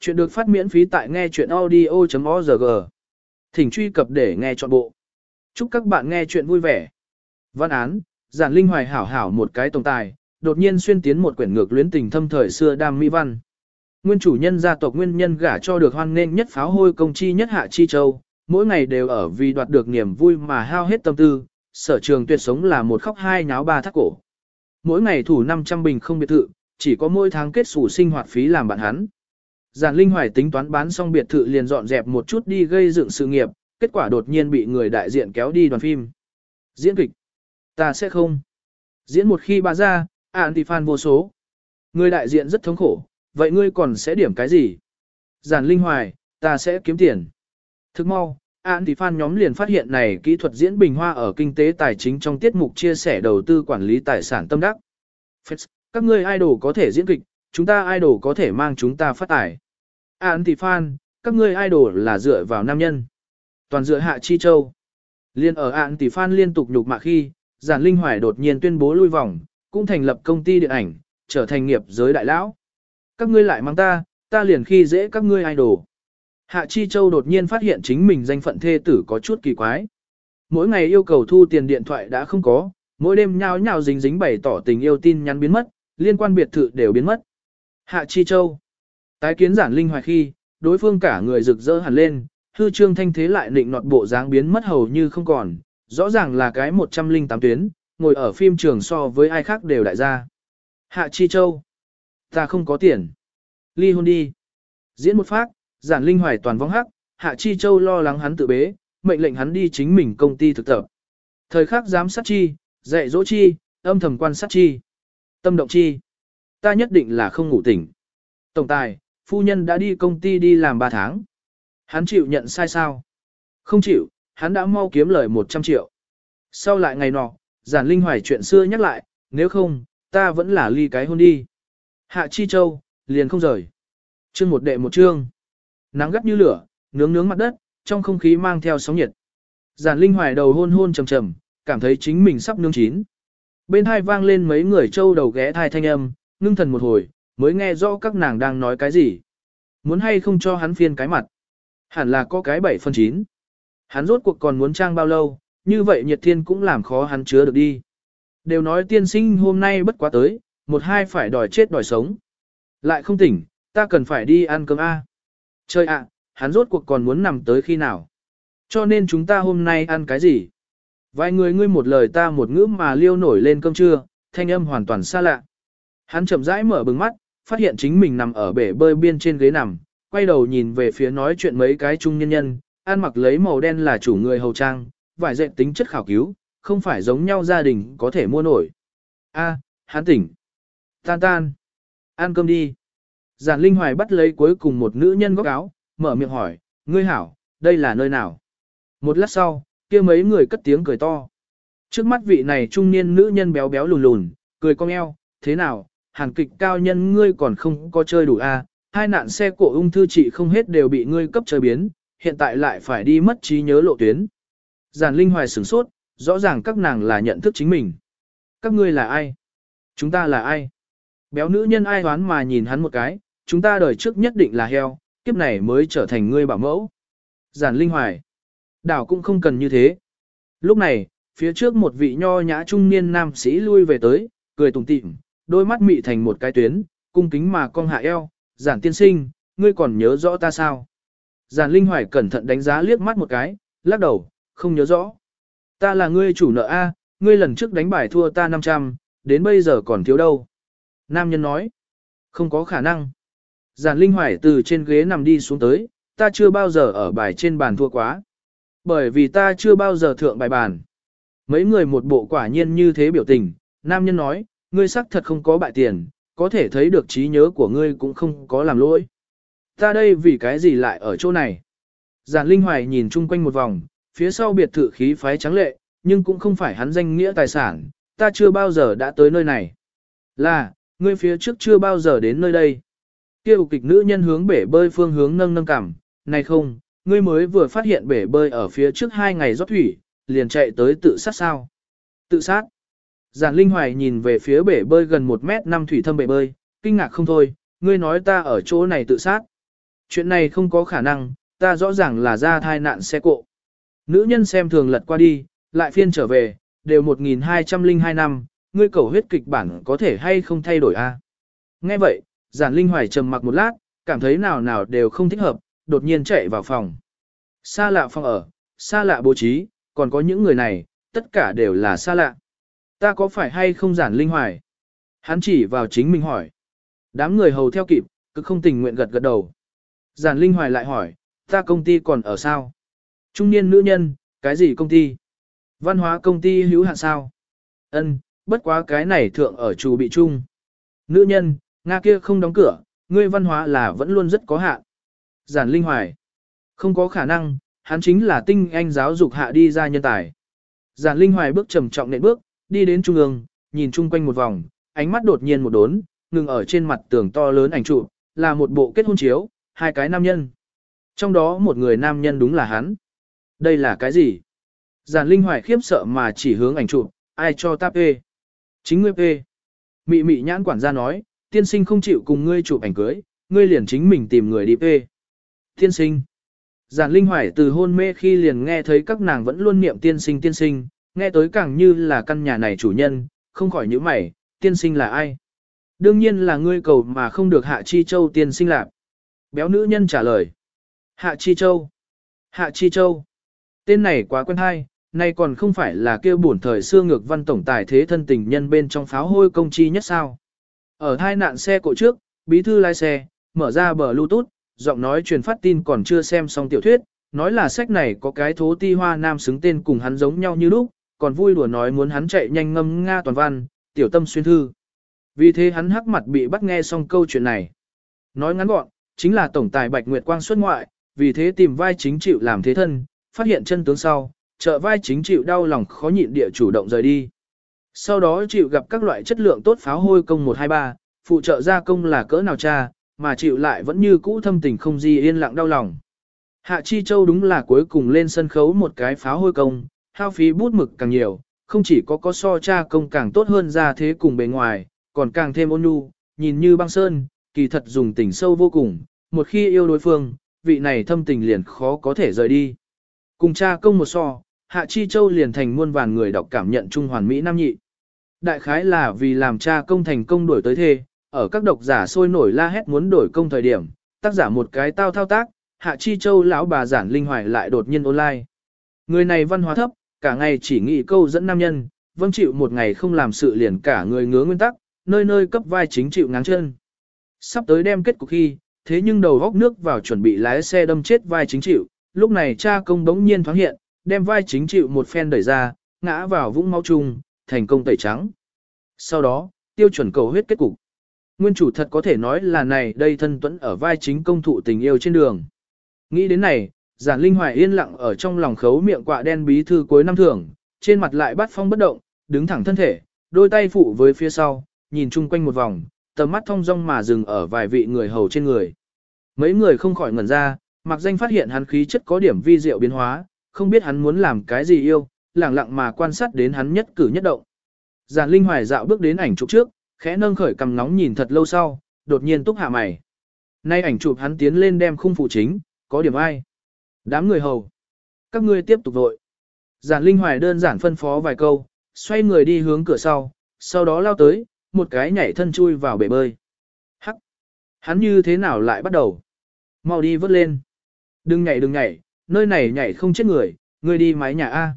Chuyện được phát miễn phí tại nghe chuyện audio.org. Thỉnh truy cập để nghe trọn bộ. Chúc các bạn nghe chuyện vui vẻ. Văn án, giản linh hoài hảo hảo một cái tổng tài, đột nhiên xuyên tiến một quyển ngược luyến tình thâm thời xưa đam mỹ văn. Nguyên chủ nhân gia tộc nguyên nhân gả cho được hoan nên nhất pháo hôi công chi nhất hạ chi châu, mỗi ngày đều ở vì đoạt được niềm vui mà hao hết tâm tư, sở trường tuyệt sống là một khóc hai nháo ba thắt cổ. Mỗi ngày thủ 500 bình không biệt thự, chỉ có mỗi tháng kết sủ sinh hoạt phí làm bạn hắn. Giản Linh Hoài tính toán bán xong biệt thự liền dọn dẹp một chút đi gây dựng sự nghiệp, kết quả đột nhiên bị người đại diện kéo đi đoàn phim. Diễn kịch. Ta sẽ không. Diễn một khi bà ra, anti-fan vô số. Người đại diện rất thống khổ, vậy ngươi còn sẽ điểm cái gì? Giản Linh Hoài, ta sẽ kiếm tiền. Thức mau, anti-fan nhóm liền phát hiện này kỹ thuật diễn bình hoa ở kinh tế tài chính trong tiết mục chia sẻ đầu tư quản lý tài sản tâm đắc. Các ngươi idol có thể diễn kịch, chúng ta idol có thể mang chúng ta phát tài. Anti-fan, các ngươi idol là dựa vào nam nhân. Toàn dựa hạ chi châu. Liên ở Ảnh Tỷ Phan liên tục nhục mạ khi, giản linh hoài đột nhiên tuyên bố lui vòng, cũng thành lập công ty điện ảnh, trở thành nghiệp giới đại lão. Các ngươi lại mang ta, ta liền khi dễ các ngươi idol. Hạ Chi Châu đột nhiên phát hiện chính mình danh phận thê tử có chút kỳ quái. Mỗi ngày yêu cầu thu tiền điện thoại đã không có, mỗi đêm nhao nhào dính dính bày tỏ tình yêu tin nhắn biến mất, liên quan biệt thự đều biến mất. Hạ Chi Châu. Tái kiến giản linh hoài khi, đối phương cả người rực rỡ hẳn lên, hư trương thanh thế lại định nọt bộ dáng biến mất hầu như không còn, rõ ràng là cái 108 tuyến, ngồi ở phim trường so với ai khác đều đại gia. Hạ Chi Châu. Ta không có tiền. Ly hôn đi. Diễn một phát, giản linh hoài toàn vong hắc, Hạ Chi Châu lo lắng hắn tự bế, mệnh lệnh hắn đi chính mình công ty thực tập. Thời khắc giám sát chi, dạy dỗ chi, âm thầm quan sát chi, tâm động chi. Ta nhất định là không ngủ tỉnh. Tổng tài, phu nhân đã đi công ty đi làm 3 tháng. Hắn chịu nhận sai sao? Không chịu, hắn đã mau kiếm lời 100 triệu. Sau lại ngày nọ, giản linh hoài chuyện xưa nhắc lại, nếu không, ta vẫn là ly cái hôn đi. Hạ Chi Châu, liền không rời. Chương một đệ một chương. Nắng gắt như lửa, nướng nướng mặt đất, trong không khí mang theo sóng nhiệt. Giản linh hoài đầu hôn hôn trầm trầm, cảm thấy chính mình sắp nướng chín. Bên hai vang lên mấy người châu đầu ghé thai thanh âm, ngưng thần một hồi, mới nghe rõ các nàng đang nói cái gì. Muốn hay không cho hắn phiên cái mặt. Hẳn là có cái 7 phần 9. Hắn rốt cuộc còn muốn trang bao lâu, như vậy nhiệt thiên cũng làm khó hắn chứa được đi. Đều nói tiên sinh hôm nay bất quá tới, một hai phải đòi chết đòi sống. Lại không tỉnh, ta cần phải đi ăn cơm A. trời ạ, hắn rốt cuộc còn muốn nằm tới khi nào. Cho nên chúng ta hôm nay ăn cái gì? Vài người ngươi một lời ta một ngữ mà liêu nổi lên cơm trưa, thanh âm hoàn toàn xa lạ. Hắn chậm rãi mở bừng mắt, phát hiện chính mình nằm ở bể bơi biên trên ghế nằm, quay đầu nhìn về phía nói chuyện mấy cái trung nhân nhân, ăn mặc lấy màu đen là chủ người hầu trang, vải dệt tính chất khảo cứu, không phải giống nhau gia đình có thể mua nổi. A, hắn tỉnh. Tan tan. Ăn cơm đi. Giản Linh Hoài bắt lấy cuối cùng một nữ nhân góc áo, mở miệng hỏi, ngươi hảo, đây là nơi nào? Một lát sau, kia mấy người cất tiếng cười to. Trước mắt vị này trung niên nữ nhân béo béo lùn lùn, cười cong eo, thế nào, hàn kịch cao nhân ngươi còn không có chơi đủ a à? hai nạn xe cổ ung thư trị không hết đều bị ngươi cấp chơi biến, hiện tại lại phải đi mất trí nhớ lộ tuyến. Giản Linh Hoài sửng sốt, rõ ràng các nàng là nhận thức chính mình. Các ngươi là ai? Chúng ta là ai? Béo nữ nhân ai đoán mà nhìn hắn một cái, chúng ta đời trước nhất định là heo, kiếp này mới trở thành ngươi bảo mẫu. Giản Linh Hoài. Đảo cũng không cần như thế. Lúc này, phía trước một vị nho nhã trung niên nam sĩ lui về tới, cười tủm tỉm, đôi mắt mị thành một cái tuyến, cung kính mà cong hạ eo, giản tiên sinh, ngươi còn nhớ rõ ta sao? Giản Linh Hoài cẩn thận đánh giá liếc mắt một cái, lắc đầu, không nhớ rõ. Ta là ngươi chủ nợ A, ngươi lần trước đánh bài thua ta 500, đến bây giờ còn thiếu đâu. Nam nhân nói, không có khả năng. Giản Linh Hoài từ trên ghế nằm đi xuống tới, ta chưa bao giờ ở bài trên bàn thua quá. Bởi vì ta chưa bao giờ thượng bài bàn. Mấy người một bộ quả nhiên như thế biểu tình, nam nhân nói, ngươi xác thật không có bại tiền, có thể thấy được trí nhớ của ngươi cũng không có làm lỗi. Ta đây vì cái gì lại ở chỗ này? Giản Linh Hoài nhìn chung quanh một vòng, phía sau biệt thự khí phái trắng lệ, nhưng cũng không phải hắn danh nghĩa tài sản, ta chưa bao giờ đã tới nơi này. Là, ngươi phía trước chưa bao giờ đến nơi đây. Kêu kịch nữ nhân hướng bể bơi phương hướng nâng nâng cảm, này không, ngươi mới vừa phát hiện bể bơi ở phía trước hai ngày rót thủy, liền chạy tới tự sát sao. Tự sát. Giản Linh Hoài nhìn về phía bể bơi gần một mét năm thủy thâm bể bơi, kinh ngạc không thôi, ngươi nói ta ở chỗ này tự sát. Chuyện này không có khả năng, ta rõ ràng là ra thai nạn xe cộ. Nữ nhân xem thường lật qua đi, lại phiên trở về, đều 1202 năm, ngươi cầu huyết kịch bản có thể hay không thay đổi a? Nghe vậy, giản linh hoài trầm mặc một lát, cảm thấy nào nào đều không thích hợp, đột nhiên chạy vào phòng. Xa lạ phòng ở, xa lạ bố trí, còn có những người này, tất cả đều là xa lạ. Ta có phải hay không giản linh hoài? Hắn chỉ vào chính mình hỏi. Đám người hầu theo kịp, cứ không tình nguyện gật gật đầu. Giản linh hoài lại hỏi, ta công ty còn ở sao? Trung niên nữ nhân, cái gì công ty? Văn hóa công ty hữu hạn sao? Ân, bất quá cái này thượng ở chủ bị chung. Nữ nhân, Nga kia không đóng cửa, ngươi văn hóa là vẫn luôn rất có hạn. Giản Linh Hoài. Không có khả năng, hắn chính là tinh anh giáo dục hạ đi ra nhân tài. Giản Linh Hoài bước trầm trọng nện bước, đi đến trung ương, nhìn chung quanh một vòng, ánh mắt đột nhiên một đốn, ngừng ở trên mặt tường to lớn ảnh trụ, là một bộ kết hôn chiếu, hai cái nam nhân. Trong đó một người nam nhân đúng là hắn. Đây là cái gì? Giản Linh Hoài khiếp sợ mà chỉ hướng ảnh trụ, ai cho ta phê? Chính ngươi phê. Mị mị nhãn quản gia nói, tiên sinh không chịu cùng ngươi chụp ảnh cưới, ngươi liền chính mình tìm người đi phê. Tiên sinh. Giản Linh Hoài từ hôn mê khi liền nghe thấy các nàng vẫn luôn niệm tiên sinh tiên sinh, nghe tới càng như là căn nhà này chủ nhân, không khỏi những mày, tiên sinh là ai? Đương nhiên là ngươi cầu mà không được Hạ Chi Châu tiên sinh lạc. Béo nữ nhân trả lời. Hạ Chi Châu. Hạ Chi Châu. Tên này quá quen hay, nay còn không phải là kêu bổn thời xưa ngược văn tổng tài thế thân tình nhân bên trong pháo hôi công chi nhất sao. Ở hai nạn xe cộ trước, bí thư lái xe, mở ra bờ Bluetooth, giọng nói truyền phát tin còn chưa xem xong tiểu thuyết, nói là sách này có cái thố ti hoa nam xứng tên cùng hắn giống nhau như lúc, còn vui đùa nói muốn hắn chạy nhanh ngâm Nga toàn văn, tiểu tâm xuyên thư. Vì thế hắn hắc mặt bị bắt nghe xong câu chuyện này. Nói ngắn gọn, chính là tổng tài Bạch Nguyệt Quang xuất ngoại, vì thế tìm vai chính chịu làm thế thân, phát hiện chân tướng sau, trợ vai chính chịu đau lòng khó nhịn địa chủ động rời đi. Sau đó chịu gặp các loại chất lượng tốt pháo hôi công 123, phụ trợ gia công là cỡ nào cha, mà chịu lại vẫn như cũ thâm tình không gì yên lặng đau lòng. Hạ Chi Châu đúng là cuối cùng lên sân khấu một cái pháo hôi công, hao phí bút mực càng nhiều, không chỉ có có so cha công càng tốt hơn ra thế cùng bề ngoài, còn càng thêm ôn nhu, nhìn như băng sơn, kỳ thật dùng tình sâu vô cùng, một khi yêu đối phương, vị này thâm tình liền khó có thể rời đi. Cùng cha công một so, Hạ Chi Châu liền thành muôn vàn người đọc cảm nhận trung hoàn mỹ nam nhị. Đại khái là vì làm cha công thành công đổi tới thê, ở các độc giả sôi nổi la hét muốn đổi công thời điểm, tác giả một cái tao thao tác, Hạ Chi Châu lão bà giản linh hoài lại đột nhiên online. Người này văn hóa thấp, cả ngày chỉ nghĩ câu dẫn nam nhân, vâng chịu một ngày không làm sự liền cả người ngứa nguyên tắc, nơi nơi cấp vai chính chịu ngáng chân. Sắp tới đem kết cục khi, thế nhưng đầu góc nước vào chuẩn bị lái xe đâm chết vai chính chịu, lúc này cha công đống nhiên thoáng hiện, đem vai chính chịu một phen đẩy ra, ngã vào vũng máu chung, thành công tẩy trắng. Sau đó, tiêu chuẩn cầu huyết kết cục. Nguyên chủ thật có thể nói là này đây thân tuẫn ở vai chính công thụ tình yêu trên đường. Nghĩ đến này, giản linh hoài yên lặng ở trong lòng khấu miệng quạ đen bí thư cuối năm thưởng, trên mặt lại bắt phong bất động, đứng thẳng thân thể, đôi tay phụ với phía sau, nhìn chung quanh một vòng, tầm mắt thông dong mà dừng ở vài vị người hầu trên người. Mấy người không khỏi ngẩn ra, mặc danh phát hiện hắn khí chất có điểm vi diệu biến hóa, không biết hắn muốn làm cái gì yêu, lẳng lặng mà quan sát đến hắn nhất cử nhất động. Giản Linh Hoài dạo bước đến ảnh chụp trước, khẽ nâng khởi cầm nóng nhìn thật lâu sau, đột nhiên túc hạ mày. Nay ảnh chụp hắn tiến lên đem khung phụ chính, có điểm ai. Đám người hầu. Các ngươi tiếp tục vội. Giản Linh Hoài đơn giản phân phó vài câu, xoay người đi hướng cửa sau, sau đó lao tới, một cái nhảy thân chui vào bể bơi. Hắc! Hắn như thế nào lại bắt đầu? Mau đi vớt lên. Đừng nhảy đừng nhảy, nơi này nhảy không chết người, ngươi đi mái nhà A.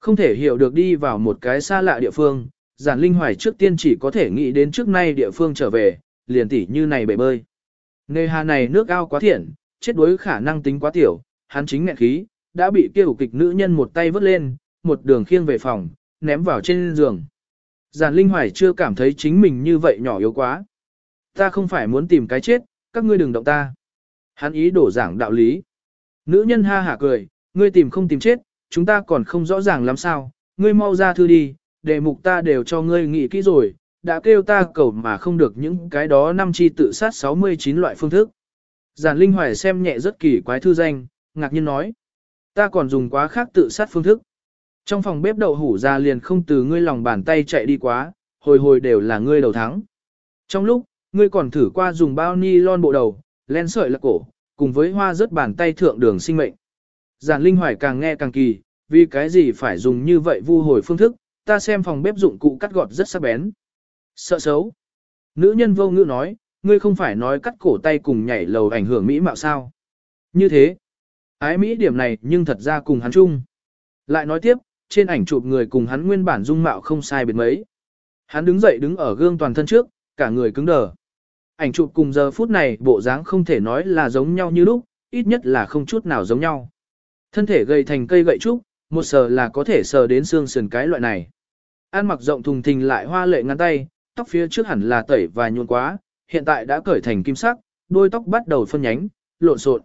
Không thể hiểu được đi vào một cái xa lạ địa phương, giản linh hoài trước tiên chỉ có thể nghĩ đến trước nay địa phương trở về, liền tỉ như này bể bơi. Nề hà này nước ao quá thiện, chết đuối khả năng tính quá tiểu, hắn chính nghẹn khí, đã bị kêu kịch nữ nhân một tay vớt lên, một đường khiêng về phòng, ném vào trên giường. Giản Linh Hoài chưa cảm thấy chính mình như vậy nhỏ yếu quá. Ta không phải muốn tìm cái chết, các ngươi đừng động ta. Hắn ý đổ giảng đạo lý. Nữ nhân ha hả cười, ngươi tìm không tìm chết, chúng ta còn không rõ ràng lắm sao, ngươi mau ra thư đi, đề mục ta đều cho ngươi nghĩ kỹ rồi, đã kêu ta cầu mà không được những cái đó năm chi tự sát 69 loại phương thức. Giản Linh Hoài xem nhẹ rất kỳ quái thư danh, ngạc nhiên nói. Ta còn dùng quá khác tự sát phương thức. Trong phòng bếp đậu hủ ra liền không từ ngươi lòng bàn tay chạy đi quá, hồi hồi đều là ngươi đầu thắng. Trong lúc, ngươi còn thử qua dùng bao ni lon bộ đầu, len sợi là cổ, cùng với hoa rớt bàn tay thượng đường sinh mệnh. Giản Linh Hoài càng nghe càng kỳ, vì cái gì phải dùng như vậy vu hồi phương thức, ta xem phòng bếp dụng cụ cắt gọt rất sắc bén. Sợ xấu. Nữ nhân vô ngữ nói, ngươi không phải nói cắt cổ tay cùng nhảy lầu ảnh hưởng mỹ mạo sao. Như thế, ái mỹ điểm này nhưng thật ra cùng hắn chung. Lại nói tiếp, trên ảnh chụp người cùng hắn nguyên bản dung mạo không sai biệt mấy. Hắn đứng dậy đứng ở gương toàn thân trước, cả người cứng đờ. Ảnh chụp cùng giờ phút này bộ dáng không thể nói là giống nhau như lúc, ít nhất là không chút nào giống nhau. Thân thể gầy thành cây gậy trúc, một sờ là có thể sờ đến xương sườn cái loại này. An mặc rộng thùng thình lại hoa lệ ngắn tay, tóc phía trước hẳn là tẩy và nhuộn quá, hiện tại đã cởi thành kim sắc, đôi tóc bắt đầu phân nhánh, lộn xộn.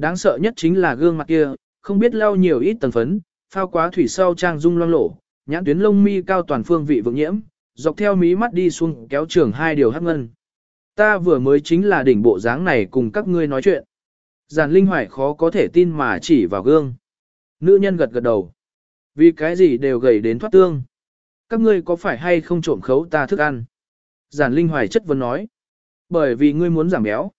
Đáng sợ nhất chính là gương mặt kia, không biết lau nhiều ít tầng phấn, phao quá thủy sau trang dung loang lổ, nhãn tuyến lông mi cao toàn phương vị vượng nhiễm, dọc theo mí mắt đi xuống kéo trường hai điều hắc ngân. Ta vừa mới chính là đỉnh bộ dáng này cùng các ngươi nói chuyện. Giàn Linh Hoài khó có thể tin mà chỉ vào gương. Nữ nhân gật gật đầu. Vì cái gì đều gầy đến thoát tương. Các ngươi có phải hay không trộm khấu ta thức ăn? Giản Linh Hoài chất vấn nói. Bởi vì ngươi muốn giảm béo.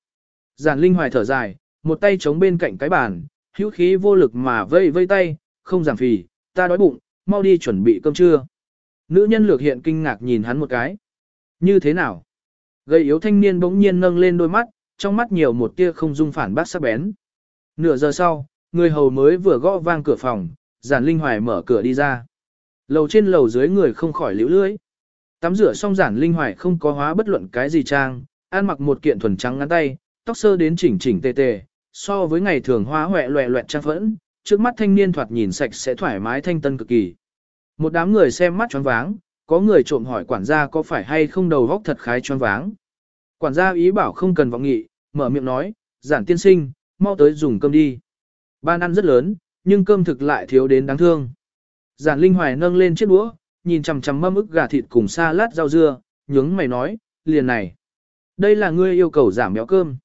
Giản Linh Hoài thở dài, một tay chống bên cạnh cái bàn, hữu khí vô lực mà vây vây tay, không giảm phì, ta đói bụng, mau đi chuẩn bị cơm trưa. Nữ nhân lược hiện kinh ngạc nhìn hắn một cái. Như thế nào? Gây yếu thanh niên bỗng nhiên nâng lên đôi mắt, trong mắt nhiều một tia không dung phản bác sắc bén. Nửa giờ sau, người hầu mới vừa gõ vang cửa phòng, giản linh hoài mở cửa đi ra. Lầu trên lầu dưới người không khỏi liễu lưới. Tắm rửa xong giản linh hoài không có hóa bất luận cái gì trang, ăn mặc một kiện thuần trắng ngắn tay, tóc sơ đến chỉnh chỉnh tề tề, so với ngày thường hoa hoẹ loẹ loẹt trang phẫn, trước mắt thanh niên thoạt nhìn sạch sẽ thoải mái thanh tân cực kỳ. Một đám người xem mắt choáng váng, có người trộm hỏi quản gia có phải hay không đầu góc thật khái choáng váng. Quản gia ý bảo không cần vọng nghị, mở miệng nói, giản tiên sinh, mau tới dùng cơm đi. Ban ăn rất lớn, nhưng cơm thực lại thiếu đến đáng thương. Giản Linh Hoài nâng lên chiếc đũa, nhìn chằm chằm mâm ức gà thịt cùng sa lát rau dưa, nhướng mày nói, liền này. Đây là ngươi yêu cầu giảm béo cơm.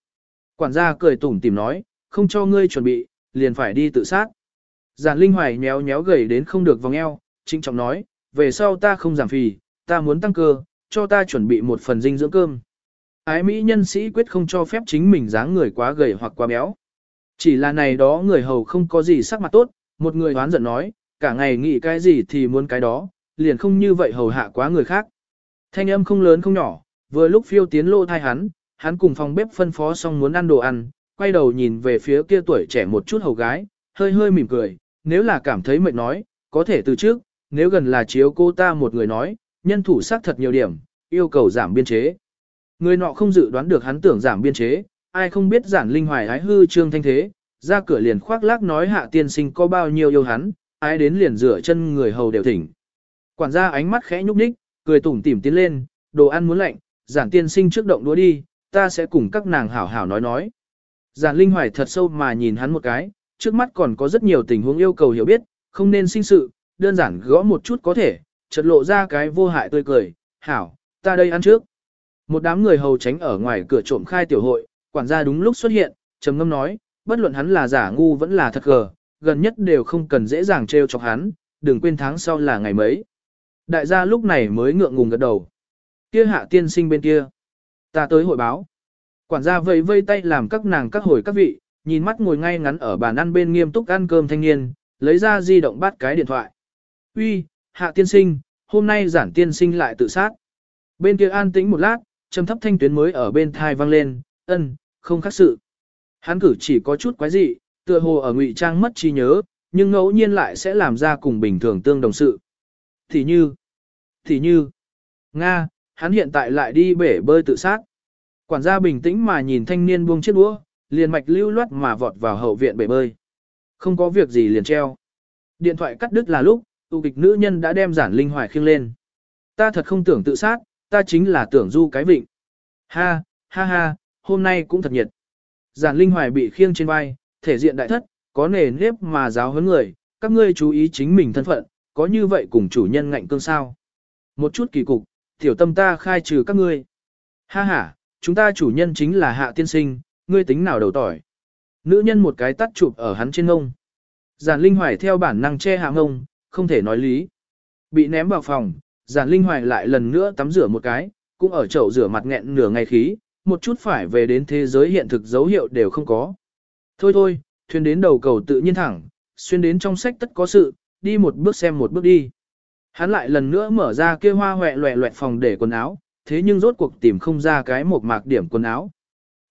Quản gia cười tủm tìm nói, không cho ngươi chuẩn bị, liền phải đi tự sát. Giản Linh Hoài nhéo nhéo gầy đến không được vòng eo, trinh trọng nói, về sau ta không giảm phì, ta muốn tăng cơ, cho ta chuẩn bị một phần dinh dưỡng cơm. Ái Mỹ nhân sĩ quyết không cho phép chính mình dáng người quá gầy hoặc quá béo. Chỉ là này đó người hầu không có gì sắc mặt tốt, một người đoán giận nói, cả ngày nghĩ cái gì thì muốn cái đó, liền không như vậy hầu hạ quá người khác. Thanh âm không lớn không nhỏ, vừa lúc phiêu tiến lộ thai hắn, hắn cùng phòng bếp phân phó xong muốn ăn đồ ăn, quay đầu nhìn về phía kia tuổi trẻ một chút hầu gái, hơi hơi mỉm cười, nếu là cảm thấy mệt nói, có thể từ trước, nếu gần là chiếu cô ta một người nói, nhân thủ xác thật nhiều điểm, yêu cầu giảm biên chế. Người nọ không dự đoán được hắn tưởng giảm biên chế, ai không biết giản linh hoài ái hư trương thanh thế, ra cửa liền khoác lác nói hạ tiên sinh có bao nhiêu yêu hắn, ai đến liền rửa chân người hầu đều thỉnh. Quản gia ánh mắt khẽ nhúc nhích, cười tủm tỉm tiến lên, đồ ăn muốn lạnh, giản tiên sinh trước động đũa đi, ta sẽ cùng các nàng hảo hảo nói nói. Giản linh hoài thật sâu mà nhìn hắn một cái, trước mắt còn có rất nhiều tình huống yêu cầu hiểu biết, không nên sinh sự, đơn giản gõ một chút có thể, chợt lộ ra cái vô hại tươi cười, hảo, ta đây ăn trước. Một đám người hầu tránh ở ngoài cửa trộm khai tiểu hội, quản gia đúng lúc xuất hiện, trầm ngâm nói, bất luận hắn là giả ngu vẫn là thật gờ, gần nhất đều không cần dễ dàng trêu chọc hắn, đừng quên tháng sau là ngày mấy. Đại gia lúc này mới ngượng ngùng gật đầu. Kia hạ tiên sinh bên kia. Ta tới hội báo. Quản gia vẫy vây tay làm các nàng các hồi các vị, nhìn mắt ngồi ngay ngắn ở bàn ăn bên nghiêm túc ăn cơm thanh niên, lấy ra di động bắt cái điện thoại. Uy, hạ tiên sinh, hôm nay giản tiên sinh lại tự sát. Bên kia an tĩnh một lát, trầm thấp thanh tuyến mới ở bên thai vang lên, ân, không khác sự. Hắn cử chỉ có chút quái dị, tựa hồ ở ngụy trang mất trí nhớ, nhưng ngẫu nhiên lại sẽ làm ra cùng bình thường tương đồng sự. Thì như, thì như, Nga, hắn hiện tại lại đi bể bơi tự sát. Quản gia bình tĩnh mà nhìn thanh niên buông chiếc đũa, liền mạch lưu loát mà vọt vào hậu viện bể bơi. Không có việc gì liền treo. Điện thoại cắt đứt là lúc, Tu kịch nữ nhân đã đem giản linh hoài khiêng lên. Ta thật không tưởng tự sát, ta chính là tưởng du cái vịnh. Ha, ha ha, hôm nay cũng thật nhiệt. Giản linh hoài bị khiêng trên vai, thể diện đại thất, có nề nếp mà giáo huấn người, các ngươi chú ý chính mình thân phận, có như vậy cùng chủ nhân ngạnh cương sao. Một chút kỳ cục, tiểu tâm ta khai trừ các ngươi. Ha ha, chúng ta chủ nhân chính là hạ tiên sinh, ngươi tính nào đầu tỏi. Nữ nhân một cái tắt chụp ở hắn trên ngông. Giản Linh Hoài theo bản năng che hạ ngông, không thể nói lý. Bị ném vào phòng, Giản Linh Hoài lại lần nữa tắm rửa một cái, cũng ở chậu rửa mặt nghẹn nửa ngày khí, một chút phải về đến thế giới hiện thực dấu hiệu đều không có. Thôi thôi, thuyền đến đầu cầu tự nhiên thẳng, xuyên đến trong sách tất có sự, đi một bước xem một bước đi. Hắn lại lần nữa mở ra kia hoa hoẹ loẹ loẹt phòng để quần áo, thế nhưng rốt cuộc tìm không ra cái một mạc điểm quần áo.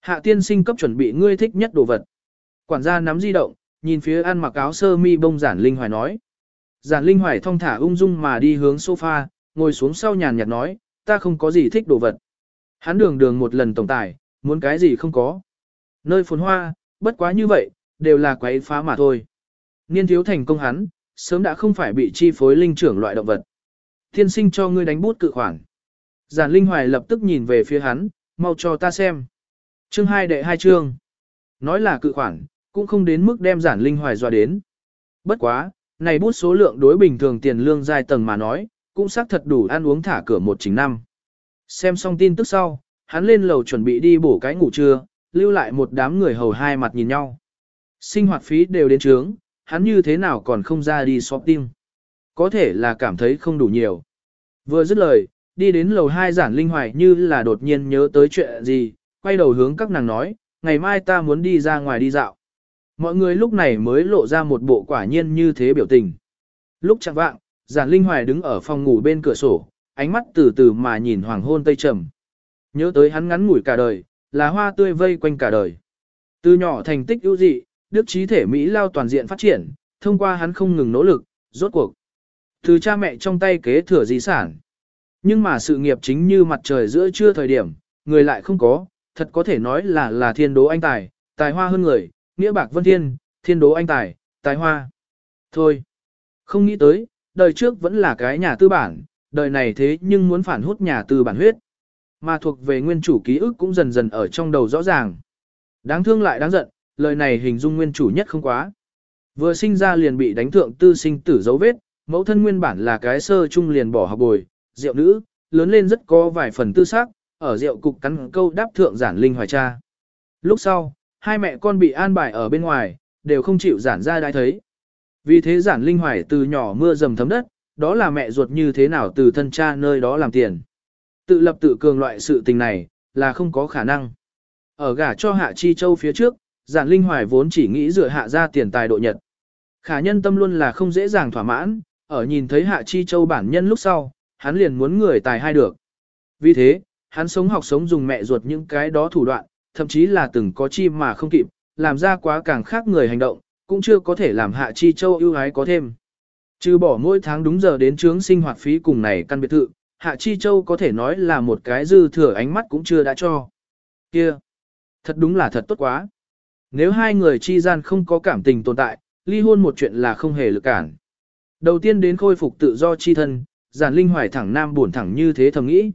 Hạ tiên sinh cấp chuẩn bị ngươi thích nhất đồ vật. Quản gia nắm di động, nhìn phía ăn mặc áo sơ mi bông giản linh hoài nói. Giản linh hoài thong thả ung dung mà đi hướng sofa, ngồi xuống sau nhàn nhạt nói, ta không có gì thích đồ vật. Hắn đường đường một lần tổng tài, muốn cái gì không có. Nơi phồn hoa, bất quá như vậy, đều là quấy phá mà thôi. Niên thiếu thành công hắn, sớm đã không phải bị chi phối linh trưởng loại động vật. Thiên sinh cho ngươi đánh bút cự khoản. Giản Linh Hoài lập tức nhìn về phía hắn, mau cho ta xem. Chương 2 đệ hai chương. Nói là cự khoản, cũng không đến mức đem Giản Linh Hoài dọa đến. Bất quá, này bút số lượng đối bình thường tiền lương dài tầng mà nói, cũng xác thật đủ ăn uống thả cửa một chính năm. Xem xong tin tức sau, hắn lên lầu chuẩn bị đi bổ cái ngủ trưa, lưu lại một đám người hầu hai mặt nhìn nhau. Sinh hoạt phí đều đến trướng, hắn như thế nào còn không ra đi shopping. Có thể là cảm thấy không đủ nhiều. Vừa dứt lời, đi đến lầu hai giản linh hoài như là đột nhiên nhớ tới chuyện gì, quay đầu hướng các nàng nói, ngày mai ta muốn đi ra ngoài đi dạo. Mọi người lúc này mới lộ ra một bộ quả nhiên như thế biểu tình. Lúc chẳng vạng, giản linh hoài đứng ở phòng ngủ bên cửa sổ, ánh mắt từ từ mà nhìn hoàng hôn tây trầm. Nhớ tới hắn ngắn ngủi cả đời, là hoa tươi vây quanh cả đời. Từ nhỏ thành tích ưu dị, đức trí thể Mỹ lao toàn diện phát triển, thông qua hắn không ngừng nỗ lực, rốt cuộc. Từ cha mẹ trong tay kế thừa di sản. Nhưng mà sự nghiệp chính như mặt trời giữa trưa thời điểm, người lại không có, thật có thể nói là là thiên đố anh tài, tài hoa hơn người, nghĩa bạc vân thiên, thiên đố anh tài, tài hoa. Thôi, không nghĩ tới, đời trước vẫn là cái nhà tư bản, đời này thế nhưng muốn phản hút nhà tư bản huyết. Mà thuộc về nguyên chủ ký ức cũng dần dần ở trong đầu rõ ràng. Đáng thương lại đáng giận, lời này hình dung nguyên chủ nhất không quá. Vừa sinh ra liền bị đánh thượng tư sinh tử dấu vết, mẫu thân nguyên bản là cái sơ trung liền bỏ học bồi, rượu nữ, lớn lên rất có vài phần tư xác, ở rượu cục cắn câu đáp thượng giản linh hoài cha. Lúc sau, hai mẹ con bị an bài ở bên ngoài, đều không chịu giản ra đai thấy. Vì thế giản linh hoài từ nhỏ mưa dầm thấm đất, đó là mẹ ruột như thế nào từ thân cha nơi đó làm tiền. Tự lập tự cường loại sự tình này, là không có khả năng. Ở gả cho Hạ Chi Châu phía trước, giản linh hoài vốn chỉ nghĩ dựa hạ ra tiền tài độ nhật. Khả nhân tâm luôn là không dễ dàng thỏa mãn, ở nhìn thấy Hạ Chi Châu bản nhân lúc sau, hắn liền muốn người tài hai được. Vì thế, hắn sống học sống dùng mẹ ruột những cái đó thủ đoạn, thậm chí là từng có chi mà không kịp, làm ra quá càng khác người hành động, cũng chưa có thể làm Hạ Chi Châu ưu ái có thêm. Trừ bỏ mỗi tháng đúng giờ đến trướng sinh hoạt phí cùng này căn biệt thự, Hạ Chi Châu có thể nói là một cái dư thừa ánh mắt cũng chưa đã cho. Kia! Thật đúng là thật tốt quá. Nếu hai người chi gian không có cảm tình tồn tại, ly hôn một chuyện là không hề lực cản. Đầu tiên đến khôi phục tự do chi thân, giản linh hoài thẳng nam buồn thẳng như thế thầm nghĩ.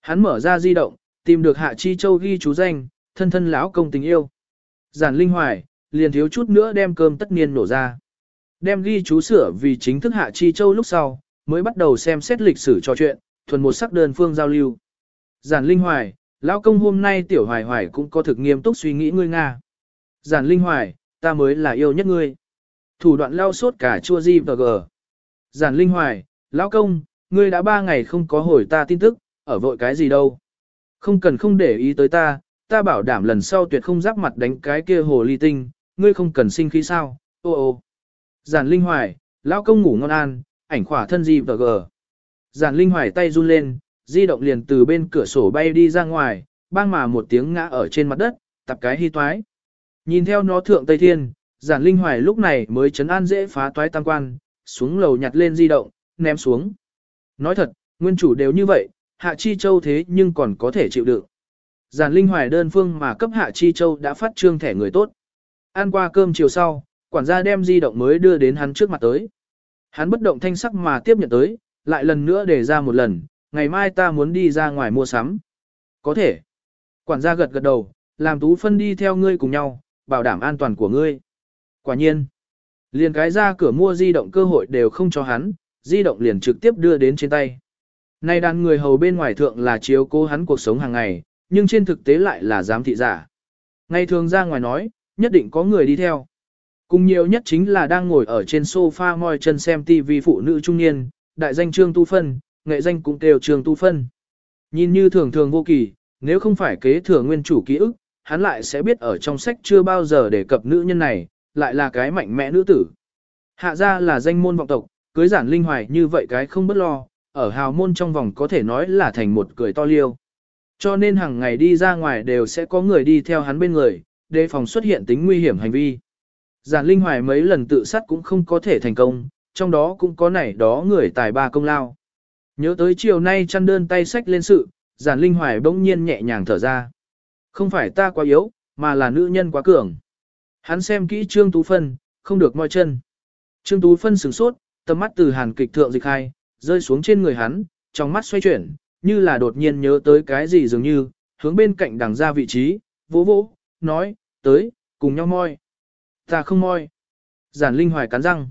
Hắn mở ra di động, tìm được Hạ Chi Châu ghi chú danh, thân thân lão công tình yêu. Giản linh hoài, liền thiếu chút nữa đem cơm tất niên nổ ra. Đem ghi chú sửa vì chính thức Hạ Chi Châu lúc sau, mới bắt đầu xem xét lịch sử trò chuyện, thuần một sắc đơn phương giao lưu. Giản linh hoài, lão công hôm nay tiểu hoài hoài cũng có thực nghiêm túc suy nghĩ ngươi Nga. Giản linh hoài, ta mới là yêu nhất ngươi. Thủ đoạn lao sốt cả chua di và gờ. Giản linh hoài, lão công, ngươi đã ba ngày không có hồi ta tin tức, ở vội cái gì đâu. Không cần không để ý tới ta, ta bảo đảm lần sau tuyệt không giáp mặt đánh cái kia hồ ly tinh, ngươi không cần sinh khí sao, ô ô. Giản linh hoài, lão công ngủ ngon an, ảnh khỏa thân di và gờ. Giản linh hoài tay run lên, di động liền từ bên cửa sổ bay đi ra ngoài, bang mà một tiếng ngã ở trên mặt đất, tập cái hy toái. Nhìn theo nó thượng Tây Thiên, giản linh hoài lúc này mới chấn an dễ phá toái tam quan, xuống lầu nhặt lên di động, ném xuống. Nói thật, nguyên chủ đều như vậy, Hạ Chi Châu thế nhưng còn có thể chịu đựng. Giản Linh Hoài đơn phương mà cấp Hạ Chi Châu đã phát trương thẻ người tốt. Ăn qua cơm chiều sau, quản gia đem di động mới đưa đến hắn trước mặt tới. Hắn bất động thanh sắc mà tiếp nhận tới, lại lần nữa để ra một lần, ngày mai ta muốn đi ra ngoài mua sắm. Có thể. Quản gia gật gật đầu, làm tú phân đi theo ngươi cùng nhau, bảo đảm an toàn của ngươi. Quả nhiên. Liền cái ra cửa mua di động cơ hội đều không cho hắn, di động liền trực tiếp đưa đến trên tay. Nay đàn người hầu bên ngoài thượng là chiếu cố hắn cuộc sống hàng ngày, nhưng trên thực tế lại là giám thị giả. Ngày thường ra ngoài nói, nhất định có người đi theo. Cùng nhiều nhất chính là đang ngồi ở trên sofa ngồi chân xem TV phụ nữ trung niên, đại danh Trương Tu Phân, nghệ danh cũng kêu Trương Tu Phân. Nhìn như thường thường vô kỳ, nếu không phải kế thừa nguyên chủ ký ức, hắn lại sẽ biết ở trong sách chưa bao giờ đề cập nữ nhân này, lại là cái mạnh mẽ nữ tử. Hạ gia là danh môn vọng tộc, cưới giản linh hoài như vậy cái không bất lo, ở hào môn trong vòng có thể nói là thành một cười to liêu. Cho nên hàng ngày đi ra ngoài đều sẽ có người đi theo hắn bên người, đề phòng xuất hiện tính nguy hiểm hành vi. Giản linh hoài mấy lần tự sát cũng không có thể thành công, trong đó cũng có nảy đó người tài ba công lao. Nhớ tới chiều nay chăn đơn tay sách lên sự, giản linh hoài bỗng nhiên nhẹ nhàng thở ra. Không phải ta quá yếu, mà là nữ nhân quá cường. Hắn xem kỹ Trương Tú Phân, không được moi chân. Trương Tú Phân sửng sốt, tầm mắt từ hàn kịch thượng dịch hai, rơi xuống trên người hắn, trong mắt xoay chuyển, như là đột nhiên nhớ tới cái gì dường như, hướng bên cạnh đằng ra vị trí, vỗ vỗ, nói, tới, cùng nhau moi. Ta không moi. Giản Linh Hoài cắn răng.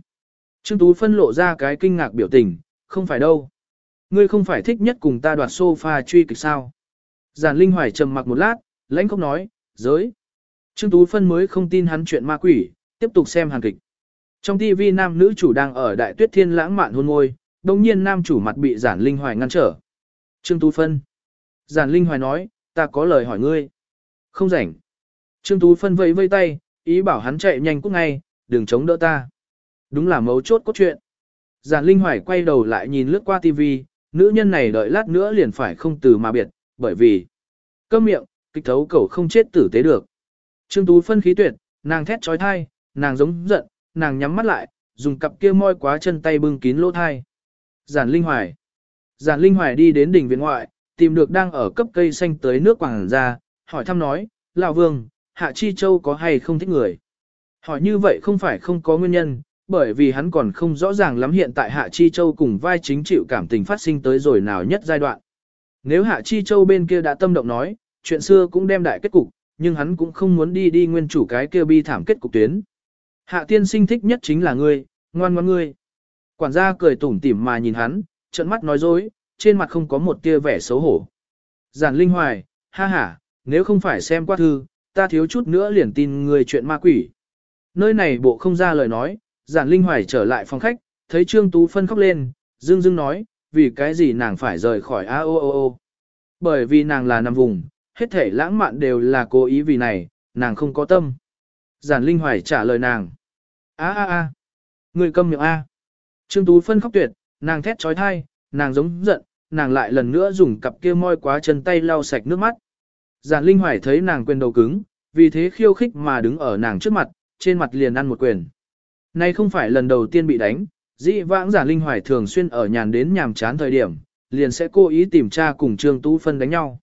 Trương Tú Phân lộ ra cái kinh ngạc biểu tình, không phải đâu. Ngươi không phải thích nhất cùng ta đoạt sofa truy kịch sao. Giản Linh Hoài trầm mặc một lát, lãnh không nói, giới. Trương Tú Phân mới không tin hắn chuyện ma quỷ, tiếp tục xem hàn kịch. Trong TV nam nữ chủ đang ở đại tuyết thiên lãng mạn hôn ngôi, đồng nhiên nam chủ mặt bị giản linh hoài ngăn trở. Trương Tú Phân. Giản linh hoài nói, ta có lời hỏi ngươi. Không rảnh. Trương Tú Phân vẫy vây tay, ý bảo hắn chạy nhanh cút ngay, đừng chống đỡ ta. Đúng là mấu chốt cốt truyện. Giản linh hoài quay đầu lại nhìn lướt qua TV, nữ nhân này đợi lát nữa liền phải không từ mà biệt, bởi vì cơm miệng, kịch thấu cẩu không chết tử tế được. Trương Tú phân khí tuyệt, nàng thét trói thai, nàng giống giận, nàng nhắm mắt lại, dùng cặp kia moi quá chân tay bưng kín lỗ thai. Giản Linh Hoài Giản Linh Hoài đi đến đỉnh viện ngoại, tìm được đang ở cấp cây xanh tới nước quảng ra, hỏi thăm nói, Lão Vương, Hạ Chi Châu có hay không thích người? Hỏi như vậy không phải không có nguyên nhân, bởi vì hắn còn không rõ ràng lắm hiện tại Hạ Chi Châu cùng vai chính chịu cảm tình phát sinh tới rồi nào nhất giai đoạn. Nếu Hạ Chi Châu bên kia đã tâm động nói, chuyện xưa cũng đem đại kết cục, nhưng hắn cũng không muốn đi đi nguyên chủ cái kia bi thảm kết cục tuyến. Hạ tiên sinh thích nhất chính là ngươi, ngoan ngoãn ngươi. Quản gia cười tủm tỉm mà nhìn hắn, trận mắt nói dối, trên mặt không có một tia vẻ xấu hổ. Giản Linh Hoài, ha ha, nếu không phải xem qua thư, ta thiếu chút nữa liền tin người chuyện ma quỷ. Nơi này bộ không ra lời nói, Giản Linh Hoài trở lại phòng khách, thấy Trương Tú Phân khóc lên, dương dương nói, vì cái gì nàng phải rời khỏi a o o o. Bởi vì nàng là nằm vùng, hết thể lãng mạn đều là cố ý vì này, nàng không có tâm. Giản Linh Hoài trả lời nàng. a a a người câm miệng a. Trương Tú Phân khóc tuyệt, nàng thét trói thai, nàng giống giận, nàng lại lần nữa dùng cặp kia môi quá chân tay lau sạch nước mắt. Giản Linh Hoài thấy nàng quyền đầu cứng, vì thế khiêu khích mà đứng ở nàng trước mặt, trên mặt liền ăn một quyền. Nay không phải lần đầu tiên bị đánh, dĩ vãng Giản Linh Hoài thường xuyên ở nhàn đến nhàm chán thời điểm, liền sẽ cố ý tìm tra cùng Trương Tú Phân đánh nhau.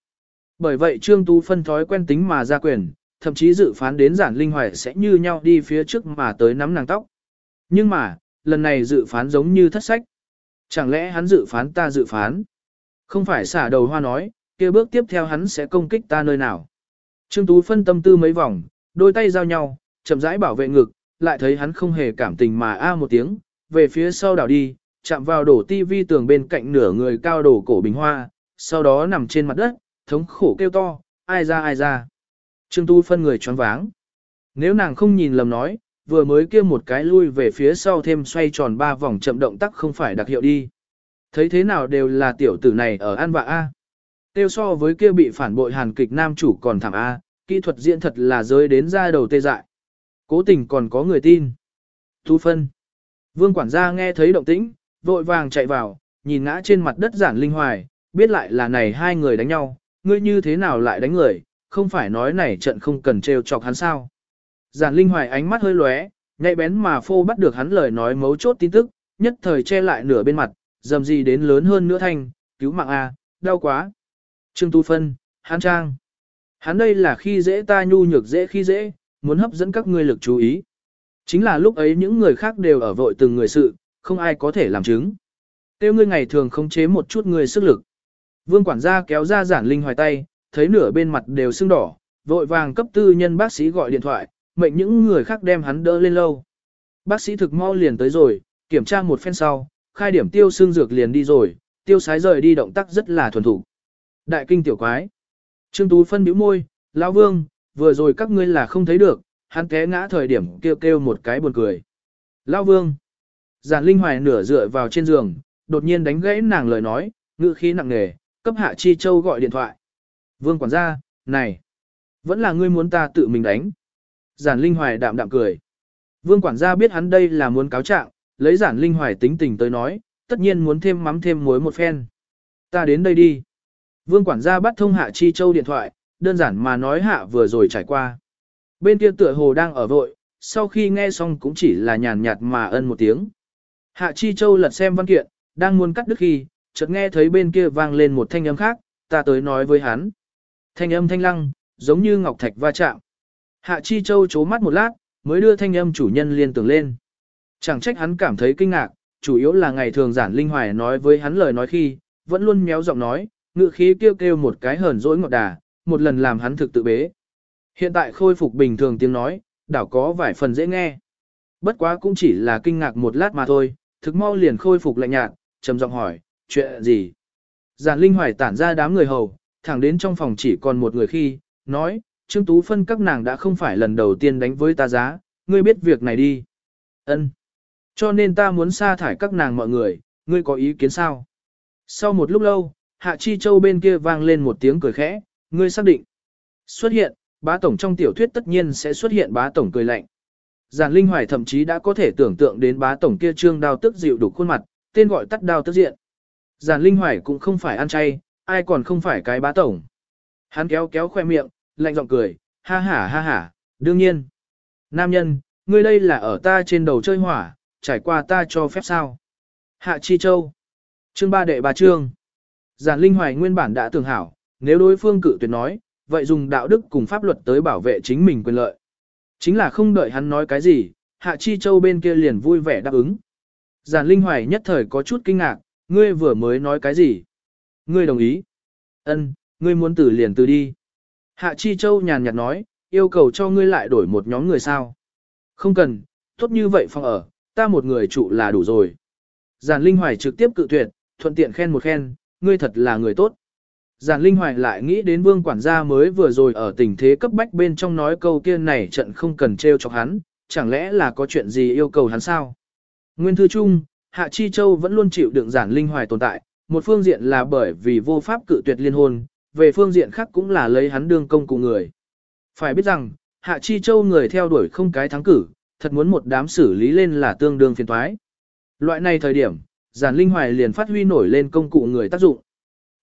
Bởi vậy Trương Tú Phân thói quen tính mà ra quyền, thậm chí dự phán đến giản linh hoài sẽ như nhau đi phía trước mà tới nắm nàng tóc. Nhưng mà, lần này dự phán giống như thất sách. Chẳng lẽ hắn dự phán ta dự phán? Không phải xả đầu hoa nói, kia bước tiếp theo hắn sẽ công kích ta nơi nào. Trương Tú phân tâm tư mấy vòng, đôi tay giao nhau, chậm rãi bảo vệ ngực, lại thấy hắn không hề cảm tình mà a một tiếng, về phía sau đảo đi, chạm vào đổ tivi tường bên cạnh nửa người cao đổ cổ bình hoa, sau đó nằm trên mặt đất, thống khổ kêu to, ai ra ai ra. Trương Tu phân người choáng váng. Nếu nàng không nhìn lầm nói, vừa mới kia một cái lui về phía sau thêm xoay tròn ba vòng chậm động tác không phải đặc hiệu đi. Thấy thế nào đều là tiểu tử này ở An Vạ A. Tiêu so với kia bị phản bội hàn kịch nam chủ còn thảm A, kỹ thuật diễn thật là rơi đến ra đầu tê dại. Cố tình còn có người tin. Tu phân. Vương quản gia nghe thấy động tĩnh, vội vàng chạy vào, nhìn ngã trên mặt đất giản linh hoài, biết lại là này hai người đánh nhau, ngươi như thế nào lại đánh người, không phải nói này trận không cần trêu chọc hắn sao. Giản Linh Hoài ánh mắt hơi lóe, nhạy bén mà phô bắt được hắn lời nói mấu chốt tin tức, nhất thời che lại nửa bên mặt, dầm gì đến lớn hơn nữa thanh, cứu mạng a, đau quá. Trương Tu Phân, Hán trang. Hắn đây là khi dễ ta nhu nhược dễ khi dễ, muốn hấp dẫn các ngươi lực chú ý. Chính là lúc ấy những người khác đều ở vội từng người sự, không ai có thể làm chứng. Tiêu ngươi ngày thường không chế một chút người sức lực. Vương quản gia kéo ra giản linh hoài tay, thấy nửa bên mặt đều sưng đỏ, vội vàng cấp tư nhân bác sĩ gọi điện thoại, mệnh những người khác đem hắn đỡ lên lâu. Bác sĩ thực mau liền tới rồi, kiểm tra một phen sau, khai điểm tiêu xương dược liền đi rồi, tiêu sái rời đi động tác rất là thuần thủ. Đại kinh tiểu quái. Trương Tú phân bĩu môi, lão vương, vừa rồi các ngươi là không thấy được, hắn té ngã thời điểm kêu kêu một cái buồn cười. Lão vương. Giản Linh Hoài nửa dựa vào trên giường, đột nhiên đánh gãy nàng lời nói, ngữ khí nặng nề, cấp Hạ Chi Châu gọi điện thoại. Vương quản gia, này. Vẫn là ngươi muốn ta tự mình đánh. Giản Linh Hoài đạm đạm cười. Vương quản gia biết hắn đây là muốn cáo trạng, lấy giản Linh Hoài tính tình tới nói, tất nhiên muốn thêm mắm thêm muối một phen. Ta đến đây đi. Vương quản gia bắt thông Hạ Chi Châu điện thoại, đơn giản mà nói Hạ vừa rồi trải qua. Bên kia tựa hồ đang ở vội, sau khi nghe xong cũng chỉ là nhàn nhạt mà ân một tiếng. Hạ Chi Châu lật xem văn kiện, đang muốn cắt đứt khi, chợt nghe thấy bên kia vang lên một thanh âm khác, ta tới nói với hắn. Thanh âm thanh lăng, giống như ngọc thạch va chạm. Hạ Chi Châu chố mắt một lát, mới đưa thanh âm chủ nhân liên tưởng lên. Chẳng trách hắn cảm thấy kinh ngạc, chủ yếu là ngày thường giản linh hoài nói với hắn lời nói khi, vẫn luôn méo giọng nói, ngự khí kêu kêu một cái hờn dỗi ngọt đà, một lần làm hắn thực tự bế. Hiện tại khôi phục bình thường tiếng nói, đảo có vài phần dễ nghe. Bất quá cũng chỉ là kinh ngạc một lát mà thôi, thực mau liền khôi phục lạnh nhạt, trầm giọng hỏi, chuyện gì? Giản Linh Hoài tản ra đám người hầu, thẳng đến trong phòng chỉ còn một người khi, nói, Trương Tú Phân các nàng đã không phải lần đầu tiên đánh với ta giá, ngươi biết việc này đi. Ân. Cho nên ta muốn sa thải các nàng mọi người, ngươi có ý kiến sao? Sau một lúc lâu, Hạ Chi Châu bên kia vang lên một tiếng cười khẽ, ngươi xác định. Xuất hiện, bá tổng trong tiểu thuyết tất nhiên sẽ xuất hiện bá tổng cười lạnh. Giản Linh Hoài thậm chí đã có thể tưởng tượng đến bá tổng kia trương đao tức dịu đủ khuôn mặt, tên gọi tắt đao tức diện. Giản Linh Hoài cũng không phải ăn chay, ai còn không phải cái bá tổng. Hắn kéo kéo khoe miệng, lạnh giọng cười, ha ha ha ha, đương nhiên. Nam nhân, ngươi đây là ở ta trên đầu chơi hỏa, trải qua ta cho phép sao. Hạ Chi Châu. Chương ba đệ bà trương. Giản Linh Hoài nguyên bản đã tưởng hảo, nếu đối phương cự tuyệt nói, vậy dùng đạo đức cùng pháp luật tới bảo vệ chính mình quyền lợi. Chính là không đợi hắn nói cái gì, Hạ Chi Châu bên kia liền vui vẻ đáp ứng. Giản Linh Hoài nhất thời có chút kinh ngạc, ngươi vừa mới nói cái gì? Ngươi đồng ý. Ân, ngươi muốn tử liền từ đi. Hạ Chi Châu nhàn nhạt nói, yêu cầu cho ngươi lại đổi một nhóm người sao. Không cần, tốt như vậy phòng ở, ta một người trụ là đủ rồi. Giản Linh Hoài trực tiếp cự tuyệt, thuận tiện khen một khen, ngươi thật là người tốt. Giản Linh Hoài lại nghĩ đến vương quản gia mới vừa rồi ở tình thế cấp bách bên trong nói câu kia này trận không cần treo chọc hắn, chẳng lẽ là có chuyện gì yêu cầu hắn sao? Nguyên thư chung, Hạ Chi Châu vẫn luôn chịu đựng Giản Linh Hoài tồn tại, một phương diện là bởi vì vô pháp cự tuyệt liên hôn, về phương diện khác cũng là lấy hắn đương công cụ người. Phải biết rằng, Hạ Chi Châu người theo đuổi không cái thắng cử, thật muốn một đám xử lý lên là tương đương phiền toái. Loại này thời điểm, Giản Linh Hoài liền phát huy nổi lên công cụ người tác dụng.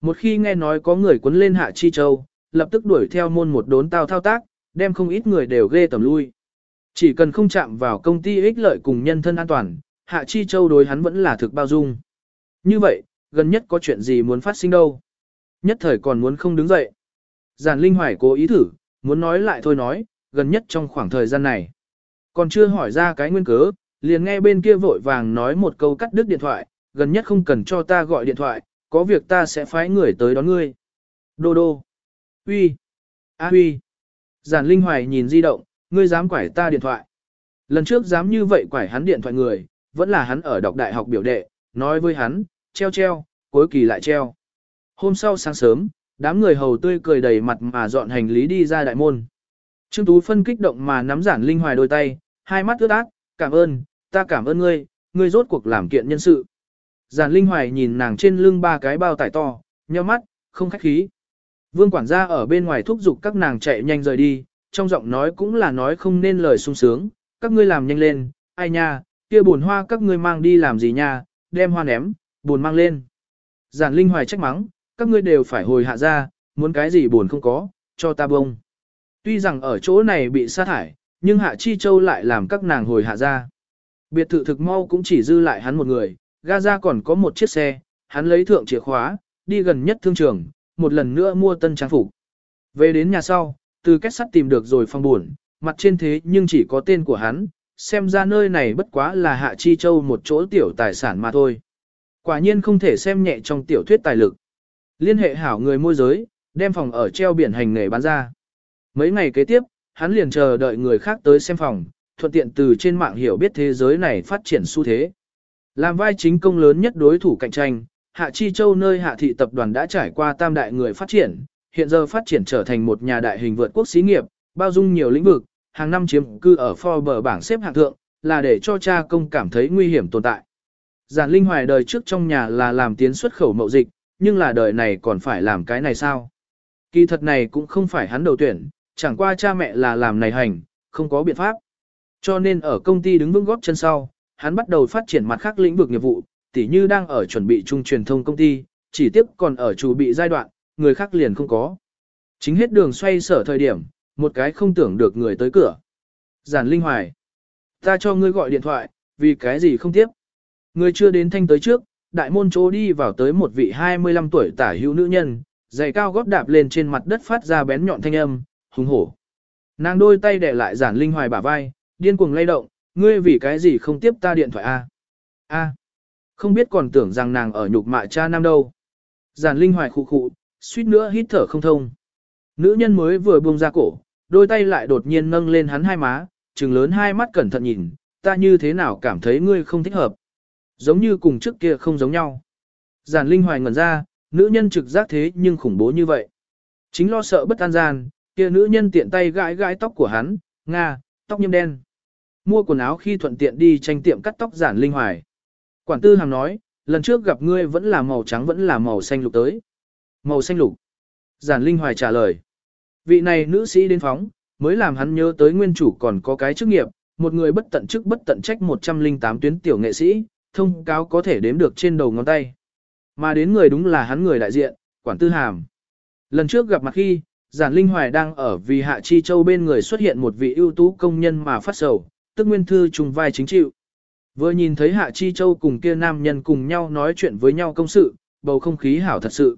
Một khi nghe nói có người quấn lên Hạ Chi Châu, lập tức đuổi theo môn một đốn tao thao tác, đem không ít người đều ghê tầm lui. Chỉ cần không chạm vào công ty ích lợi cùng nhân thân an toàn, Hạ Chi Châu đối hắn vẫn là thực bao dung. Như vậy, gần nhất có chuyện gì muốn phát sinh đâu. Nhất thời còn muốn không đứng dậy. Giản Linh Hoài cố ý thử, muốn nói lại thôi nói, gần nhất trong khoảng thời gian này. Còn chưa hỏi ra cái nguyên cớ, liền nghe bên kia vội vàng nói một câu cắt đứt điện thoại, gần nhất không cần cho ta gọi điện thoại, có việc ta sẽ phái người tới đón ngươi. Đô đô. Uy. A Uy. Giản Linh Hoài nhìn di động, ngươi dám quải ta điện thoại. Lần trước dám như vậy quải hắn điện thoại người, vẫn là hắn ở đọc đại học biểu đệ, nói với hắn, treo treo, cuối kỳ lại treo. Hôm sau sáng sớm, đám người hầu tươi cười đầy mặt mà dọn hành lý đi ra đại môn. Trương Tú phân kích động mà nắm giản linh hoài đôi tay, hai mắt ướt át, cảm ơn, ta cảm ơn ngươi, ngươi rốt cuộc làm kiện nhân sự. Giản linh hoài nhìn nàng trên lưng ba cái bao tải to, nheo mắt, không khách khí. Vương quản gia ở bên ngoài thúc giục các nàng chạy nhanh rời đi, trong giọng nói cũng là nói không nên lời sung sướng, các ngươi làm nhanh lên, ai nha, kia buồn hoa các ngươi mang đi làm gì nha, đem hoa ném, buồn mang lên. Giản linh hoài trách mắng, các ngươi đều phải hồi hạ ra, muốn cái gì buồn không có, cho ta bông. Tuy rằng ở chỗ này bị sát thải, nhưng Hạ Chi Châu lại làm các nàng hồi hạ ra. Biệt thự thực mau cũng chỉ dư lại hắn một người, ga ra còn có một chiếc xe, hắn lấy thượng chìa khóa, đi gần nhất thương trường, một lần nữa mua tân trang phục. Về đến nhà sau, từ kết sắt tìm được rồi phong buồn, mặt trên thế nhưng chỉ có tên của hắn, xem ra nơi này bất quá là Hạ Chi Châu một chỗ tiểu tài sản mà thôi. Quả nhiên không thể xem nhẹ trong tiểu thuyết tài lực. Liên hệ hảo người môi giới, đem phòng ở treo biển hành nghề bán ra. Mấy ngày kế tiếp, hắn liền chờ đợi người khác tới xem phòng, thuận tiện từ trên mạng hiểu biết thế giới này phát triển xu thế. Làm vai chính công lớn nhất đối thủ cạnh tranh, Hạ Chi Châu nơi Hạ Thị Tập đoàn đã trải qua tam đại người phát triển, hiện giờ phát triển trở thành một nhà đại hình vượt quốc xí nghiệp, bao dung nhiều lĩnh vực, hàng năm chiếm cư ở Forbes bảng xếp hạng thượng, là để cho cha công cảm thấy nguy hiểm tồn tại. Giản Linh Hoài đời trước trong nhà là làm tiến xuất khẩu mậu dịch, nhưng là đời này còn phải làm cái này sao? Kỳ thật này cũng không phải hắn đầu tuyển, chẳng qua cha mẹ là làm này hành, không có biện pháp. Cho nên ở công ty đứng vững góp chân sau, hắn bắt đầu phát triển mặt khác lĩnh vực nghiệp vụ, tỉ như đang ở chuẩn bị trung truyền thông công ty, chỉ tiếp còn ở chủ bị giai đoạn, người khác liền không có. Chính hết đường xoay sở thời điểm, một cái không tưởng được người tới cửa. Giản Linh Hoài. Ta cho ngươi gọi điện thoại, vì cái gì không tiếp. ngươi chưa đến thanh tới trước, đại môn chỗ đi vào tới một vị 25 tuổi tả hữu nữ nhân, giày cao gót đạp lên trên mặt đất phát ra bén nhọn thanh âm, hùng hổ. Nàng đôi tay để lại giản linh hoài bả vai, điên cuồng lay động, ngươi vì cái gì không tiếp ta điện thoại a? A. Không biết còn tưởng rằng nàng ở nhục mạ cha nam đâu. Giản linh hoài khụ khụ, suýt nữa hít thở không thông. Nữ nhân mới vừa buông ra cổ, đôi tay lại đột nhiên nâng lên hắn hai má, trừng lớn hai mắt cẩn thận nhìn, ta như thế nào cảm thấy ngươi không thích hợp. Giống như cùng trước kia không giống nhau. Giản linh hoài ngẩn ra, nữ nhân trực giác thế nhưng khủng bố như vậy. Chính lo sợ bất an gian, kia nữ nhân tiện tay gãi gãi tóc của hắn, nga, tóc nhiễm đen. Mua quần áo khi thuận tiện đi tranh tiệm cắt tóc giản linh hoài. Quản tư hàm nói, lần trước gặp ngươi vẫn là màu trắng vẫn là màu xanh lục tới. Màu xanh lục. Giản linh hoài trả lời. Vị này nữ sĩ đến phóng, mới làm hắn nhớ tới nguyên chủ còn có cái chức nghiệp, một người bất tận chức bất tận trách 108 tuyến tiểu nghệ sĩ, thông cáo có thể đếm được trên đầu ngón tay. Mà đến người đúng là hắn người đại diện, quản tư hàm. Lần trước gặp mặt khi, giản linh hoài đang ở vì hạ chi châu bên người xuất hiện một vị ưu tú công nhân mà phát sầu, tức nguyên thư trùng vai chính chịu. Vừa nhìn thấy hạ chi châu cùng kia nam nhân cùng nhau nói chuyện với nhau công sự, bầu không khí hảo thật sự.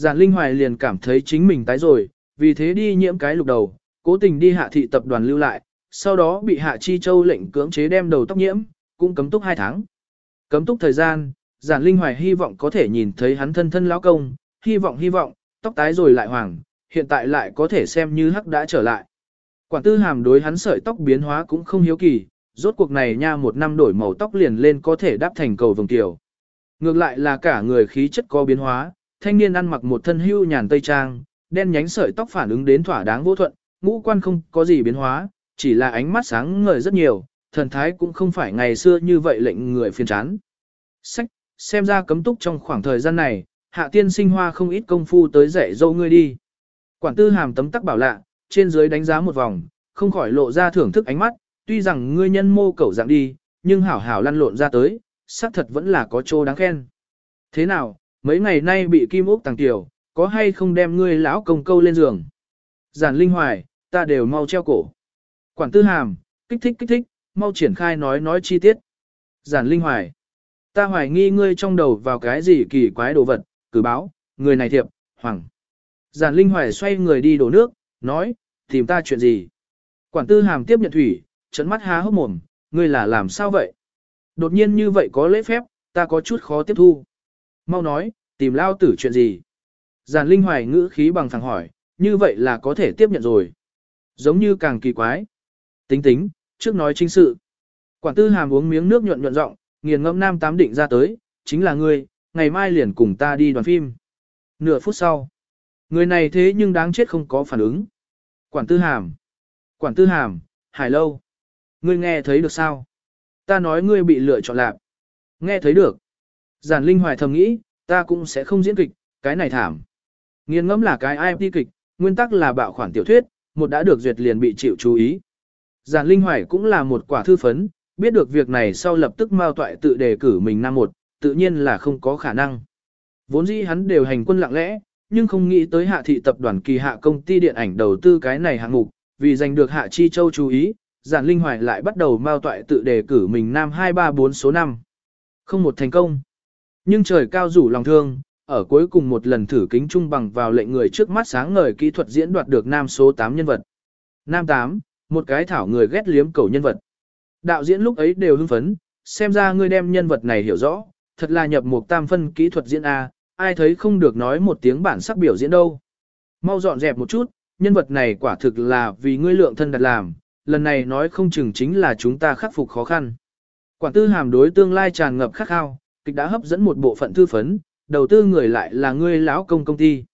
Giản linh hoài liền cảm thấy chính mình tái rồi, vì thế đi nhiễm cái lục đầu, cố tình đi hạ thị tập đoàn lưu lại, sau đó bị hạ chi châu lệnh cưỡng chế đem đầu tóc nhiễm, cũng cấm túc hai tháng. Cấm túc thời gian, giản linh hoài hy vọng có thể nhìn thấy hắn thân thân lão công, hy vọng hy vọng, tóc tái rồi lại hoàng, hiện tại lại có thể xem như hắc đã trở lại. Quản tư hàm đối hắn sợi tóc biến hóa cũng không hiếu kỳ, rốt cuộc này nha một năm đổi màu tóc liền lên có thể đáp thành cầu vồng tiểu. Ngược lại là cả người khí chất có biến hóa, thanh niên ăn mặc một thân hưu nhàn tây trang, đen nhánh sợi tóc phản ứng đến thỏa đáng vô thuận, ngũ quan không có gì biến hóa, chỉ là ánh mắt sáng ngời rất nhiều, thần thái cũng không phải ngày xưa như vậy lệnh người phiền chán. Sách, xem ra cấm túc trong khoảng thời gian này, hạ tiên sinh hoa không ít công phu tới dạy dâu ngươi đi. Quản tư hàm tấm tắc bảo lạ, trên dưới đánh giá một vòng, không khỏi lộ ra thưởng thức ánh mắt, tuy rằng ngươi nhân mô cẩu dạng đi, nhưng hảo hảo lăn lộn ra tới, xác thật vẫn là có chỗ đáng khen. Thế nào, mấy ngày nay bị kim úc tàng tiểu, có hay không đem ngươi lão công câu lên giường? Giản linh hoài, ta đều mau treo cổ. Quản tư hàm, kích thích kích thích, mau triển khai nói nói chi tiết. Giản linh hoài, ta hoài nghi ngươi trong đầu vào cái gì kỳ quái đồ vật, cử báo, người này thiệp, hoàng. Giản linh hoài xoay người đi đổ nước, nói, tìm ta chuyện gì? Quản tư hàm tiếp nhận thủy, trận mắt há hốc mồm, ngươi là làm sao vậy? Đột nhiên như vậy có lễ phép, ta có chút khó tiếp thu. Mau nói, tìm lao tử chuyện gì? Giản linh hoài ngữ khí bằng thẳng hỏi, như vậy là có thể tiếp nhận rồi. Giống như càng kỳ quái. Tính tính, trước nói chính sự. Quản tư hàm uống miếng nước nhuận nhuận rộng, nghiền ngẫm nam tám định ra tới, chính là ngươi, ngày mai liền cùng ta đi đoàn phim. Nửa phút sau, người này thế nhưng đáng chết không có phản ứng. Quản tư hàm, quản tư hàm, hải lâu. Ngươi nghe thấy được sao? Ta nói ngươi bị lựa chọn lạc. Nghe thấy được. Giản Linh Hoài thầm nghĩ, ta cũng sẽ không diễn kịch, cái này thảm. Nghiên ngẫm là cái IMT kịch, nguyên tắc là bạo khoản tiểu thuyết, một đã được duyệt liền bị chịu chú ý. Giản Linh Hoài cũng là một quả thư phấn, biết được việc này sau lập tức mao toại tự đề cử mình năm một, tự nhiên là không có khả năng. Vốn dĩ hắn đều hành quân lặng lẽ, nhưng không nghĩ tới hạ thị tập đoàn kỳ hạ công ty điện ảnh đầu tư cái này hạng mục, vì giành được hạ chi châu chú ý, giản linh hoài lại bắt đầu mao toại tự đề cử mình năm 234 số 5. Không một thành công. Nhưng trời cao rủ lòng thương, ở cuối cùng một lần thử kính trung bằng vào lệnh người trước mắt sáng ngời kỹ thuật diễn đoạt được nam số 8 nhân vật. Nam 8, một cái thảo người ghét liếm cầu nhân vật. Đạo diễn lúc ấy đều hưng phấn, xem ra ngươi đem nhân vật này hiểu rõ, thật là nhập một tam phân kỹ thuật diễn A, ai thấy không được nói một tiếng bản sắc biểu diễn đâu. Mau dọn dẹp một chút, nhân vật này quả thực là vì ngươi lượng thân đặt làm, lần này nói không chừng chính là chúng ta khắc phục khó khăn. Quản tư hàm đối tương lai tràn ngập khắc khao, kịch đã hấp dẫn một bộ phận thư phấn, đầu tư người lại là ngươi lão công công ty.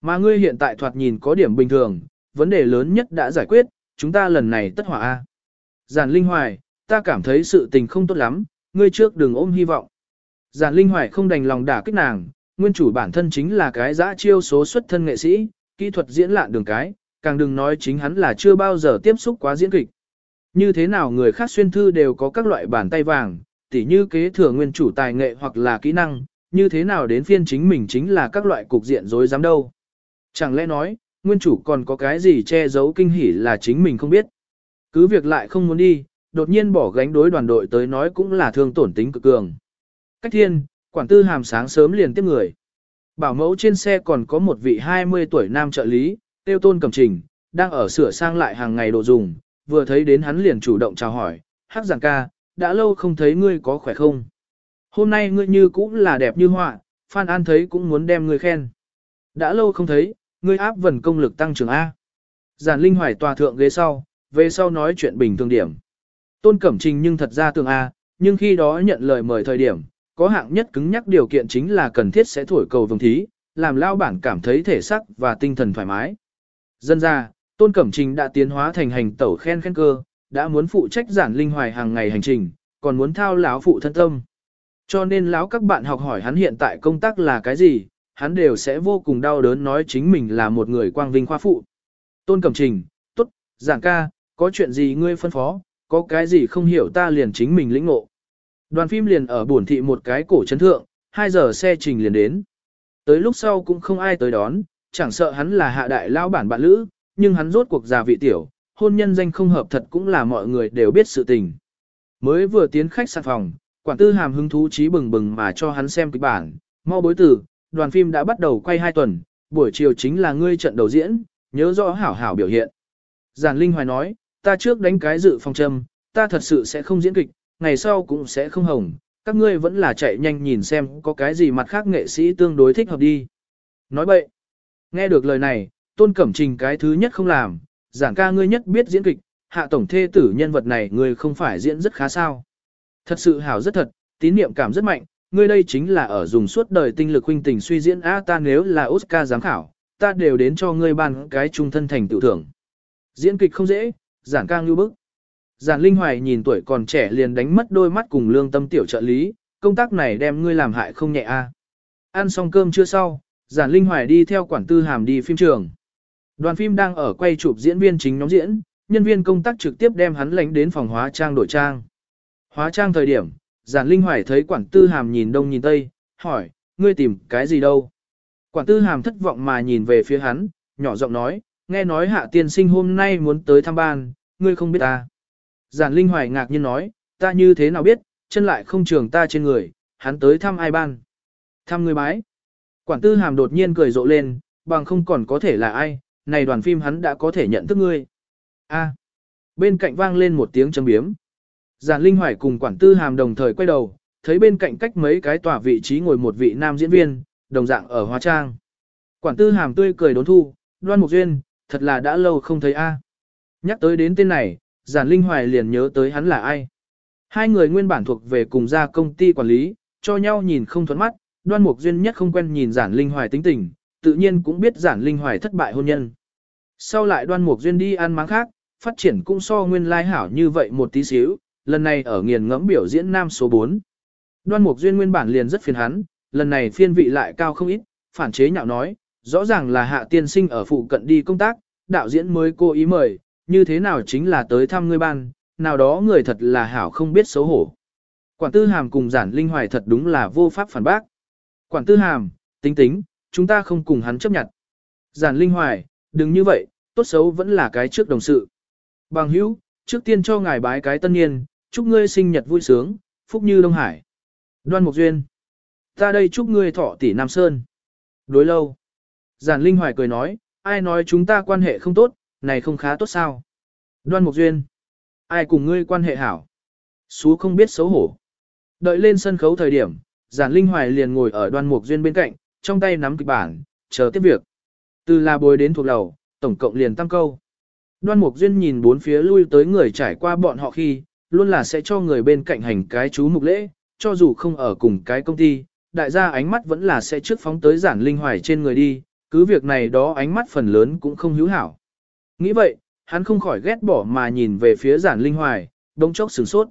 Mà ngươi hiện tại thoạt nhìn có điểm bình thường, vấn đề lớn nhất đã giải quyết, chúng ta lần này tất hỏa A. Giản Linh Hoài, ta cảm thấy sự tình không tốt lắm, ngươi trước đừng ôm hy vọng. Giản Linh Hoài không đành lòng đả kích nàng, nguyên chủ bản thân chính là cái dã chiêu số xuất thân nghệ sĩ, kỹ thuật diễn lạn đường cái, càng đừng nói chính hắn là chưa bao giờ tiếp xúc quá diễn kịch. Như thế nào người khác xuyên thư đều có các loại bàn tay vàng, tỉ như kế thừa nguyên chủ tài nghệ hoặc là kỹ năng, như thế nào đến phiên chính mình chính là các loại cục diện dối dám đâu. Chẳng lẽ nói, nguyên chủ còn có cái gì che giấu kinh hỉ là chính mình không biết. Cứ việc lại không muốn đi, đột nhiên bỏ gánh đối đoàn đội tới nói cũng là thương tổn tính cực cường. Cách thiên, quản tư hàm sáng sớm liền tiếp người. Bảo mẫu trên xe còn có một vị 20 tuổi nam trợ lý, tiêu tôn cầm trình, đang ở sửa sang lại hàng ngày đồ dùng, vừa thấy đến hắn liền chủ động chào hỏi, hắc giảng ca, đã lâu không thấy ngươi có khỏe không? Hôm nay ngươi như cũng là đẹp như họa, Phan An thấy cũng muốn đem ngươi khen. Đã lâu không thấy, ngươi áp vần công lực tăng trưởng A. Giản Linh Hoài tòa thượng ghế sau, về sau nói chuyện bình thường điểm. Tôn Cẩm Trình nhưng thật ra tường A, nhưng khi đó nhận lời mời thời điểm, có hạng nhất cứng nhắc điều kiện chính là cần thiết sẽ thổi cầu vồng thí, làm lao bản cảm thấy thể sắc và tinh thần thoải mái. Dân ra, Tôn Cẩm Trình đã tiến hóa thành hành tẩu khen khen cơ, đã muốn phụ trách giản linh hoài hàng ngày hành trình, còn muốn thao lão phụ thân tâm. Cho nên lão các bạn học hỏi hắn hiện tại công tác là cái gì, hắn đều sẽ vô cùng đau đớn nói chính mình là một người quang vinh khoa phụ. Tôn Cẩm Trình, tốt, giảng ca, có chuyện gì ngươi phân phó, có cái gì không hiểu ta liền chính mình lĩnh ngộ. Đoàn phim liền ở buồn thị một cái cổ chấn thượng, 2 giờ xe trình liền đến. Tới lúc sau cũng không ai tới đón, chẳng sợ hắn là hạ đại lao bản bạn lữ, nhưng hắn rốt cuộc già vị tiểu, hôn nhân danh không hợp thật cũng là mọi người đều biết sự tình. Mới vừa tiến khách sạn phòng, quản tư hàm hứng thú trí bừng bừng mà cho hắn xem kịch bản, mau bối tử, đoàn phim đã bắt đầu quay 2 tuần, buổi chiều chính là ngươi trận đầu diễn, nhớ rõ hảo hảo biểu hiện. Giản Linh Hoài nói, ta trước đánh cái dự phòng châm, ta thật sự sẽ không diễn kịch, ngày sau cũng sẽ không hồng, các ngươi vẫn là chạy nhanh nhìn xem có cái gì mặt khác nghệ sĩ tương đối thích hợp đi. Nói vậy, nghe được lời này, tôn cẩm trình cái thứ nhất không làm, giảng ca ngươi nhất biết diễn kịch, hạ tổng thê tử nhân vật này ngươi không phải diễn rất khá sao. Thật sự hảo rất thật, tín niệm cảm rất mạnh, ngươi đây chính là ở dùng suốt đời tinh lực huynh tình suy diễn á ta nếu là Oscar giám khảo, ta đều đến cho ngươi ban cái trung thân thành tựu thưởng. Diễn kịch không dễ, giảng ca ngưu bức. Giản Linh Hoài nhìn tuổi còn trẻ liền đánh mất đôi mắt cùng lương tâm tiểu trợ lý, công tác này đem ngươi làm hại không nhẹ a. Ăn xong cơm chưa sau, Giản Linh Hoài đi theo quản tư hàm đi phim trường. Đoàn phim đang ở quay chụp diễn viên chính nhóm diễn, nhân viên công tác trực tiếp đem hắn lánh đến phòng hóa trang đổi trang. Hóa trang thời điểm, Giản Linh Hoài thấy quản tư hàm nhìn đông nhìn tây, hỏi, ngươi tìm cái gì đâu? Quản tư hàm thất vọng mà nhìn về phía hắn, nhỏ giọng nói, nghe nói hạ tiên sinh hôm nay muốn tới thăm ban, ngươi không biết ta. Giản Linh Hoài ngạc nhiên nói, ta như thế nào biết, chân lại không trường ta trên người, hắn tới thăm ai ban. Thăm người bái. Quản tư hàm đột nhiên cười rộ lên, bằng không còn có thể là ai, này đoàn phim hắn đã có thể nhận thức ngươi. A. Bên cạnh vang lên một tiếng châm biếm. Giản Linh Hoài cùng quản tư hàm đồng thời quay đầu, thấy bên cạnh cách mấy cái tòa vị trí ngồi một vị nam diễn viên, đồng dạng ở hóa trang. Quản tư hàm tươi cười đốn thu, đoan mục duyên, thật là đã lâu không thấy A. Nhắc tới đến tên này, giản linh hoài liền nhớ tới hắn là ai. Hai người nguyên bản thuộc về cùng gia công ty quản lý, cho nhau nhìn không thuẫn mắt, đoan mục duyên nhất không quen nhìn giản linh hoài tính tình, tự nhiên cũng biết giản linh hoài thất bại hôn nhân. Sau lại đoan mục duyên đi ăn máng khác, phát triển cũng so nguyên lai hảo như vậy một tí xíu, lần này ở nghiền ngẫm biểu diễn nam số 4. Đoan mục duyên nguyên bản liền rất phiền hắn, lần này phiên vị lại cao không ít, phản chế nhạo nói, rõ ràng là hạ tiên sinh ở phụ cận đi công tác, đạo diễn mới cố ý mời, như thế nào chính là tới thăm ngươi ban, nào đó người thật là hảo không biết xấu hổ. Quản tư hàm cùng giản linh hoài thật đúng là vô pháp phản bác. Quản tư hàm, tính tính, chúng ta không cùng hắn chấp nhận. Giản linh hoài, đừng như vậy, tốt xấu vẫn là cái trước đồng sự. Bằng hữu, trước tiên cho ngài bái cái tân niên, chúc ngươi sinh nhật vui sướng, phúc như Đông Hải. Đoan Mục Duyên. Ta đây chúc ngươi thọ tỷ Nam Sơn. Đối lâu. Giản Linh Hoài cười nói, ai nói chúng ta quan hệ không tốt, này không khá tốt sao? Đoan Mục Duyên. Ai cùng ngươi quan hệ hảo? Sú không biết xấu hổ. Đợi lên sân khấu thời điểm, giản linh hoài liền ngồi ở đoan mục duyên bên cạnh, trong tay nắm kịch bản, chờ tiếp việc. Từ là bồi đến thuộc lầu, tổng cộng liền tăng câu. Đoan mục duyên nhìn bốn phía lui tới người trải qua bọn họ khi, luôn là sẽ cho người bên cạnh hành cái chú mục lễ, cho dù không ở cùng cái công ty, đại gia ánh mắt vẫn là sẽ trước phóng tới giản linh hoài trên người đi, cứ việc này đó ánh mắt phần lớn cũng không hữu hảo. Nghĩ vậy, hắn không khỏi ghét bỏ mà nhìn về phía giản linh hoài, đông chốc sửng sốt.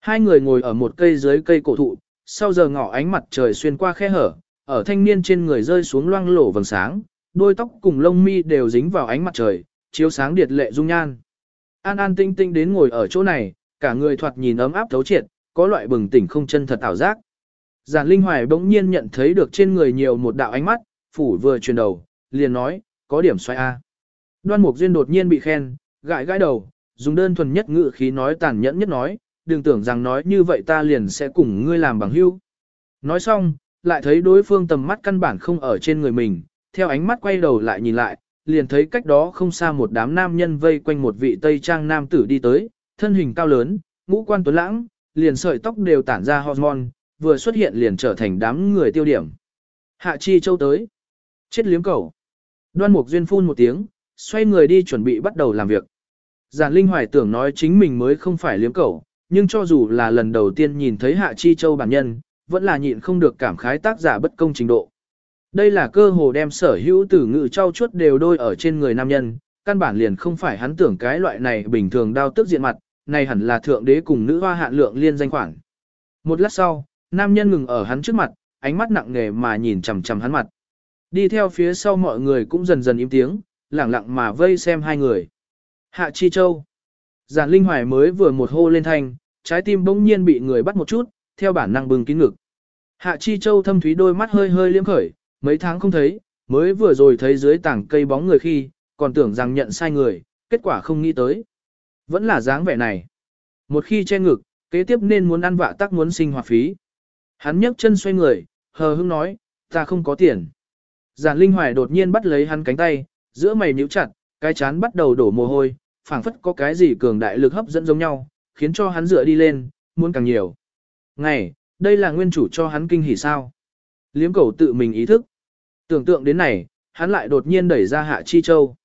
Hai người ngồi ở một cây dưới cây cổ thụ, sau giờ ngỏ ánh mặt trời xuyên qua khe hở, ở thanh niên trên người rơi xuống loang lổ vầng sáng, đôi tóc cùng lông mi đều dính vào ánh mặt trời, chiếu sáng điệt lệ dung nhan. An an tinh tinh đến ngồi ở chỗ này, cả người thoạt nhìn ấm áp thấu triệt, có loại bừng tỉnh không chân thật ảo giác. Giản Linh Hoài bỗng nhiên nhận thấy được trên người nhiều một đạo ánh mắt, phủ vừa chuyển đầu, liền nói, có điểm xoay A. Đoan Mục Duyên đột nhiên bị khen, gãi gãi đầu, dùng đơn thuần nhất ngữ khí nói tàn nhẫn nhất nói, đừng tưởng rằng nói như vậy ta liền sẽ cùng ngươi làm bằng hữu. Nói xong, lại thấy đối phương tầm mắt căn bản không ở trên người mình, theo ánh mắt quay đầu lại nhìn lại, liền thấy cách đó không xa một đám nam nhân vây quanh một vị tây trang nam tử đi tới, thân hình cao lớn, ngũ quan tuấn lãng, liền sợi tóc đều tản ra hormone, vừa xuất hiện liền trở thành đám người tiêu điểm. Hạ Chi Châu tới. Chết liếm cầu. Đoan Mục Duyên phun một tiếng, xoay người đi chuẩn bị bắt đầu làm việc. Giản Linh Hoài tưởng nói chính mình mới không phải liếm cầu, nhưng cho dù là lần đầu tiên nhìn thấy Hạ Chi Châu bản nhân, vẫn là nhịn không được cảm khái tác giả bất công trình độ. Đây là cơ hồ đem sở hữu tử ngự trao chuốt đều đôi ở trên người nam nhân, căn bản liền không phải hắn tưởng cái loại này bình thường đau tức diện mặt, này hẳn là thượng đế cùng nữ hoa hạn lượng liên danh khoản. Một lát sau, nam nhân ngừng ở hắn trước mặt, ánh mắt nặng nề mà nhìn chằm chằm hắn mặt. Đi theo phía sau mọi người cũng dần dần im tiếng, lẳng lặng mà vây xem hai người. Hạ Chi Châu. Giản Linh Hoài mới vừa một hô lên thanh, trái tim bỗng nhiên bị người bắt một chút, theo bản năng bừng kín ngực. Hạ Chi Châu thâm thúy đôi mắt hơi hơi liếm khởi, mấy tháng không thấy, mới vừa rồi thấy dưới tảng cây bóng người khi, còn tưởng rằng nhận sai người, kết quả không nghĩ tới. Vẫn là dáng vẻ này. Một khi che ngực, kế tiếp nên muốn ăn vạ tắc muốn sinh hoạt phí. Hắn nhấc chân xoay người, hờ hững nói, ta không có tiền. Giản Linh Hoài đột nhiên bắt lấy hắn cánh tay, giữa mày nhíu chặt, cái chán bắt đầu đổ mồ hôi, phảng phất có cái gì cường đại lực hấp dẫn giống nhau, khiến cho hắn dựa đi lên, muốn càng nhiều. Ngày, đây là nguyên chủ cho hắn kinh hỉ sao. Liếm cầu tự mình ý thức. Tưởng tượng đến này, hắn lại đột nhiên đẩy ra Hạ Chi Châu.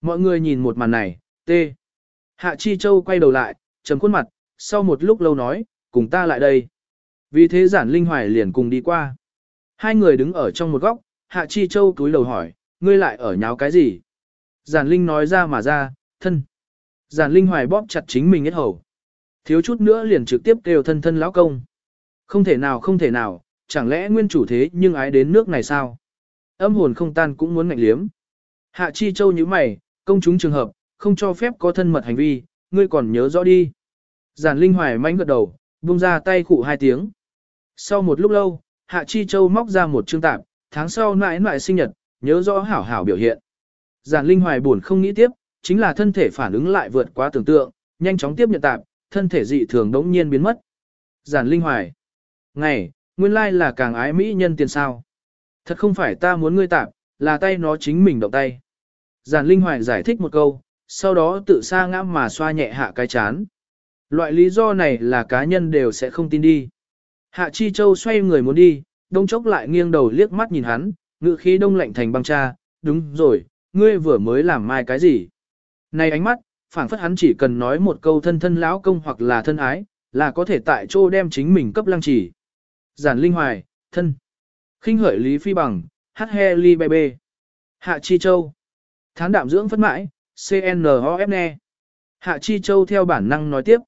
Mọi người nhìn một màn này, tê. Hạ Chi Châu quay đầu lại, trầm khuôn mặt, sau một lúc lâu nói, cùng ta lại đây. Vì thế giản linh hoài liền cùng đi qua. Hai người đứng ở trong một góc, Hạ Chi Châu túi đầu hỏi, ngươi lại ở nháo cái gì? Giản linh nói ra mà ra, thân. Giản linh hoài bóp chặt chính mình hết hầu. Thiếu chút nữa liền trực tiếp kêu thân thân lão công. Không thể nào không thể nào, chẳng lẽ nguyên chủ thế nhưng ái đến nước này sao? Âm hồn không tan cũng muốn ngạnh liếm. Hạ Chi Châu như mày, công chúng trường hợp, không cho phép có thân mật hành vi, ngươi còn nhớ rõ đi. Giản Linh Hoài manh gật đầu, buông ra tay khụ hai tiếng. Sau một lúc lâu, Hạ Chi Châu móc ra một chương tạp, tháng sau mãi mãi sinh nhật, nhớ rõ hảo hảo biểu hiện. Giản Linh Hoài buồn không nghĩ tiếp, chính là thân thể phản ứng lại vượt quá tưởng tượng, nhanh chóng tiếp nhận tạp, thân thể dị thường đống nhiên biến mất. Giản Linh Hoài. Ngày, nguyên lai là càng ái mỹ nhân tiền sao. Thật không phải ta muốn ngươi tạp, là tay nó chính mình động tay. Giản Linh Hoài giải thích một câu, sau đó tự sa ngã mà xoa nhẹ hạ cái chán. Loại lý do này là cá nhân đều sẽ không tin đi. Hạ Chi Châu xoay người muốn đi, đông chốc lại nghiêng đầu liếc mắt nhìn hắn, ngự khí đông lạnh thành băng cha, đúng rồi, ngươi vừa mới làm mai cái gì. Này ánh mắt, phảng phất hắn chỉ cần nói một câu thân thân lão công hoặc là thân ái, là có thể tại chỗ đem chính mình cấp lăng chỉ. Giản Linh Hoài, thân. khinh hợi Lý Phi Bằng, hát he ly bê bê. Hạ Chi Châu. Thán đạm dưỡng phất mãi, CNOF E, Hạ Chi Châu theo bản năng nói tiếp.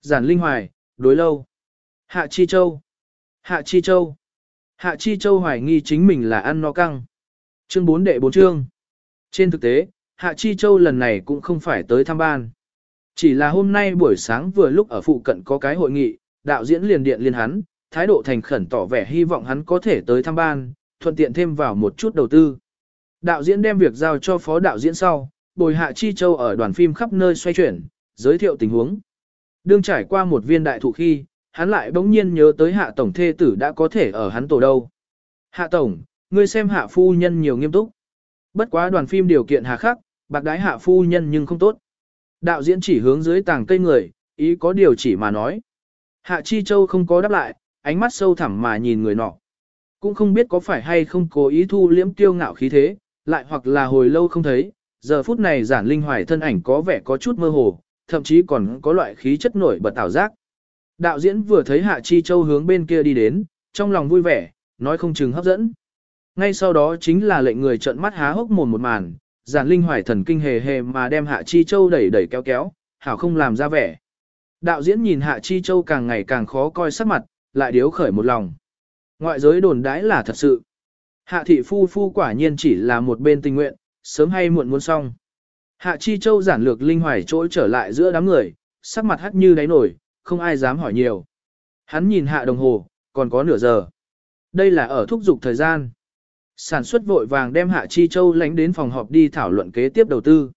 Giản Linh Hoài, đối lâu. Hạ Chi Châu. Hạ Chi Châu. Hạ Chi Châu hoài nghi chính mình là ăn no căng. Chương 4 đệ 4 chương. Trên thực tế, Hạ Chi Châu lần này cũng không phải tới thăm ban. Chỉ là hôm nay buổi sáng vừa lúc ở phụ cận có cái hội nghị, đạo diễn liền điện liên hắn, thái độ thành khẩn tỏ vẻ hy vọng hắn có thể tới thăm ban, thuận tiện thêm vào một chút đầu tư. Đạo diễn đem việc giao cho phó đạo diễn sau, bồi Hạ Chi Châu ở đoàn phim khắp nơi xoay chuyển, giới thiệu tình huống. Đương trải qua một viên đại thụ khi, hắn lại bỗng nhiên nhớ tới hạ tổng thê tử đã có thể ở hắn tổ đâu. Hạ tổng, ngươi xem hạ phu nhân nhiều nghiêm túc. Bất quá đoàn phim điều kiện hà khắc, bạc đái hạ phu nhân nhưng không tốt. Đạo diễn chỉ hướng dưới tàng cây người, ý có điều chỉ mà nói. Hạ Chi Châu không có đáp lại, ánh mắt sâu thẳm mà nhìn người nọ. Cũng không biết có phải hay không cố ý thu liễm tiêu ngạo khí thế, lại hoặc là hồi lâu không thấy, giờ phút này giản linh hoài thân ảnh có vẻ có chút mơ hồ, thậm chí còn có loại khí chất nổi bật ảo giác. Đạo diễn vừa thấy Hạ Chi Châu hướng bên kia đi đến, trong lòng vui vẻ, nói không chừng hấp dẫn. Ngay sau đó chính là lệnh người trợn mắt há hốc mồm một màn, giản linh hoài thần kinh hề hề mà đem Hạ Chi Châu đẩy đẩy kéo kéo, hảo không làm ra vẻ. Đạo diễn nhìn Hạ Chi Châu càng ngày càng khó coi sắc mặt, lại điếu khởi một lòng. Ngoại giới đồn đãi là thật sự. Hạ thị phu phu quả nhiên chỉ là một bên tình nguyện, sớm hay muộn muốn xong. Hạ Chi Châu giản lược linh hoài trỗi trở lại giữa đám người, sắc mặt hắt như đáy nổi, không ai dám hỏi nhiều. Hắn nhìn hạ đồng hồ, còn có nửa giờ. Đây là ở thúc dục thời gian. Sản xuất vội vàng đem Hạ Chi Châu lánh đến phòng họp đi thảo luận kế tiếp đầu tư.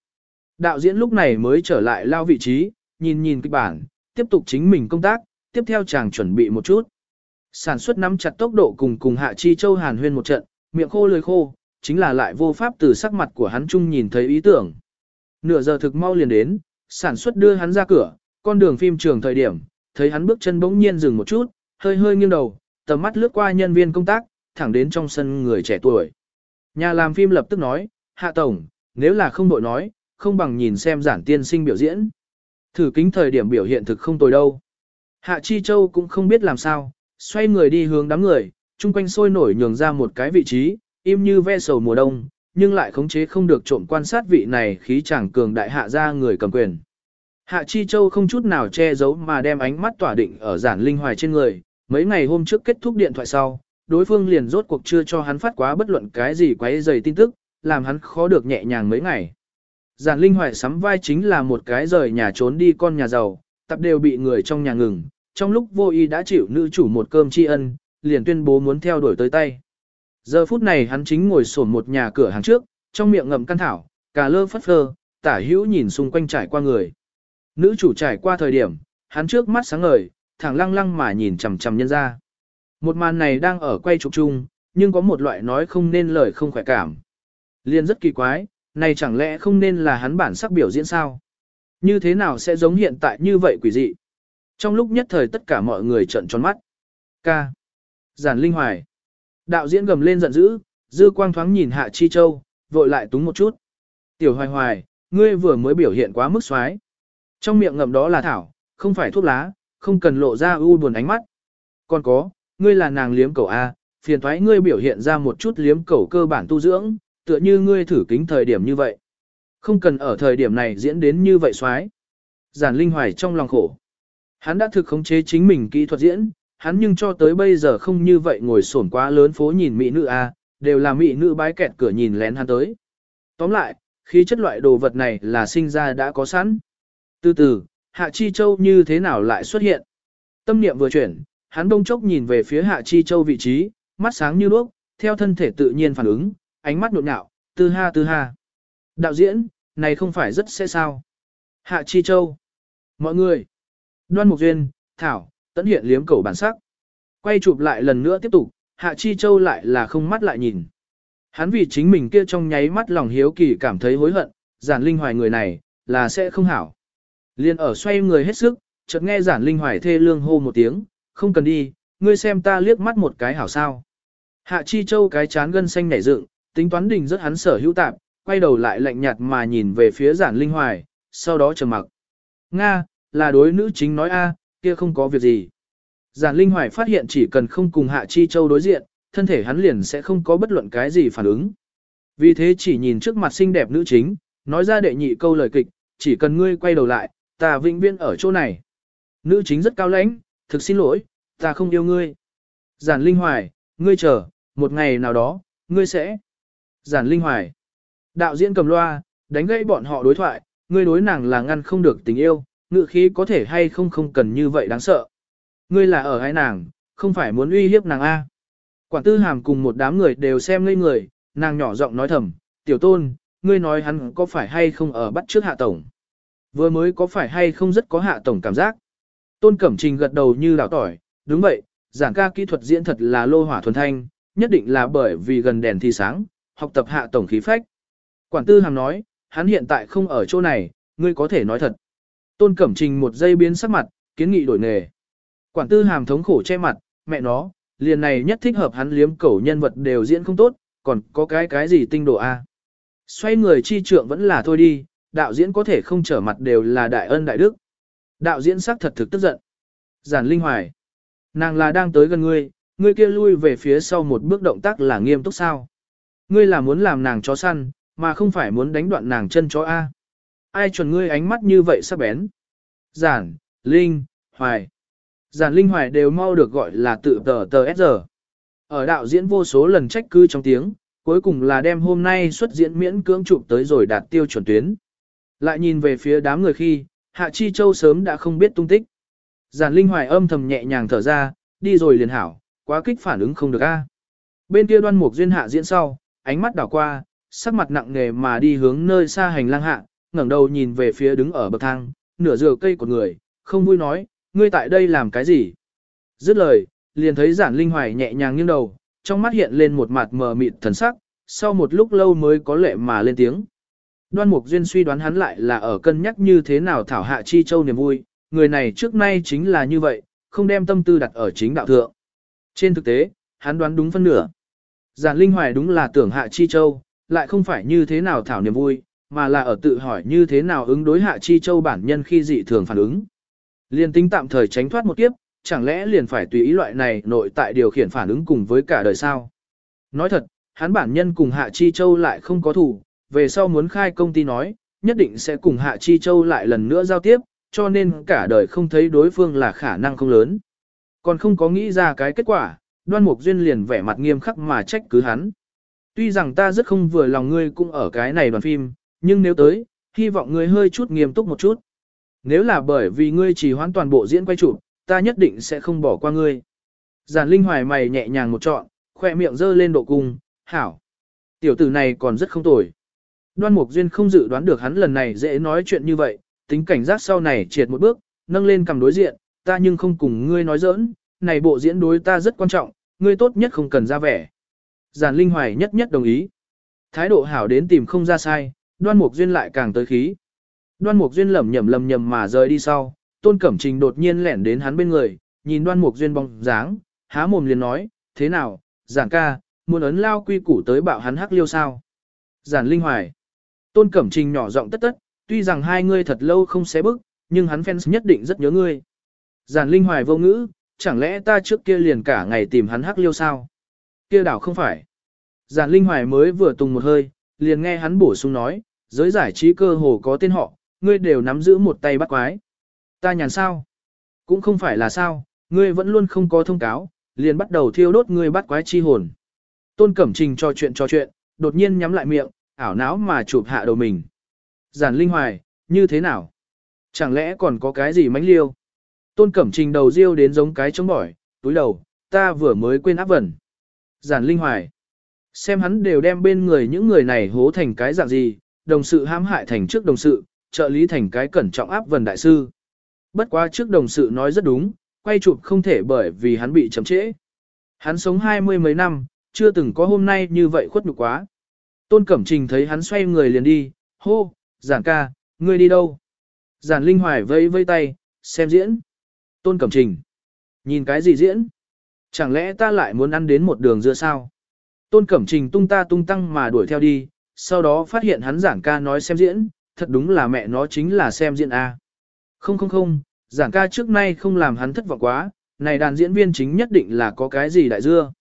Đạo diễn lúc này mới trở lại lao vị trí, nhìn nhìn kịch bản, tiếp tục chính mình công tác, tiếp theo chàng chuẩn bị một chút. Sản xuất nắm chặt tốc độ cùng cùng Hạ Chi Châu hàn huyên một trận, miệng khô lưỡi khô, chính là lại vô pháp từ sắc mặt của hắn chung nhìn thấy ý tưởng. Nửa giờ thực mau liền đến, sản xuất đưa hắn ra cửa, con đường phim trường thời điểm, thấy hắn bước chân bỗng nhiên dừng một chút, hơi hơi nghiêng đầu, tầm mắt lướt qua nhân viên công tác, thẳng đến trong sân người trẻ tuổi. Nhà làm phim lập tức nói, Hạ Tổng, nếu là không đội nói, không bằng nhìn xem giản tiên sinh biểu diễn. Thử kính thời điểm biểu hiện thực không tồi đâu. Hạ Chi Châu cũng không biết làm sao, xoay người đi hướng đám người, chung quanh sôi nổi nhường ra một cái vị trí, im như ve sầu mùa đông, nhưng lại khống chế không được trộm quan sát vị này khí chàng cường đại hạ ra người cầm quyền. Hạ Chi Châu không chút nào che giấu mà đem ánh mắt tỏa định ở giản linh hoài trên người, mấy ngày hôm trước kết thúc điện thoại sau, đối phương liền rốt cuộc chưa cho hắn phát quá bất luận cái gì quấy dày tin tức, làm hắn khó được nhẹ nhàng mấy ngày. Giản linh hoài sắm vai chính là một cái rời nhà trốn đi con nhà giàu, tập đều bị người trong nhà ngừng, trong lúc vô ý đã chịu nữ chủ một cơm tri ân, liền tuyên bố muốn theo đuổi tới tay. Giờ phút này hắn chính ngồi sổn một nhà cửa hàng trước, trong miệng ngậm căn thảo, cà lơ phất phơ, tả hữu nhìn xung quanh trải qua người. Nữ chủ trải qua thời điểm, hắn trước mắt sáng ngời, thẳng lăng lăng mà nhìn chằm chằm nhân ra. Một màn này đang ở quay trục chung, nhưng có một loại nói không nên lời không khỏe cảm. Liên rất kỳ quái, này chẳng lẽ không nên là hắn bản sắc biểu diễn sao? Như thế nào sẽ giống hiện tại như vậy quỷ dị? Trong lúc nhất thời tất cả mọi người trợn tròn mắt. Ca. Giản Linh Hoài. Đạo diễn gầm lên giận dữ, dư quang thoáng nhìn Hạ Chi Châu, vội lại túng một chút. Tiểu Hoài Hoài, ngươi vừa mới biểu hiện quá mức xoái. Trong miệng ngậm đó là thảo, không phải thuốc lá, không cần lộ ra u buồn ánh mắt. Còn có, ngươi là nàng liếm cầu A, phiền thoái ngươi biểu hiện ra một chút liếm cầu cơ bản tu dưỡng, tựa như ngươi thử kính thời điểm như vậy. Không cần ở thời điểm này diễn đến như vậy xoái. Giản Linh Hoài trong lòng khổ. Hắn đã thực khống chế chính mình kỹ thuật diễn, hắn nhưng cho tới bây giờ không như vậy ngồi sổn quá lớn phố nhìn mỹ nữ A, đều là mỹ nữ bái kẹt cửa nhìn lén hắn tới. Tóm lại, khí chất loại đồ vật này là sinh ra đã có sẵn. Từ từ, Hạ Chi Châu như thế nào lại xuất hiện? Tâm niệm vừa chuyển, hắn đông chốc nhìn về phía Hạ Chi Châu vị trí, mắt sáng như đuốc, theo thân thể tự nhiên phản ứng, ánh mắt nhộn nhạo, tư ha tư ha. Đạo diễn, này không phải rất sẽ sao. Hạ Chi Châu. Mọi người. Đoan Mục Duyên, Thảo, tấn hiện liếm cầu bản sắc. Quay chụp lại lần nữa tiếp tục, Hạ Chi Châu lại là không mắt lại nhìn. Hắn vì chính mình kia trong nháy mắt lòng hiếu kỳ cảm thấy hối hận, giản linh hoài người này, là sẽ không hảo. Liên ở xoay người hết sức, chợt nghe giản linh hoài thê lương hô một tiếng, không cần đi, ngươi xem ta liếc mắt một cái hảo sao. Hạ Chi Châu cái chán gân xanh nảy dựng, tính toán đình rất hắn sở hữu tạp, quay đầu lại lạnh nhạt mà nhìn về phía giản linh hoài, sau đó trầm mặc. Nga, là đối nữ chính nói a, kia không có việc gì. Giản linh hoài phát hiện chỉ cần không cùng Hạ Chi Châu đối diện, thân thể hắn liền sẽ không có bất luận cái gì phản ứng. Vì thế chỉ nhìn trước mặt xinh đẹp nữ chính, nói ra đệ nhị câu lời kịch, chỉ cần ngươi quay đầu lại, ta vĩnh viễn ở chỗ này. Nữ chính rất cao lãnh, thực xin lỗi, ta không yêu ngươi. Giản Linh Hoài, ngươi chờ, một ngày nào đó, ngươi sẽ. Giản Linh Hoài. Đạo diễn cầm loa, đánh gãy bọn họ đối thoại, ngươi đối nàng là ngăn không được tình yêu, ngự khí có thể hay không không cần như vậy đáng sợ. Ngươi là ở hai nàng, không phải muốn uy hiếp nàng A. Quản tư hàm cùng một đám người đều xem ngây người, nàng nhỏ giọng nói thầm, tiểu tôn, ngươi nói hắn có phải hay không ở bắt trước hạ tổng. Vừa mới có phải hay không rất có hạ tổng cảm giác. Tôn Cẩm Trình gật đầu như đảo tỏi, đúng vậy, giảng ca kỹ thuật diễn thật là lô hỏa thuần thanh, nhất định là bởi vì gần đèn thì sáng, học tập hạ tổng khí phách. Quản tư hàm nói, hắn hiện tại không ở chỗ này, ngươi có thể nói thật. Tôn Cẩm Trình một giây biến sắc mặt, kiến nghị đổi nghề. Quản tư hàm thống khổ che mặt, mẹ nó, liền này nhất thích hợp hắn liếm cẩu nhân vật đều diễn không tốt, còn có cái cái gì tinh độ A. Xoay người chi trượng vẫn là thôi đi, đạo diễn có thể không trở mặt đều là đại ân đại đức. Đạo diễn sắc thật thực tức giận. Giản Linh Hoài. Nàng là đang tới gần ngươi, ngươi kia lui về phía sau một bước động tác là nghiêm túc sao. Ngươi là muốn làm nàng chó săn, mà không phải muốn đánh đoạn nàng chân chó A. Ai chuẩn ngươi ánh mắt như vậy sắc bén. Giản, Linh, Hoài. Giản Linh Hoài đều mau được gọi là tự tờ tờ S Ở đạo diễn vô số lần trách cứ trong tiếng, cuối cùng là đem hôm nay xuất diễn miễn cưỡng chụp tới rồi đạt tiêu chuẩn tuyến. Lại nhìn về phía đám người khi, Hạ Chi Châu sớm đã không biết tung tích. Giản Linh Hoài âm thầm nhẹ nhàng thở ra, đi rồi liền hảo, quá kích phản ứng không được a. Bên kia đoan mục duyên hạ diễn sau, ánh mắt đảo qua, sắc mặt nặng nề mà đi hướng nơi xa hành lang hạ, ngẩng đầu nhìn về phía đứng ở bậc thang, nửa dừa cây của người, không vui nói, ngươi tại đây làm cái gì? Dứt lời, liền thấy giản linh hoài nhẹ nhàng nghiêng đầu, trong mắt hiện lên một mặt mờ mịt thần sắc, sau một lúc lâu mới có lệ mà lên tiếng. Đoan Mục Duyên suy đoán hắn lại là ở cân nhắc như thế nào thảo hạ chi châu niềm vui, người này trước nay chính là như vậy, không đem tâm tư đặt ở chính đạo thượng. Trên thực tế, hắn đoán đúng phân nửa. Giản Linh Hoài đúng là tưởng hạ chi châu, lại không phải như thế nào thảo niềm vui, mà là ở tự hỏi như thế nào ứng đối hạ chi châu bản nhân khi dị thường phản ứng. Liên tính tạm thời tránh thoát một kiếp, chẳng lẽ liền phải tùy ý loại này nội tại điều khiển phản ứng cùng với cả đời sao? Nói thật, hắn bản nhân cùng Hạ Chi Châu lại không có thủ, về sau muốn khai công ty nói, nhất định sẽ cùng Hạ Chi Châu lại lần nữa giao tiếp, cho nên cả đời không thấy đối phương là khả năng không lớn. Còn không có nghĩ ra cái kết quả, đoan mục duyên liền vẻ mặt nghiêm khắc mà trách cứ hắn. Tuy rằng ta rất không vừa lòng ngươi cũng ở cái này đoàn phim, nhưng nếu tới, hy vọng ngươi hơi chút nghiêm túc một chút. Nếu là bởi vì ngươi chỉ hoãn toàn bộ diễn quay chụp, ta nhất định sẽ không bỏ qua ngươi. Giản Linh Hoài mày nhẹ nhàng một trọn, khoe miệng dơ lên độ cung, hảo. Tiểu tử này còn rất không tồi. Đoan Mục Duyên không dự đoán được hắn lần này dễ nói chuyện như vậy, tính cảnh giác sau này triệt một bước, nâng lên cầm đối diện, ta nhưng không cùng ngươi nói giỡn, này bộ diễn đối ta rất quan trọng, ngươi tốt nhất không cần ra vẻ. Giản Linh Hoài nhất nhất đồng ý. Thái độ hảo đến tìm không ra sai, Đoan Mục Duyên lại càng tới khí. Đoan Mục Duyên lẩm nhẩm lầm nhầm mà rời đi sau, Tôn Cẩm Trình đột nhiên lẻn đến hắn bên người, nhìn Đoan Mục Duyên bóng dáng, há mồm liền nói, thế nào, giản ca, muốn ấn lao quy củ tới bạo hắn hắc liêu sao. Giản Linh Hoài. Tôn Cẩm Trình nhỏ giọng tất tất, tuy rằng hai ngươi thật lâu không xé bức, nhưng hắn fans nhất định rất nhớ ngươi. Giản Linh Hoài vô ngữ, chẳng lẽ ta trước kia liền cả ngày tìm hắn hắc liêu sao? Kia đảo không phải. Giản Linh Hoài mới vừa tùng một hơi, liền nghe hắn bổ sung nói, giới giải trí cơ hồ có tên họ, ngươi đều nắm giữ một tay bắt quái. Ta nhàn sao? Cũng không phải là sao, ngươi vẫn luôn không có thông cáo, liền bắt đầu thiêu đốt ngươi bắt quái chi hồn. Tôn Cẩm Trình trò chuyện trò chuyện, đột nhiên nhắm lại miệng, ảo não mà chụp hạ đầu mình. Giản Linh Hoài, như thế nào? Chẳng lẽ còn có cái gì mánh liêu? Tôn Cẩm Trình đầu riêu đến giống cái chống bỏi, túi đầu, ta vừa mới quên áp vẩn. Giản Linh Hoài. Xem hắn đều đem bên người những người này hố thành cái dạng gì, đồng sự hãm hại thành trước đồng sự, trợ lý thành cái cẩn trọng áp vần đại sư. Bất quá trước đồng sự nói rất đúng, quay chụp không thể bởi vì hắn bị chậm trễ. Hắn sống hai mươi mấy năm, chưa từng có hôm nay như vậy khuất nhục quá. Tôn Cẩm Trình thấy hắn xoay người liền đi, hô, giản ca, ngươi đi đâu? Giản Linh Hoài vây vây tay, xem diễn. Tôn Cẩm Trình, nhìn cái gì diễn? Chẳng lẽ ta lại muốn ăn đến một đường dưa sao? Tôn Cẩm Trình tung ta tung tăng mà đuổi theo đi, sau đó phát hiện hắn giản ca nói xem diễn, thật đúng là mẹ nó chính là xem diễn A. Không không không, giảng ca trước nay không làm hắn thất vọng quá, này đàn diễn viên chính nhất định là có cái gì đại dưa.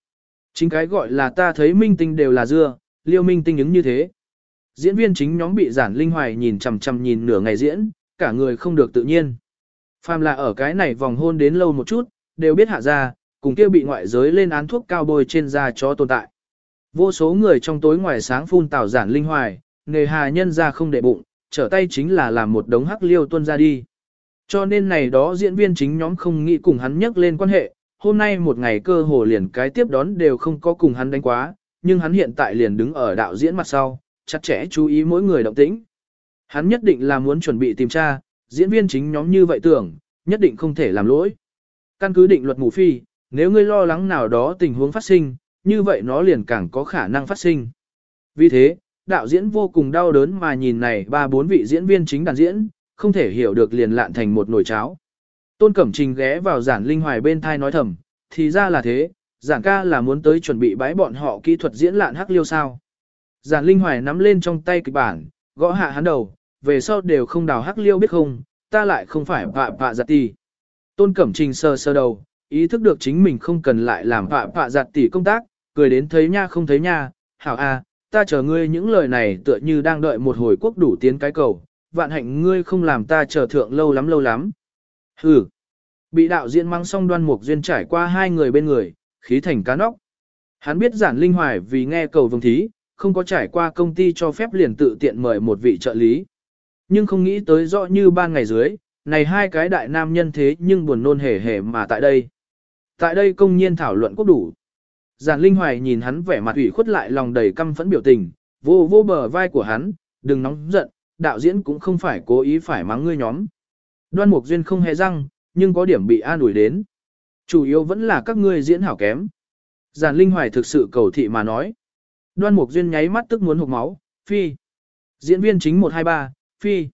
Chính cái gọi là ta thấy minh tinh đều là dưa, liêu minh tinh ứng như thế. Diễn viên chính nhóm bị giản linh hoài nhìn chằm chằm nhìn nửa ngày diễn, cả người không được tự nhiên. Phàm là ở cái này vòng hôn đến lâu một chút, đều biết hạ ra, cùng kia bị ngoại giới lên án thuốc cao bôi trên da cho tồn tại. Vô số người trong tối ngoài sáng phun tảo giản linh hoài, nghề hà nhân ra không để bụng, trở tay chính là làm một đống hắc liêu tuân ra đi. Cho nên này đó diễn viên chính nhóm không nghĩ cùng hắn nhắc lên quan hệ, hôm nay một ngày cơ hồ liền cái tiếp đón đều không có cùng hắn đánh quá, nhưng hắn hiện tại liền đứng ở đạo diễn mặt sau, chặt chẽ chú ý mỗi người động tĩnh. Hắn nhất định là muốn chuẩn bị tìm tra, diễn viên chính nhóm như vậy tưởng, nhất định không thể làm lỗi. Căn cứ định luật ngủ phi, nếu ngươi lo lắng nào đó tình huống phát sinh, như vậy nó liền càng có khả năng phát sinh. Vì thế, đạo diễn vô cùng đau đớn mà nhìn này ba bốn vị diễn viên chính đàn diễn, không thể hiểu được liền lạn thành một nồi cháo. Tôn Cẩm Trình ghé vào giản linh hoài bên thai nói thầm, thì ra là thế, giản ca là muốn tới chuẩn bị bãi bọn họ kỹ thuật diễn lạn hắc liêu sao. Giản linh hoài nắm lên trong tay kịch bản, gõ hạ hắn đầu, về sau đều không đào hắc liêu biết không, ta lại không phải vạ vạ giặt tỷ. Tôn Cẩm Trình sơ sơ đầu, ý thức được chính mình không cần lại làm vạ vạ giặt tỉ công tác, cười đến thấy nha không thấy nha, hảo a, ta chờ ngươi những lời này tựa như đang đợi một hồi quốc đủ tiến cái cầu, vạn hạnh ngươi không làm ta chờ thượng lâu lắm lâu lắm. Hừ. Bị đạo diễn mang xong đoan mục duyên trải qua hai người bên người, khí thành cá nóc. Hắn biết giản linh hoài vì nghe cầu vương thí, không có trải qua công ty cho phép liền tự tiện mời một vị trợ lý. Nhưng không nghĩ tới rõ như ba ngày dưới, này hai cái đại nam nhân thế nhưng buồn nôn hề hề mà tại đây. Tại đây công nhiên thảo luận quốc đủ. Giản Linh Hoài nhìn hắn vẻ mặt ủy khuất lại lòng đầy căm phẫn biểu tình, vô vô bờ vai của hắn, đừng nóng giận, đạo diễn cũng không phải cố ý phải mắng ngươi nhóm. Đoan Mục Duyên không hề răng, nhưng có điểm bị an ủi đến. Chủ yếu vẫn là các ngươi diễn hảo kém. Giản Linh Hoài thực sự cầu thị mà nói. Đoan Mục Duyên nháy mắt tức muốn hụt máu, phi. Diễn viên chính 123, phi.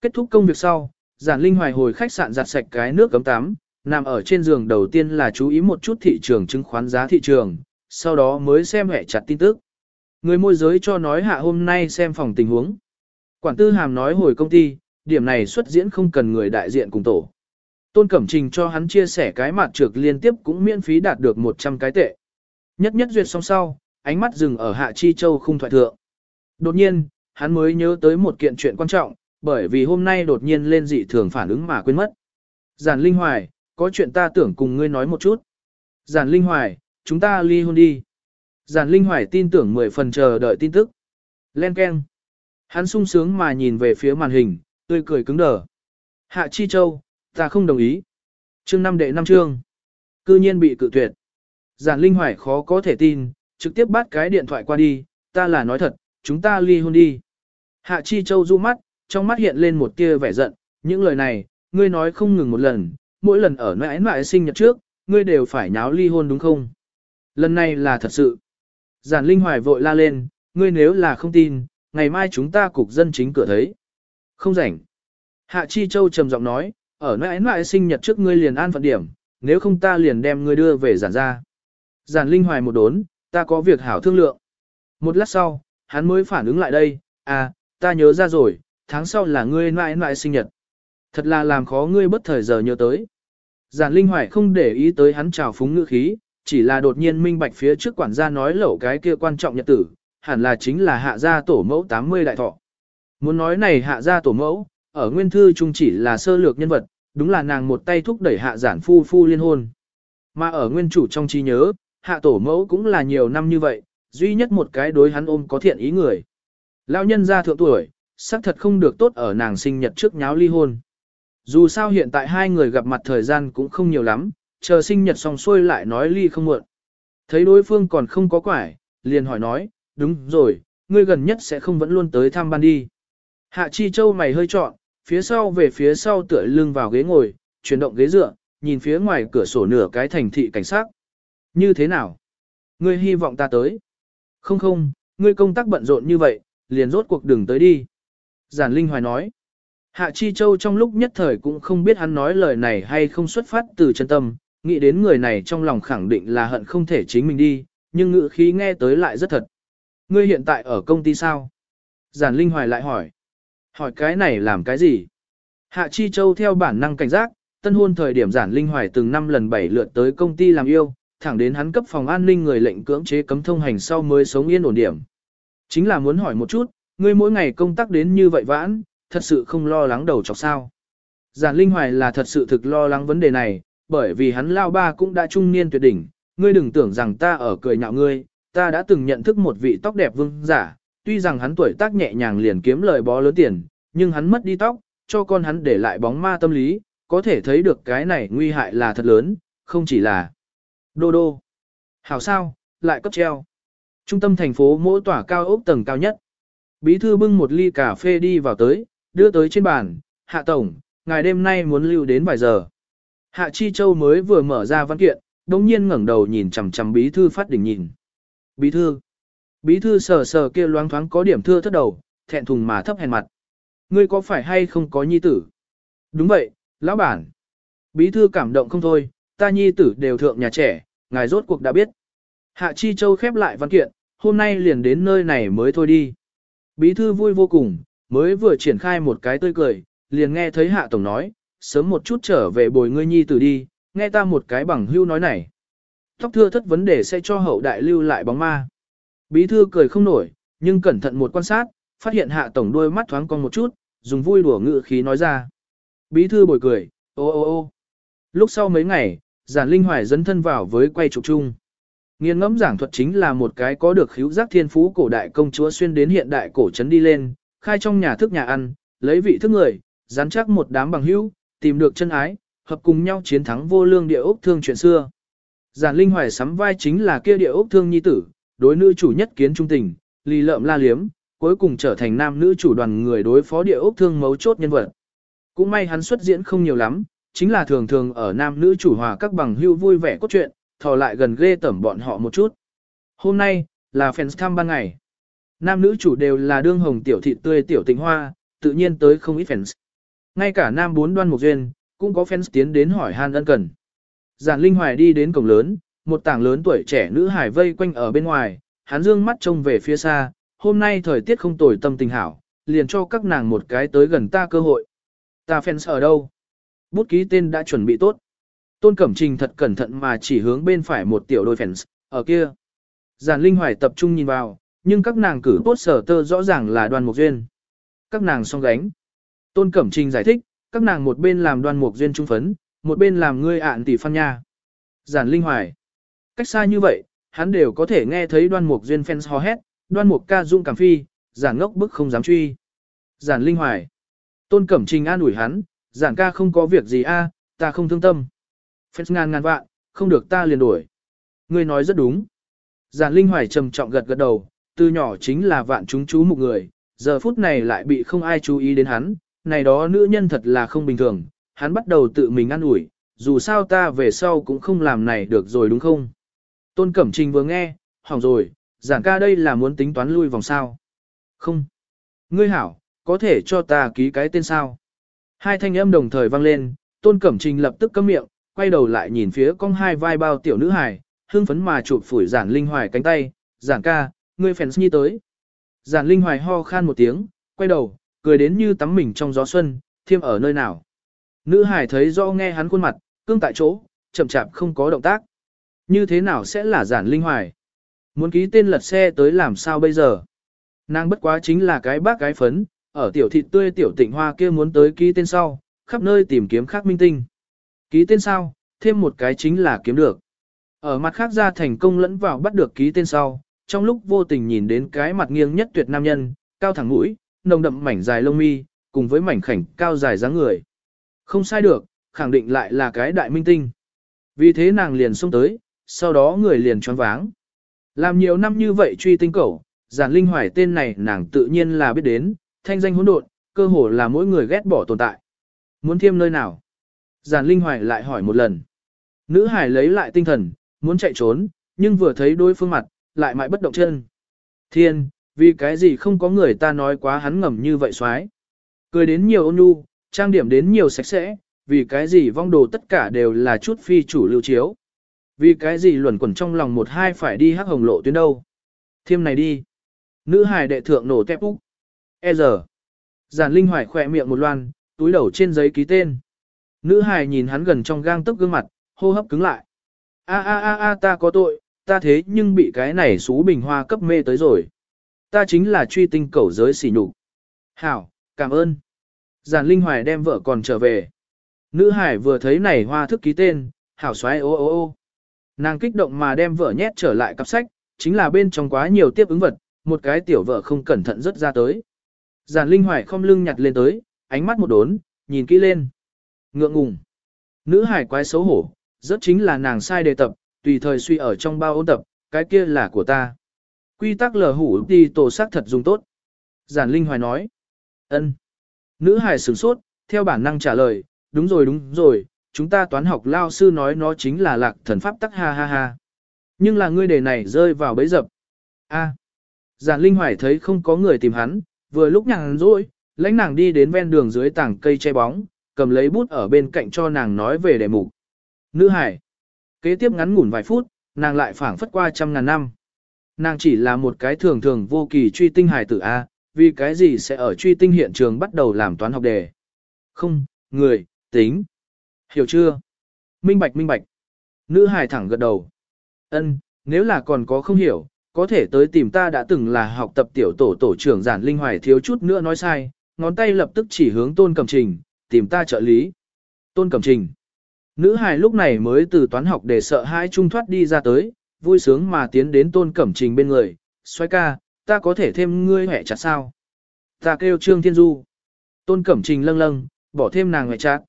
Kết thúc công việc sau, Giản Linh Hoài hồi khách sạn giặt sạch cái nước cấm tắm, nằm ở trên giường đầu tiên là chú ý một chút thị trường chứng khoán giá thị trường, sau đó mới xem hệ chặt tin tức. Người môi giới cho nói hạ hôm nay xem phòng tình huống. Quản tư hàm nói hồi công ty, điểm này xuất diễn không cần người đại diện cùng tổ. Tôn Cẩm Trình cho hắn chia sẻ cái mặt trược liên tiếp cũng miễn phí đạt được 100 cái tệ. Nhất nhất duyệt xong sau, ánh mắt dừng ở Hạ Chi Châu khung thoại thượng. Đột nhiên, hắn mới nhớ tới một kiện chuyện quan trọng, bởi vì hôm nay đột nhiên lên dị thường phản ứng mà quên mất. Giản Linh Hoài, có chuyện ta tưởng cùng ngươi nói một chút. Giản Linh Hoài, chúng ta ly hôn đi. Giản Linh Hoài tin tưởng mười phần chờ đợi tin tức. Len Ken. Hắn sung sướng mà nhìn về phía màn hình, tươi cười cứng đờ. Hạ Chi Châu, ta không đồng ý. Chương năm đệ năm chương. Cư nhiên bị cự tuyệt. Giản Linh Hoài khó có thể tin, trực tiếp bắt cái điện thoại qua đi, ta là nói thật, chúng ta ly hôn đi. Hạ Chi Châu du mắt, trong mắt hiện lên một tia vẻ giận, những lời này, ngươi nói không ngừng một lần, mỗi lần ở mãi mãi sinh nhật trước, ngươi đều phải nháo ly hôn đúng không? Lần này là thật sự. Giản Linh Hoài vội la lên, ngươi nếu là không tin, ngày mai chúng ta cục dân chính cửa thấy. Không rảnh. Hạ Chi Châu trầm giọng nói, ở mãi mãi sinh nhật trước ngươi liền an phận điểm, nếu không ta liền đem ngươi đưa về giản ra. Giản Linh Hoài một đốn, ta có việc hảo thương lượng. Một lát sau, hắn mới phản ứng lại đây, à, ta nhớ ra rồi, tháng sau là ngươi mãi mãi sinh nhật. Thật là làm khó ngươi bất thời giờ nhớ tới. Giản Linh Hoài không để ý tới hắn trào phúng ngữ khí, chỉ là đột nhiên minh bạch phía trước quản gia nói lẩu cái kia quan trọng nhật tử, hẳn là chính là hạ gia tổ mẫu 80 đại thọ. Muốn nói này hạ gia tổ mẫu, ở nguyên thư chung chỉ là sơ lược nhân vật, đúng là nàng một tay thúc đẩy hạ giản phu phu liên hôn. Mà ở nguyên chủ trong trí nhớ, hạ tổ mẫu cũng là nhiều năm như vậy, duy nhất một cái đối hắn ôm có thiện ý người. Lão nhân gia thượng tuổi, xác thật không được tốt ở nàng sinh nhật trước nháo ly hôn. Dù sao hiện tại hai người gặp mặt thời gian cũng không nhiều lắm, chờ sinh nhật xong xuôi lại nói ly không muộn. Thấy đối phương còn không có quải, liền hỏi nói, đúng rồi, ngươi gần nhất sẽ không vẫn luôn tới thăm ban đi. Hạ Chi Châu mày hơi trọn, phía sau về phía sau tựa lưng vào ghế ngồi, chuyển động ghế dựa, nhìn phía ngoài cửa sổ nửa cái thành thị cảnh sát. Như thế nào? Ngươi hy vọng ta tới. Không không, ngươi công tác bận rộn như vậy, liền rốt cuộc đừng tới đi. Giản Linh Hoài nói. Hạ Chi Châu trong lúc nhất thời cũng không biết hắn nói lời này hay không xuất phát từ chân tâm, nghĩ đến người này trong lòng khẳng định là hận không thể chính mình đi, nhưng ngữ khí nghe tới lại rất thật. Ngươi hiện tại ở công ty sao? Giản Linh Hoài lại hỏi. Hỏi cái này làm cái gì? Hạ Chi Châu theo bản năng cảnh giác, tân hôn thời điểm Giản Linh Hoài từng năm lần bảy lượt tới công ty làm yêu, thẳng đến hắn cấp phòng an ninh người lệnh cưỡng chế cấm thông hành sau mới sống yên ổn điểm. Chính là muốn hỏi một chút, ngươi mỗi ngày công tác đến như vậy vãn, thật sự không lo lắng đầu chọc sao. Giản Linh Hoài là thật sự thực lo lắng vấn đề này, bởi vì hắn lao ba cũng đã trung niên tuyệt đỉnh, ngươi đừng tưởng rằng ta ở cười nhạo ngươi, ta đã từng nhận thức một vị tóc đẹp vương giả, tuy rằng hắn tuổi tác nhẹ nhàng liền kiếm lời bó lớn tiền, nhưng hắn mất đi tóc, cho con hắn để lại bóng ma tâm lý, có thể thấy được cái này nguy hại là thật lớn, không chỉ là đô đô. Hảo sao, lại cấp treo. Trung tâm thành phố mỗi tòa cao ốc tầng cao nhất. Bí thư bưng một ly cà phê đi vào tới, đưa tới trên bàn, hạ tổng, ngài đêm nay muốn lưu đến vài giờ. Hạ Chi Châu mới vừa mở ra văn kiện, đồng nhiên ngẩng đầu nhìn chằm chằm bí thư phát đỉnh nhìn. Bí thư. Bí thư sờ sờ kia loáng thoáng có điểm thưa thất đầu, thẹn thùng mà thấp hèn mặt. Ngươi có phải hay không có nhi tử? Đúng vậy, lão bản. Bí thư cảm động không thôi, ta nhi tử đều thượng nhà trẻ, ngài rốt cuộc đã biết. Hạ Chi Châu khép lại văn kiện, hôm nay liền đến nơi này mới thôi đi. Bí thư vui vô cùng, mới vừa triển khai một cái tươi cười, liền nghe thấy Hạ Tổng nói, sớm một chút trở về bồi ngươi nhi tử đi, nghe ta một cái bằng hưu nói này. Tóc thưa thất vấn đề sẽ cho hậu đại lưu lại bóng ma. Bí thư cười không nổi, nhưng cẩn thận một quan sát, phát hiện Hạ Tổng đôi mắt thoáng con một chút, dùng vui đùa ngự khí nói ra. Bí thư bồi cười, ô ô ô. Lúc sau mấy ngày, giản linh hoài dẫn thân vào với quay trục chung. Nghiên ngẫm giảng thuật chính là một cái có được khíu giác thiên phú cổ đại công chúa xuyên đến hiện đại cổ trấn đi lên, khai trong nhà thức nhà ăn, lấy vị thức người, dán chắc một đám bằng hữu, tìm được chân ái, hợp cùng nhau chiến thắng vô lương địa ốc thương chuyện xưa. Giản Linh Hoài sắm vai chính là kia địa ốc thương nhi tử, đối nữ chủ nhất kiến trung tình, lì lợm la liếm, cuối cùng trở thành nam nữ chủ đoàn người đối phó địa ốc thương mấu chốt nhân vật. Cũng may hắn xuất diễn không nhiều lắm, chính là thường thường ở nam nữ chủ hòa các bằng hưu vui vẻ cốt truyện, thò lại gần ghê tẩm bọn họ một chút. Hôm nay, là fans thăm ban ngày. Nam nữ chủ đều là đương hồng tiểu thị tươi tiểu tình hoa, tự nhiên tới không ít fans. Ngay cả nam bốn đoan mục duyên, cũng có fans tiến đến hỏi han ân cần. Giản Linh Hoài đi đến cổng lớn, một tảng lớn tuổi trẻ nữ hải vây quanh ở bên ngoài, hắn dương mắt trông về phía xa, hôm nay thời tiết không tồi tâm tình hảo, liền cho các nàng một cái tới gần ta cơ hội. Ta fans ở đâu? Bút ký tên đã chuẩn bị tốt. Tôn Cẩm Trình thật cẩn thận mà chỉ hướng bên phải một tiểu đôi fans, ở kia. Giản Linh Hoài tập trung nhìn vào, nhưng các nàng cử tốt sở tơ rõ ràng là đoàn mục duyên. Các nàng song gánh. Tôn Cẩm Trình giải thích, các nàng một bên làm đoàn mục duyên trung phấn, một bên làm ngươi ạn tỷ phan nha. Giản Linh Hoài. Cách xa như vậy, hắn đều có thể nghe thấy đoan mục duyên fans hò hét, đoan mục ca dung cảm phi, giản ngốc bức không dám truy. Giản Linh Hoài. Tôn Cẩm Trình an ủi hắn, giản ca không có việc gì a, ta không thương tâm. Fans ngàn ngàn vạn, không được ta liền đuổi. Ngươi nói rất đúng. Giản Linh Hoài trầm trọng gật gật đầu, từ nhỏ chính là vạn chúng chú một người, giờ phút này lại bị không ai chú ý đến hắn, này đó nữ nhân thật là không bình thường, hắn bắt đầu tự mình ăn ủi, dù sao ta về sau cũng không làm này được rồi đúng không? Tôn Cẩm Trình vừa nghe, hỏng rồi, giản ca đây là muốn tính toán lui vòng sao. Không. Ngươi hảo, có thể cho ta ký cái tên sao. Hai thanh âm đồng thời vang lên, Tôn Cẩm Trình lập tức cấm miệng, quay đầu lại nhìn phía con hai vai bao tiểu nữ hài, hưng phấn mà chụp phủi giản linh hoài cánh tay, giản ca, ngươi fans nhi tới. Giản linh hoài ho khan một tiếng, quay đầu, cười đến như tắm mình trong gió xuân, thiêm ở nơi nào. Nữ hải thấy do nghe hắn khuôn mặt, cương tại chỗ, chậm chạp không có động tác. Như thế nào sẽ là giản linh hoài? Muốn ký tên lật xe tới làm sao bây giờ? Nàng bất quá chính là cái bác cái phấn, ở tiểu thịt tươi tiểu tịnh hoa kia muốn tới ký tên sau, khắp nơi tìm kiếm khác minh tinh. Ký tên sau, thêm một cái chính là kiếm được. Ở mặt khác ra thành công lẫn vào bắt được ký tên sau, trong lúc vô tình nhìn đến cái mặt nghiêng nhất tuyệt nam nhân, cao thẳng mũi, nồng đậm mảnh dài lông mi, cùng với mảnh khảnh cao dài dáng người. Không sai được, khẳng định lại là cái đại minh tinh. Vì thế nàng liền xông tới, sau đó người liền choáng váng. Làm nhiều năm như vậy truy tinh cầu, giản linh hoài tên này nàng tự nhiên là biết đến, thanh danh hỗn độn, cơ hồ là mỗi người ghét bỏ tồn tại. Muốn thiêm nơi nào? Giản linh hoài lại hỏi một lần. Nữ hải lấy lại tinh thần, muốn chạy trốn, nhưng vừa thấy đối phương mặt, lại mãi bất động chân. Thiên, vì cái gì không có người ta nói quá hắn ngầm như vậy xoái. Cười đến nhiều ôn nhu, trang điểm đến nhiều sạch sẽ, vì cái gì vong đồ tất cả đều là chút phi chủ lưu chiếu. Vì cái gì luẩn quẩn trong lòng một hai phải đi hắc hồng lộ tuyến đâu. Thiêm này đi. Nữ hài đệ thượng nổ tép úc. E giờ. Giản linh hoài khỏe miệng một loan, túi đầu trên giấy ký tên. Nữ hài nhìn hắn gần trong gang tấc gương mặt, hô hấp cứng lại. A a a a ta có tội, ta thế nhưng bị cái này xú bình hoa cấp mê tới rồi. Ta chính là truy tinh cẩu giới xỉ nhục. Hảo, cảm ơn. Giản Linh Hoài đem vợ còn trở về. Nữ hải vừa thấy này hoa thức ký tên, hảo xoáy ô ô ô. Nàng kích động mà đem vợ nhét trở lại cặp sách, chính là bên trong quá nhiều tiếp ứng vật, một cái tiểu vợ không cẩn thận rớt ra tới. Giản Linh Hoài không lưng nhặt lên tới, ánh mắt một đốn, nhìn kỹ lên. Ngượng ngùng. Nữ hải quái xấu hổ, rất chính là nàng sai đề tập, tùy thời suy ở trong bao ôn tập, cái kia là của ta. Quy tắc lờ hủ đi tổ sắc thật dùng tốt. Giản Linh Hoài nói. ân. Nữ hải sửng sốt, theo bản năng trả lời, đúng rồi đúng rồi, chúng ta toán học lao sư nói nó chính là lạc thần pháp tắc ha ha ha. Nhưng là ngươi đề này rơi vào bẫy dập. A. Giản Linh Hoài thấy không có người tìm hắn, vừa lúc nhàn rỗi, lãnh nàng đi đến ven đường dưới tảng cây che bóng, cầm lấy bút ở bên cạnh cho nàng nói về đề mục. Nữ hải. Kế tiếp ngắn ngủn vài phút, nàng lại phảng phất qua trăm ngàn năm. Nàng chỉ là một cái thường thường vô kỳ truy tinh hải tử A, vì cái gì sẽ ở truy tinh hiện trường bắt đầu làm toán học đề. Không, người, tính. Hiểu chưa? Minh bạch minh bạch. Nữ hài thẳng gật đầu. Ân, nếu là còn có không hiểu, có thể tới tìm ta đã từng là học tập tiểu tổ tổ trưởng giản linh hoài thiếu chút nữa nói sai, ngón tay lập tức chỉ hướng tôn cầm trình, tìm ta trợ lý. Tôn cầm trình. Nữ hài lúc này mới từ toán học để sợ hãi trung thoát đi ra tới, vui sướng mà tiến đến tôn cẩm trình bên người, xoay ca, ta có thể thêm ngươi hẹ chặt sao. Ta kêu Trương Thiên Du. Tôn Cẩm Trình lâng lâng, bỏ thêm nàng hẹ chặt.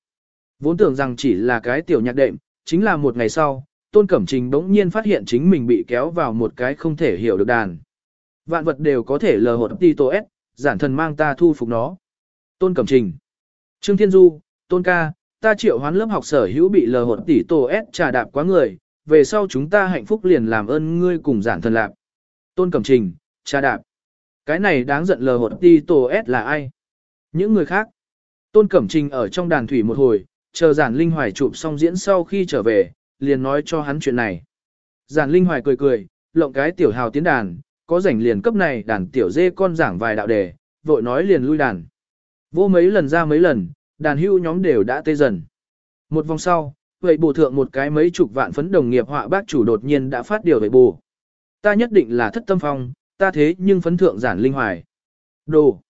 Vốn tưởng rằng chỉ là cái tiểu nhạc đệm, chính là một ngày sau, Tôn Cẩm Trình bỗng nhiên phát hiện chính mình bị kéo vào một cái không thể hiểu được đàn. Vạn vật đều có thể lờ hột ti tổ ép, giản thần mang ta thu phục nó. Tôn Cẩm Trình. Trương Thiên Du, Tôn Ca, ta triệu hoán lớp học sở hữu bị lờ hột tỷ tổ S trà đạp quá người, về sau chúng ta hạnh phúc liền làm ơn ngươi cùng giản thần lạc. Tôn Cẩm Trình, trà đạp. Cái này đáng giận lờ hột tỷ tổ S là ai? Những người khác. Tôn Cẩm Trình ở trong đàn thủy một hồi, chờ giản linh hoài chụp xong diễn sau khi trở về, liền nói cho hắn chuyện này. Giản linh hoài cười cười, lộng cái tiểu hào tiến đàn, có rảnh liền cấp này đàn tiểu dê con giảng vài đạo đề, vội nói liền lui đàn. Vô mấy lần ra mấy lần, đàn hưu nhóm đều đã tê dần. Một vòng sau, vậy bổ thượng một cái mấy chục vạn phấn đồng nghiệp họa bác chủ đột nhiên đã phát điều vậy bù. Ta nhất định là thất tâm phong, ta thế nhưng phấn thượng giản linh hoài. Đồ.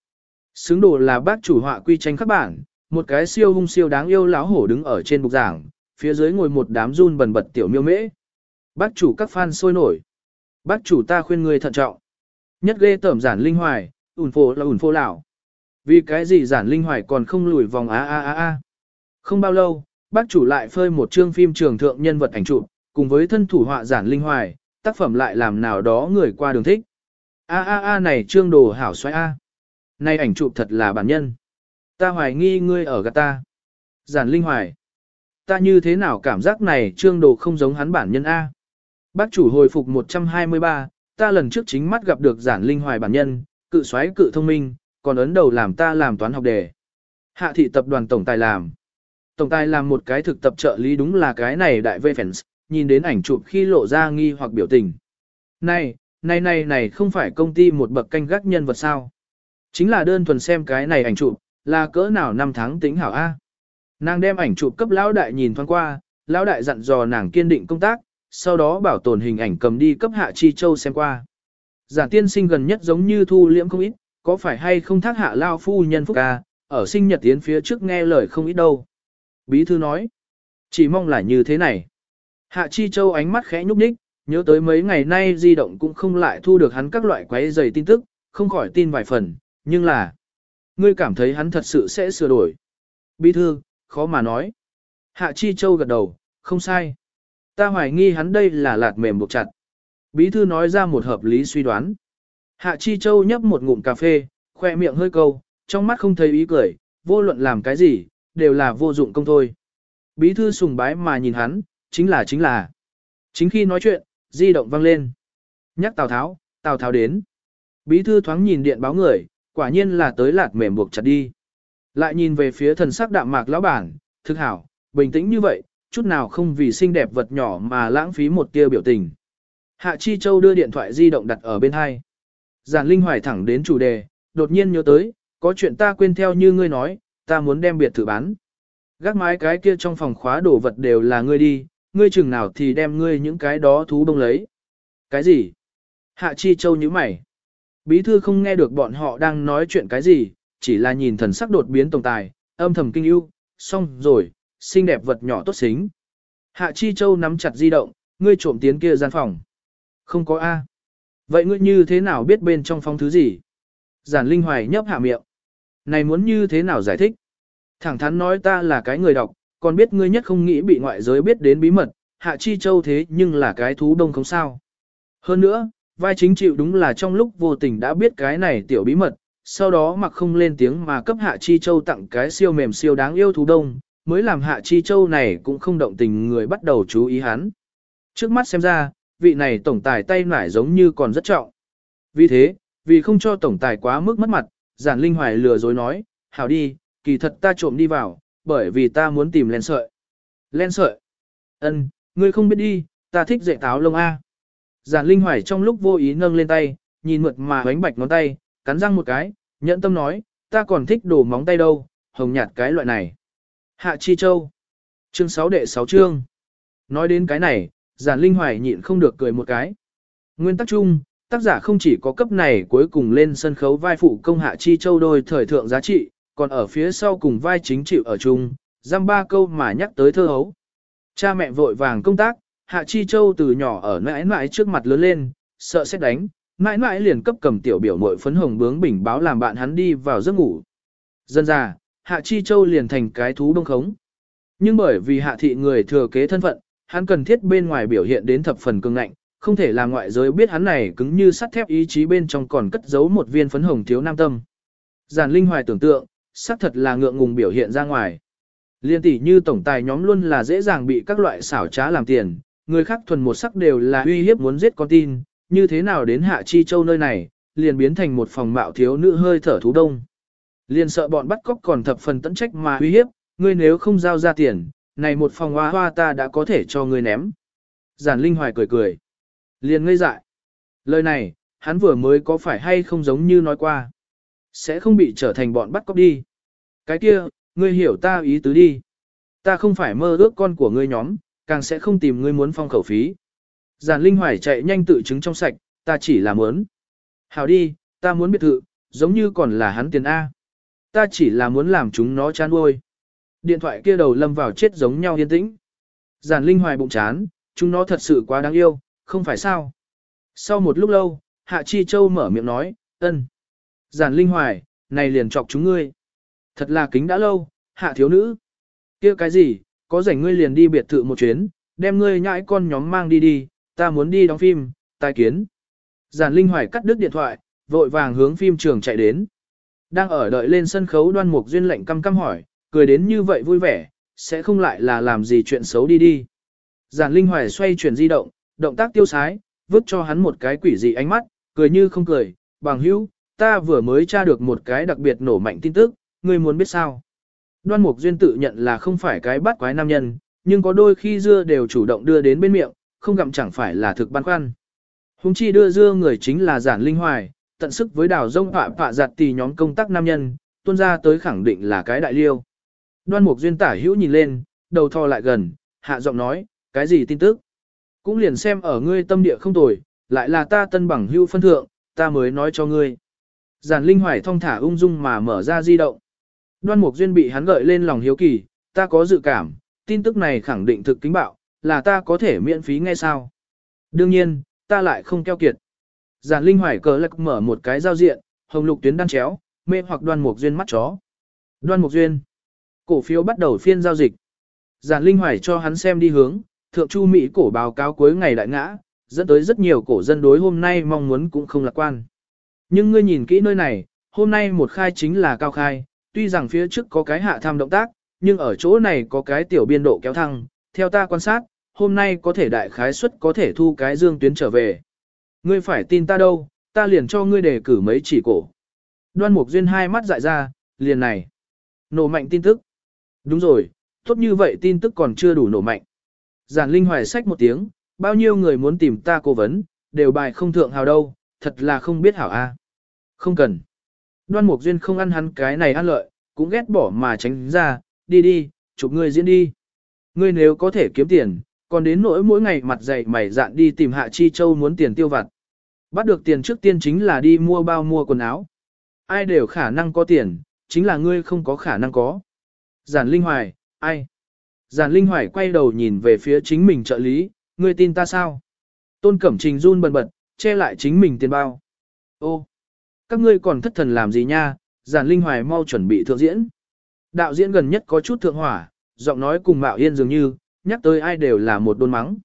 Xứng đồ là bác chủ họa quy tranh các bản, một cái siêu hung siêu đáng yêu láo hổ đứng ở trên bục giảng, phía dưới ngồi một đám run bần bật tiểu miêu mễ. Bác chủ các fan sôi nổi. Bác chủ ta khuyên người thận trọng. Nhất ghê tẩm giản linh hoài, ủn phô là ủn phô lão. Vì cái gì giản linh hoài còn không lùi vòng a a a a. Không bao lâu, bác chủ lại phơi một chương phim trường thượng nhân vật ảnh chụp, cùng với thân thủ họa giản linh hoài, tác phẩm lại làm nào đó người qua đường thích. A a a này trương đồ hảo xoay a. Này ảnh chụp thật là bản nhân. Ta hoài nghi ngươi ở gạt ta. Giản linh hoài. Ta như thế nào cảm giác này trương đồ không giống hắn bản nhân A. Bác chủ hồi phục 123, ta lần trước chính mắt gặp được giản linh hoài bản nhân, cự xoáy cự thông minh, còn ấn đầu làm ta làm toán học đề. Hạ thị tập đoàn tổng tài làm. Tổng tài làm một cái thực tập trợ lý đúng là cái này đại vê fans, nhìn đến ảnh chụp khi lộ ra nghi hoặc biểu tình. Này, này này này không phải công ty một bậc canh gác nhân vật sao. Chính là đơn thuần xem cái này ảnh chụp, là cỡ nào năm tháng tính hảo A. Nàng đem ảnh chụp cấp lão đại nhìn thoáng qua, lão đại dặn dò nàng kiên định công tác, sau đó bảo tồn hình ảnh cầm đi cấp hạ chi châu xem qua. Giản tiên sinh gần nhất giống như thu liễm không ít, có phải hay không thác hạ lao phu nhân phúc ca, ở sinh nhật tiến phía trước nghe lời không ít đâu. Bí thư nói, chỉ mong là như thế này. Hạ Chi Châu ánh mắt khẽ nhúc nhích, nhớ tới mấy ngày nay di động cũng không lại thu được hắn các loại quấy giày tin tức, không khỏi tin vài phần, nhưng là, ngươi cảm thấy hắn thật sự sẽ sửa đổi. Bí thư, khó mà nói. Hạ Chi Châu gật đầu, không sai. Ta hoài nghi hắn đây là lạt mềm buộc chặt. Bí thư nói ra một hợp lý suy đoán. Hạ Chi Châu nhấp một ngụm cà phê, khoe miệng hơi câu, trong mắt không thấy ý cười, vô luận làm cái gì, đều là vô dụng công thôi. Bí thư sùng bái mà nhìn hắn, chính là chính là. Chính khi nói chuyện, di động vang lên. Nhắc Tào Tháo, Tào Tháo đến. Bí thư thoáng nhìn điện báo người, quả nhiên là tới lạt mềm buộc chặt đi. Lại nhìn về phía thần sắc đạm mạc lão bản, thực hảo, bình tĩnh như vậy, chút nào không vì xinh đẹp vật nhỏ mà lãng phí một tia biểu tình. Hạ Chi Châu đưa điện thoại di động đặt ở bên hai. Giản Linh Hoài thẳng đến chủ đề, đột nhiên nhớ tới, có chuyện ta quên theo như ngươi nói, ta muốn đem biệt thự bán. Gác mái cái kia trong phòng khóa đồ vật đều là ngươi đi, ngươi chừng nào thì đem ngươi những cái đó thú bông lấy. Cái gì? Hạ Chi Châu như mày. Bí thư không nghe được bọn họ đang nói chuyện cái gì, chỉ là nhìn thần sắc đột biến tổng tài, âm thầm kinh ưu, xong rồi, xinh đẹp vật nhỏ tốt xính. Hạ Chi Châu nắm chặt di động, ngươi trộm tiến kia gian phòng. Không có A. Vậy ngươi như thế nào biết bên trong phong thứ gì? Giản Linh Hoài nhấp hạ miệng. Này muốn như thế nào giải thích? Thẳng thắn nói ta là cái người đọc, còn biết ngươi nhất không nghĩ bị ngoại giới biết đến bí mật, Hạ Chi Châu thế nhưng là cái thú đông không sao. Hơn nữa, vai chính chịu đúng là trong lúc vô tình đã biết cái này tiểu bí mật, sau đó mặc không lên tiếng mà cấp Hạ Chi Châu tặng cái siêu mềm siêu đáng yêu thú đông, mới làm Hạ Chi Châu này cũng không động tình người bắt đầu chú ý hắn. Trước mắt xem ra, vị này tổng tài tay nải giống như còn rất trọng. Vì thế, vì không cho tổng tài quá mức mất mặt, giản linh hoài lừa dối nói, hảo đi, kỳ thật ta trộm đi vào, bởi vì ta muốn tìm len sợi. Len sợi? Ân, ngươi không biết đi, ta thích dạy táo lông A. Giản linh hoài trong lúc vô ý nâng lên tay, nhìn mượt mà bánh bạch ngón tay, cắn răng một cái, nhẫn tâm nói, ta còn thích đổ móng tay đâu, hồng nhạt cái loại này. Hạ Chi Châu. Chương 6 đệ 6 chương. Nói đến cái này, giản linh hoài nhịn không được cười một cái. Nguyên tắc chung, tác giả không chỉ có cấp này cuối cùng lên sân khấu vai phụ công Hạ Chi Châu đôi thời thượng giá trị, còn ở phía sau cùng vai chính chịu ở chung, giam ba câu mà nhắc tới thơ hấu. Cha mẹ vội vàng công tác, Hạ Chi Châu từ nhỏ ở mãi mãi trước mặt lớn lên, sợ sẽ đánh, mãi mãi liền cấp cầm tiểu biểu mội phấn hồng bướng bình báo làm bạn hắn đi vào giấc ngủ. Dân già, Hạ Chi Châu liền thành cái thú đông khống. Nhưng bởi vì Hạ thị người thừa kế thân phận, hắn cần thiết bên ngoài biểu hiện đến thập phần cường ngạnh, không thể làm ngoại giới biết hắn này cứng như sắt thép ý chí bên trong còn cất giấu một viên phấn hồng thiếu nam tâm. Giản Linh Hoài tưởng tượng, xác thật là ngượng ngùng biểu hiện ra ngoài. Liên tỷ như tổng tài nhóm luôn là dễ dàng bị các loại xảo trá làm tiền, người khác thuần một sắc đều là uy hiếp muốn giết con tin, như thế nào đến Hạ Chi Châu nơi này, liền biến thành một phòng mạo thiếu nữ hơi thở thú đông. Liền sợ bọn bắt cóc còn thập phần tận trách mà uy hiếp, ngươi nếu không giao ra tiền, này một phòng hoa hoa ta đã có thể cho ngươi ném. Giản Linh Hoài cười cười. Liền ngây dại. Lời này, hắn vừa mới có phải hay không giống như nói qua. Sẽ không bị trở thành bọn bắt cóc đi. Cái kia, ngươi hiểu ta ý tứ đi. Ta không phải mơ ước con của ngươi nhóm, càng sẽ không tìm ngươi muốn phong khẩu phí. Giản Linh Hoài chạy nhanh tự chứng trong sạch, ta chỉ là muốn. Hảo đi, ta muốn biệt thự, giống như còn là hắn tiền A. Ta chỉ là muốn làm chúng nó chán uôi. Điện thoại kia đầu lâm vào chết giống nhau yên tĩnh. Giản Linh Hoài bụng chán, chúng nó thật sự quá đáng yêu, không phải sao. Sau một lúc lâu, Hạ Chi Châu mở miệng nói, ân. Giản Linh Hoài, này liền chọc chúng ngươi. Thật là kính đã lâu, Hạ thiếu nữ. kia cái gì, có rảnh ngươi liền đi biệt thự một chuyến, đem ngươi nhãi con nhóm mang đi đi, ta muốn đi đóng phim, tai kiến. Giản Linh Hoài cắt đứt điện thoại, vội vàng hướng phim trường chạy đến. Đang ở đợi lên sân khấu đoan mục duyên lệnh căm căm hỏi, cười đến như vậy vui vẻ, sẽ không lại là làm gì chuyện xấu đi đi. Giản Linh Hoài xoay chuyển di động, động tác tiêu sái, vứt cho hắn một cái quỷ dị ánh mắt, cười như không cười, bằng hữu, ta vừa mới tra được một cái đặc biệt nổ mạnh tin tức, ngươi muốn biết sao. Đoan Mục Duyên tự nhận là không phải cái bắt quái nam nhân, nhưng có đôi khi dưa đều chủ động đưa đến bên miệng, không gặm chẳng phải là thực băn khoăn. Hùng chi đưa dưa người chính là giản linh hoài, tận sức với đảo rông họa phạ giặt tì nhóm công tác nam nhân, tuôn ra tới khẳng định là cái đại liêu. Đoan Mục Duyên tả hữu nhìn lên, đầu thò lại gần, hạ giọng nói, cái gì tin tức? Cũng liền xem ở ngươi tâm địa không tồi, lại là ta tân bằng hữu phân thượng, ta mới nói cho ngươi. Giản Linh Hoài thong thả ung dung mà mở ra di động. Đoan Mục Duyên bị hắn gợi lên lòng hiếu kỳ, ta có dự cảm, tin tức này khẳng định thực kính bạo, là ta có thể miễn phí nghe sao. Đương nhiên, ta lại không keo kiệt. Giản Linh Hoài cờ lạc mở một cái giao diện, hồng lục tuyến đan chéo, mê hoặc Đoan Mục Duyên mắt chó. Đoan Mục Duyên. Cổ phiếu bắt đầu phiên giao dịch. Giản Linh Hoài cho hắn xem đi hướng, thượng chu Mỹ cổ báo cáo cuối ngày đại ngã, dẫn tới rất nhiều cổ dân đối hôm nay mong muốn cũng không lạc quan. Nhưng ngươi nhìn kỹ nơi này, hôm nay một khai chính là cao khai, tuy rằng phía trước có cái hạ tham động tác, nhưng ở chỗ này có cái tiểu biên độ kéo thăng, theo ta quan sát, hôm nay có thể đại khái suất có thể thu cái dương tuyến trở về. Ngươi phải tin ta đâu, ta liền cho ngươi đề cử mấy chỉ cổ. Đoan Mục Duyên hai mắt dại ra, liền này. Nổ mạnh tin tức. Đúng rồi, tốt như vậy tin tức còn chưa đủ nổ mạnh. Giản Linh Hoài sách một tiếng, bao nhiêu người muốn tìm ta cố vấn, đều bài không thượng hào đâu, thật là không biết hảo a. Không cần. Đoan Mục Duyên không ăn hắn cái này ăn lợi, cũng ghét bỏ mà tránh ra, đi đi, chụp ngươi diễn đi. Ngươi nếu có thể kiếm tiền, còn đến nỗi mỗi ngày mặt dày mày dạn đi tìm Hạ Chi Châu muốn tiền tiêu vặt. Bắt được tiền trước tiên chính là đi mua bao mua quần áo. Ai đều khả năng có tiền, chính là ngươi không có khả năng có. Giản Linh Hoài, ai? Giản Linh Hoài quay đầu nhìn về phía chính mình trợ lý, ngươi tin ta sao? Tôn Cẩm Trình run bần bật, che lại chính mình tiền bao. Ô, các ngươi còn thất thần làm gì nha? Giản Linh Hoài mau chuẩn bị thượng diễn. Đạo diễn gần nhất có chút thượng hỏa, giọng nói cùng Mạo Yên dường như, nhắc tới ai đều là một đôn mắng.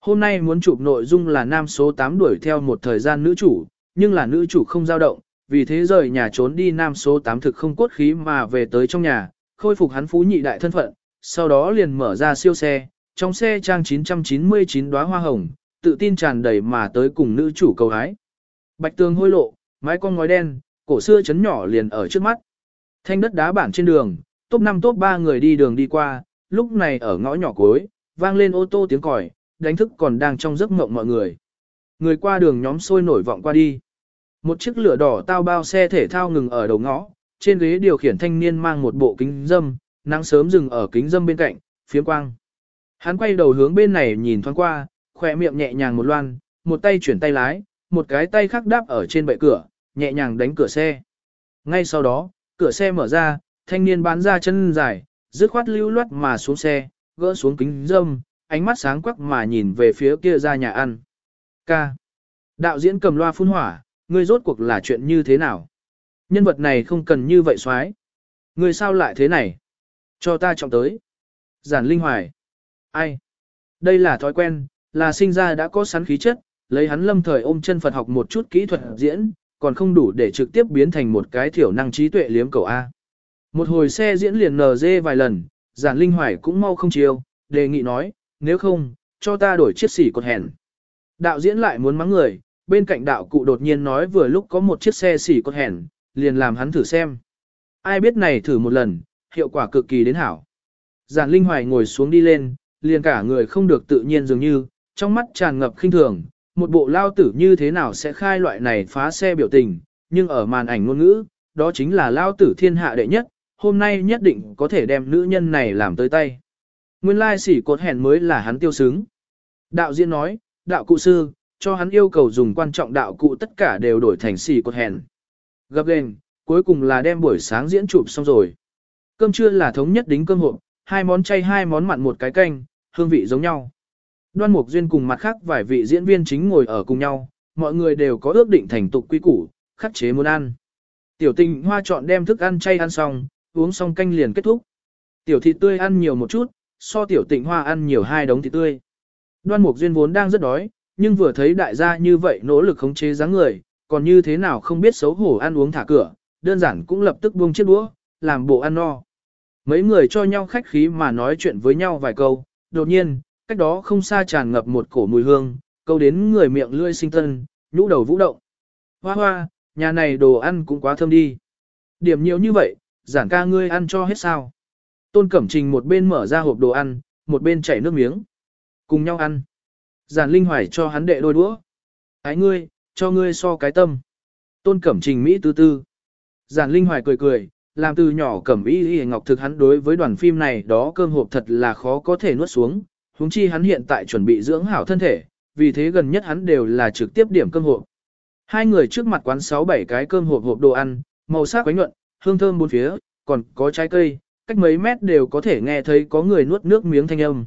Hôm nay muốn chụp nội dung là nam số 8 đuổi theo một thời gian nữ chủ, nhưng là nữ chủ không dao động, vì thế rời nhà trốn đi nam số 8 thực không cốt khí mà về tới trong nhà, khôi phục hắn phú nhị đại thân phận, sau đó liền mở ra siêu xe, trong xe trang 999 đóa hoa hồng, tự tin tràn đầy mà tới cùng nữ chủ cầu hái. Bạch tường hôi lộ, mái con ngói đen, cổ xưa chấn nhỏ liền ở trước mắt. Thanh đất đá bản trên đường, top 5 top 3 người đi đường đi qua, lúc này ở ngõ nhỏ cuối, vang lên ô tô tiếng còi, đánh thức còn đang trong giấc mộng mọi người. Người qua đường nhóm sôi nổi vọng qua đi. Một chiếc lửa đỏ tao bao xe thể thao ngừng ở đầu ngõ, trên ghế điều khiển thanh niên mang một bộ kính dâm, nắng sớm dừng ở kính dâm bên cạnh, phía quang. Hắn quay đầu hướng bên này nhìn thoáng qua, khỏe miệng nhẹ nhàng một loan, một tay chuyển tay lái, một cái tay khác đáp ở trên bệ cửa, nhẹ nhàng đánh cửa xe. Ngay sau đó, cửa xe mở ra, thanh niên bán ra chân dài, dứt khoát lưu loát mà xuống xe, gỡ xuống kính dâm, ánh mắt sáng quắc mà nhìn về phía kia ra nhà ăn. Ca. Đạo diễn cầm loa phun hỏa, ngươi rốt cuộc là chuyện như thế nào? Nhân vật này không cần như vậy xoái. Người sao lại thế này? Cho ta trọng tới. Giản Linh Hoài. Ai? Đây là thói quen, là sinh ra đã có sẵn khí chất, lấy hắn lâm thời ôm chân Phật học một chút kỹ thuật diễn, còn không đủ để trực tiếp biến thành một cái thiểu năng trí tuệ liếm cầu A. Một hồi xe diễn liền NG vài lần, giản linh hoài cũng mau không chiều, đề nghị nói, nếu không, cho ta đổi chiếc xỉ cột hèn. Đạo diễn lại muốn mắng người, bên cạnh đạo cụ đột nhiên nói vừa lúc có một chiếc xe xỉ cột hèn, liền làm hắn thử xem. Ai biết này thử một lần, hiệu quả cực kỳ đến hảo. Giản linh hoài ngồi xuống đi lên, liền cả người không được tự nhiên dường như, trong mắt tràn ngập khinh thường, một bộ lao tử như thế nào sẽ khai loại này phá xe biểu tình, nhưng ở màn ảnh ngôn ngữ, đó chính là lao tử thiên hạ đệ nhất, hôm nay nhất định có thể đem nữ nhân này làm tới tay. Nguyên lai sỉ cột hèn mới là hắn tiêu xứng. Đạo diễn nói, đạo cụ sư, cho hắn yêu cầu dùng quan trọng đạo cụ tất cả đều đổi thành sỉ cột hèn. Gặp lên, cuối cùng là đem buổi sáng diễn chụp xong rồi. Cơm trưa là thống nhất đính cơm hộp, hai món chay hai món mặn một cái canh, hương vị giống nhau. Đoan Mục Duyên cùng mặt khác vài vị diễn viên chính ngồi ở cùng nhau, mọi người đều có ước định thành tục quy củ, khắc chế muốn ăn. Tiểu tình hoa chọn đem thức ăn chay ăn xong, uống xong canh liền kết thúc. Tiểu thịt tươi ăn nhiều một chút, so tiểu tịnh hoa ăn nhiều hai đống thịt tươi. Đoan Mục Duyên vốn đang rất đói, nhưng vừa thấy đại gia như vậy nỗ lực khống chế dáng người, còn như thế nào không biết xấu hổ ăn uống thả cửa, đơn giản cũng lập tức buông chiếc đũa, làm bộ ăn no. Mấy người cho nhau khách khí mà nói chuyện với nhau vài câu, đột nhiên, cách đó không xa tràn ngập một cổ mùi hương, câu đến người miệng lươi sinh tân, nhũ đầu vũ động. Hoa hoa, nhà này đồ ăn cũng quá thơm đi. Điểm nhiều như vậy, giản ca ngươi ăn cho hết sao. Tôn Cẩm Trình một bên mở ra hộp đồ ăn, một bên chảy nước miếng. Cùng nhau ăn. Giản Linh Hoài cho hắn đệ đôi đũa. Ái ngươi, cho ngươi so cái tâm. Tôn Cẩm Trình Mỹ tư tư. Giản Linh Hoài cười cười, làm từ nhỏ Cẩm Y Y Ngọc thực hắn đối với đoàn phim này đó cơm hộp thật là khó có thể nuốt xuống. Huống chi hắn hiện tại chuẩn bị dưỡng hảo thân thể, vì thế gần nhất hắn đều là trực tiếp điểm cơm hộp. Hai người trước mặt quán 6-7 cái cơm hộp hộp đồ ăn, màu sắc quánh nhuận, hương thơm bốn phía, còn có trái cây, cách mấy mét đều có thể nghe thấy có người nuốt nước miếng thanh âm.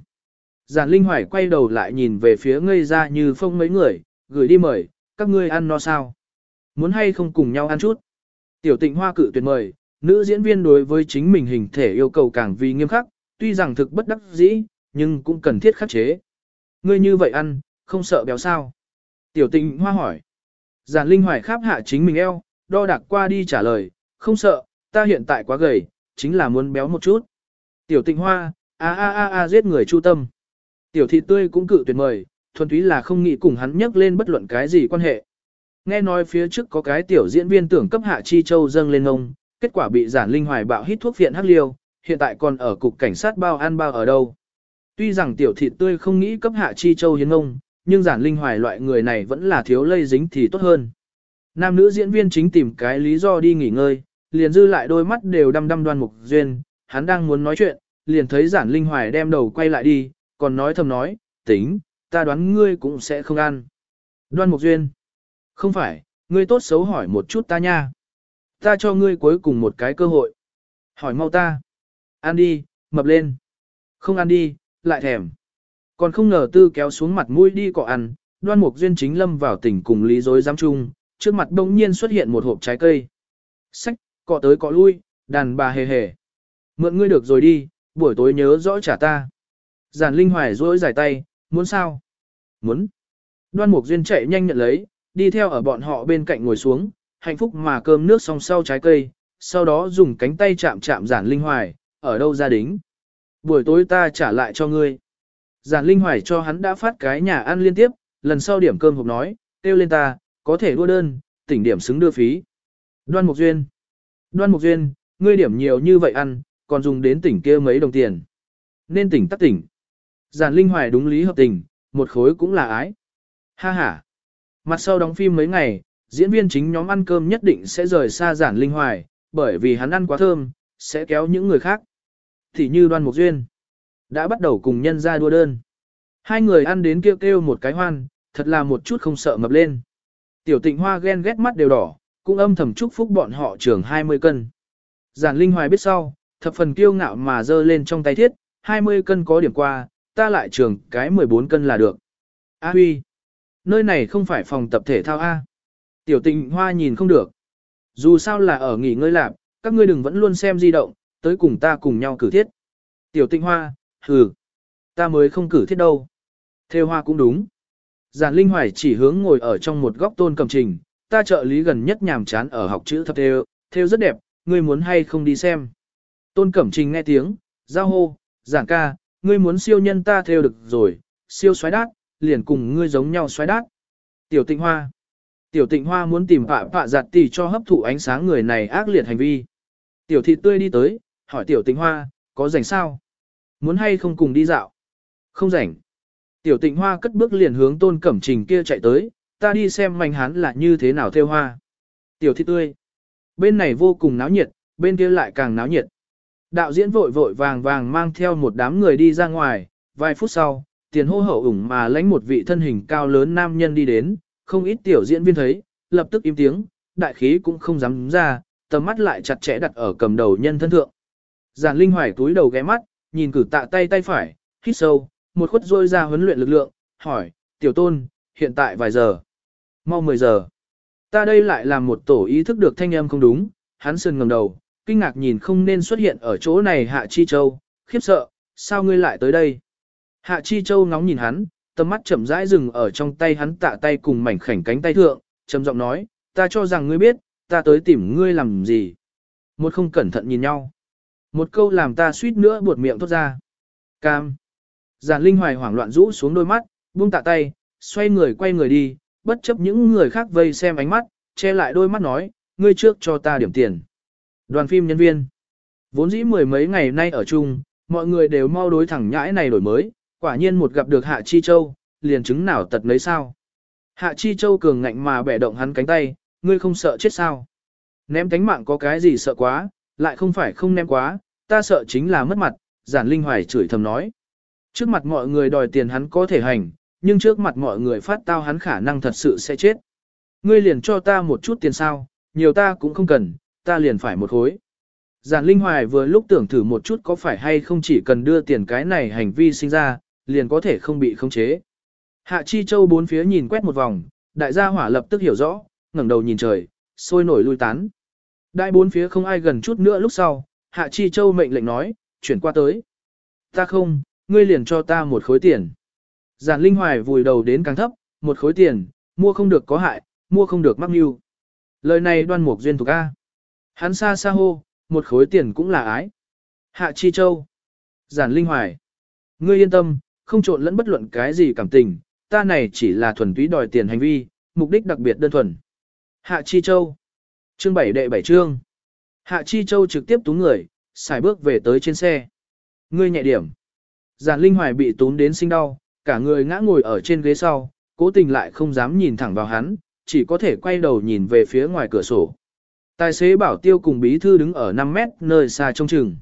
Giản Linh Hoài quay đầu lại nhìn về phía ngây ra như phong mấy người, gửi đi mời, các ngươi ăn no sao? Muốn hay không cùng nhau ăn chút? Tiểu tịnh hoa cự tuyệt mời, nữ diễn viên đối với chính mình hình thể yêu cầu càng vì nghiêm khắc, tuy rằng thực bất đắc dĩ, nhưng cũng cần thiết khắc chế. Ngươi như vậy ăn, không sợ béo sao? Tiểu tịnh hoa hỏi. Giản Linh Hoài kháp hạ chính mình eo, đo đạc qua đi trả lời, không sợ, ta hiện tại quá gầy, chính là muốn béo một chút. Tiểu tịnh hoa, a a a a giết người chu tâm. Tiểu thị tươi cũng cự tuyệt mời, thuần túy là không nghĩ cùng hắn nhắc lên bất luận cái gì quan hệ. Nghe nói phía trước có cái tiểu diễn viên tưởng cấp hạ chi châu dâng lên ông, kết quả bị giản linh hoài bạo hít thuốc phiện hắc liêu, hiện tại còn ở cục cảnh sát bao ăn bao ở đâu. Tuy rằng tiểu thịt tươi không nghĩ cấp hạ chi châu hiến ông, nhưng giản linh hoài loại người này vẫn là thiếu lây dính thì tốt hơn. Nam nữ diễn viên chính tìm cái lý do đi nghỉ ngơi, liền dư lại đôi mắt đều đăm đăm đoan mục duyên, hắn đang muốn nói chuyện, liền thấy giản linh hoài đem đầu quay lại đi, còn nói thầm nói, tính, ta đoán ngươi cũng sẽ không ăn. Đoan mục duyên, không phải, ngươi tốt xấu hỏi một chút ta nha. Ta cho ngươi cuối cùng một cái cơ hội. Hỏi mau ta. Ăn đi, mập lên. Không ăn đi, lại thèm. Còn không ngờ tư kéo xuống mặt mũi đi cọ ăn, đoan mục duyên chính lâm vào tỉnh cùng lý dối giám chung, trước mặt đông nhiên xuất hiện một hộp trái cây. Sách, cọ tới cọ lui, đàn bà hề hề. Mượn ngươi được rồi đi, buổi tối nhớ rõ trả ta. Giản Linh Hoài rối giải tay, muốn sao? Muốn. Đoan Mục Duyên chạy nhanh nhận lấy, đi theo ở bọn họ bên cạnh ngồi xuống, hạnh phúc mà cơm nước xong sau trái cây, sau đó dùng cánh tay chạm chạm Giản Linh Hoài, ở đâu ra đính. Buổi tối ta trả lại cho ngươi. Giản Linh Hoài cho hắn đã phát cái nhà ăn liên tiếp, lần sau điểm cơm hộp nói, kêu lên ta, có thể đua đơn, tỉnh điểm xứng đưa phí. Đoan Mục Duyên. Đoan Mục Duyên, ngươi điểm nhiều như vậy ăn, còn dùng đến tỉnh kia mấy đồng tiền. Nên tỉnh tắt tỉnh. Giản Linh Hoài đúng lý hợp tình, một khối cũng là ái. Ha ha. Mặt sau đóng phim mấy ngày, diễn viên chính nhóm ăn cơm nhất định sẽ rời xa Giản Linh Hoài, bởi vì hắn ăn quá thơm, sẽ kéo những người khác. Thì như Đoan Mục Duyên, đã bắt đầu cùng nhân ra đua đơn. Hai người ăn đến kêu kêu một cái hoan, thật là một chút không sợ mập lên. Tiểu tịnh hoa ghen ghét mắt đều đỏ, cũng âm thầm chúc phúc bọn họ trưởng 20 cân. Giản Linh Hoài biết sau, thập phần kiêu ngạo mà dơ lên trong tay thiết, 20 cân có điểm qua, ta lại trường cái 14 cân là được. A huy, nơi này không phải phòng tập thể thao A. Tiểu tịnh hoa nhìn không được. Dù sao là ở nghỉ ngơi lạc, Các ngươi đừng vẫn luôn xem di động, tới cùng ta cùng nhau cử thiết. Tiểu tịnh hoa, hừ, ta mới không cử thiết đâu. Theo hoa cũng đúng. Giản Linh Hoài chỉ hướng ngồi ở trong một góc tôn cầm trình, ta trợ lý gần nhất nhàm chán ở học chữ thập theo, theo rất đẹp, ngươi muốn hay không đi xem. Tôn Cẩm Trình nghe tiếng, giao hô, giảng ca, ngươi muốn siêu nhân ta theo được rồi, siêu xoáy đát, liền cùng ngươi giống nhau xoáy đát. Tiểu tịnh hoa. Tiểu tịnh hoa muốn tìm phạ phạ giặt tỷ cho hấp thụ ánh sáng người này ác liệt hành vi. Tiểu thị tươi đi tới, hỏi tiểu tịnh hoa, có rảnh sao? Muốn hay không cùng đi dạo? Không rảnh. Tiểu tịnh hoa cất bước liền hướng tôn cẩm trình kia chạy tới, ta đi xem manh hán là như thế nào theo hoa. Tiểu thị tươi. Bên này vô cùng náo nhiệt, bên kia lại càng náo nhiệt. Đạo diễn vội vội vàng vàng mang theo một đám người đi ra ngoài, vài phút sau, tiền hô hậu ủng mà lãnh một vị thân hình cao lớn nam nhân đi đến, không ít tiểu diễn viên thấy, lập tức im tiếng, đại khí cũng không dám ra, tầm mắt lại chặt chẽ đặt ở cầm đầu nhân thân thượng. Giản Linh Hoài túi đầu ghé mắt, nhìn cử tạ tay tay phải, hít sâu, một khuất rôi ra huấn luyện lực lượng, hỏi, tiểu tôn, hiện tại vài giờ? Mau 10 giờ. Ta đây lại làm một tổ ý thức được thanh âm không đúng, hắn sườn ngầm đầu, kinh ngạc nhìn không nên xuất hiện ở chỗ này Hạ Chi Châu, khiếp sợ, sao ngươi lại tới đây? Hạ Chi Châu ngóng nhìn hắn, tầm mắt chậm rãi dừng ở trong tay hắn tạ tay cùng mảnh khảnh cánh tay thượng, trầm giọng nói, ta cho rằng ngươi biết, ta tới tìm ngươi làm gì. Một không cẩn thận nhìn nhau. Một câu làm ta suýt nữa buột miệng thốt ra. Cam. Giản Linh Hoài hoảng loạn rũ xuống đôi mắt, buông tạ tay, xoay người quay người đi, bất chấp những người khác vây xem ánh mắt, che lại đôi mắt nói, ngươi trước cho ta điểm tiền. Đoàn phim nhân viên. Vốn dĩ mười mấy ngày nay ở chung, mọi người đều mau đối thẳng nhãi này đổi mới, quả nhiên một gặp được Hạ Chi Châu, liền chứng nào tật lấy sao. Hạ Chi Châu cường ngạnh mà bẻ động hắn cánh tay, ngươi không sợ chết sao. Ném cánh mạng có cái gì sợ quá, lại không phải không ném quá, ta sợ chính là mất mặt, giản linh hoài chửi thầm nói. Trước mặt mọi người đòi tiền hắn có thể hành, nhưng trước mặt mọi người phát tao hắn khả năng thật sự sẽ chết. Ngươi liền cho ta một chút tiền sao, nhiều ta cũng không cần, ta liền phải một hối. Giản Linh Hoài vừa lúc tưởng thử một chút có phải hay không chỉ cần đưa tiền cái này hành vi sinh ra, liền có thể không bị khống chế. Hạ Chi Châu bốn phía nhìn quét một vòng, đại gia hỏa lập tức hiểu rõ, ngẩng đầu nhìn trời, sôi nổi lui tán. Đại bốn phía không ai gần chút nữa lúc sau, Hạ Chi Châu mệnh lệnh nói, chuyển qua tới. Ta không, ngươi liền cho ta một khối tiền. Giản Linh Hoài vùi đầu đến càng thấp, một khối tiền, mua không được có hại, mua không được mắc mưu. Lời này đoan mục duyên thuộc A. Hắn xa xa hô, một khối tiền cũng là ái. Hạ Chi Châu. Giản Linh Hoài. Ngươi yên tâm, không trộn lẫn bất luận cái gì cảm tình, ta này chỉ là thuần túy đòi tiền hành vi, mục đích đặc biệt đơn thuần. Hạ Chi Châu. Chương 7 đệ 7 chương. Hạ Chi Châu trực tiếp túng người, xài bước về tới trên xe. Ngươi nhẹ điểm. Giản Linh Hoài bị tún đến sinh đau, cả người ngã ngồi ở trên ghế sau, cố tình lại không dám nhìn thẳng vào hắn, chỉ có thể quay đầu nhìn về phía ngoài cửa sổ. Tài xế bảo tiêu cùng bí thư đứng ở 5 mét nơi xa trông chừng.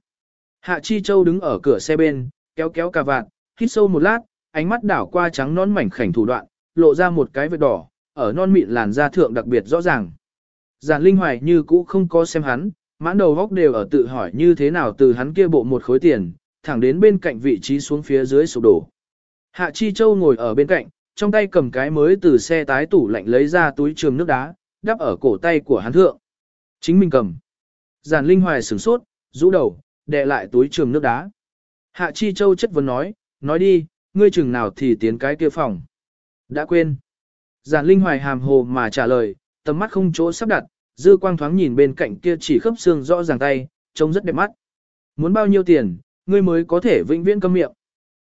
Hạ Chi Châu đứng ở cửa xe bên, kéo kéo cà vạt, hít sâu một lát, ánh mắt đảo qua trắng non mảnh khảnh thủ đoạn, lộ ra một cái vết đỏ, ở non mịn làn da thượng đặc biệt rõ ràng. Giản Linh Hoài như cũ không có xem hắn, mãn đầu góc đều ở tự hỏi như thế nào từ hắn kia bộ một khối tiền, thẳng đến bên cạnh vị trí xuống phía dưới sụp đổ. Hạ Chi Châu ngồi ở bên cạnh, trong tay cầm cái mới từ xe tái tủ lạnh lấy ra túi trường nước đá, đắp ở cổ tay của hắn thượng. Chính mình cầm. Giản Linh Hoài sửng sốt, rũ đầu, đè lại túi trường nước đá. Hạ Chi Châu chất vấn nói, nói đi, ngươi chừng nào thì tiến cái kia phòng. Đã quên. Giản Linh Hoài hàm hồ mà trả lời, tầm mắt không chỗ sắp đặt, dư quang thoáng nhìn bên cạnh kia chỉ khớp xương rõ ràng tay, trông rất đẹp mắt. Muốn bao nhiêu tiền, ngươi mới có thể vĩnh viễn câm miệng.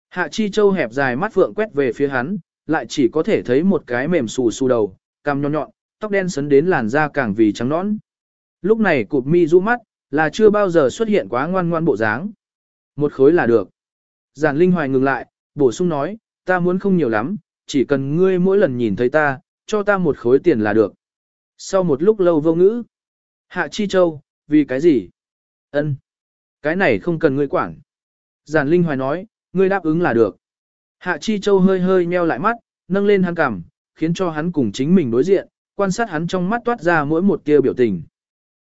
Hạ Chi Châu hẹp dài mắt phượng quét về phía hắn, lại chỉ có thể thấy một cái mềm xù xù đầu, cằm nhọn nhọn, tóc đen sấn đến làn da càng vì trắng nõn. Lúc này cụp mi du mắt, là chưa bao giờ xuất hiện quá ngoan ngoan bộ dáng. Một khối là được. Giản Linh Hoài ngừng lại, bổ sung nói, ta muốn không nhiều lắm, chỉ cần ngươi mỗi lần nhìn thấy ta, cho ta một khối tiền là được. Sau một lúc lâu vô ngữ, Hạ Chi Châu, vì cái gì? Ân, Cái này không cần ngươi quản. Giản Linh Hoài nói, ngươi đáp ứng là được. Hạ Chi Châu hơi hơi nheo lại mắt, nâng lên hắn cằm, khiến cho hắn cùng chính mình đối diện, quan sát hắn trong mắt toát ra mỗi một tia biểu tình.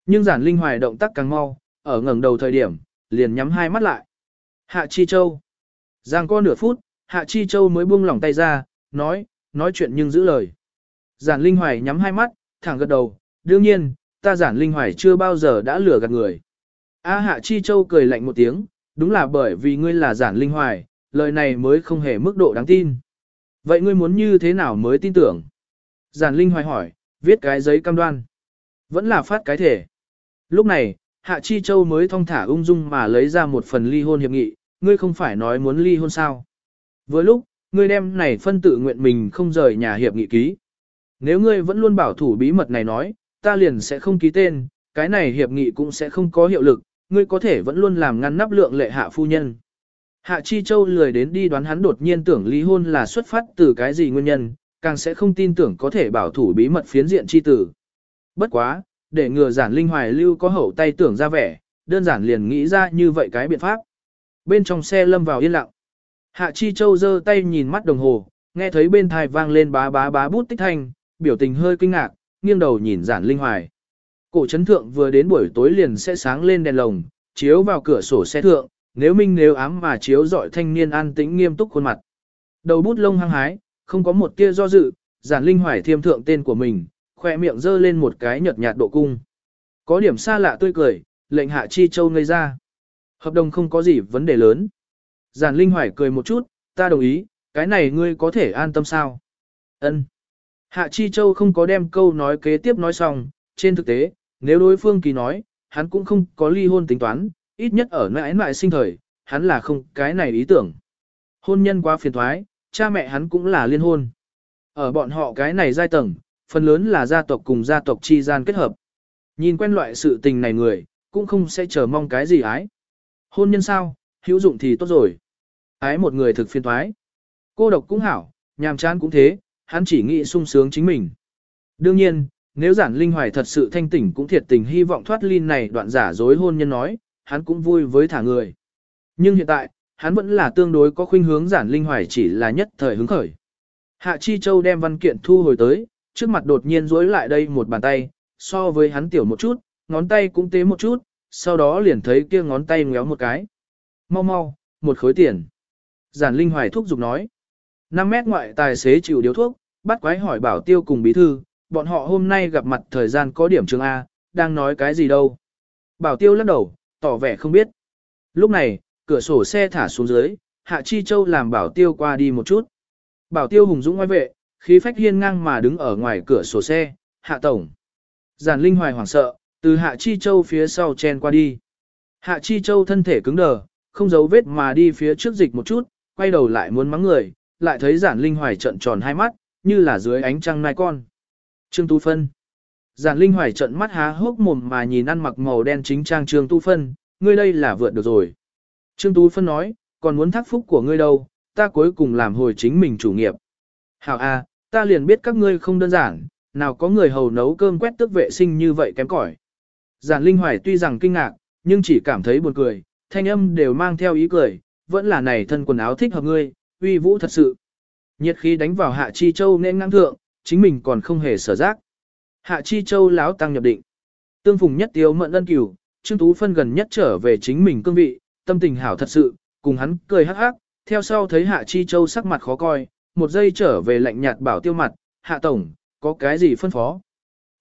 Nhưng giản linh hoài động tác càng mau, ở ngẩng đầu thời điểm, liền nhắm hai mắt lại. Hạ Chi Châu. Giang co nửa phút, Hạ Chi Châu mới buông lỏng tay ra, nói, nói chuyện nhưng giữ lời. Giản linh hoài nhắm hai mắt, thẳng gật đầu, đương nhiên, ta giản linh hoài chưa bao giờ đã lừa gạt người. A Hạ Chi Châu cười lạnh một tiếng, đúng là bởi vì ngươi là giản linh hoài, lời này mới không hề mức độ đáng tin. Vậy ngươi muốn như thế nào mới tin tưởng? Giản linh hoài hỏi, viết cái giấy cam đoan. Vẫn là phát cái thể. Lúc này, Hạ Chi Châu mới thong thả ung dung mà lấy ra một phần ly hôn hiệp nghị, ngươi không phải nói muốn ly hôn sao. Với lúc, ngươi đem này phân tự nguyện mình không rời nhà hiệp nghị ký. Nếu ngươi vẫn luôn bảo thủ bí mật này nói, ta liền sẽ không ký tên, cái này hiệp nghị cũng sẽ không có hiệu lực, ngươi có thể vẫn luôn làm ngăn nắp lượng lệ hạ phu nhân. Hạ Chi Châu lười đến đi đoán hắn đột nhiên tưởng ly hôn là xuất phát từ cái gì nguyên nhân, càng sẽ không tin tưởng có thể bảo thủ bí mật phiến diện chi tử. Bất quá, để ngừa giản linh hoài lưu có hậu tay tưởng ra vẻ, đơn giản liền nghĩ ra như vậy cái biện pháp. Bên trong xe lâm vào yên lặng. Hạ Chi Châu giơ tay nhìn mắt đồng hồ, nghe thấy bên thai vang lên bá bá bá bút tích thanh, biểu tình hơi kinh ngạc, nghiêng đầu nhìn giản linh hoài. Cổ chấn thượng vừa đến buổi tối liền sẽ sáng lên đèn lồng, chiếu vào cửa sổ xe thượng, nếu minh nếu ám mà chiếu dọi thanh niên an tĩnh nghiêm túc khuôn mặt. Đầu bút lông hăng hái, không có một tia do dự, giản linh hoài thiêm thượng tên của mình, khoe miệng dơ lên một cái nhợt nhạt độ cung. Có điểm xa lạ tươi cười, lệnh hạ chi châu ngây ra. Hợp đồng không có gì vấn đề lớn. Giản linh hoài cười một chút, ta đồng ý, cái này ngươi có thể an tâm sao? Ân. Hạ chi châu không có đem câu nói kế tiếp nói xong, trên thực tế, nếu đối phương kỳ nói, hắn cũng không có ly hôn tính toán, ít nhất ở nơi mãi ngoại sinh thời, hắn là không cái này ý tưởng. Hôn nhân quá phiền thoái, cha mẹ hắn cũng là liên hôn. Ở bọn họ cái này giai tầng, phần lớn là gia tộc cùng gia tộc chi gian kết hợp. Nhìn quen loại sự tình này người, cũng không sẽ chờ mong cái gì ái. Hôn nhân sao, hữu dụng thì tốt rồi. Ái một người thực phiền thoái. Cô độc cũng hảo, nhàm chán cũng thế, hắn chỉ nghĩ sung sướng chính mình. Đương nhiên, nếu giản linh hoài thật sự thanh tỉnh cũng thiệt tình hy vọng thoát ly này đoạn giả dối hôn nhân nói, hắn cũng vui với thả người. Nhưng hiện tại, hắn vẫn là tương đối có khuynh hướng giản linh hoài chỉ là nhất thời hứng khởi. Hạ Chi Châu đem văn kiện thu hồi tới, trước mặt đột nhiên rối lại đây một bàn tay, so với hắn tiểu một chút, ngón tay cũng tế một chút, sau đó liền thấy kia ngón tay ngéo một cái. Mau mau, một khối tiền. Giản Linh Hoài thúc giục nói. 5 mét ngoại tài xế chịu điếu thuốc, bắt quái hỏi bảo tiêu cùng bí thư, bọn họ hôm nay gặp mặt thời gian có điểm trường A, đang nói cái gì đâu. Bảo tiêu lắc đầu, tỏ vẻ không biết. Lúc này, cửa sổ xe thả xuống dưới, Hạ Chi Châu làm bảo tiêu qua đi một chút. Bảo tiêu hùng dũng ngoài vệ, khí phách hiên ngang mà đứng ở ngoài cửa sổ xe, Hạ Tổng. Giản Linh Hoài hoảng sợ, từ Hạ Chi Châu phía sau chen qua đi. Hạ Chi Châu thân thể cứng đờ, không giấu vết mà đi phía trước dịch một chút, quay đầu lại muốn mắng người, lại thấy Giản Linh Hoài trận tròn hai mắt, như là dưới ánh trăng nai con. Trương Tu Phân. Giản Linh Hoài trận mắt há hốc mồm mà nhìn ăn mặc màu đen chính trang Trương Tu Phân, ngươi đây là vượt được rồi. Trương Tu Phân nói, còn muốn thác phúc của ngươi đâu, ta cuối cùng làm hồi chính mình chủ nghiệp. Hảo a, ta liền biết các ngươi không đơn giản, nào có người hầu nấu cơm quét tước vệ sinh như vậy kém cỏi. Giản Linh Hoài tuy rằng kinh ngạc, nhưng chỉ cảm thấy buồn cười, thanh âm đều mang theo ý cười, vẫn là này thân quần áo thích hợp ngươi, uy vũ thật sự. Nhiệt khí đánh vào Hạ Chi Châu nên ngang thượng, chính mình còn không hề sở giác. Hạ Chi Châu láo tăng nhập định. Tương phùng nhất tiêu mận ân cửu, Trương Tú phân gần nhất trở về chính mình cương vị, tâm tình hảo thật sự, cùng hắn cười hắc hắc, theo sau thấy Hạ Chi Châu sắc mặt khó coi, một giây trở về lạnh nhạt bảo tiêu mặt, Hạ Tổng, có cái gì phân phó?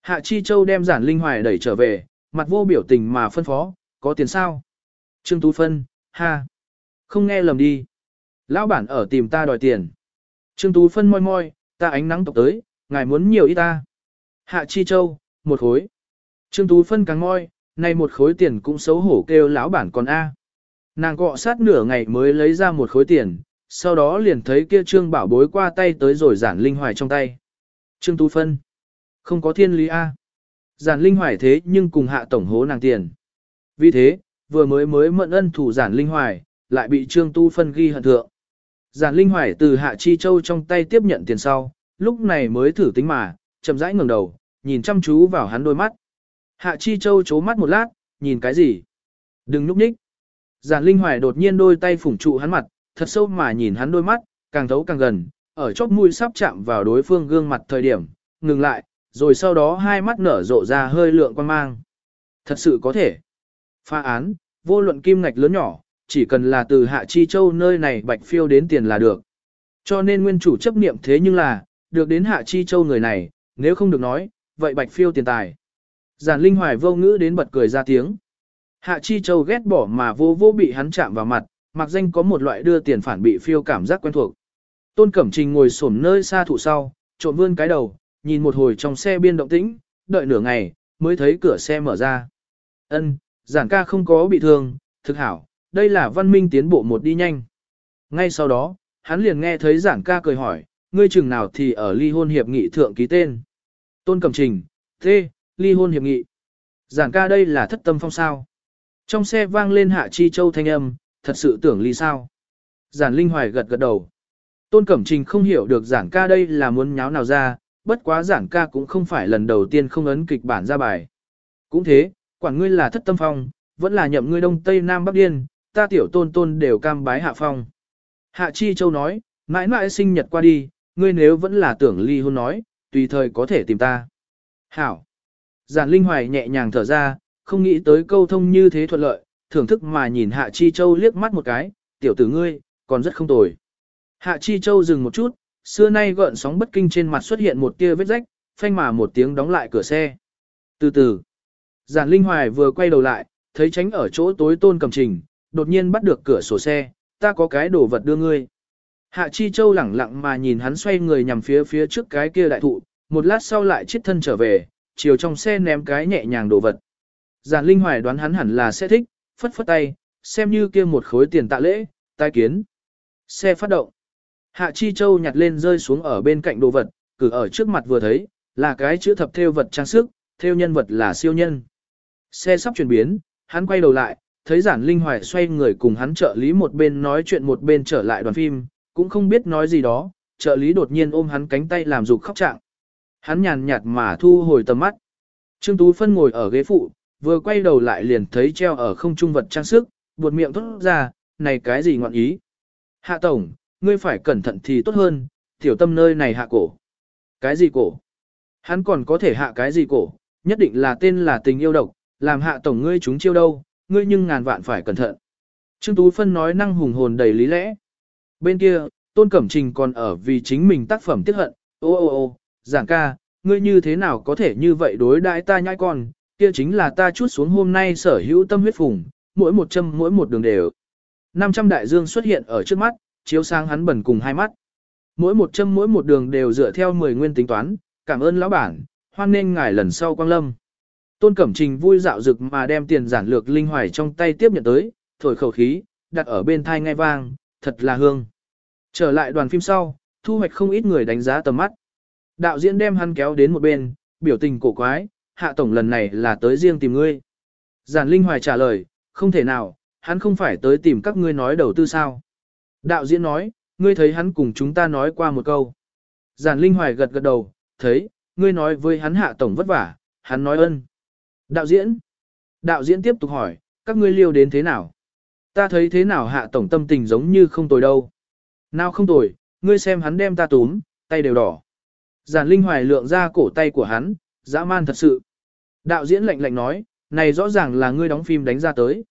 Hạ Chi Châu đem giản linh hoài đẩy trở về, mặt vô biểu tình mà phân phó, có tiền sao? Trương Tú Phân, ha, không nghe lầm đi. Lão bản ở tìm ta đòi tiền. Trương Tú Phân môi môi, ta ánh nắng tộc tới, ngài muốn nhiều ít ta. Hạ Chi Châu, một khối. Trương Tú Phân càng môi, nay một khối tiền cũng xấu hổ kêu lão bản còn A. Nàng cọ sát nửa ngày mới lấy ra một khối tiền, sau đó liền thấy kia Trương Bảo bối qua tay tới rồi giản linh hoài trong tay. Trương Tú Phân. Không có thiên lý A. Giản linh hoài thế nhưng cùng hạ tổng hố nàng tiền. Vì thế, vừa mới mới mận ân thủ giản linh hoài, lại bị Trương Tu Phân ghi hận thượng. Giản linh hoài từ hạ chi châu trong tay tiếp nhận tiền sau, lúc này mới thử tính mà, chậm rãi ngẩng đầu, nhìn chăm chú vào hắn đôi mắt. Hạ chi châu chố mắt một lát, nhìn cái gì? Đừng núp nhích. Giản linh hoài đột nhiên đôi tay phủng trụ hắn mặt, thật sâu mà nhìn hắn đôi mắt, càng thấu càng gần, ở chóp mũi sắp chạm vào đối phương gương mặt thời điểm, ngừng lại, rồi sau đó hai mắt nở rộ ra hơi lượng quan mang. Thật sự có thể. Pha án, vô luận kim ngạch lớn nhỏ, chỉ cần là từ Hạ Chi Châu nơi này bạch phiêu đến tiền là được. Cho nên nguyên chủ chấp niệm thế nhưng là, được đến Hạ Chi Châu người này, nếu không được nói, vậy bạch phiêu tiền tài. Giản Linh Hoài vô ngữ đến bật cười ra tiếng. Hạ Chi Châu ghét bỏ mà vô vô bị hắn chạm vào mặt, mặc danh có một loại đưa tiền phản bị phiêu cảm giác quen thuộc. Tôn Cẩm Trình ngồi xổm nơi xa thụ sau, trộn vươn cái đầu, nhìn một hồi trong xe biên động tĩnh, đợi nửa ngày, mới thấy cửa xe mở ra. Ân, giản ca không có bị thương, thực hảo, đây là văn minh tiến bộ một đi nhanh. Ngay sau đó, hắn liền nghe thấy giản ca cười hỏi, ngươi chừng nào thì ở ly hôn hiệp nghị thượng ký tên. Tôn Cẩm Trình, thế, ly hôn hiệp nghị. Giản ca đây là thất tâm phong sao. Trong xe vang lên hạ chi châu thanh âm, thật sự tưởng ly sao. Giản Linh Hoài gật gật đầu. Tôn Cẩm Trình không hiểu được giản ca đây là muốn nháo nào ra, bất quá giản ca cũng không phải lần đầu tiên không ấn kịch bản ra bài. Cũng thế, quản ngươi là thất tâm phong, vẫn là nhậm ngươi đông tây nam bắc điên, ta tiểu tôn tôn đều cam bái hạ phong. Hạ Chi Châu nói, mãi mãi sinh nhật qua đi, ngươi nếu vẫn là tưởng ly hôn nói, tùy thời có thể tìm ta. Hảo. Giản Linh Hoài nhẹ nhàng thở ra, không nghĩ tới câu thông như thế thuận lợi, thưởng thức mà nhìn Hạ Chi Châu liếc mắt một cái, tiểu tử ngươi, còn rất không tồi. Hạ Chi Châu dừng một chút, xưa nay gợn sóng bất kinh trên mặt xuất hiện một tia vết rách, phanh mà một tiếng đóng lại cửa xe. Từ từ, Giản Linh Hoài vừa quay đầu lại, thấy tránh ở chỗ tối tôn cầm trình, đột nhiên bắt được cửa sổ xe, ta có cái đồ vật đưa ngươi. Hạ Chi Châu lẳng lặng mà nhìn hắn xoay người nhằm phía phía trước cái kia đại thụ, một lát sau lại chiết thân trở về, chiều trong xe ném cái nhẹ nhàng đồ vật. Giản Linh Hoài đoán hắn hẳn là sẽ thích, phất phất tay, xem như kia một khối tiền tạ lễ, tai kiến. Xe phát động. Hạ Chi Châu nhặt lên rơi xuống ở bên cạnh đồ vật, cử ở trước mặt vừa thấy, là cái chữ thập theo vật trang sức, theo nhân vật là siêu nhân. Xe sắp chuyển biến, hắn quay đầu lại, thấy giản linh hoài xoay người cùng hắn trợ lý một bên nói chuyện một bên trở lại đoàn phim, cũng không biết nói gì đó, trợ lý đột nhiên ôm hắn cánh tay làm dục khóc trạng. Hắn nhàn nhạt mà thu hồi tầm mắt. Trương Tú Phân ngồi ở ghế phụ, vừa quay đầu lại liền thấy treo ở không trung vật trang sức, buột miệng thốt ra, này cái gì ngọn ý. Hạ Tổng, ngươi phải cẩn thận thì tốt hơn, tiểu tâm nơi này hạ cổ. Cái gì cổ? Hắn còn có thể hạ cái gì cổ, nhất định là tên là tình yêu độc, làm hạ tổng ngươi chúng chiêu đâu, ngươi nhưng ngàn vạn phải cẩn thận. Trương Tú Phân nói năng hùng hồn đầy lý lẽ. Bên kia, Tôn Cẩm Trình còn ở vì chính mình tác phẩm tiếc hận, ô ô ô, giảng ca, ngươi như thế nào có thể như vậy đối đãi ta nhãi con, kia chính là ta chút xuống hôm nay sở hữu tâm huyết phùng, mỗi một châm mỗi một đường đều. 500 đại dương xuất hiện ở trước mắt, chiếu sáng hắn bẩn cùng hai mắt. Mỗi một châm mỗi một đường đều dựa theo 10 nguyên tính toán, cảm ơn lão bản, hoan nên ngài lần sau quang lâm. Tôn Cẩm Trình vui dạo dực mà đem tiền giản lược linh hoài trong tay tiếp nhận tới, thổi khẩu khí, đặt ở bên thai ngay vang, thật là hương. Trở lại đoàn phim sau, thu hoạch không ít người đánh giá tầm mắt. Đạo diễn đem hắn kéo đến một bên, biểu tình cổ quái, hạ tổng lần này là tới riêng tìm ngươi. Giản Linh Hoài trả lời, không thể nào, hắn không phải tới tìm các ngươi nói đầu tư sao. Đạo diễn nói, ngươi thấy hắn cùng chúng ta nói qua một câu. Giản Linh Hoài gật gật đầu, thấy, ngươi nói với hắn hạ tổng vất vả, hắn nói ân. Đạo diễn. Đạo diễn tiếp tục hỏi, các ngươi liêu đến thế nào? Ta thấy thế nào hạ tổng tâm tình giống như không tồi đâu. Nào không tồi, ngươi xem hắn đem ta túm, tay đều đỏ. Giản Linh Hoài lượng ra cổ tay của hắn, dã man thật sự. Đạo diễn lạnh lạnh nói, này rõ ràng là ngươi đóng phim đánh ra tới.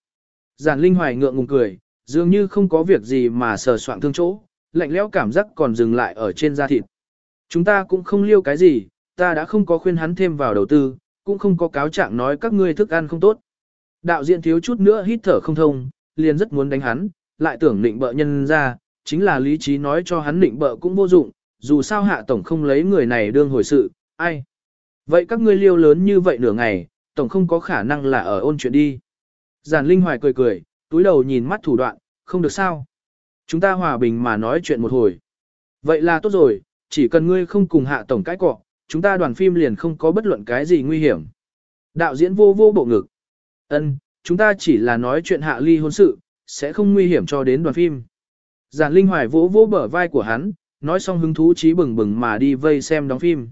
Giản Linh Hoài ngượng ngùng cười, dường như không có việc gì mà sờ soạn thương chỗ, lạnh lẽo cảm giác còn dừng lại ở trên da thịt. Chúng ta cũng không liêu cái gì, ta đã không có khuyên hắn thêm vào đầu tư, cũng không có cáo trạng nói các ngươi thức ăn không tốt. Đạo diễn thiếu chút nữa hít thở không thông, liền rất muốn đánh hắn, lại tưởng định bợ nhân ra, chính là lý trí nói cho hắn định bợ cũng vô dụng, dù sao hạ tổng không lấy người này đương hồi sự, ai. Vậy các ngươi liêu lớn như vậy nửa ngày, tổng không có khả năng là ở ôn chuyện đi. Giản Linh Hoài cười cười, túi đầu nhìn mắt thủ đoạn, không được sao. Chúng ta hòa bình mà nói chuyện một hồi. Vậy là tốt rồi, chỉ cần ngươi không cùng hạ tổng cãi cọ, chúng ta đoàn phim liền không có bất luận cái gì nguy hiểm. Đạo diễn vô vô bộ ngực. Ân, chúng ta chỉ là nói chuyện hạ ly hôn sự, sẽ không nguy hiểm cho đến đoàn phim. Giản Linh Hoài vỗ vỗ bờ vai của hắn, nói xong hứng thú trí bừng bừng mà đi vây xem đóng phim.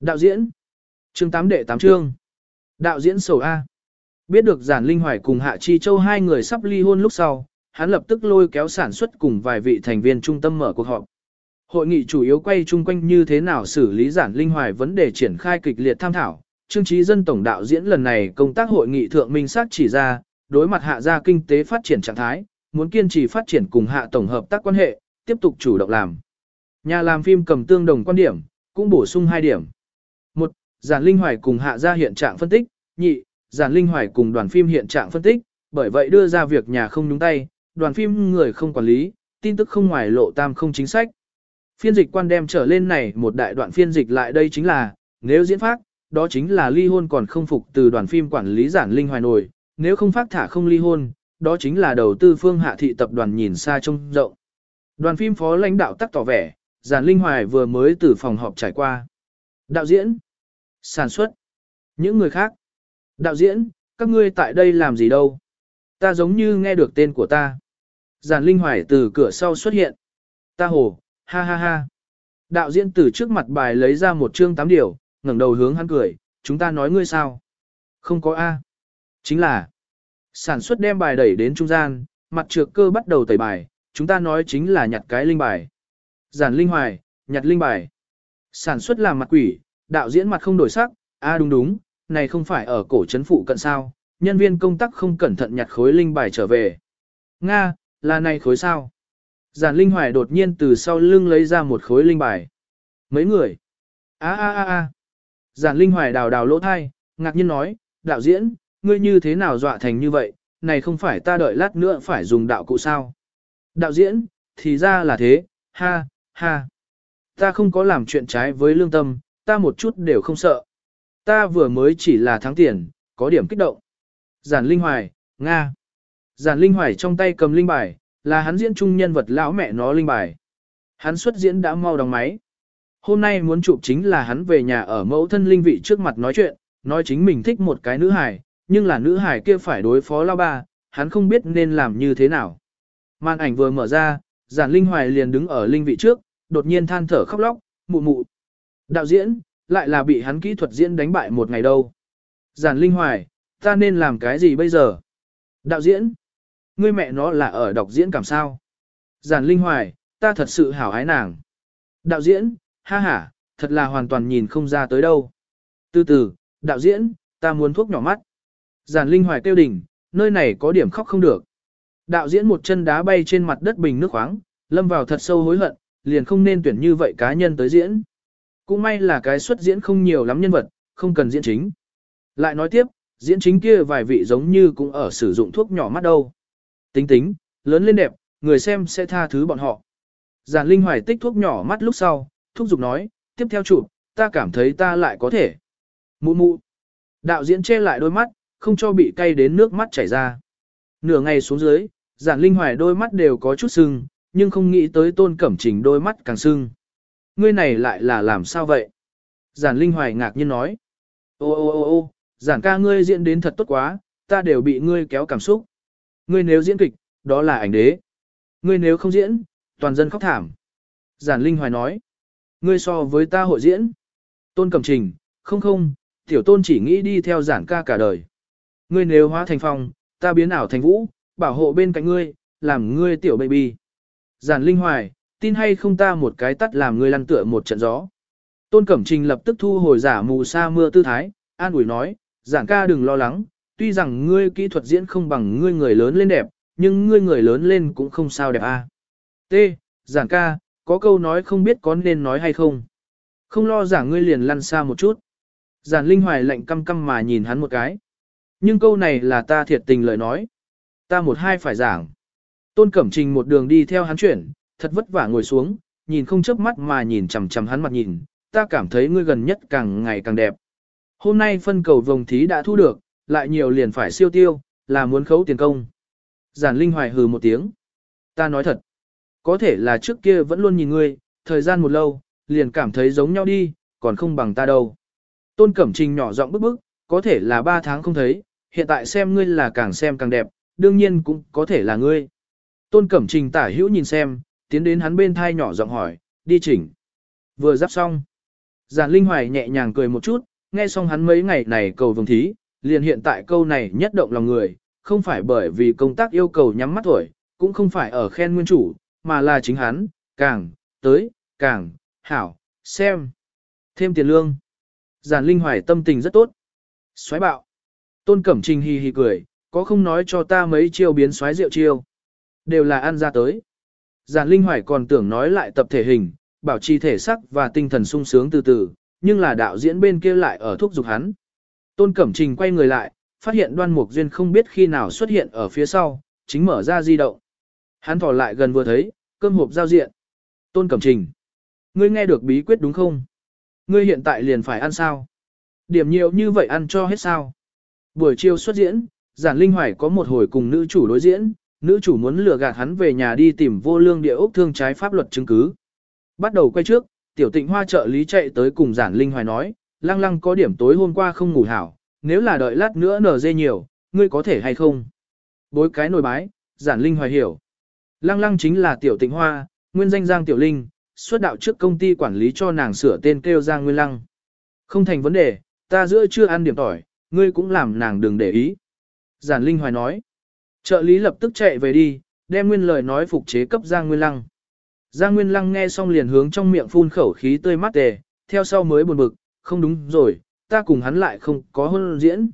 Đạo diễn. Chương 8 đệ 8 chương. Đạo diễn sầu A. Biết được Giản Linh Hoài cùng Hạ Chi Châu hai người sắp ly hôn lúc sau, hắn lập tức lôi kéo sản xuất cùng vài vị thành viên trung tâm mở cuộc họp. Hội nghị chủ yếu quay chung quanh như thế nào xử lý Giản Linh Hoài vấn đề triển khai kịch liệt tham thảo. Trương Trí Dân Tổng đạo diễn lần này công tác hội nghị thượng minh sát chỉ ra, đối mặt hạ gia kinh tế phát triển trạng thái, muốn kiên trì phát triển cùng hạ tổng hợp tác quan hệ, tiếp tục chủ động làm. Nhà làm phim cầm tương đồng quan điểm, cũng bổ sung hai điểm. Giản Linh Hoài cùng hạ gia hiện trạng phân tích, nhị, giản linh hoài cùng đoàn phim hiện trạng phân tích, bởi vậy đưa ra việc nhà không nhúng tay, đoàn phim người không quản lý, tin tức không ngoài lộ tam không chính sách. Phiên dịch quan đem trở lên này một đại đoạn phiên dịch lại đây chính là, nếu diễn phát, đó chính là ly hôn còn không phục từ đoàn phim quản lý giản linh hoài nổi, nếu không phát thả không ly hôn, đó chính là đầu tư phương hạ thị tập đoàn nhìn xa trông rộng. Đoàn phim phó lãnh đạo tắc tỏ vẻ, giản linh hoài vừa mới từ phòng họp trải qua. Đạo diễn, sản xuất, những người khác. Đạo diễn, các ngươi tại đây làm gì đâu? Ta giống như nghe được tên của ta. Giản linh hoài từ cửa sau xuất hiện. Ta hồ, ha ha ha. Đạo diễn từ trước mặt bài lấy ra một chương tám điều, ngẩng đầu hướng hắn cười, chúng ta nói ngươi sao? Không có A. Chính là, sản xuất đem bài đẩy đến trung gian, mặt trược cơ bắt đầu tẩy bài, chúng ta nói chính là nhặt cái linh bài. Giản linh hoài, nhặt linh bài. Sản xuất làm mặt quỷ, đạo diễn mặt không đổi sắc, a đúng đúng, này không phải ở cổ trấn phụ cận sao, nhân viên công tác không cẩn thận nhặt khối linh bài trở về. Nga, là này khối sao? Giản linh hoài đột nhiên từ sau lưng lấy ra một khối linh bài. Mấy người? a a a a Giản linh hoài đào đào lỗ thai, ngạc nhiên nói, đạo diễn, ngươi như thế nào dọa thành như vậy, này không phải ta đợi lát nữa phải dùng đạo cụ sao? Đạo diễn, thì ra là thế, ha, ha. Ta không có làm chuyện trái với lương tâm, ta một chút đều không sợ. Ta vừa mới chỉ là thắng tiền, có điểm kích động. Giản Linh Hoài, Nga. Giản Linh Hoài trong tay cầm linh bài, là hắn diễn chung nhân vật lão mẹ nó linh bài. Hắn xuất diễn đã mau đóng máy. Hôm nay muốn chụp chính là hắn về nhà ở mẫu thân linh vị trước mặt nói chuyện, nói chính mình thích một cái nữ hài, nhưng là nữ hài kia phải đối phó lao ba, hắn không biết nên làm như thế nào. Màn ảnh vừa mở ra, giản linh hoài liền đứng ở linh vị trước, đột nhiên than thở khóc lóc, mụ mụ. Đạo diễn, lại là bị hắn kỹ thuật diễn đánh bại một ngày đâu. Giản linh hoài, ta nên làm cái gì bây giờ? Đạo diễn, ngươi mẹ nó là ở đọc diễn cảm sao? Giản linh hoài, ta thật sự hảo ái nàng. Đạo diễn, ha ha, thật là hoàn toàn nhìn không ra tới đâu. Từ từ, đạo diễn, ta muốn thuốc nhỏ mắt. Giản linh hoài kêu đỉnh, nơi này có điểm khóc không được. Đạo diễn một chân đá bay trên mặt đất bình nước khoáng, lâm vào thật sâu hối hận, liền không nên tuyển như vậy cá nhân tới diễn. Cũng may là cái xuất diễn không nhiều lắm nhân vật, không cần diễn chính. Lại nói tiếp, diễn chính kia vài vị giống như cũng ở sử dụng thuốc nhỏ mắt đâu. Tính tính, lớn lên đẹp, người xem sẽ tha thứ bọn họ. Giản Linh Hoài tích thuốc nhỏ mắt lúc sau, thúc giục nói, tiếp theo chụp, ta cảm thấy ta lại có thể. Mụ mụ. Đạo diễn che lại đôi mắt, không cho bị cay đến nước mắt chảy ra. Nửa ngày xuống dưới, giản linh hoài đôi mắt đều có chút sưng, nhưng không nghĩ tới tôn cẩm trình đôi mắt càng sưng. Ngươi này lại là làm sao vậy? Giản linh hoài ngạc nhiên nói. Ô ô ô ô, giản ca ngươi diễn đến thật tốt quá, ta đều bị ngươi kéo cảm xúc. Ngươi nếu diễn kịch, đó là ảnh đế. Ngươi nếu không diễn, toàn dân khóc thảm. Giản linh hoài nói. Ngươi so với ta hội diễn. Tôn cẩm trình, không không, tiểu tôn chỉ nghĩ đi theo giản ca cả đời. Ngươi nếu hóa thành phong, ta biến ảo thành vũ, bảo hộ bên cạnh ngươi, làm ngươi tiểu baby. Giản Linh Hoài, tin hay không ta một cái tắt làm ngươi lăn tựa một trận gió. Tôn Cẩm Trình lập tức thu hồi giả mù sa mưa tư thái, an ủi nói, giản ca đừng lo lắng, tuy rằng ngươi kỹ thuật diễn không bằng ngươi người lớn lên đẹp, nhưng ngươi người lớn lên cũng không sao đẹp a. À. T. Giản ca, có câu nói không biết có nên nói hay không. Không lo giảng ngươi liền lăn xa một chút. Giản Linh Hoài lạnh căm căm mà nhìn hắn một cái. Nhưng câu này là ta thiệt tình lời nói. Ta một hai phải giảng. Tôn Cẩm Trình một đường đi theo hắn chuyển, thật vất vả ngồi xuống, nhìn không chớp mắt mà nhìn chằm chằm hắn mặt nhìn, ta cảm thấy ngươi gần nhất càng ngày càng đẹp. Hôm nay phân cầu vòng thí đã thu được, lại nhiều liền phải siêu tiêu, là muốn khấu tiền công. Giản Linh Hoài hừ một tiếng. Ta nói thật, có thể là trước kia vẫn luôn nhìn ngươi, thời gian một lâu, liền cảm thấy giống nhau đi, còn không bằng ta đâu. Tôn Cẩm Trình nhỏ giọng bức bức, có thể là ba tháng không thấy, hiện tại xem ngươi là càng xem càng đẹp, đương nhiên cũng có thể là ngươi. Tôn Cẩm Trình tả hữu nhìn xem, tiến đến hắn bên thai nhỏ giọng hỏi, đi chỉnh. Vừa giáp xong. Giản Linh Hoài nhẹ nhàng cười một chút, nghe xong hắn mấy ngày này cầu vồng thí, liền hiện tại câu này nhất động lòng người, không phải bởi vì công tác yêu cầu nhắm mắt tuổi, cũng không phải ở khen nguyên chủ, mà là chính hắn, càng, tới, càng, hảo, xem. Thêm tiền lương. Giản Linh Hoài tâm tình rất tốt. Xoáy bạo. Tôn Cẩm Trình hì hì cười, có không nói cho ta mấy chiêu biến xoáy rượu chiêu. Đều là ăn ra tới. Giản Linh Hoài còn tưởng nói lại tập thể hình, bảo trì thể sắc và tinh thần sung sướng từ từ, nhưng là đạo diễn bên kia lại ở thúc giục hắn. Tôn Cẩm Trình quay người lại, phát hiện đoan mục duyên không biết khi nào xuất hiện ở phía sau, chính mở ra di động. Hắn thỏ lại gần vừa thấy, cơm hộp giao diện. Tôn Cẩm Trình. Ngươi nghe được bí quyết đúng không? Ngươi hiện tại liền phải ăn sao? Điểm nhiều như vậy ăn cho hết sao? Buổi chiều xuất diễn, giản linh hoài có một hồi cùng nữ chủ đối diễn, nữ chủ muốn lừa gạt hắn về nhà đi tìm vô lương địa ốc thương trái pháp luật chứng cứ. Bắt đầu quay trước, tiểu tịnh hoa trợ lý chạy tới cùng giản linh hoài nói, lăng lăng có điểm tối hôm qua không ngủ hảo, nếu là đợi lát nữa nở dê nhiều, ngươi có thể hay không? Bối cái nồi bái, giản linh hoài hiểu. Lăng lăng chính là tiểu tịnh hoa, nguyên danh Giang Tiểu Linh, xuất đạo trước công ty quản lý cho nàng sửa tên kêu Giang Nguyên Lăng. Không thành vấn đề, ta giữa chưa ăn điểm tỏi, ngươi cũng làm nàng đừng để ý. Giản Linh Hoài nói. Trợ lý lập tức chạy về đi, đem nguyên lời nói phục chế cấp Giang Nguyên Lăng. Giang Nguyên Lăng nghe xong liền hướng trong miệng phun khẩu khí tươi mát tề, theo sau mới buồn bực, không đúng rồi, ta cùng hắn lại không có hôn diễn.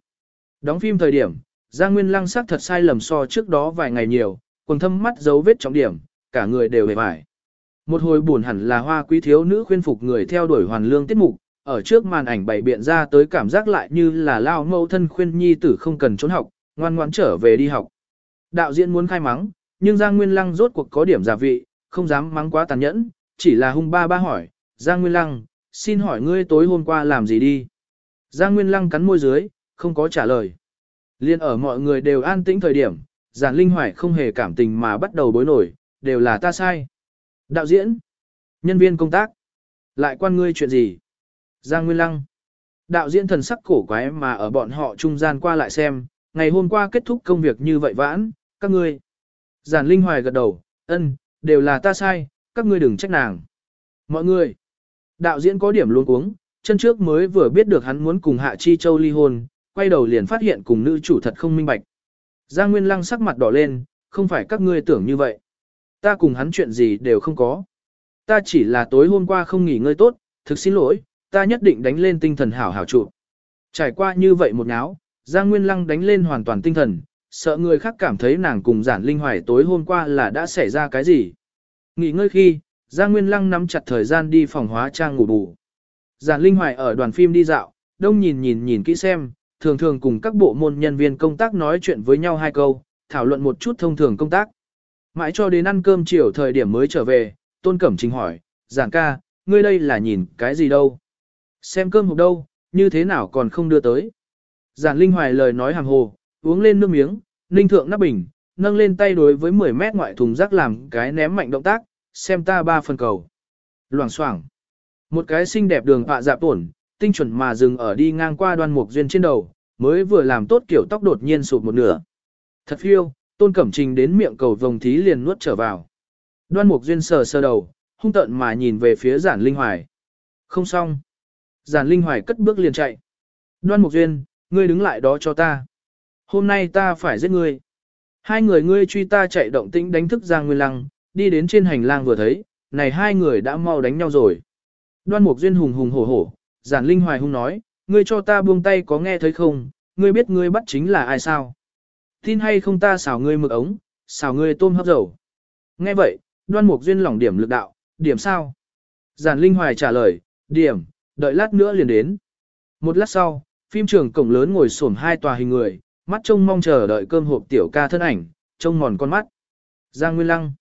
Đóng phim thời điểm, Giang Nguyên Lăng xác thật sai lầm so trước đó vài ngày nhiều, quần thâm mắt dấu vết trọng điểm, cả người đều hề vải. Một hồi buồn hẳn là hoa quý thiếu nữ khuyên phục người theo đuổi hoàn lương tiết mục, ở trước màn ảnh bày biện ra tới cảm giác lại như là lao mâu thân khuyên nhi tử không cần trốn học, ngoan ngoãn trở về đi học. Đạo diễn muốn khai mắng, nhưng Giang Nguyên Lăng rốt cuộc có điểm giả vị, không dám mắng quá tàn nhẫn, chỉ là hung ba ba hỏi, Giang Nguyên Lăng, xin hỏi ngươi tối hôm qua làm gì đi? Giang Nguyên Lăng cắn môi dưới, không có trả lời. Liên ở mọi người đều an tĩnh thời điểm, giản linh hoài không hề cảm tình mà bắt đầu bối nổi, đều là ta sai. Đạo diễn, nhân viên công tác, lại quan ngươi chuyện gì? Giang Nguyên Lăng, đạo diễn thần sắc cổ quái mà ở bọn họ trung gian qua lại xem, ngày hôm qua kết thúc công việc như vậy vãn, các ngươi. Giản Linh Hoài gật đầu, ân, đều là ta sai, các ngươi đừng trách nàng. Mọi người, đạo diễn có điểm luôn uống, chân trước mới vừa biết được hắn muốn cùng Hạ Chi Châu ly hôn, quay đầu liền phát hiện cùng nữ chủ thật không minh bạch. Giang Nguyên Lăng sắc mặt đỏ lên, không phải các ngươi tưởng như vậy. Ta cùng hắn chuyện gì đều không có. Ta chỉ là tối hôm qua không nghỉ ngơi tốt, thực xin lỗi, ta nhất định đánh lên tinh thần hảo hảo trụ. Trải qua như vậy một náo, Giang Nguyên Lăng đánh lên hoàn toàn tinh thần, sợ người khác cảm thấy nàng cùng giản linh hoài tối hôm qua là đã xảy ra cái gì. Nghỉ ngơi khi, Giang Nguyên Lăng nắm chặt thời gian đi phòng hóa trang ngủ bù. Giản linh hoài ở đoàn phim đi dạo, đông nhìn nhìn nhìn kỹ xem, thường thường cùng các bộ môn nhân viên công tác nói chuyện với nhau hai câu, thảo luận một chút thông thường công tác. Mãi cho đến ăn cơm chiều thời điểm mới trở về, Tôn Cẩm Trình hỏi, giảng ca, ngươi đây là nhìn cái gì đâu? Xem cơm hộp đâu, như thế nào còn không đưa tới? Giản Linh Hoài lời nói hàng hồ, uống lên nước miếng, ninh thượng nắp bình, nâng lên tay đối với 10 mét ngoại thùng rác làm cái ném mạnh động tác, xem ta ba phần cầu. Loảng xoảng Một cái xinh đẹp đường họa dạp tổn, tinh chuẩn mà dừng ở đi ngang qua đoan mục duyên trên đầu, mới vừa làm tốt kiểu tóc đột nhiên sụp một nửa. Thật phiêu, tôn cẩm trình đến miệng cầu vồng thí liền nuốt trở vào. Đoan mục duyên sờ sờ đầu, hung tợn mà nhìn về phía giản linh hoài. Không xong. Giản linh hoài cất bước liền chạy. Đoan mục duyên, ngươi đứng lại đó cho ta. Hôm nay ta phải giết ngươi. Hai người ngươi truy ta chạy động tĩnh đánh thức Giang Nguyên Lăng, đi đến trên hành lang vừa thấy, này hai người đã mau đánh nhau rồi. Đoan Mục Duyên hùng hùng hổ hổ, giản linh hoài hung nói, ngươi cho ta buông tay có nghe thấy không, ngươi biết ngươi bắt chính là ai sao? Tin hay không ta xào ngươi mực ống, xào ngươi tôm hấp dầu. Nghe vậy, đoan mục duyên lỏng điểm lực đạo, điểm sao? Giản linh hoài trả lời, điểm, đợi lát nữa liền đến. Một lát sau, phim trường cổng lớn ngồi xổm hai tòa hình người, mắt trông mong chờ đợi cơm hộp tiểu ca thân ảnh, trông mòn con mắt. Giang Nguyên Lăng,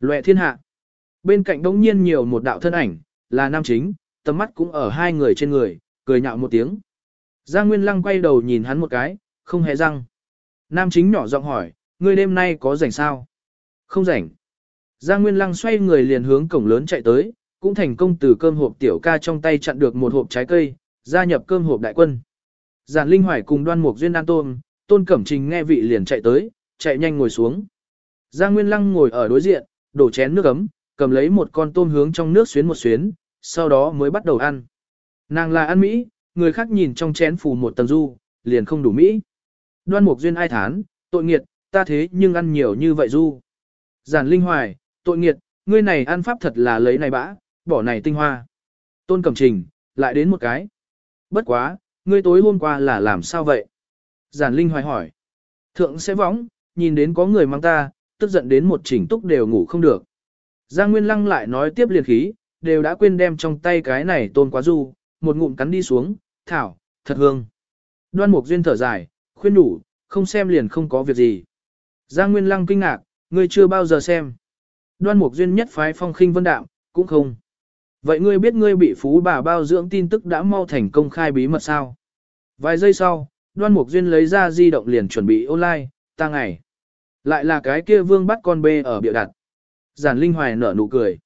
Loẹ Thiên Hạ. Bên cạnh đống nhiên nhiều một đạo thân ảnh, là nam chính, tầm mắt cũng ở hai người trên người, cười nhạo một tiếng. Giang Nguyên Lăng quay đầu nhìn hắn một cái, không hề răng. Nam chính nhỏ giọng hỏi, ngươi đêm nay có rảnh sao? Không rảnh. Giang Nguyên Lăng xoay người liền hướng cổng lớn chạy tới, cũng thành công từ cơm hộp tiểu ca trong tay chặn được một hộp trái cây, gia nhập cơm hộp đại quân. Giản Linh Hoài cùng đoan mục duyên an tôm, tôn cẩm trình nghe vị liền chạy tới, chạy nhanh ngồi xuống. Giang Nguyên Lăng ngồi ở đối diện, đổ chén nước ấm, cầm lấy một con tôm hướng trong nước xuyến một xuyến, sau đó mới bắt đầu ăn. Nàng là ăn Mỹ, người khác nhìn trong chén phù một tầng du, liền không đủ Mỹ. Đoan mục duyên ai thán, tội nghiệt, ta thế nhưng ăn nhiều như vậy du. Giản linh hoài, tội nghiệt, ngươi này ăn pháp thật là lấy này bã, bỏ này tinh hoa. Tôn cẩm trình, lại đến một cái. Bất quá, ngươi tối hôm qua là làm sao vậy? Giản linh hoài hỏi. Thượng sẽ võng, nhìn đến có người mang ta, tức giận đến một chỉnh túc đều ngủ không được. Giang Nguyên Lăng lại nói tiếp liền khí, đều đã quên đem trong tay cái này tôn quá du, một ngụm cắn đi xuống, thảo, thật hương. Đoan Mục Duyên thở dài, khuyên đủ, không xem liền không có việc gì. Giang Nguyên Lăng kinh ngạc, ngươi chưa bao giờ xem. Đoan Mục Duyên nhất phái phong khinh vân đạm, cũng không. Vậy ngươi biết ngươi bị phú bà bao dưỡng tin tức đã mau thành công khai bí mật sao? Vài giây sau, Đoan Mục Duyên lấy ra di động liền chuẩn bị online, ta ngày. Lại là cái kia vương bắt con bê ở biểu đặt. Giản Linh Hoài nở nụ cười.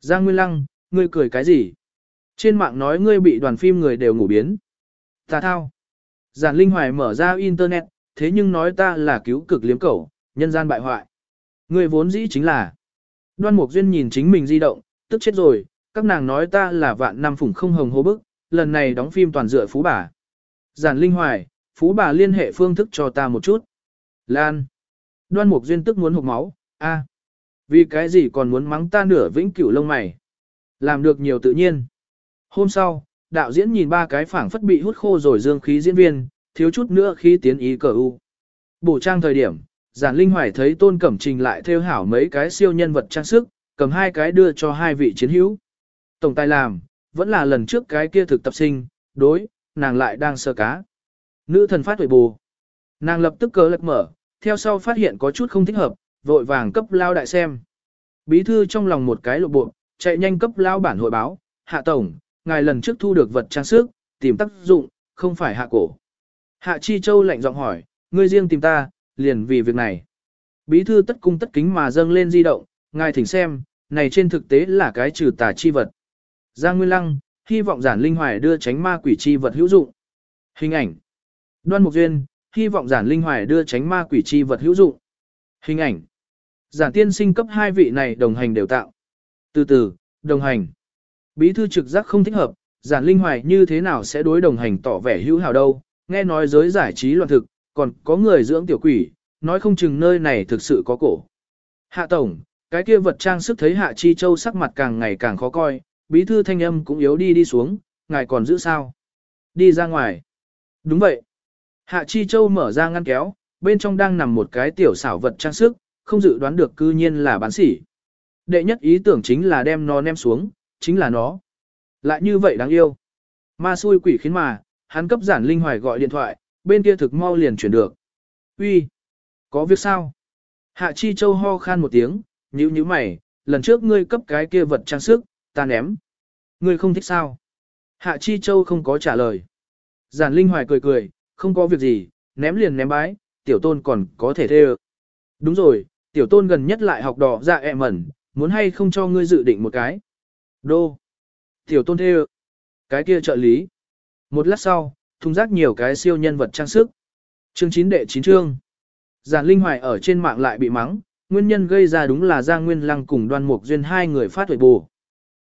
Giang Nguyên Lăng, ngươi cười cái gì? Trên mạng nói ngươi bị đoàn phim người đều ngủ biến. Ta thao. Giản Linh Hoài mở ra internet, thế nhưng nói ta là cứu cực liếm cẩu, nhân gian bại hoại. Ngươi vốn dĩ chính là. Đoan Mục Duyên nhìn chính mình di động, tức chết rồi, các nàng nói ta là vạn năm phủng không hồng hô bức, lần này đóng phim toàn dựa phú bà. Giản Linh Hoài, phú bà liên hệ phương thức cho ta một chút. Lan. Đoan Mục Duyên tức muốn hụt máu, a, Vì cái gì còn muốn mắng ta nửa vĩnh cửu lông mày. Làm được nhiều tự nhiên. Hôm sau, đạo diễn nhìn ba cái phảng phất bị hút khô rồi dương khí diễn viên, thiếu chút nữa khi tiến ý cờ u. Bổ trang thời điểm, giản linh hoài thấy tôn cẩm trình lại theo hảo mấy cái siêu nhân vật trang sức, cầm hai cái đưa cho hai vị chiến hữu. Tổng tài làm, vẫn là lần trước cái kia thực tập sinh, đối, nàng lại đang sơ cá. Nữ thần phát huệ bù. Nàng lập tức cờ lật mở, theo sau phát hiện có chút không thích hợp, vội vàng cấp lao đại xem. Bí thư trong lòng một cái lộ bộ, chạy nhanh cấp lao bản hội báo, hạ tổng, ngài lần trước thu được vật trang sức, tìm tác dụng, không phải hạ cổ. Hạ Chi Châu lạnh giọng hỏi, ngươi riêng tìm ta, liền vì việc này. Bí thư tất cung tất kính mà dâng lên di động, ngài thỉnh xem, này trên thực tế là cái trừ tà chi vật. Giang Nguyên Lăng, hy vọng giản linh hoài đưa tránh ma quỷ chi vật hữu dụng. Hình ảnh. Đoan Mục Duyên, hy vọng giản linh hoài đưa tránh ma quỷ chi vật hữu dụng. Hình ảnh. Giản tiên sinh cấp hai vị này đồng hành đều tạo. Từ từ, đồng hành. Bí thư trực giác không thích hợp, giản linh hoài như thế nào sẽ đối đồng hành tỏ vẻ hữu hảo đâu, nghe nói giới giải trí loạn thực, còn có người dưỡng tiểu quỷ, nói không chừng nơi này thực sự có cổ. Hạ tổng, cái kia vật trang sức thấy Hạ Chi Châu sắc mặt càng ngày càng khó coi, bí thư thanh âm cũng yếu đi đi xuống, ngài còn giữ sao? Đi ra ngoài. Đúng vậy. Hạ Chi Châu mở ra ngăn kéo, bên trong đang nằm một cái tiểu xảo vật trang sức, không dự đoán được cư nhiên là bán sỉ. Đệ nhất ý tưởng chính là đem nó ném xuống, chính là nó. Lại như vậy đáng yêu. Ma xui quỷ khiến mà, hắn cấp giản linh hoài gọi điện thoại, bên kia thực mau liền chuyển được. Uy, có việc sao? Hạ Chi Châu ho khan một tiếng, nhíu nhíu mày, lần trước ngươi cấp cái kia vật trang sức, ta ném. Ngươi không thích sao? Hạ Chi Châu không có trả lời. Giản Linh Hoài cười cười, không có việc gì, ném liền ném bái, tiểu tôn còn có thể thê Đúng rồi, tiểu tôn gần nhất lại học đỏ dạ ẹ mẩn, muốn hay không cho ngươi dự định một cái. Đô. Tiểu tôn thê Cái kia trợ lý. Một lát sau, thùng rác nhiều cái siêu nhân vật trang sức. Chương 9 đệ 9 chương. Giản Linh Hoài ở trên mạng lại bị mắng, nguyên nhân gây ra đúng là Giang Nguyên Lăng cùng Đoan Mục Duyên hai người phát huệ bù.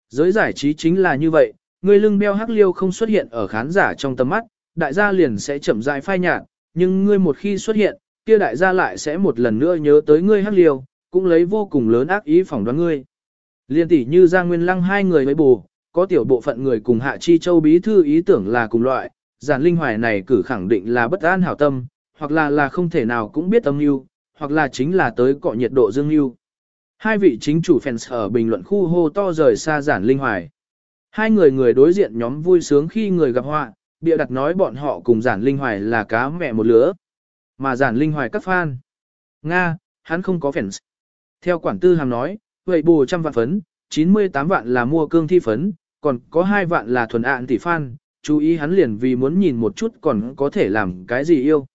Giới giải trí chính là như vậy, người lưng đeo hắc liêu không xuất hiện ở khán giả trong tầm mắt, đại gia liền sẽ chậm rãi phai nhạt, nhưng ngươi một khi xuất hiện, kia đại gia lại sẽ một lần nữa nhớ tới ngươi hắc liêu, cũng lấy vô cùng lớn ác ý phỏng đoán ngươi. Liên tỷ như Giang Nguyên Lăng hai người với bù, có tiểu bộ phận người cùng Hạ Chi Châu bí thư ý tưởng là cùng loại, giản linh hoài này cử khẳng định là bất an hảo tâm, hoặc là là không thể nào cũng biết âm mưu, hoặc là chính là tới cọ nhiệt độ dương mưu. Hai vị chính chủ fans ở bình luận khu hô to rời xa giản linh hoài. Hai người người đối diện nhóm vui sướng khi người gặp họa, bịa đặt nói bọn họ cùng giản linh hoài là cá mẹ một lứa. Mà giản linh hoài các fan. Nga, hắn không có fans. Theo quản tư hàm nói, vậy bù trăm vạn phấn, 98 vạn là mua cương thi phấn, còn có hai vạn là thuần ạn tỷ fan, chú ý hắn liền vì muốn nhìn một chút còn có thể làm cái gì yêu.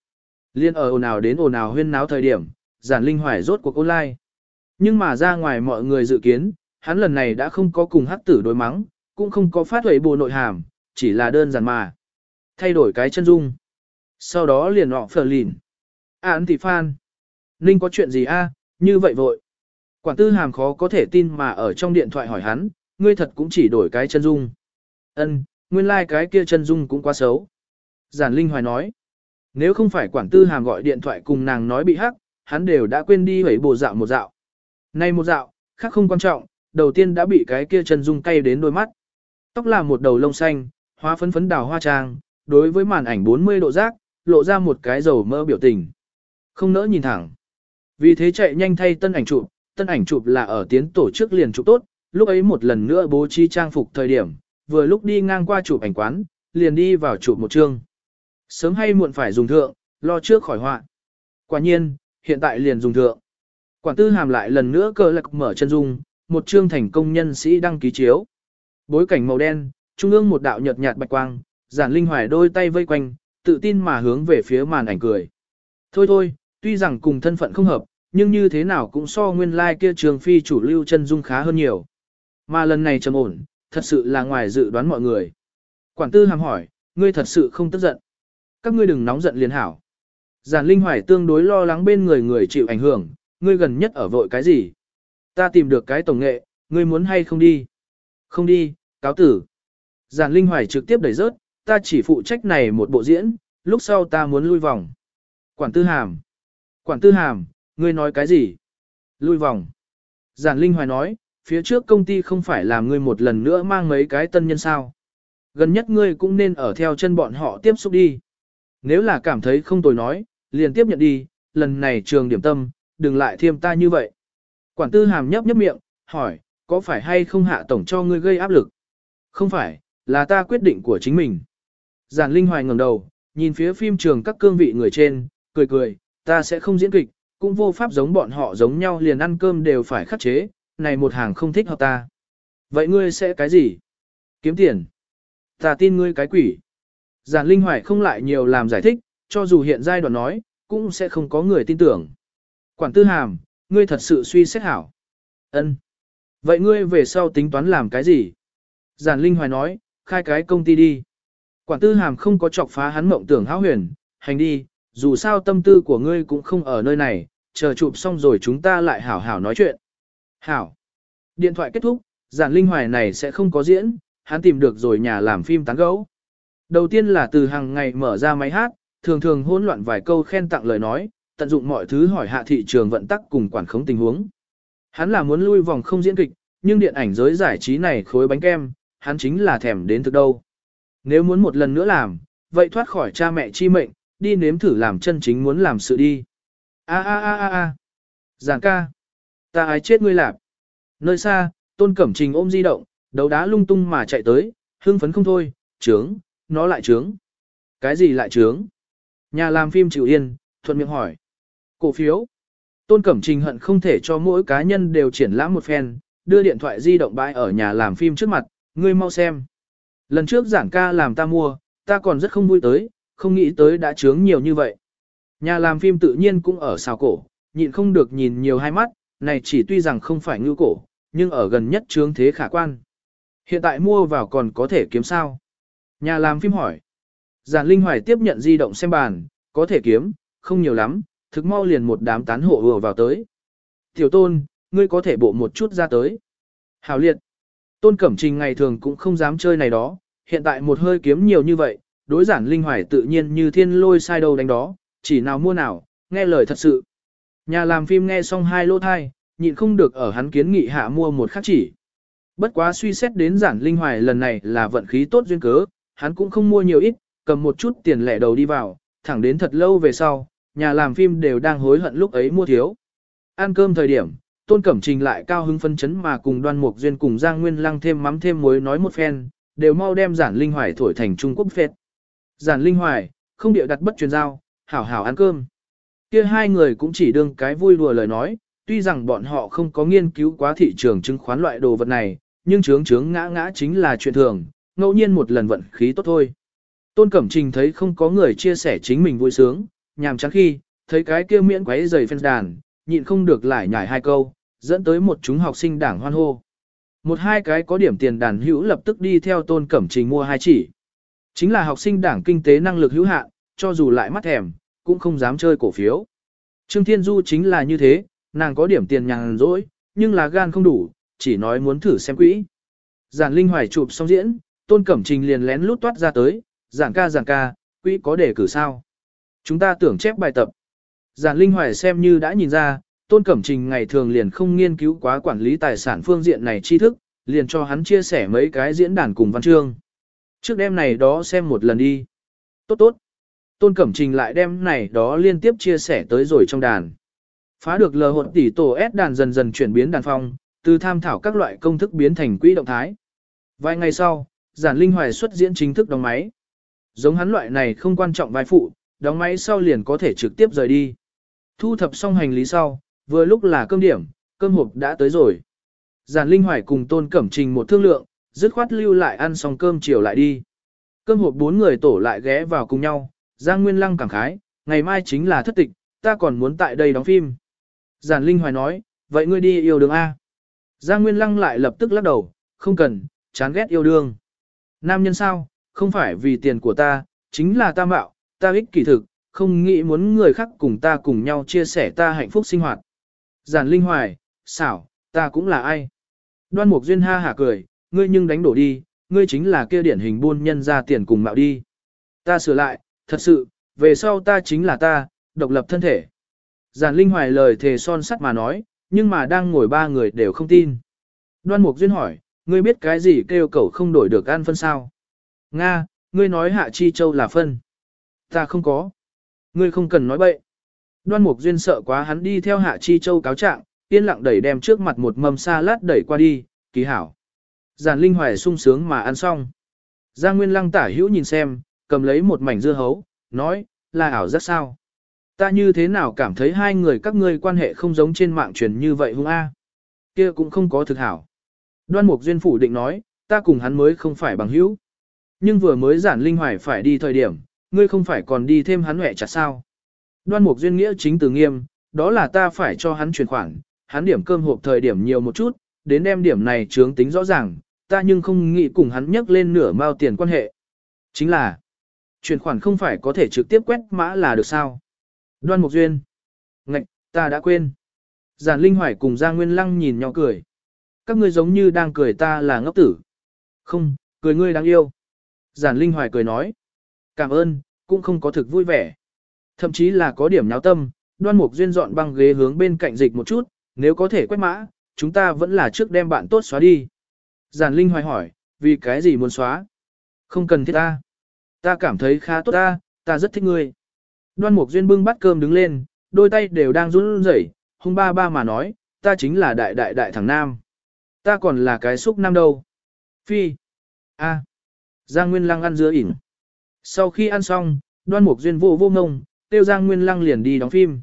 Liên ở ồn ào đến ồn ào huyên náo thời điểm, giản linh hoài rốt cuộc online. Nhưng mà ra ngoài mọi người dự kiến, hắn lần này đã không có cùng hắc tử đối mắng, cũng không có phát huệ bù nội hàm, chỉ là đơn giản mà. Thay đổi cái chân dung. Sau đó liền họ phở lìn. À, Án tỷ phan. Ninh có chuyện gì a? như vậy vội. Quản tư hàm khó có thể tin mà ở trong điện thoại hỏi hắn, ngươi thật cũng chỉ đổi cái chân dung. Ân, nguyên lai like cái kia chân dung cũng quá xấu. Giản Linh Hoài nói, nếu không phải quản tư hàm gọi điện thoại cùng nàng nói bị hắc, hắn đều đã quên đi hủy bồ dạo một dạo. Nay một dạo, khác không quan trọng, đầu tiên đã bị cái kia chân dung cay đến đôi mắt. Tóc là một đầu lông xanh, hoa phấn phấn đào hoa trang, đối với màn ảnh 40 độ giác lộ ra một cái dầu mơ biểu tình. Không nỡ nhìn thẳng. Vì thế chạy nhanh thay tân ảnh chụp, tân ảnh chụp là ở tiến tổ chức liền chụp tốt, lúc ấy một lần nữa bố trí trang phục thời điểm, vừa lúc đi ngang qua chụp ảnh quán, liền đi vào chụp một chương. Sớm hay muộn phải dùng thượng, lo trước khỏi họa. Quả nhiên, hiện tại liền dùng thượng. Quản tư hàm lại lần nữa cờ lạc mở chân dung, một chương thành công nhân sĩ đăng ký chiếu. Bối cảnh màu đen, trung ương một đạo nhợt nhạt bạch quang, giản linh hoài đôi tay vây quanh, tự tin mà hướng về phía màn ảnh cười. Thôi thôi, tuy rằng cùng thân phận không hợp, nhưng như thế nào cũng so nguyên lai like kia trường phi chủ lưu chân dung khá hơn nhiều. Mà lần này trầm ổn, thật sự là ngoài dự đoán mọi người. Quản tư hàm hỏi, ngươi thật sự không tức giận. Các ngươi đừng nóng giận liền hảo. Giản Linh Hoài tương đối lo lắng bên người người chịu ảnh hưởng, ngươi gần nhất ở vội cái gì? Ta tìm được cái tổng nghệ, ngươi muốn hay không đi? Không đi, cáo tử. Giản Linh Hoài trực tiếp đẩy rớt, ta chỉ phụ trách này một bộ diễn, lúc sau ta muốn lui vòng. Quản tư hàm. Quản tư hàm, ngươi nói cái gì? Lui vòng. Giản Linh Hoài nói, phía trước công ty không phải làm ngươi một lần nữa mang mấy cái tân nhân sao. Gần nhất ngươi cũng nên ở theo chân bọn họ tiếp xúc đi. Nếu là cảm thấy không tồi nói, liền tiếp nhận đi, lần này trường điểm tâm, đừng lại thêm ta như vậy. Quản tư hàm nhấp nhấp miệng, hỏi, có phải hay không hạ tổng cho ngươi gây áp lực? Không phải, là ta quyết định của chính mình. Giản Linh Hoài ngẩng đầu, nhìn phía phim trường các cương vị người trên, cười cười, ta sẽ không diễn kịch, cũng vô pháp giống bọn họ giống nhau liền ăn cơm đều phải khắc chế, này một hàng không thích hợp ta. Vậy ngươi sẽ cái gì? Kiếm tiền. Ta tin ngươi cái quỷ. Giản Linh Hoài không lại nhiều làm giải thích, cho dù hiện giai đoạn nói, cũng sẽ không có người tin tưởng. Quản tư hàm, ngươi thật sự suy xét hảo. ân Vậy ngươi về sau tính toán làm cái gì? Giản Linh Hoài nói, khai cái công ty đi. Quản tư hàm không có chọc phá hắn mộng tưởng hão huyền, hành đi, dù sao tâm tư của ngươi cũng không ở nơi này, chờ chụp xong rồi chúng ta lại hảo hảo nói chuyện. Hảo. Điện thoại kết thúc, giản linh hoài này sẽ không có diễn, hắn tìm được rồi nhà làm phim tán gấu. Đầu tiên là từ hàng ngày mở ra máy hát, thường thường hỗn loạn vài câu khen tặng lời nói, tận dụng mọi thứ hỏi hạ thị trường vận tắc cùng quản khống tình huống. Hắn là muốn lui vòng không diễn kịch, nhưng điện ảnh giới giải trí này khối bánh kem, hắn chính là thèm đến thực đâu. Nếu muốn một lần nữa làm, vậy thoát khỏi cha mẹ chi mệnh, đi nếm thử làm chân chính muốn làm sự đi. A a a a a. Giảng ca. Ta ái chết ngươi lạp. Nơi xa, tôn cẩm trình ôm di động, đấu đá lung tung mà chạy tới, hưng phấn không thôi, trướng, nó lại trướng. Cái gì lại trướng? Nhà làm phim chịu yên, thuận miệng hỏi. Cổ phiếu. Tôn Cẩm Trình hận không thể cho mỗi cá nhân đều triển lãm một phen, đưa điện thoại di động bãi ở nhà làm phim trước mặt, ngươi mau xem. Lần trước giảng ca làm ta mua, ta còn rất không vui tới, không nghĩ tới đã trướng nhiều như vậy. Nhà làm phim tự nhiên cũng ở xào cổ, nhịn không được nhìn nhiều hai mắt, này chỉ tuy rằng không phải ngư cổ, nhưng ở gần nhất trướng thế khả quan. Hiện tại mua vào còn có thể kiếm sao? Nhà làm phim hỏi. Giản Linh Hoài tiếp nhận di động xem bàn, có thể kiếm, không nhiều lắm, thực mau liền một đám tán hộ vừa vào tới. Tiểu tôn, ngươi có thể bộ một chút ra tới. Hào liệt. Tôn Cẩm Trình ngày thường cũng không dám chơi này đó, hiện tại một hơi kiếm nhiều như vậy, đối giản Linh Hoài tự nhiên như thiên lôi sai đầu đánh đó, chỉ nào mua nào, nghe lời thật sự. Nhà làm phim nghe xong hai lô thai, nhịn không được ở hắn kiến nghị hạ mua một khắc chỉ. Bất quá suy xét đến giản linh hoài lần này là vận khí tốt duyên cớ, hắn cũng không mua nhiều ít, cầm một chút tiền lẻ đầu đi vào, thẳng đến thật lâu về sau, nhà làm phim đều đang hối hận lúc ấy mua thiếu. Ăn cơm thời điểm, Tôn Cẩm Trình lại cao hứng phân chấn mà cùng đoan mục duyên cùng Giang Nguyên Lăng thêm mắm thêm muối nói một phen, đều mau đem giản linh hoài thổi thành Trung Quốc phết. Giản linh hoài, không địa đặt bất truyền giao, hảo hảo ăn cơm. Kia hai người cũng chỉ đương cái vui đùa lời nói, tuy rằng bọn họ không có nghiên cứu quá thị trường chứng khoán loại đồ vật này, nhưng chướng chướng ngã ngã chính là chuyện thường, ngẫu nhiên một lần vận khí tốt thôi. Tôn Cẩm Trình thấy không có người chia sẻ chính mình vui sướng, nhàm chán khi, thấy cái kia miễn quấy giày phên đàn, nhịn không được lại nhảy hai câu, dẫn tới một chúng học sinh đảng hoan hô. Một hai cái có điểm tiền đàn hữu lập tức đi theo Tôn Cẩm Trình mua hai chỉ. Chính là học sinh đảng kinh tế năng lực hữu hạn, cho dù lại mắt thèm, cũng không dám chơi cổ phiếu. Trương Thiên Du chính là như thế, nàng có điểm tiền nhàn rỗi, nhưng là gan không đủ, chỉ nói muốn thử xem quỹ. Giản Linh Hoài chụp xong diễn, Tôn Cẩm Trình liền lén lút toát ra tới, giảng ca giảng ca, quỹ có đề cử sao. Chúng ta tưởng chép bài tập. Giản Linh Hoài xem như đã nhìn ra, Tôn Cẩm Trình ngày thường liền không nghiên cứu quá quản lý tài sản phương diện này tri thức, liền cho hắn chia sẻ mấy cái diễn đàn cùng văn chương. Trước đêm này đó xem một lần đi. Tốt tốt. Tôn Cẩm Trình lại đem này đó liên tiếp chia sẻ tới rồi trong đàn. Phá được lờ hột tỷ tổ S đàn dần dần chuyển biến đàn phong, từ tham thảo các loại công thức biến thành quỹ động thái. Vài ngày sau, giản linh hoài xuất diễn chính thức đóng máy. Giống hắn loại này không quan trọng vai phụ, đóng máy sau liền có thể trực tiếp rời đi. Thu thập xong hành lý sau, vừa lúc là cơm điểm, cơm hộp đã tới rồi. Giản Linh Hoài cùng Tôn Cẩm Trình một thương lượng, dứt khoát lưu lại ăn xong cơm chiều lại đi. Cơm hộp bốn người tổ lại ghé vào cùng nhau, Giang Nguyên Lăng cảm khái, ngày mai chính là thất tịch, ta còn muốn tại đây đóng phim. Giản Linh Hoài nói, vậy ngươi đi yêu đương A. Giang Nguyên Lăng lại lập tức lắc đầu, không cần, chán ghét yêu đương. Nam nhân sao, không phải vì tiền của ta, chính là ta mạo, ta ích kỷ thực, không nghĩ muốn người khác cùng ta cùng nhau chia sẻ ta hạnh phúc sinh hoạt. Giản Linh Hoài, xảo, ta cũng là ai? Đoan Mục Duyên ha hả cười, ngươi nhưng đánh đổ đi, ngươi chính là kia điển hình buôn nhân ra tiền cùng mạo đi. Ta sửa lại, thật sự, về sau ta chính là ta, độc lập thân thể. Giản Linh Hoài lời thề son sắt mà nói, nhưng mà đang ngồi ba người đều không tin. Đoan Mục Duyên hỏi, ngươi biết cái gì kêu cầu không đổi được ăn phân sao? Nga, ngươi nói Hạ Chi Châu là phân. Ta không có. Ngươi không cần nói bậy. Đoan Mục Duyên sợ quá hắn đi theo Hạ Chi Châu cáo trạng, yên lặng đẩy đem trước mặt một mâm sa lát đẩy qua đi, kỳ hảo. Giản Linh Hoài sung sướng mà ăn xong. Giang Nguyên Lăng tả hữu nhìn xem, cầm lấy một mảnh dưa hấu, nói, là ảo rất sao. Ta như thế nào cảm thấy hai người các ngươi quan hệ không giống trên mạng truyền như vậy hung a? Kia cũng không có thực hảo. Đoan Mục Duyên phủ định nói, ta cùng hắn mới không phải bằng hữu. Nhưng vừa mới giản linh hoài phải đi thời điểm, ngươi không phải còn đi thêm hắn hẹ chặt sao. Đoan Mục Duyên nghĩa chính từ nghiêm, đó là ta phải cho hắn chuyển khoản, hắn điểm cơm hộp thời điểm nhiều một chút, đến đem điểm này chướng tính rõ ràng, ta nhưng không nghĩ cùng hắn nhắc lên nửa mao tiền quan hệ. Chính là, chuyển khoản không phải có thể trực tiếp quét mã là được sao. Đoan Mục Duyên. Ngạch, ta đã quên. Giản Linh Hoài cùng Giang Nguyên Lăng nhìn nhau cười. Các ngươi giống như đang cười ta là ngốc tử. Không, cười ngươi đáng yêu. Giản Linh Hoài cười nói. Cảm ơn, cũng không có thực vui vẻ. Thậm chí là có điểm nháo tâm, đoan mục duyên dọn băng ghế hướng bên cạnh dịch một chút, nếu có thể quét mã, chúng ta vẫn là trước đem bạn tốt xóa đi. Giản Linh Hoài hỏi, vì cái gì muốn xóa? Không cần thiết ta. Ta cảm thấy khá tốt ta, ta rất thích ngươi. Đoan mục duyên bưng bát cơm đứng lên, đôi tay đều đang run rẩy, hung ba ba mà nói, ta chính là đại đại đại thằng nam. Ta còn là cái xúc nam đâu. Phi. A. Giang Nguyên Lăng ăn dưa ỉn. Sau khi ăn xong, đoan mục duyên vô vô ngông, tiêu Giang Nguyên Lăng liền đi đóng phim.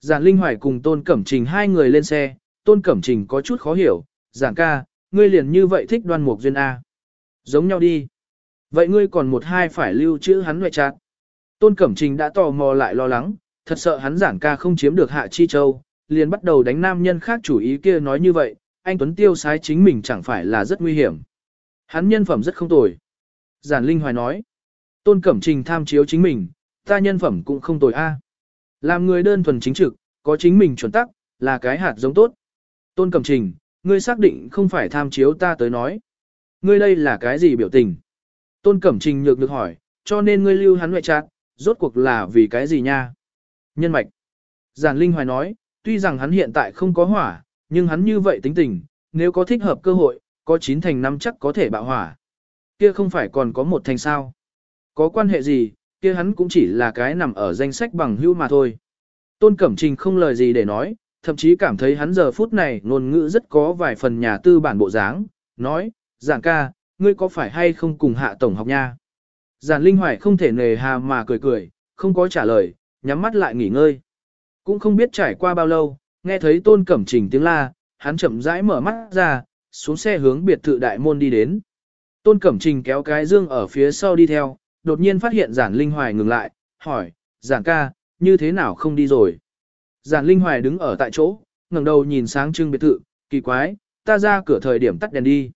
Giản Linh Hoài cùng Tôn Cẩm Trình hai người lên xe, Tôn Cẩm Trình có chút khó hiểu, Giản ca, ngươi liền như vậy thích đoan mục duyên A. Giống nhau đi. Vậy ngươi còn một hai phải lưu trữ hắn ngoại chát. Tôn Cẩm Trình đã tò mò lại lo lắng, thật sợ hắn giản ca không chiếm được Hạ Chi Châu, liền bắt đầu đánh nam nhân khác chủ ý kia nói như vậy, anh Tuấn tiêu sái chính mình chẳng phải là rất nguy hiểm. Hắn nhân phẩm rất không tồi. Giản Linh Hoài nói, Tôn Cẩm Trình tham chiếu chính mình, ta nhân phẩm cũng không tồi a. Làm người đơn thuần chính trực, có chính mình chuẩn tắc, là cái hạt giống tốt. Tôn Cẩm Trình, ngươi xác định không phải tham chiếu ta tới nói. Ngươi đây là cái gì biểu tình? Tôn Cẩm Trình nhược được hỏi, cho nên ngươi lưu hắn ngoại trạng, rốt cuộc là vì cái gì nha? Nhân mạch. Giản Linh Hoài nói, tuy rằng hắn hiện tại không có hỏa, nhưng hắn như vậy tính tình, nếu có thích hợp cơ hội, có chín thành năm chắc có thể bạo hỏa. Kia không phải còn có một thành sao. Có quan hệ gì, kia hắn cũng chỉ là cái nằm ở danh sách bằng hữu mà thôi. Tôn Cẩm Trình không lời gì để nói, thậm chí cảm thấy hắn giờ phút này ngôn ngữ rất có vài phần nhà tư bản bộ dáng, nói, giảng ca, ngươi có phải hay không cùng hạ tổng học nha? Giản Linh Hoài không thể nề hà mà cười cười, không có trả lời, nhắm mắt lại nghỉ ngơi. Cũng không biết trải qua bao lâu, nghe thấy Tôn Cẩm Trình tiếng la, hắn chậm rãi mở mắt ra, xuống xe hướng biệt thự đại môn đi đến. Tôn Cẩm Trình kéo cái dương ở phía sau đi theo, đột nhiên phát hiện Giản Linh Hoài ngừng lại, hỏi, Giản ca, như thế nào không đi rồi? Giản Linh Hoài đứng ở tại chỗ, ngẩng đầu nhìn sáng trưng biệt thự, kỳ quái, ta ra cửa thời điểm tắt đèn đi.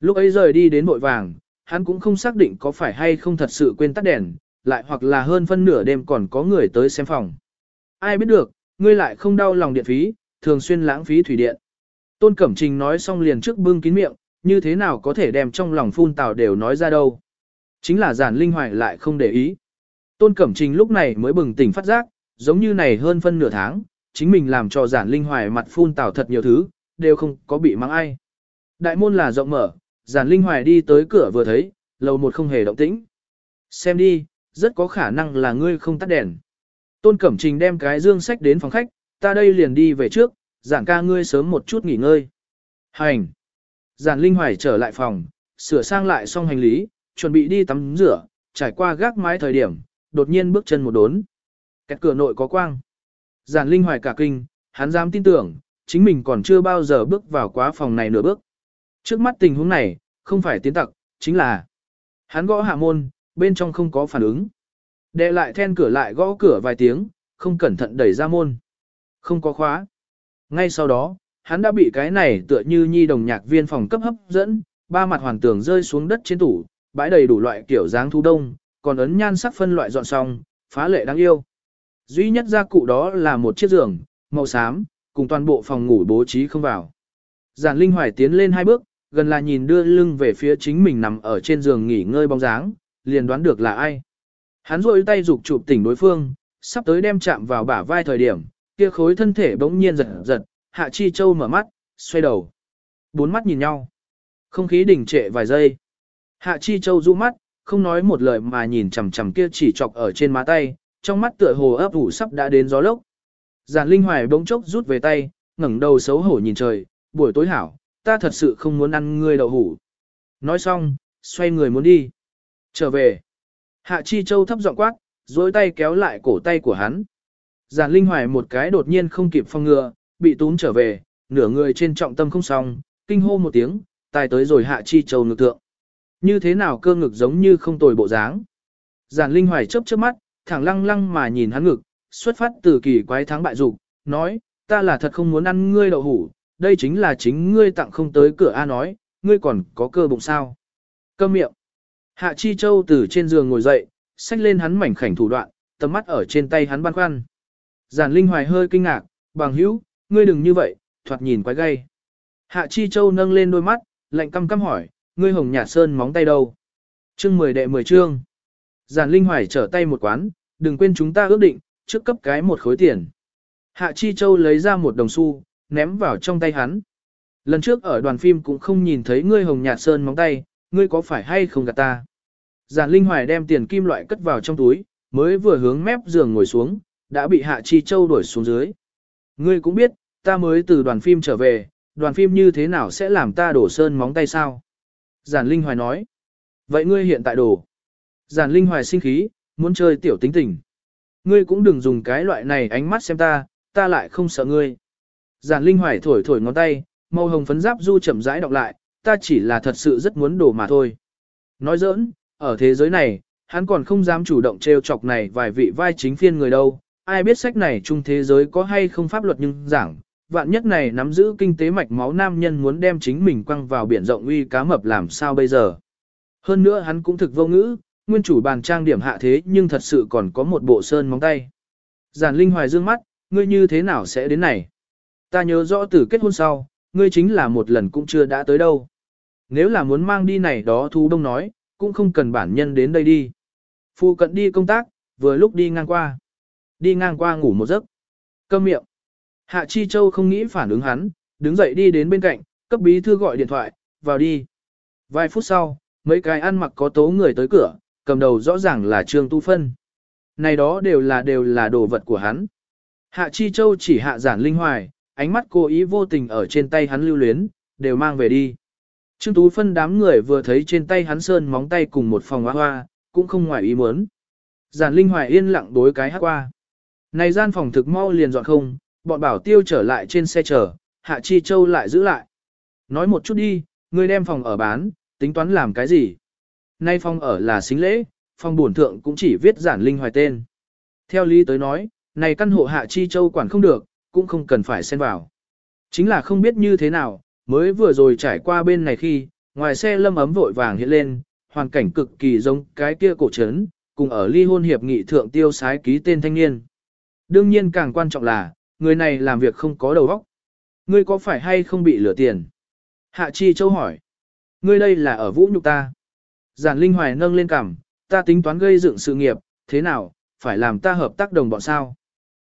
Lúc ấy rời đi đến vội vàng, hắn cũng không xác định có phải hay không thật sự quên tắt đèn, lại hoặc là hơn phân nửa đêm còn có người tới xem phòng. Ai biết được, ngươi lại không đau lòng điện phí, thường xuyên lãng phí thủy điện. Tôn Cẩm Trình nói xong liền trước bưng kín miệng, như thế nào có thể đem trong lòng phun tào đều nói ra đâu. Chính là giản linh hoài lại không để ý. Tôn Cẩm Trình lúc này mới bừng tỉnh phát giác, giống như này hơn phân nửa tháng, chính mình làm cho giản linh hoài mặt phun tào thật nhiều thứ, đều không có bị mắng ai. Đại môn là rộng mở, giản linh hoài đi tới cửa vừa thấy, lầu một không hề động tĩnh. Xem đi, rất có khả năng là ngươi không tắt đèn. Tôn Cẩm Trình đem cái dương sách đến phòng khách, ta đây liền đi về trước, giản ca ngươi sớm một chút nghỉ ngơi. Hành! Giản linh hoài trở lại phòng, sửa sang lại xong hành lý, chuẩn bị đi tắm rửa, trải qua gác mái thời điểm, đột nhiên bước chân một đốn. Kẹt cửa nội có quang. Giản Linh hoài cả kinh, hắn dám tin tưởng, chính mình còn chưa bao giờ bước vào quá phòng này nửa bước. Trước mắt tình huống này, không phải tiến tặc, chính là hắn gõ hạ môn, bên trong không có phản ứng. Đệ lại then cửa lại gõ cửa vài tiếng, không cẩn thận đẩy ra môn. Không có khóa. Ngay sau đó, hắn đã bị cái này tựa như nhi đồng nhạc viên phòng cấp hấp dẫn, ba mặt hoàn tường rơi xuống đất trên tủ, bãi đầy đủ loại kiểu dáng thu đông, còn ấn nhan sắc phân loại dọn xong, phá lệ đáng yêu. Duy nhất gia cụ đó là một chiếc giường, màu xám, cùng toàn bộ phòng ngủ bố trí không vào. Giản Linh Hoài tiến lên hai bước, gần là nhìn đưa lưng về phía chính mình nằm ở trên giường nghỉ ngơi bóng dáng, liền đoán được là ai. Hắn rôi tay dục chụp tỉnh đối phương, sắp tới đem chạm vào bả vai thời điểm, kia khối thân thể bỗng nhiên giật giật, Hạ Chi Châu mở mắt, xoay đầu. Bốn mắt nhìn nhau. Không khí đình trệ vài giây. Hạ Chi Châu du mắt, không nói một lời mà nhìn chằm chằm kia chỉ chọc ở trên má tay, trong mắt tựa hồ ấp ủ sắp đã đến gió lốc. Giản Linh Hoài bỗng chốc rút về tay, ngẩng đầu xấu hổ nhìn trời, buổi tối hảo, ta thật sự không muốn ăn ngươi đậu hủ. Nói xong, xoay người muốn đi. Trở về. Hạ Chi Châu thấp giọng quát, duỗi tay kéo lại cổ tay của hắn. Giản Linh Hoài một cái đột nhiên không kịp phong ngừa, bị túm trở về, nửa người trên trọng tâm không xong, kinh hô một tiếng, tài tới rồi Hạ Chi Châu ngược thượng. Như thế nào cơ ngực giống như không tồi bộ dáng. Giản Linh Hoài chớp chớp mắt, thẳng lăng lăng mà nhìn hắn ngực, xuất phát từ kỳ quái thắng bại dục, nói, ta là thật không muốn ăn ngươi đậu hủ, đây chính là chính ngươi tặng không tới cửa A nói, ngươi còn có cơ bụng sao. Câm miệng. Hạ Chi Châu từ trên giường ngồi dậy, xách lên hắn mảnh khảnh thủ đoạn, tầm mắt ở trên tay hắn băn khoăn. Giản Linh Hoài hơi kinh ngạc, bằng hữu, ngươi đừng như vậy, thoạt nhìn quái gay. Hạ Chi Châu nâng lên đôi mắt, lạnh căm căm hỏi, ngươi hồng nhạt sơn móng tay đâu? Chương 10 đệ 10 chương. Giản Linh Hoài trở tay một quán, đừng quên chúng ta ước định, trước cấp cái một khối tiền. Hạ Chi Châu lấy ra một đồng xu, ném vào trong tay hắn. Lần trước ở đoàn phim cũng không nhìn thấy ngươi hồng nhạt sơn móng tay, ngươi có phải hay không gạt ta? Giản Linh Hoài đem tiền kim loại cất vào trong túi, mới vừa hướng mép giường ngồi xuống, đã bị Hạ Chi Châu đuổi xuống dưới. Ngươi cũng biết, ta mới từ đoàn phim trở về, đoàn phim như thế nào sẽ làm ta đổ sơn móng tay sao? Giản Linh Hoài nói. Vậy ngươi hiện tại đổ. Giản Linh Hoài sinh khí, muốn chơi tiểu tính tình. Ngươi cũng đừng dùng cái loại này ánh mắt xem ta, ta lại không sợ ngươi. Giản Linh Hoài thổi thổi ngón tay, màu hồng phấn giáp du chậm rãi đọc lại, ta chỉ là thật sự rất muốn đổ mà thôi. Nói giỡn, ở thế giới này, hắn còn không dám chủ động trêu chọc này vài vị vai chính phiên người đâu, ai biết sách này chung thế giới có hay không pháp luật nhưng giảng, vạn nhất này nắm giữ kinh tế mạch máu nam nhân muốn đem chính mình quăng vào biển rộng uy cá mập làm sao bây giờ. Hơn nữa hắn cũng thực vô ngữ, nguyên chủ bàn trang điểm hạ thế nhưng thật sự còn có một bộ sơn móng tay. Giản Linh Hoài dương mắt, ngươi như thế nào sẽ đến này? Ta nhớ rõ từ kết hôn sau, ngươi chính là một lần cũng chưa đã tới đâu. Nếu là muốn mang đi này đó thú đông nói, cũng không cần bản nhân đến đây đi. Phu cận đi công tác, vừa lúc đi ngang qua. Đi ngang qua ngủ một giấc. Câm miệng. Hạ Chi Châu không nghĩ phản ứng hắn, đứng dậy đi đến bên cạnh, cấp bí thư gọi điện thoại, vào đi. Vài phút sau, mấy cái ăn mặc có tố người tới cửa, cầm đầu rõ ràng là Trương Tu Phân. Này đó đều là đều là đồ vật của hắn. Hạ Chi Châu chỉ hạ giản linh hoài, ánh mắt cố ý vô tình ở trên tay hắn lưu luyến, đều mang về đi. Trương Tú Phân đám người vừa thấy trên tay hắn sơn móng tay cùng một phòng hoa hoa, cũng không ngoài ý muốn. Giản Linh Hoài yên lặng đối cái hát qua. Này gian phòng thực mau liền dọn không, bọn bảo tiêu trở lại trên xe chở, Hạ Chi Châu lại giữ lại. Nói một chút đi, ngươi đem phòng ở bán, tính toán làm cái gì? Nay phòng ở là xính lễ, phòng bổn thượng cũng chỉ viết giản linh hoài tên. Theo lý tới nói, này căn hộ Hạ Chi Châu quản không được, cũng không cần phải xen vào. Chính là không biết như thế nào, mới vừa rồi trải qua bên này khi, ngoài xe lâm ấm vội vàng hiện lên, hoàn cảnh cực kỳ giống cái kia cổ trấn, cùng ở ly hôn hiệp nghị thượng tiêu sái ký tên thanh niên. Đương nhiên càng quan trọng là, người này làm việc không có đầu óc. Ngươi có phải hay không bị lừa tiền? Hạ Chi Châu hỏi. Ngươi đây là ở vũ nhục ta. Giản Linh Hoài nâng lên cằm, ta tính toán gây dựng sự nghiệp, thế nào, phải làm ta hợp tác đồng bọn sao?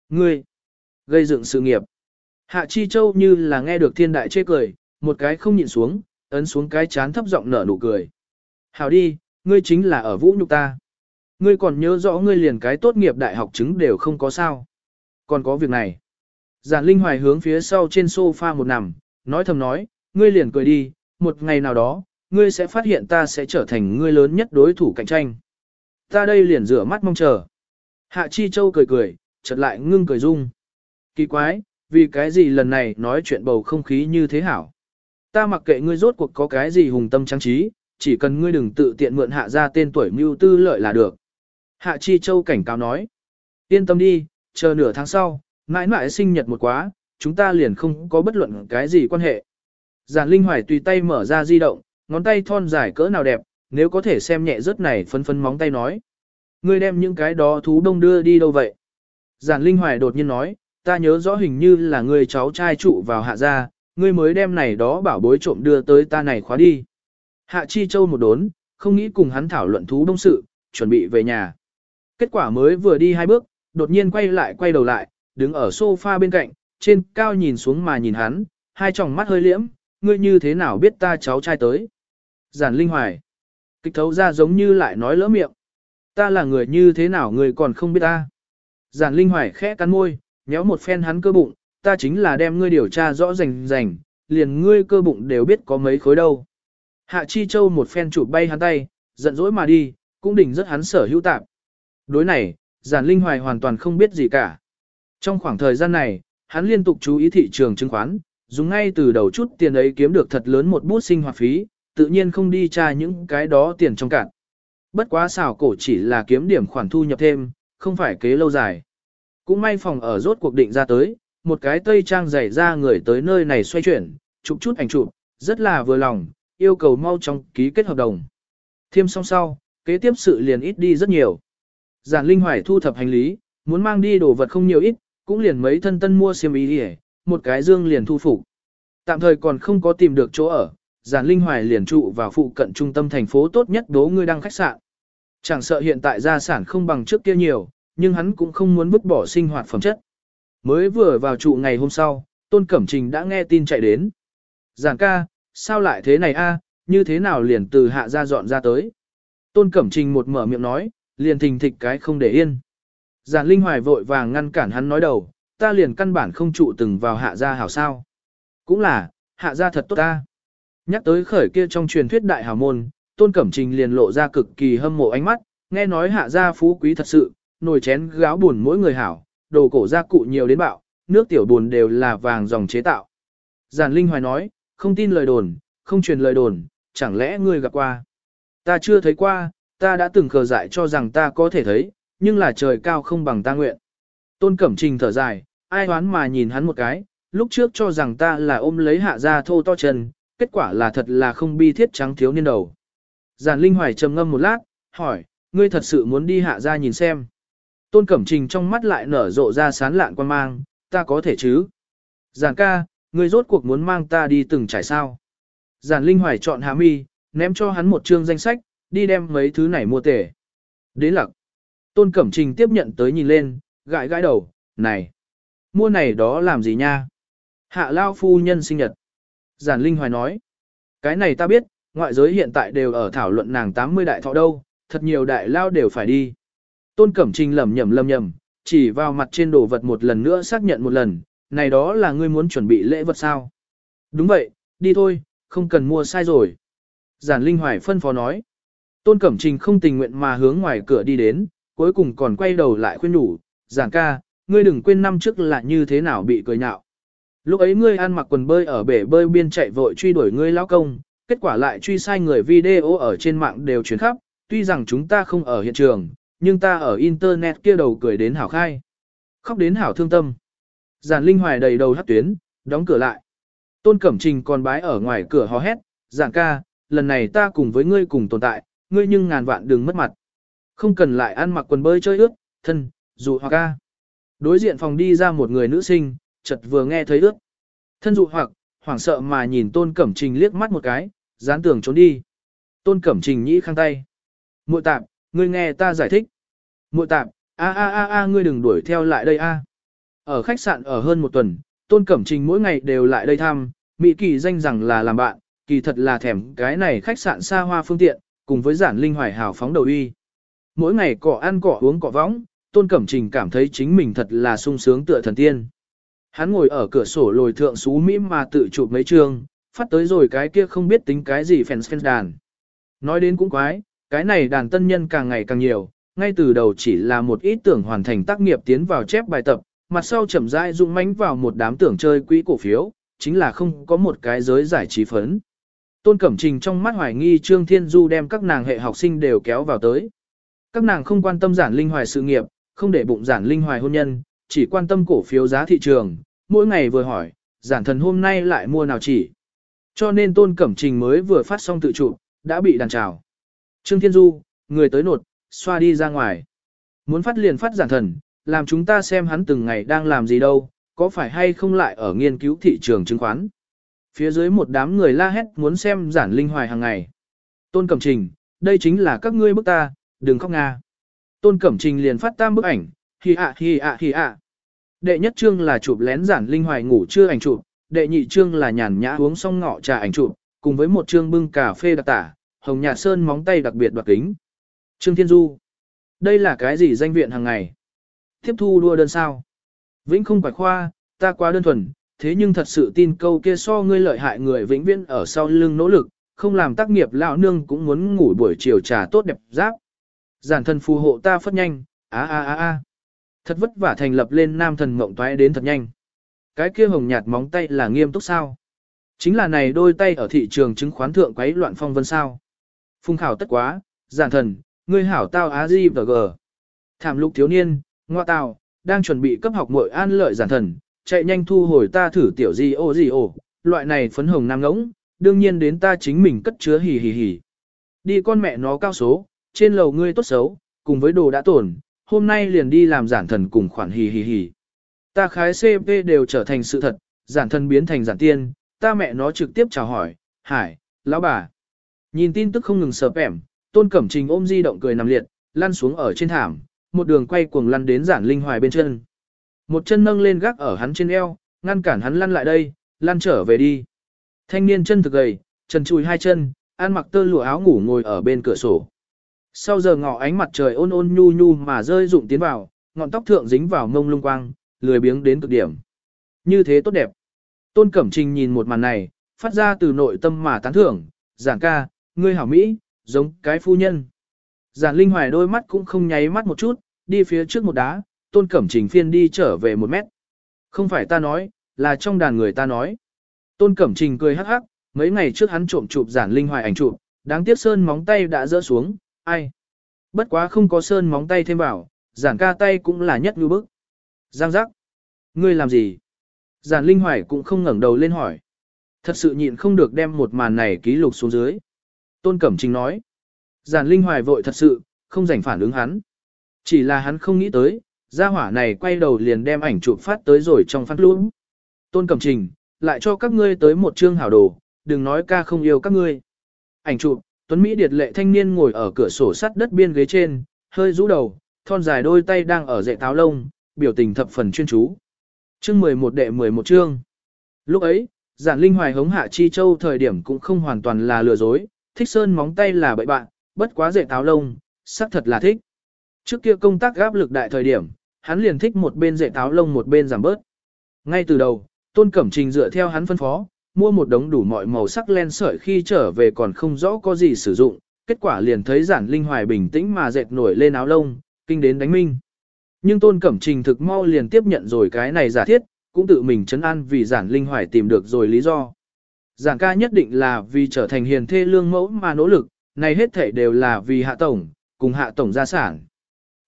Ngươi, gây dựng sự nghiệp. Hạ Chi Châu như là nghe được thiên đại chê cười, một cái không nhịn xuống, ấn xuống cái chán thấp giọng nở nụ cười. Hảo đi, ngươi chính là ở vũ nhục ta. Ngươi còn nhớ rõ ngươi liền cái tốt nghiệp đại học chứng đều không có sao. Còn có việc này. Giản Linh Hoài hướng phía sau trên sofa một nằm, nói thầm nói, ngươi liền cười đi, một ngày nào đó, ngươi sẽ phát hiện ta sẽ trở thành ngươi lớn nhất đối thủ cạnh tranh. Ta đây liền rửa mắt mong chờ. Hạ Chi Châu cười cười, chợt lại ngưng cười dung. Kỳ quái, vì cái gì lần này nói chuyện bầu không khí như thế hảo. Ta mặc kệ ngươi rốt cuộc có cái gì hùng tâm trang trí, chỉ cần ngươi đừng tự tiện mượn hạ ra tên tuổi mưu tư lợi là được. Hạ Chi Châu cảnh cáo nói. Yên tâm đi, chờ nửa tháng sau, mãi mãi sinh nhật một quá, chúng ta liền không có bất luận cái gì quan hệ. Giản Linh Hoài tùy tay mở ra di động, ngón tay thon dài cỡ nào đẹp, nếu có thể xem nhẹ rớt này phân phân móng tay nói. Ngươi đem những cái đó thú đông đưa đi đâu vậy? Giản Linh Hoài đột nhiên nói, ta nhớ rõ hình như là người cháu trai trụ vào hạ gia, ngươi mới đem này đó bảo bối trộm đưa tới ta này khóa đi. Hạ Chi Châu một đốn, không nghĩ cùng hắn thảo luận thú đông sự, chuẩn bị về nhà. Kết quả mới vừa đi hai bước, đột nhiên quay lại quay đầu lại, đứng ở sofa bên cạnh, trên cao nhìn xuống mà nhìn hắn, hai tròng mắt hơi liễm, ngươi như thế nào biết ta cháu trai tới. Giản Linh Hoài. Kịch thấu ra giống như lại nói lỡ miệng. Ta là người như thế nào người còn không biết ta. Giản Linh Hoài khẽ cắn môi, nhéo một phen hắn cơ bụng, ta chính là đem ngươi điều tra rõ rành rành, liền ngươi cơ bụng đều biết có mấy khối đâu. Hạ Chi Châu một phen chụp bay hắn tay, giận dỗi mà đi, cũng đỉnh rất hắn sở hữu tạp. Đối này, giản linh hoài hoàn toàn không biết gì cả. Trong khoảng thời gian này, hắn liên tục chú ý thị trường chứng khoán, dùng ngay từ đầu chút tiền ấy kiếm được thật lớn một bút sinh hoạt phí, tự nhiên không đi tra những cái đó tiền trong cạn. Bất quá xảo cổ chỉ là kiếm điểm khoản thu nhập thêm, không phải kế lâu dài. Cũng may phòng ở rốt cuộc định ra tới, một cái tây trang dày ra người tới nơi này xoay chuyển, chụp chút ảnh chụp, rất là vừa lòng, yêu cầu mau chóng ký kết hợp đồng. Thêm xong sau, kế tiếp sự liền ít đi rất nhiều. Giản Linh Hoài thu thập hành lý, muốn mang đi đồ vật không nhiều ít, cũng liền mấy thân tân mua xiêm y đi một cái dương liền thu phục. Tạm thời còn không có tìm được chỗ ở, Giản Linh Hoài liền trụ vào phụ cận trung tâm thành phố tốt nhất đố ngươi đăng khách sạn. Chẳng sợ hiện tại gia sản không bằng trước kia nhiều, nhưng hắn cũng không muốn vứt bỏ sinh hoạt phẩm chất. Mới vừa vào trụ ngày hôm sau, Tôn Cẩm Trình đã nghe tin chạy đến. Giản ca, sao lại thế này a? như thế nào liền từ hạ ra dọn ra tới. Tôn Cẩm Trình một mở miệng nói, liền thình thịch cái không để yên. Giản Linh Hoài vội vàng ngăn cản hắn nói đầu, ta liền căn bản không trụ từng vào hạ gia hảo sao. Cũng là, hạ gia thật tốt ta. Nhắc tới khởi kia trong truyền thuyết đại hào môn, Tôn Cẩm Trình liền lộ ra cực kỳ hâm mộ ánh mắt, nghe nói hạ gia phú quý thật sự, nồi chén gáo buồn mỗi người hảo, đồ cổ gia cụ nhiều đến bạo, nước tiểu buồn đều là vàng dòng chế tạo. Giản Linh Hoài nói, không tin lời đồn, không truyền lời đồn, chẳng lẽ ngươi gặp qua. Ta chưa thấy qua, ta đã từng khờ dại cho rằng ta có thể thấy, nhưng là trời cao không bằng ta nguyện. Tôn Cẩm Trình thở dài, ai đoán mà nhìn hắn một cái, lúc trước cho rằng ta là ôm lấy hạ ra thô to chân, kết quả là thật là không bi thiết trắng thiếu niên đầu. Giản Linh Hoài trầm ngâm một lát, hỏi, ngươi thật sự muốn đi hạ ra nhìn xem. Tôn Cẩm Trình trong mắt lại nở rộ ra sán lạn quan mang, ta có thể chứ. Giản ca, ngươi rốt cuộc muốn mang ta đi từng trải sao. Giản Linh Hoài chọn hạ mi, ném cho hắn một chương danh sách, đi đem mấy thứ này mua tể. Đến lặc. Tôn Cẩm Trình tiếp nhận tới nhìn lên, gãi gãi đầu, này. Mua này đó làm gì nha? Hạ Lao phu nhân sinh nhật. Giản Linh Hoài nói. Cái này ta biết, ngoại giới hiện tại đều ở thảo luận nàng 80 đại thọ đâu, thật nhiều đại lao đều phải đi. Tôn Cẩm Trình lầm nhầm lầm nhầm, chỉ vào mặt trên đồ vật một lần nữa xác nhận một lần, này đó là ngươi muốn chuẩn bị lễ vật sao? Đúng vậy, đi thôi, không cần mua sai rồi. Giản Linh Hoài phân phó nói. Tôn Cẩm Trình không tình nguyện mà hướng ngoài cửa đi đến, cuối cùng còn quay đầu lại khuyên nhủ, giảng ca, ngươi đừng quên năm trước là như thế nào bị cười nhạo. Lúc ấy ngươi ăn mặc quần bơi ở bể bơi biên chạy vội truy đuổi ngươi lão công, kết quả lại truy sai người video ở trên mạng đều chuyển khắp, tuy rằng chúng ta không ở hiện trường, nhưng ta ở internet kia đầu cười đến hảo khai. Khóc đến hảo thương tâm. Giản Linh Hoài đầy đầu hắt tuyến, đóng cửa lại. Tôn Cẩm Trình còn bái ở ngoài cửa hò hét, giảng ca, lần này ta cùng với ngươi cùng tồn tại, ngươi nhưng ngàn vạn đừng mất mặt. Không cần lại ăn mặc quần bơi chơi ướt, thân, dụ hoặc ca. Đối diện phòng đi ra một người nữ sinh, chợt vừa nghe thấy ướt. Thân dụ hoặc, hoảng sợ mà nhìn Tôn Cẩm Trình liếc mắt một cái, dán tường trốn đi. Tôn Cẩm Trình nhĩ khang tay. Muội tạp, ngươi nghe ta giải thích. Muội tạp, a a a a ngươi đừng đuổi theo lại đây a. Ở khách sạn ở hơn một tuần, Tôn Cẩm Trình mỗi ngày đều lại đây thăm, Mỹ Kỳ danh rằng là làm bạn, kỳ thật là thèm cái này khách sạn xa hoa phương tiện, cùng với giản linh hoài hào phóng đầu uy. Mỗi ngày cọ ăn cọ uống cọ võng, Tôn Cẩm Trình cảm thấy chính mình thật là sung sướng tựa thần tiên. Hắn ngồi ở cửa sổ lồi thượng xú mỹ mà tự chụp mấy trường phát tới rồi cái kia không biết tính cái gì phèn fans đàn. Nói đến cũng quái, cái này đàn tân nhân càng ngày càng nhiều, ngay từ đầu chỉ là một ít tưởng hoàn thành tác nghiệp tiến vào chép bài tập, mặt sau chậm rãi rung mánh vào một đám tưởng chơi quỹ cổ phiếu, chính là không có một cái giới giải trí phấn. Tôn Cẩm Trình trong mắt hoài nghi Trương Thiên Du đem các nàng hệ học sinh đều kéo vào tới. Các nàng không quan tâm giản linh hoài sự nghiệp, không để bụng giản linh hoài hôn nhân, chỉ quan tâm cổ phiếu giá thị trường, mỗi ngày vừa hỏi, giản thần hôm nay lại mua nào chỉ. Cho nên Tôn Cẩm Trình mới vừa phát xong tự chụp, đã bị đàn trào. Trương Thiên Du, người tới nột, xoa đi ra ngoài. Muốn phát liền phát giản thần, làm chúng ta xem hắn từng ngày đang làm gì đâu, có phải hay không lại ở nghiên cứu thị trường chứng khoán. Phía dưới một đám người la hét muốn xem giản linh hoài hàng ngày. Tôn Cẩm Trình, đây chính là các ngươi bức ta, đừng khóc nga. Tôn Cẩm Trình liền phát tam bức ảnh, hi ạ hi ạ hi ạ. Đệ nhất chương là chụp lén giản linh hoài ngủ chưa ảnh chụp, đệ nhị chương là nhàn nhã uống xong ngọ trà ảnh chụp, cùng với một chương bưng cà phê đặc tả, hồng nhà sơn móng tay đặc biệt đoạt kính. Trương Thiên Du. Đây là cái gì danh viện hàng ngày? Tiếp thu đua đơn sao? Vĩnh không phải khoa, ta quá đơn thuần, thế nhưng thật sự tin câu kia so ngươi lợi hại người vĩnh viễn ở sau lưng nỗ lực, không làm tác nghiệp lão nương cũng muốn ngủ buổi chiều trà tốt đẹp giáp. Giản thân phù hộ ta phất nhanh, á á á á. Thật vất vả thành lập lên nam thần mộng toái đến thật nhanh. Cái kia hồng nhạt móng tay là nghiêm túc sao? Chính là này đôi tay ở thị trường chứng khoán thượng quấy loạn phong vân sao? Phung khảo tất quá, giản thần, ngươi hảo tao á di và gờ. Thảm lục thiếu niên, ngoa tào, đang chuẩn bị cấp học muội an lợi giản thần, chạy nhanh thu hồi ta thử tiểu gì ô gì ô, loại này phấn hồng nam ngỗng, đương nhiên đến ta chính mình cất chứa hì hì hì. Đi con mẹ nó cao số, trên lầu ngươi tốt xấu, cùng với đồ đã tổn, hôm nay liền đi làm giản thần cùng khoản hì hì hì. Ta khái CP đều trở thành sự thật, giản thần biến thành giản tiên, ta mẹ nó trực tiếp chào hỏi, hải, lão bà. Nhìn tin tức không ngừng sờ ẻm, tôn cẩm trình ôm di động cười nằm liệt, lăn xuống ở trên thảm, một đường quay cuồng lăn đến giản linh hoài bên chân. Một chân nâng lên gác ở hắn trên eo, ngăn cản hắn lăn lại đây, lăn trở về đi. Thanh niên chân thực gầy, trần chùi hai chân, ăn mặc tơ lụa áo ngủ ngồi ở bên cửa sổ. Sau giờ ngọ ánh mặt trời ôn ôn nhu nhu mà rơi rụng tiến vào, ngọn tóc thượng dính vào mông lung quang, lười biếng đến cực điểm. Như thế tốt đẹp. Tôn Cẩm Trình nhìn một màn này, phát ra từ nội tâm mà tán thưởng, giản ca, ngươi hảo Mỹ, giống cái phu nhân. Giản Linh Hoài đôi mắt cũng không nháy mắt một chút, đi phía trước một đá, Tôn Cẩm Trình phiên đi trở về một mét. Không phải ta nói, là trong đàn người ta nói. Tôn Cẩm Trình cười hắc hắc, mấy ngày trước hắn trộm chụp Giản Linh Hoài ảnh chụp, đáng tiếc sơn móng tay đã rỡ xuống, ai. Bất quá không có sơn móng tay thêm vào, Giản ca tay cũng là nhất như bức. Giang giác. Ngươi làm gì? Giản Linh Hoài cũng không ngẩng đầu lên hỏi. Thật sự nhịn không được đem một màn này ký lục xuống dưới. Tôn Cẩm Trình nói. Giản Linh Hoài vội thật sự, không rảnh phản ứng hắn. Chỉ là hắn không nghĩ tới, gia hỏa này quay đầu liền đem ảnh chụp phát tới rồi trong phát luôn. Tôn Cẩm Trình, lại cho các ngươi tới một chương hảo đồ, đừng nói ca không yêu các ngươi. Ảnh chụp, Tuấn Mỹ điệt lệ thanh niên ngồi ở cửa sổ sắt đất biên ghế trên, hơi rũ đầu, thon dài đôi tay đang ở dạy táo lông, biểu tình thập phần chuyên chú. Chương 11 đệ 11 chương. Lúc ấy, giản linh hoài hống hạ chi châu thời điểm cũng không hoàn toàn là lừa dối, thích sơn móng tay là bậy bạn, bất quá dạy táo lông, sắc thật là thích. Trước kia công tác gáp lực đại thời điểm, hắn liền thích một bên dạy táo lông một bên giảm bớt. Ngay từ đầu, Tôn Cẩm Trình dựa theo hắn phân phó, mua một đống đủ mọi màu sắc len sợi khi trở về còn không rõ có gì sử dụng, kết quả liền thấy giản linh hoài bình tĩnh mà dệt nổi lên áo lông, kinh đến đánh minh. Nhưng Tôn Cẩm Trình thực mau liền tiếp nhận rồi cái này giả thiết, cũng tự mình chấn an vì giản linh hoài tìm được rồi lý do. Giản ca nhất định là vì trở thành hiền thê lương mẫu mà nỗ lực, này hết thể đều là vì hạ tổng, cùng hạ tổng gia sản.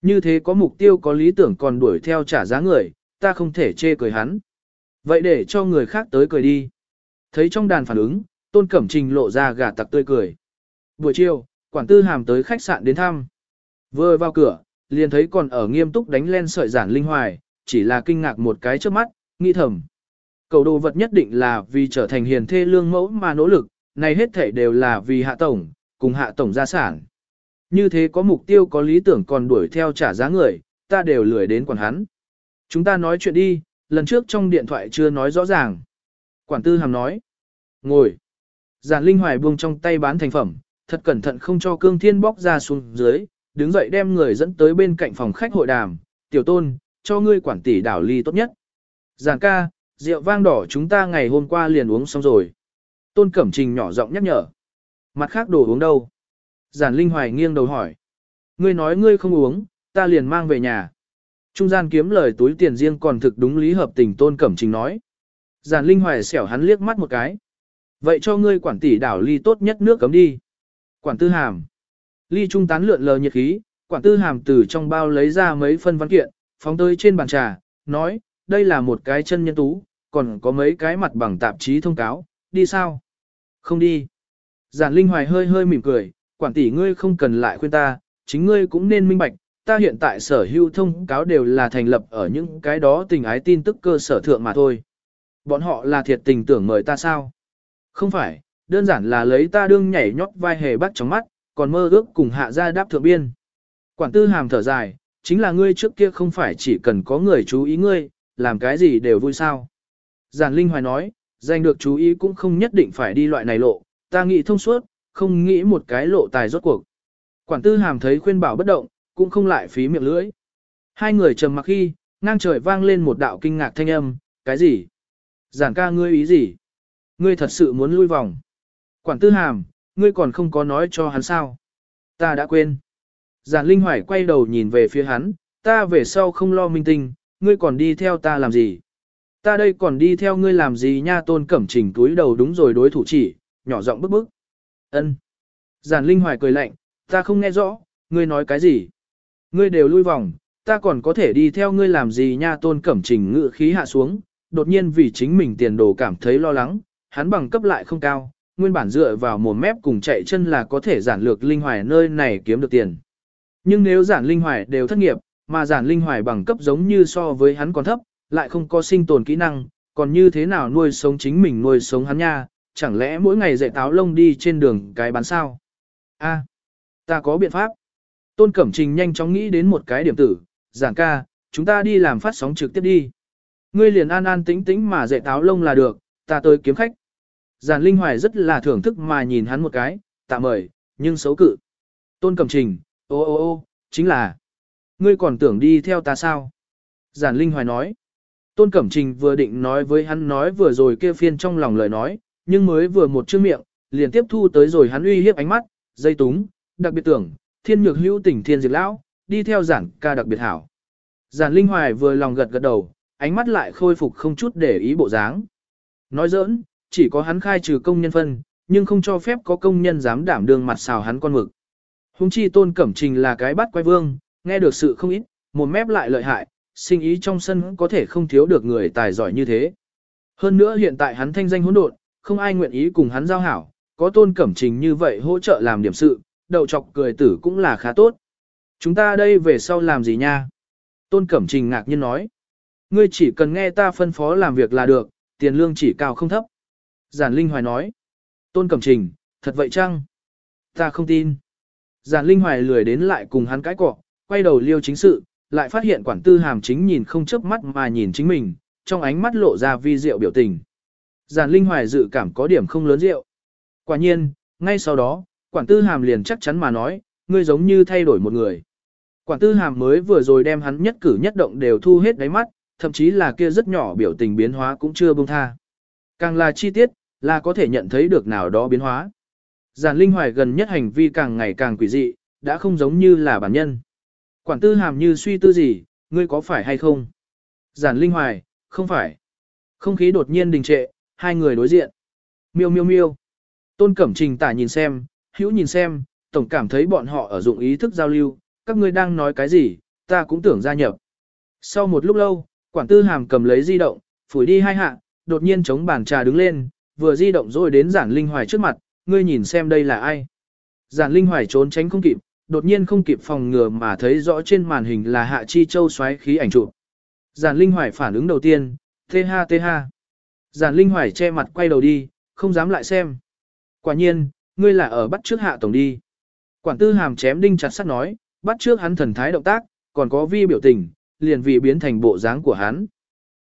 Như thế có mục tiêu có lý tưởng còn đuổi theo trả giá người, ta không thể chê cười hắn. Vậy để cho người khác tới cười đi. Thấy trong đàn phản ứng, Tôn Cẩm Trình lộ ra gà tặc tươi cười. Buổi chiều, quản tư hàm tới khách sạn đến thăm. Vừa vào cửa, liền thấy còn ở nghiêm túc đánh len sợi giản linh hoài, chỉ là kinh ngạc một cái trước mắt, nghĩ thầm. Cầu đồ vật nhất định là vì trở thành hiền thê lương mẫu mà nỗ lực, này hết thể đều là vì hạ tổng, cùng hạ tổng gia sản. Như thế có mục tiêu có lý tưởng còn đuổi theo trả giá người, ta đều lười đến quản hắn. Chúng ta nói chuyện đi, lần trước trong điện thoại chưa nói rõ ràng. Quản tư hàm nói. Ngồi. Giản Linh Hoài buông trong tay bán thành phẩm, thật cẩn thận không cho cương thiên bóc ra xuống dưới, đứng dậy đem người dẫn tới bên cạnh phòng khách hội đàm. Tiểu tôn, cho ngươi quản tỷ đảo ly tốt nhất. Giản ca, rượu vang đỏ chúng ta ngày hôm qua liền uống xong rồi. Tôn Cẩm Trình nhỏ giọng nhắc nhở. Mặt khác đồ uống đâu? Giản Linh Hoài nghiêng đầu hỏi. ngươi nói ngươi không uống, ta liền mang về nhà. Trung gian kiếm lời túi tiền riêng còn thực đúng lý hợp tình tôn cẩm trình nói. Giản Linh Hoài xẻo hắn liếc mắt một cái. Vậy cho ngươi quản tỷ đảo ly tốt nhất nước cấm đi. Quản tư hàm. Ly trung tán lượn lờ nhiệt khí, quản tư hàm từ trong bao lấy ra mấy phân văn kiện, phóng tới trên bàn trà, nói, đây là một cái chân nhân tú, còn có mấy cái mặt bằng tạp chí thông cáo, đi sao? Không đi. Giản Linh Hoài hơi hơi mỉm cười, quản tỷ ngươi không cần lại khuyên ta, chính ngươi cũng nên minh bạch, ta hiện tại sở hữu thông cáo đều là thành lập ở những cái đó tình ái tin tức cơ sở thượng mà thôi. Bọn họ là thiệt tình tưởng mời ta sao? Không phải, đơn giản là lấy ta đương nhảy nhót vai hề bắt trong mắt, còn mơ ước cùng hạ gia đáp thượng biên. Quản tư hàm thở dài, chính là ngươi trước kia không phải chỉ cần có người chú ý ngươi, làm cái gì đều vui sao. Giản Linh Hoài nói, giành được chú ý cũng không nhất định phải đi loại này lộ, ta nghĩ thông suốt, không nghĩ một cái lộ tài rốt cuộc. Quản tư hàm thấy khuyên bảo bất động, cũng không lại phí miệng lưỡi. Hai người trầm mặc khi, ngang trời vang lên một đạo kinh ngạc thanh âm, cái gì? Giản ca ngươi ý gì? Ngươi thật sự muốn lui vòng. Quản tư hàm, ngươi còn không có nói cho hắn sao? Ta đã quên. Giản Linh Hoài quay đầu nhìn về phía hắn, ta về sau không lo minh tinh, ngươi còn đi theo ta làm gì? Ta đây còn đi theo ngươi làm gì nha tôn cẩm trình túi đầu đúng rồi đối thủ chỉ, nhỏ giọng bức bức. ân Giản Linh Hoài cười lạnh, ta không nghe rõ, ngươi nói cái gì? Ngươi đều lui vòng, ta còn có thể đi theo ngươi làm gì nha tôn cẩm trình ngự khí hạ xuống, đột nhiên vì chính mình tiền đồ cảm thấy lo lắng, hắn bằng cấp lại không cao, nguyên bản dựa vào mồm mép cùng chạy chân là có thể giản lược linh hoài nơi này kiếm được tiền. Nhưng nếu giản linh hoài đều thất nghiệp, mà giản linh hoài bằng cấp giống như so với hắn còn thấp, lại không có sinh tồn kỹ năng, còn như thế nào nuôi sống chính mình nuôi sống hắn nha, chẳng lẽ mỗi ngày dạy táo lông đi trên đường cái bán sao? A, ta có biện pháp. Tôn Cẩm Trình nhanh chóng nghĩ đến một cái điểm tử, giản ca, chúng ta đi làm phát sóng trực tiếp đi. Ngươi liền an an tĩnh tĩnh mà dạy táo lông là được, ta tới kiếm khách. Giản Linh Hoài rất là thưởng thức mà nhìn hắn một cái, tạ mời, nhưng xấu cự. Tôn Cẩm Trình, ô ô ô, chính là, ngươi còn tưởng đi theo ta sao? Giản Linh Hoài nói, Tôn Cẩm Trình vừa định nói với hắn nói vừa rồi kia phiên trong lòng lời nói, nhưng mới vừa một chữ miệng, liền tiếp thu tới rồi hắn uy hiếp ánh mắt, dây túng, đặc biệt tưởng, thiên nhược hữu tỉnh thiên diệt lão, đi theo giản ca đặc biệt hảo. Giản Linh Hoài vừa lòng gật gật đầu, ánh mắt lại khôi phục không chút để ý bộ dáng. Nói giỡn, chỉ có hắn khai trừ công nhân phân, nhưng không cho phép có công nhân dám đảm đương mặt xào hắn con mực. Hùng chi tôn cẩm trình là cái bắt quay vương, nghe được sự không ít, một mép lại lợi hại, sinh ý trong sân có thể không thiếu được người tài giỏi như thế. Hơn nữa hiện tại hắn thanh danh hỗn độn, không ai nguyện ý cùng hắn giao hảo, có tôn cẩm trình như vậy hỗ trợ làm điểm sự, đậu chọc cười tử cũng là khá tốt. Chúng ta đây về sau làm gì nha? Tôn cẩm trình ngạc nhiên nói. Ngươi chỉ cần nghe ta phân phó làm việc là được, tiền lương chỉ cao không thấp. Giản Linh Hoài nói. Tôn Cẩm Trình, thật vậy chăng? Ta không tin. Giản Linh Hoài lười đến lại cùng hắn cãi cọ, quay đầu liêu chính sự, lại phát hiện quản tư hàm chính nhìn không chớp mắt mà nhìn chính mình, trong ánh mắt lộ ra vi diệu biểu tình. Giản Linh Hoài dự cảm có điểm không lớn rượu. Quả nhiên, ngay sau đó, quản tư hàm liền chắc chắn mà nói, ngươi giống như thay đổi một người. Quản tư hàm mới vừa rồi đem hắn nhất cử nhất động đều thu hết đáy mắt, thậm chí là kia rất nhỏ biểu tình biến hóa cũng chưa buông tha. Càng là chi tiết, là có thể nhận thấy được nào đó biến hóa. Giản Linh Hoài gần nhất hành vi càng ngày càng quỷ dị, đã không giống như là bản nhân. Quản tư hàm như suy tư gì, ngươi có phải hay không? Giản Linh Hoài, không phải. Không khí đột nhiên đình trệ, hai người đối diện. Miêu miêu miêu. Tôn Cẩm Trình tả nhìn xem, hữu nhìn xem, tổng cảm thấy bọn họ ở dụng ý thức giao lưu, các ngươi đang nói cái gì, ta cũng tưởng gia nhập. Sau một lúc lâu, quản tư hàm cầm lấy di động, phủi đi hai hạ, đột nhiên chống bàn trà đứng lên, vừa di động rồi đến giản linh hoài trước mặt, ngươi nhìn xem đây là ai. Giản linh hoài trốn tránh không kịp, đột nhiên không kịp phòng ngừa mà thấy rõ trên màn hình là hạ chi châu xoáy khí ảnh chụp. Giản linh hoài phản ứng đầu tiên, tê ha tê ha. Giản linh hoài che mặt quay đầu đi, không dám lại xem. Quả nhiên, ngươi là ở bắt trước hạ tổng đi. Quản tư hàm chém đinh chặt sắt nói, bắt trước hắn thần thái động tác, còn có vi biểu tình, liền vì biến thành bộ dáng của hắn.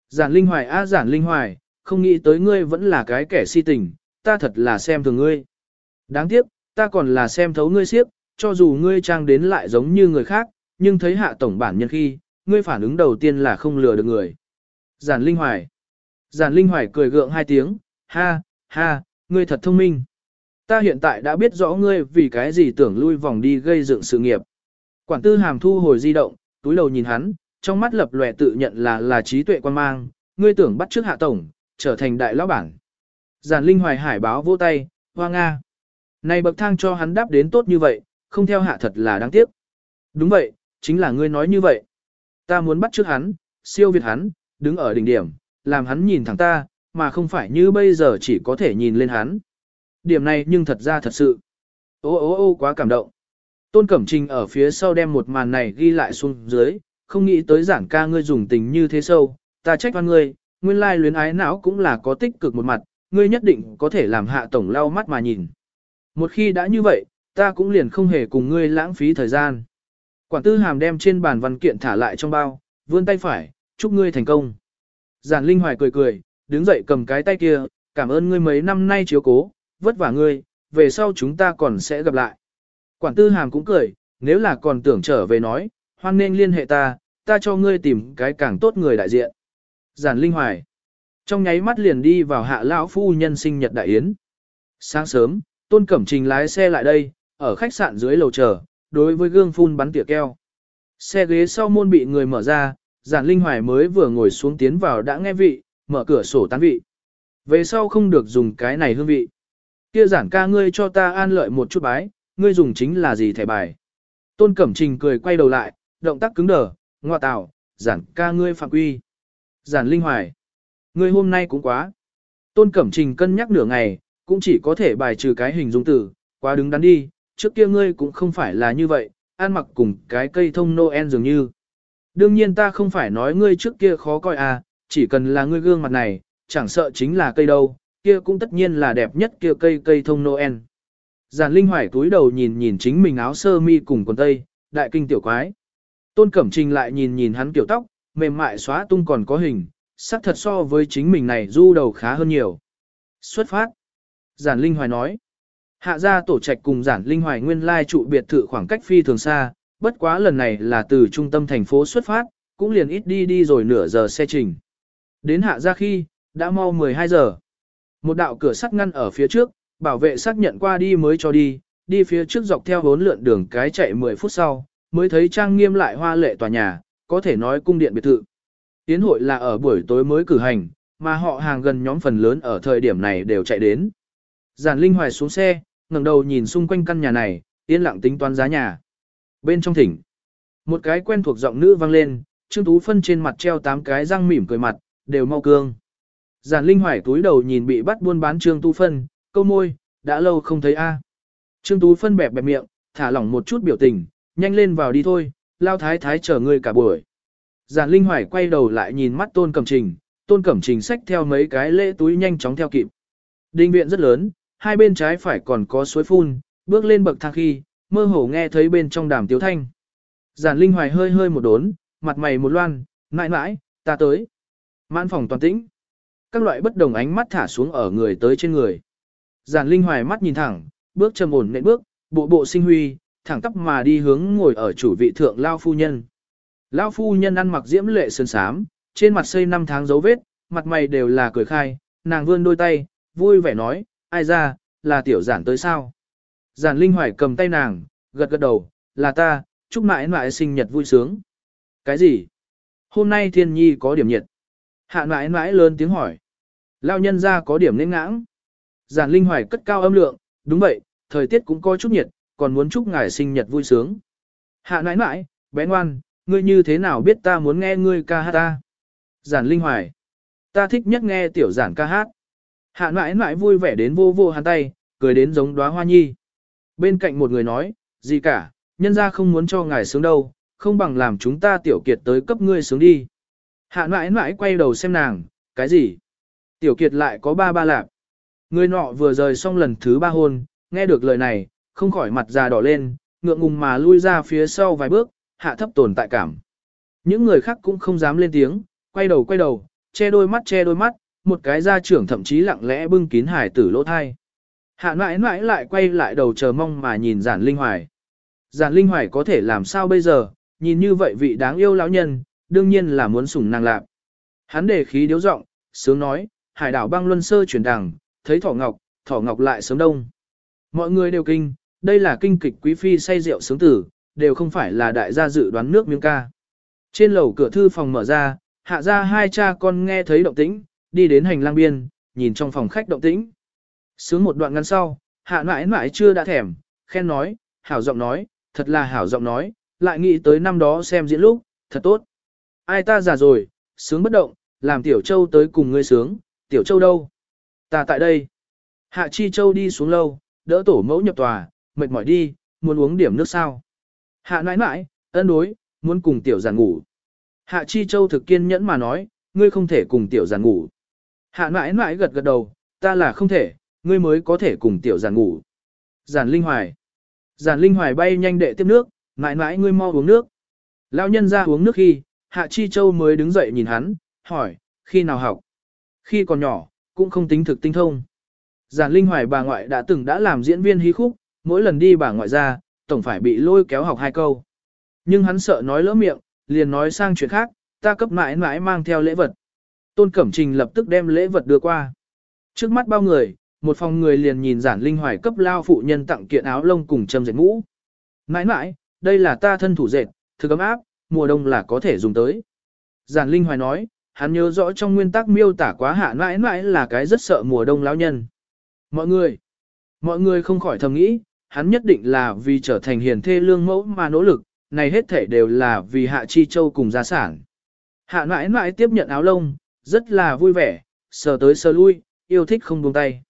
Giản linh hoài a giản linh hoài, không nghĩ tới ngươi vẫn là cái kẻ si tình, ta thật là xem thường ngươi. Đáng tiếc, ta còn là xem thấu ngươi siếp, cho dù ngươi trang đến lại giống như người khác, nhưng thấy hạ tổng bản nhân khi, ngươi phản ứng đầu tiên là không lừa được người. Giản Linh Hoài. Giản Linh Hoài cười gượng hai tiếng, ha, ha, ngươi thật thông minh. Ta hiện tại đã biết rõ ngươi vì cái gì tưởng lui vòng đi gây dựng sự nghiệp. Quản tư hàm thu hồi di động, túi đầu nhìn hắn, trong mắt lập lòe tự nhận là là trí tuệ quan mang, ngươi tưởng bắt trước hạ tổng, trở thành đại lão bản. Giản Linh Hoài hải báo vỗ tay, hoa nga. Này bậc thang cho hắn đáp đến tốt như vậy, không theo hạ thật là đáng tiếc. Đúng vậy, chính là ngươi nói như vậy. Ta muốn bắt trước hắn, siêu việt hắn, đứng ở đỉnh điểm, làm hắn nhìn thẳng ta, mà không phải như bây giờ chỉ có thể nhìn lên hắn. Điểm này nhưng thật ra thật sự. Ô ô ô quá cảm động. Tôn Cẩm Trình ở phía sau đem một màn này ghi lại xuống dưới, không nghĩ tới giảng ca ngươi dùng tình như thế sâu, ta trách oan ngươi, nguyên lai luyến ái não cũng là có tích cực một mặt, ngươi nhất định có thể làm hạ tổng lau mắt mà nhìn. Một khi đã như vậy, ta cũng liền không hề cùng ngươi lãng phí thời gian. Quản tư hàm đem trên bàn văn kiện thả lại trong bao, vươn tay phải, chúc ngươi thành công. Giản Linh Hoài cười cười, đứng dậy cầm cái tay kia, cảm ơn ngươi mấy năm nay chiếu cố, vất vả ngươi, về sau chúng ta còn sẽ gặp lại. Quản tư hàm cũng cười, nếu là còn tưởng trở về nói, hoan nên liên hệ ta, ta cho ngươi tìm cái càng tốt người đại diện. Giản Linh Hoài. Trong nháy mắt liền đi vào hạ lão phu nhân sinh nhật đại yến. Sáng sớm, Tôn Cẩm Trình lái xe lại đây, ở khách sạn dưới lầu chờ, đối với gương phun bắn tỉa keo. Xe ghế sau môn bị người mở ra, Giản Linh Hoài mới vừa ngồi xuống tiến vào đã nghe vị, mở cửa sổ tán vị. Về sau không được dùng cái này hương vị. Kia giản ca ngươi cho ta an lợi một chút bái, ngươi dùng chính là gì thẻ bài. Tôn Cẩm Trình cười quay đầu lại, động tác cứng đờ, ngoa tạo, giản ca ngươi phạm quy. Giản Linh Hoài, ngươi hôm nay cũng quá. Tôn Cẩm Trình cân nhắc nửa ngày, cũng chỉ có thể bài trừ cái hình dung tử, quá đứng đắn đi, trước kia ngươi cũng không phải là như vậy, ăn mặc cùng cái cây thông Noel dường như. Đương nhiên ta không phải nói ngươi trước kia khó coi à, chỉ cần là ngươi gương mặt này, chẳng sợ chính là cây đâu, kia cũng tất nhiên là đẹp nhất kia cây cây thông Noel. Giản Linh Hoài túi đầu nhìn nhìn chính mình áo sơ mi cùng quần tây, đại kinh tiểu quái. Tôn Cẩm Trình lại nhìn nhìn hắn tiểu tóc, mềm mại xóa tung còn có hình, sắc thật so với chính mình này du đầu khá hơn nhiều. Xuất phát. Giản Linh Hoài nói. Hạ gia tổ trạch cùng Giản Linh Hoài nguyên lai trụ biệt thự khoảng cách phi thường xa, bất quá lần này là từ trung tâm thành phố xuất phát, cũng liền ít đi đi rồi nửa giờ xe trình. Đến hạ gia khi, đã mau 12 giờ. Một đạo cửa sắt ngăn ở phía trước, bảo vệ xác nhận qua đi mới cho đi, đi phía trước dọc theo bốn lượn đường cái chạy 10 phút sau, mới thấy trang nghiêm lại hoa lệ tòa nhà, có thể nói cung điện biệt thự. Tiến hội là ở buổi tối mới cử hành, mà họ hàng gần nhóm phần lớn ở thời điểm này đều chạy đến. Giản Linh Hoài xuống xe, ngẩng đầu nhìn xung quanh căn nhà này, yên lặng tính toán giá nhà. Bên trong thỉnh, một cái quen thuộc giọng nữ vang lên, Trương Tú Phân trên mặt treo tám cái răng mỉm cười mặt, đều mau cương. Giản Linh Hoài túi đầu nhìn bị bắt buôn bán Trương Tú Phân, câu môi, đã lâu không thấy a. Trương Tú Phân bẹp bẹp miệng, thả lỏng một chút biểu tình, nhanh lên vào đi thôi, lao thái thái chờ ngươi cả buổi. Giản Linh Hoài quay đầu lại nhìn mắt Tôn Cẩm Trình, Tôn Cẩm Trình xách theo mấy cái lễ túi nhanh chóng theo kịp. Đình viện rất lớn, hai bên trái phải còn có suối phun, bước lên bậc thang khi, mơ hồ nghe thấy bên trong đàm tiếu thanh. Giản Linh Hoài hơi hơi một đốn, mặt mày một loan, mãi mãi, ta tới. Mãn phòng toàn tĩnh. Các loại bất đồng ánh mắt thả xuống ở người tới trên người. Giản Linh Hoài mắt nhìn thẳng, bước trầm ổn nện bước, bộ bộ sinh huy, thẳng tắp mà đi hướng ngồi ở chủ vị thượng Lao Phu Nhân. Lao Phu Nhân ăn mặc diễm lệ sơn sám, trên mặt xây năm tháng dấu vết, mặt mày đều là cười khai, nàng vươn đôi tay, vui vẻ nói, ai ra, là tiểu giản tới sao? Giản Linh Hoài cầm tay nàng, gật gật đầu, là ta, chúc mãi mãi sinh nhật vui sướng. Cái gì? Hôm nay thiên nhi có điểm nhiệt. Hạ mãi mãi lớn tiếng hỏi. Lao nhân ra có điểm nên ngãng. Giản Linh Hoài cất cao âm lượng, đúng vậy, thời tiết cũng có chút nhiệt, còn muốn chúc ngài sinh nhật vui sướng. Hạ nãi nãi, bé ngoan, ngươi như thế nào biết ta muốn nghe ngươi ca hát ta? Giản Linh Hoài. Ta thích nhất nghe tiểu giản ca hát. Hạ nãi nãi vui vẻ đến vô vô hắn tay, cười đến giống đóa hoa nhi. Bên cạnh một người nói, gì cả, nhân ra không muốn cho ngài sướng đâu, không bằng làm chúng ta tiểu kiệt tới cấp ngươi sướng đi. Hạ nãi nãi quay đầu xem nàng, cái gì? Tiểu kiệt lại có ba ba lạp. Người nọ vừa rời xong lần thứ ba hôn, nghe được lời này, không khỏi mặt già đỏ lên, ngượng ngùng mà lui ra phía sau vài bước, hạ thấp tồn tại cảm. Những người khác cũng không dám lên tiếng, quay đầu quay đầu, che đôi mắt che đôi mắt, một cái gia trưởng thậm chí lặng lẽ bưng kín hải tử lỗ thai. Hạ mãi mãi lại quay lại đầu chờ mong mà nhìn giản linh hoài. Giản linh hoài có thể làm sao bây giờ, nhìn như vậy vị đáng yêu lão nhân, đương nhiên là muốn sủng nàng lạc. Hắn để khí điếu giọng, sướng nói, hải đảo băng luân sơ chuyển đằng, thấy thỏ ngọc, thỏ ngọc lại sớm đông. Mọi người đều kinh, đây là kinh kịch quý phi say rượu sướng tử, đều không phải là đại gia dự đoán nước miếng ca. Trên lầu cửa thư phòng mở ra, hạ ra hai cha con nghe thấy động tĩnh, đi đến hành lang biên, nhìn trong phòng khách động tĩnh. Sướng một đoạn ngắn sau, hạ mãi mãi chưa đã thèm, khen nói, hảo giọng nói, thật là hảo giọng nói, lại nghĩ tới năm đó xem diễn lúc, thật tốt. Ai ta già rồi, sướng bất động, làm tiểu châu tới cùng ngươi sướng, tiểu châu đâu? Ta tại đây. Hạ chi châu đi xuống lâu, đỡ tổ mẫu nhập tòa, mệt mỏi đi, muốn uống điểm nước sao. Hạ nãi nãi, ân đối, muốn cùng tiểu giàn ngủ. Hạ chi châu thực kiên nhẫn mà nói, ngươi không thể cùng tiểu giàn ngủ. Hạ nãi nãi gật gật đầu, ta là không thể, ngươi mới có thể cùng tiểu giàn ngủ. Giản linh hoài. Giản linh hoài bay nhanh đệ tiếp nước, nãi nãi ngươi mau uống nước. Lão nhân ra uống nước khi, Hạ Chi Châu mới đứng dậy nhìn hắn, hỏi, khi nào học? Khi còn nhỏ, cũng không tính thực tinh thông. Giản Linh Hoài bà ngoại đã từng đã làm diễn viên hí khúc, mỗi lần đi bà ngoại ra, tổng phải bị lôi kéo học hai câu. Nhưng hắn sợ nói lỡ miệng, liền nói sang chuyện khác, ta cấp mãi mãi mang theo lễ vật. Tôn Cẩm Trình lập tức đem lễ vật đưa qua. Trước mắt bao người, một phòng người liền nhìn giản linh hoài cấp lao phụ nhân tặng kiện áo lông cùng châm dệt mũ. Mãi mãi, đây là ta thân thủ dệt, thực ấm áp, mùa đông là có thể dùng tới. Giản linh hoài nói, hắn nhớ rõ trong nguyên tắc miêu tả quá hạ mãi mãi là cái rất sợ mùa đông lão nhân. Mọi người, mọi người không khỏi thầm nghĩ, hắn nhất định là vì trở thành hiền thê lương mẫu mà nỗ lực, này hết thể đều là vì hạ chi châu cùng gia sản. Hạ mãi mãi tiếp nhận áo lông, rất là vui vẻ, sờ tới sờ lui, yêu thích không buông tay.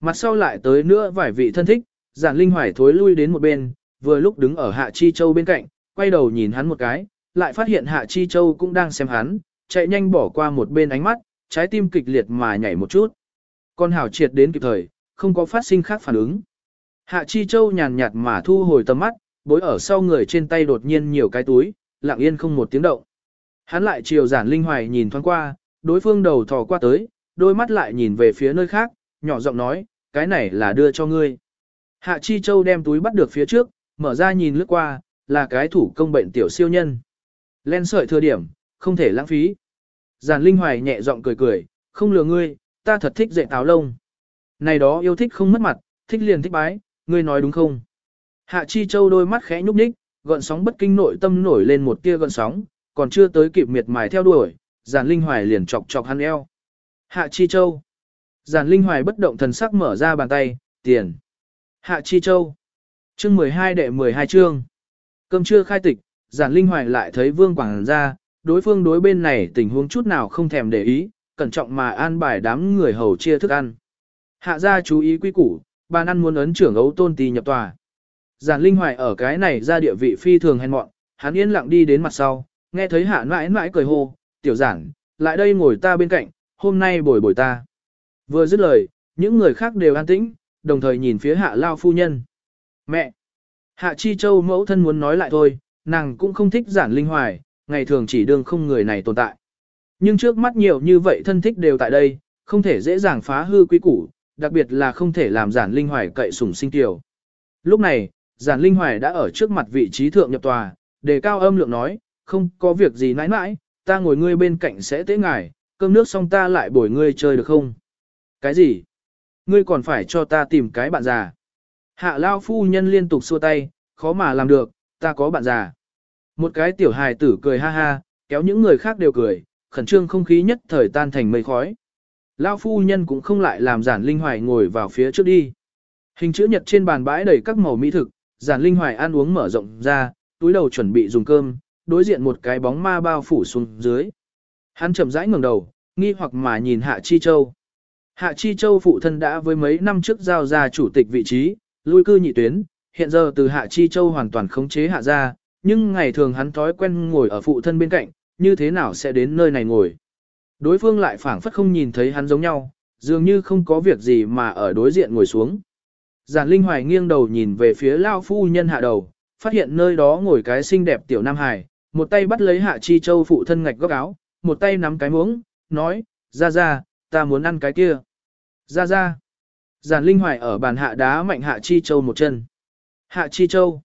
Mặt sau lại tới nữa vài vị thân thích, giản linh hoài thối lui đến một bên, vừa lúc đứng ở hạ chi châu bên cạnh, quay đầu nhìn hắn một cái, lại phát hiện hạ chi châu cũng đang xem hắn, chạy nhanh bỏ qua một bên ánh mắt, trái tim kịch liệt mà nhảy một chút. Con hảo triệt đến kịp thời, không có phát sinh khác phản ứng. Hạ chi châu nhàn nhạt mà thu hồi tầm mắt, bối ở sau người trên tay đột nhiên nhiều cái túi, lặng yên không một tiếng động. Hắn lại chiều giản linh hoài nhìn thoáng qua, đối phương đầu thò qua tới, đôi mắt lại nhìn về phía nơi khác, nhỏ giọng nói, cái này là đưa cho ngươi. Hạ Chi Châu đem túi bắt được phía trước, mở ra nhìn lướt qua, là cái thủ công bệnh tiểu siêu nhân. Len sợi thừa điểm, không thể lãng phí. Giản Linh Hoài nhẹ giọng cười cười, không lừa ngươi, ta thật thích dạy táo lông. Này đó yêu thích không mất mặt, thích liền thích bái, ngươi nói đúng không? Hạ Chi Châu đôi mắt khẽ nhúc nhích, gợn sóng bất kinh nội tâm nổi lên một tia gợn sóng, còn chưa tới kịp miệt mài theo đuổi, Giản Linh Hoài liền chọc chọc hắn eo. Hạ Chi Châu. Giản Linh Hoài bất động thần sắc mở ra bàn tay, tiền. Hạ Chi Châu. Chương 12 đệ 12 chương. Cơm trưa khai tịch, Giản Linh Hoài lại thấy Vương Quảng ra, đối phương đối bên này tình huống chút nào không thèm để ý, cẩn trọng mà an bài đám người hầu chia thức ăn. Hạ gia chú ý quy củ, bàn ăn muốn ấn trưởng ấu tôn tì nhập tòa. Giản Linh Hoài ở cái này ra địa vị phi thường hèn mọn, hắn yên lặng đi đến mặt sau, nghe thấy hạ mãi mãi cười hô, tiểu giản, lại đây ngồi ta bên cạnh, hôm nay bồi bồi ta. Vừa dứt lời, những người khác đều an tĩnh, đồng thời nhìn phía hạ lao phu nhân. Mẹ! Hạ Chi Châu mẫu thân muốn nói lại thôi, nàng cũng không thích giản linh hoài, ngày thường chỉ đương không người này tồn tại. Nhưng trước mắt nhiều như vậy thân thích đều tại đây, không thể dễ dàng phá hư quý củ, đặc biệt là không thể làm giản linh hoài cậy sủng sinh tiểu. Lúc này, giản linh hoài đã ở trước mặt vị trí thượng nhập tòa, đề cao âm lượng nói, không có việc gì nãi nãi, ta ngồi ngươi bên cạnh sẽ tế ngài, cơm nước xong ta lại bồi ngươi chơi được không? Cái gì? Ngươi còn phải cho ta tìm cái bạn già. Hạ lao phu nhân liên tục xua tay, khó mà làm được, ta có bạn già. Một cái tiểu hài tử cười ha ha, kéo những người khác đều cười, khẩn trương không khí nhất thời tan thành mây khói. Lao phu nhân cũng không lại làm giản linh hoài ngồi vào phía trước đi. Hình chữ nhật trên bàn bãi đầy các màu mỹ thực, giản linh hoài ăn uống mở rộng ra, túi đầu chuẩn bị dùng cơm, đối diện một cái bóng ma bao phủ xuống dưới. Hắn chậm rãi ngẩng đầu, nghi hoặc mà nhìn Hạ Chi Châu. Hạ Chi Châu phụ thân đã với mấy năm trước giao ra chủ tịch vị trí, lui cư nhị tuyến, hiện giờ từ Hạ Chi Châu hoàn toàn khống chế hạ ra, nhưng ngày thường hắn thói quen ngồi ở phụ thân bên cạnh, như thế nào sẽ đến nơi này ngồi. Đối phương lại phảng phất không nhìn thấy hắn giống nhau, dường như không có việc gì mà ở đối diện ngồi xuống. Giản Linh Hoài nghiêng đầu nhìn về phía Lao Phu Nhân hạ đầu, phát hiện nơi đó ngồi cái xinh đẹp tiểu Nam Hải, một tay bắt lấy Hạ Chi Châu phụ thân ngạch góc áo, một tay nắm cái muỗng, nói, ra ra, ta muốn ăn cái kia. Ra ra. Giản Linh Hoài ở bàn hạ đá mạnh Hạ Chi Châu một chân. Hạ Chi Châu.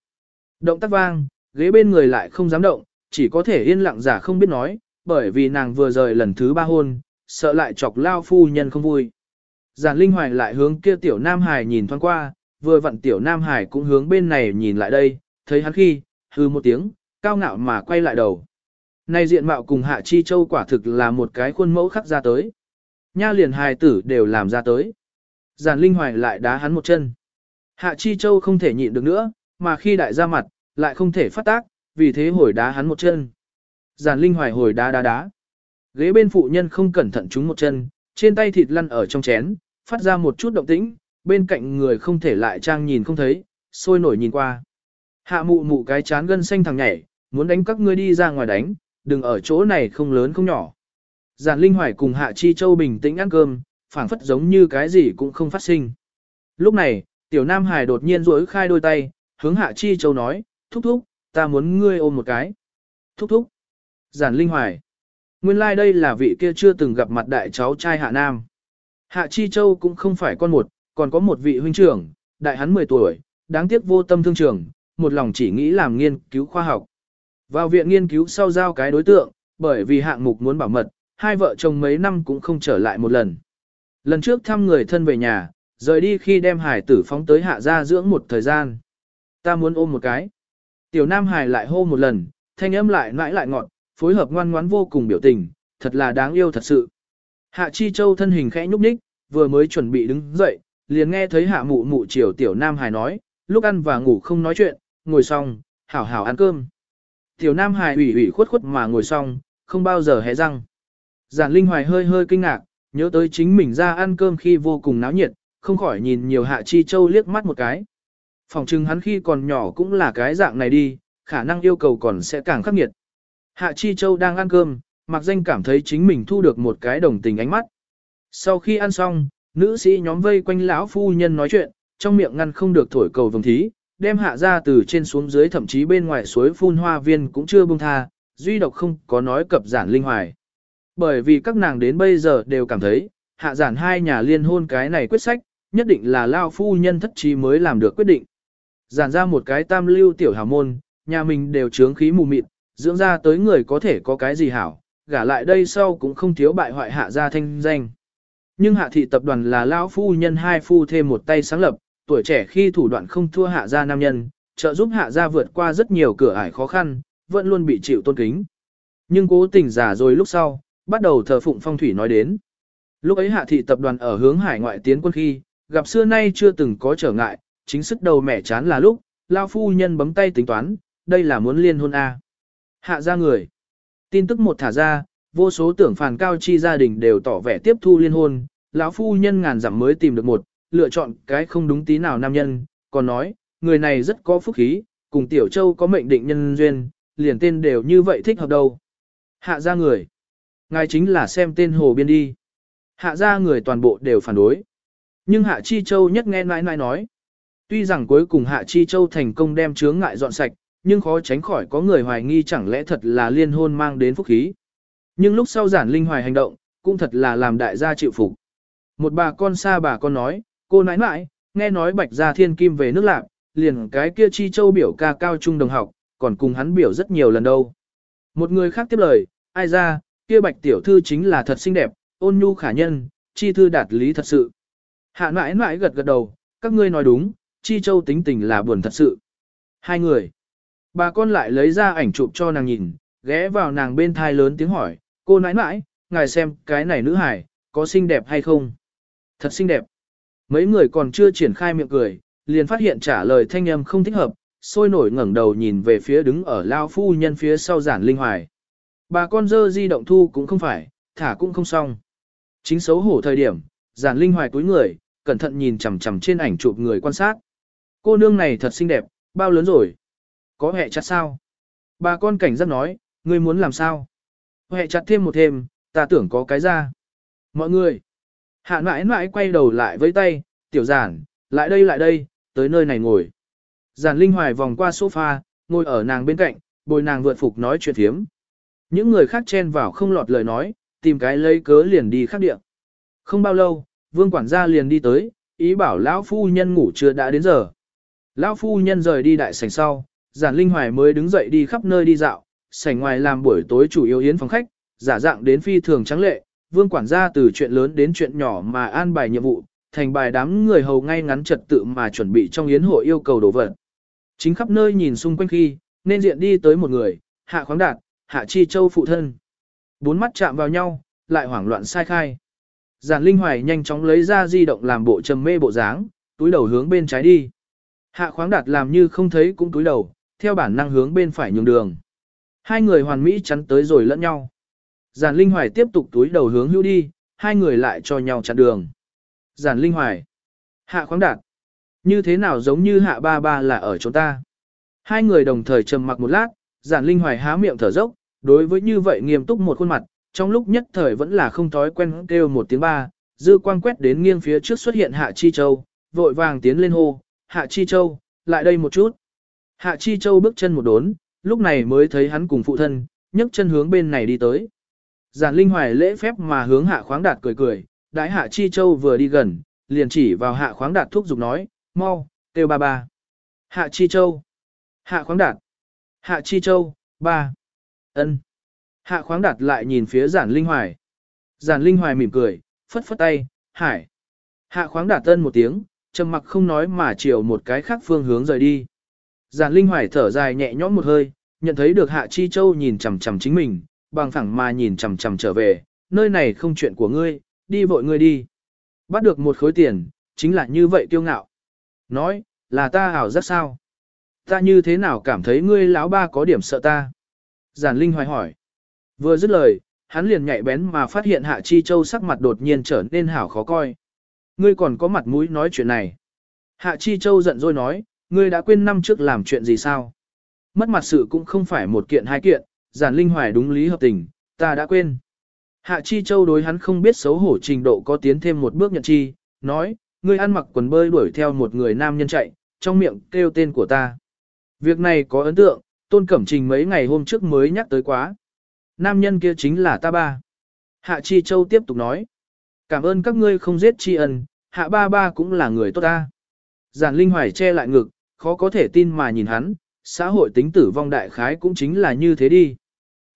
Động tác vang, ghế bên người lại không dám động, chỉ có thể yên lặng giả không biết nói, bởi vì nàng vừa rời lần thứ ba hôn, sợ lại chọc lao phu nhân không vui. Giản Linh Hoài lại hướng kia tiểu Nam Hải nhìn thoáng qua, vừa vặn tiểu Nam Hải cũng hướng bên này nhìn lại đây, thấy hắn khi, hư một tiếng, cao ngạo mà quay lại đầu. nay diện mạo cùng Hạ Chi Châu quả thực là một cái khuôn mẫu khắc ra tới. Nha liền hài tử đều làm ra tới. Giản Linh Hoài lại đá hắn một chân. Hạ Chi Châu không thể nhịn được nữa, mà khi đại ra mặt, lại không thể phát tác, vì thế hồi đá hắn một chân. Giản Linh Hoài hồi đá đá đá. Ghế bên phụ nhân không cẩn thận trúng một chân, trên tay thịt lăn ở trong chén, phát ra một chút động tĩnh, bên cạnh người không thể lại trang nhìn không thấy, sôi nổi nhìn qua. Hạ mụ mụ cái chán gân xanh thằng nhảy, muốn đánh các ngươi đi ra ngoài đánh, đừng ở chỗ này không lớn không nhỏ. Giản Linh Hoài cùng Hạ Chi Châu bình tĩnh ăn cơm, phảng phất giống như cái gì cũng không phát sinh. Lúc này, Tiểu Nam Hải đột nhiên duỗi khai đôi tay, hướng Hạ Chi Châu nói, thúc thúc, ta muốn ngươi ôm một cái. Thúc thúc. Giản Linh Hoài. Nguyên lai like đây là vị kia chưa từng gặp mặt đại cháu trai Hạ Nam. Hạ Chi Châu cũng không phải con một, còn có một vị huynh trưởng, đại hắn 10 tuổi, đáng tiếc vô tâm thương trường, một lòng chỉ nghĩ làm nghiên cứu khoa học. Vào viện nghiên cứu sau giao cái đối tượng, bởi vì hạng mục muốn bảo mật, hai vợ chồng mấy năm cũng không trở lại một lần. Lần trước thăm người thân về nhà, rời đi khi đem hải tử phóng tới hạ gia dưỡng một thời gian. Ta muốn ôm một cái. Tiểu Nam Hải lại hô một lần, thanh âm lại nãi lại ngọn, phối hợp ngoan ngoãn vô cùng biểu tình, thật là đáng yêu thật sự. Hạ Chi Châu thân hình khẽ nhúc nhích, vừa mới chuẩn bị đứng dậy, liền nghe thấy hạ mụ mụ chiều Tiểu Nam Hải nói, lúc ăn và ngủ không nói chuyện, ngồi xong, hảo hảo ăn cơm. Tiểu Nam Hải ủy ủy khuất khuất mà ngồi xong, không bao giờ hé răng. Giản Linh Hoài hơi hơi kinh ngạc, nhớ tới chính mình ra ăn cơm khi vô cùng náo nhiệt, không khỏi nhìn nhiều Hạ Chi Châu liếc mắt một cái. Phòng trưng hắn khi còn nhỏ cũng là cái dạng này đi, khả năng yêu cầu còn sẽ càng khắc nghiệt. Hạ Chi Châu đang ăn cơm, mặc danh cảm thấy chính mình thu được một cái đồng tình ánh mắt. Sau khi ăn xong, nữ sĩ nhóm vây quanh lão phu nhân nói chuyện, trong miệng ngăn không được thổi cầu vồng thí, đem hạ ra từ trên xuống dưới thậm chí bên ngoài suối phun hoa viên cũng chưa buông tha, duy độc không có nói cập giản linh hoài. Bởi vì các nàng đến bây giờ đều cảm thấy, hạ giản hai nhà liên hôn cái này quyết sách, nhất định là lao phu nhân thất trí mới làm được quyết định. Giản ra một cái tam lưu tiểu hào môn, nhà mình đều trướng khí mù mịt, dưỡng ra tới người có thể có cái gì hảo, gả lại đây sau cũng không thiếu bại hoại hạ gia thanh danh. Nhưng hạ thị tập đoàn là lão phu nhân hai phu thêm một tay sáng lập, tuổi trẻ khi thủ đoạn không thua hạ gia nam nhân, trợ giúp hạ gia vượt qua rất nhiều cửa ải khó khăn, vẫn luôn bị chịu tôn kính. Nhưng cố tình giả rồi lúc sau, bắt đầu thờ phụng phong thủy nói đến. Lúc ấy hạ thị tập đoàn ở hướng hải ngoại tiến quân khi, gặp xưa nay chưa từng có trở ngại, chính sức đầu mẻ chán là lúc, lao phu nhân bấm tay tính toán, đây là muốn liên hôn A. Hạ ra người. Tin tức một thả ra, vô số tưởng phản cao chi gia đình đều tỏ vẻ tiếp thu liên hôn, lão phu nhân ngàn dặm mới tìm được một, lựa chọn cái không đúng tí nào nam nhân, còn nói, người này rất có phúc khí, cùng tiểu châu có mệnh định nhân duyên, liền tên đều như vậy thích hợp đâu. Hạ ra người. Ngài chính là xem tên hồ biên đi. Hạ ra người toàn bộ đều phản đối. Nhưng Hạ Chi Châu nhất nghe nãi nãi nói. Tuy rằng cuối cùng Hạ Chi Châu thành công đem chướng ngại dọn sạch, nhưng khó tránh khỏi có người hoài nghi chẳng lẽ thật là liên hôn mang đến phúc khí. Nhưng lúc sau giản linh hoài hành động, cũng thật là làm đại gia chịu phục. Một bà con xa bà con nói, cô nãi nãi, nghe nói bạch gia thiên kim về nước lạc, liền cái kia chi châu biểu ca cao trung đồng học, còn cùng hắn biểu rất nhiều lần đâu. Một người khác tiếp lời, ai ra, kia bạch tiểu thư chính là thật xinh đẹp, ôn nhu khả nhân, chi thư đạt lý thật sự. Hạ nãi nãi gật gật đầu, các ngươi nói đúng, chi châu tính tình là buồn thật sự. Hai người. Bà con lại lấy ra ảnh chụp cho nàng nhìn, ghé vào nàng bên thai lớn tiếng hỏi, cô nãi nãi, ngài xem cái này nữ hải, có xinh đẹp hay không? Thật xinh đẹp. Mấy người còn chưa triển khai miệng cười, liền phát hiện trả lời thanh âm không thích hợp, sôi nổi ngẩng đầu nhìn về phía đứng ở lao phu nhân phía sau giản linh hoài. Bà con dơ di động thu cũng không phải, thả cũng không xong. Chính xấu hổ thời điểm, giản linh hoài túi người, cẩn thận nhìn chằm chằm trên ảnh chụp người quan sát. Cô nương này thật xinh đẹp, bao lớn rồi? Có hệ chặt sao? Bà con cảnh giác nói, ngươi muốn làm sao? Hệ chặt thêm một thêm, ta tưởng có cái ra. Mọi người. Hạ mãi mãi quay đầu lại với tay, tiểu giản, lại đây lại đây, tới nơi này ngồi. Giản Linh Hoài vòng qua sofa, ngồi ở nàng bên cạnh, bồi nàng vượt phục nói chuyện thiếm. Những người khác chen vào không lọt lời nói, tìm cái lấy cớ liền đi khác địa. Không bao lâu, vương quản gia liền đi tới, ý bảo lão phu nhân ngủ chưa đã đến giờ. Lão phu nhân rời đi đại sảnh sau, giản linh hoài mới đứng dậy đi khắp nơi đi dạo, sảnh ngoài làm buổi tối chủ yếu yến phòng khách, giả dạng đến phi thường trắng lệ, vương quản gia từ chuyện lớn đến chuyện nhỏ mà an bài nhiệm vụ, thành bài đám người hầu ngay ngắn trật tự mà chuẩn bị trong yến hội yêu cầu đồ vật. Chính khắp nơi nhìn xung quanh khi, nên diện đi tới một người, hạ khoáng đạt, hạ chi châu phụ thân. Bốn mắt chạm vào nhau, lại hoảng loạn sai khai. Giản Linh Hoài nhanh chóng lấy ra di động làm bộ trầm mê bộ dáng, túi đầu hướng bên trái đi. Hạ khoáng đạt làm như không thấy cũng túi đầu, theo bản năng hướng bên phải nhường đường. Hai người hoàn mỹ chắn tới rồi lẫn nhau. Giản Linh Hoài tiếp tục túi đầu hướng hữu đi, hai người lại cho nhau chặn đường. Giản Linh Hoài. Hạ khoáng đạt. Như thế nào giống như hạ ba ba là ở chỗ ta. Hai người đồng thời trầm mặc một lát, giản Linh Hoài há miệng thở dốc, đối với như vậy nghiêm túc một khuôn mặt, trong lúc nhất thời vẫn là không thói quen kêu một tiếng ba, dư quang quét đến nghiêng phía trước xuất hiện Hạ Chi Châu, vội vàng tiến lên hô, Hạ Chi Châu, lại đây một chút. Hạ Chi Châu bước chân một đốn, lúc này mới thấy hắn cùng phụ thân, nhấc chân hướng bên này đi tới. Giản Linh Hoài lễ phép mà hướng Hạ Khoáng Đạt cười cười, đãi Hạ Chi Châu vừa đi gần, liền chỉ vào Hạ Khoáng Đạt thúc giục nói, mau, kêu ba ba. Hạ Chi Châu. Hạ Khoáng Đạt. Hạ Chi Châu, ba. ân. Hạ Khoáng Đạt lại nhìn phía Giản Linh Hoài. Giản Linh Hoài mỉm cười, phất phất tay, hải. Hạ Khoáng Đạt tân một tiếng, trầm mặc không nói mà chiều một cái khác phương hướng rời đi. Giản Linh Hoài thở dài nhẹ nhõm một hơi, nhận thấy được Hạ Chi Châu nhìn chằm chằm chính mình, bằng phẳng mà nhìn chằm chằm trở về, nơi này không chuyện của ngươi, đi vội ngươi đi. Bắt được một khối tiền, chính là như vậy kiêu ngạo. Nói, là ta hảo rất sao? Ta như thế nào cảm thấy ngươi lão ba có điểm sợ ta? Giản Linh Hoài hỏi. Vừa dứt lời, hắn liền nhạy bén mà phát hiện Hạ Chi Châu sắc mặt đột nhiên trở nên hảo khó coi. Ngươi còn có mặt mũi nói chuyện này. Hạ Chi Châu giận dỗi nói, ngươi đã quên năm trước làm chuyện gì sao? Mất mặt sự cũng không phải một kiện hai kiện, giản linh hoài đúng lý hợp tình, ta đã quên. Hạ Chi Châu đối hắn không biết xấu hổ trình độ có tiến thêm một bước nhận chi, nói, ngươi ăn mặc quần bơi đuổi theo một người nam nhân chạy, trong miệng kêu tên của ta. Việc này có ấn tượng, Tôn Cẩm Trình mấy ngày hôm trước mới nhắc tới quá. Nam nhân kia chính là ta ba. Hạ Chi Châu tiếp tục nói, cảm ơn các ngươi không giết tri ân, hạ ba ba cũng là người tốt ta. Giản Linh Hoài che lại ngực, khó có thể tin mà nhìn hắn, xã hội tính tử vong đại khái cũng chính là như thế đi.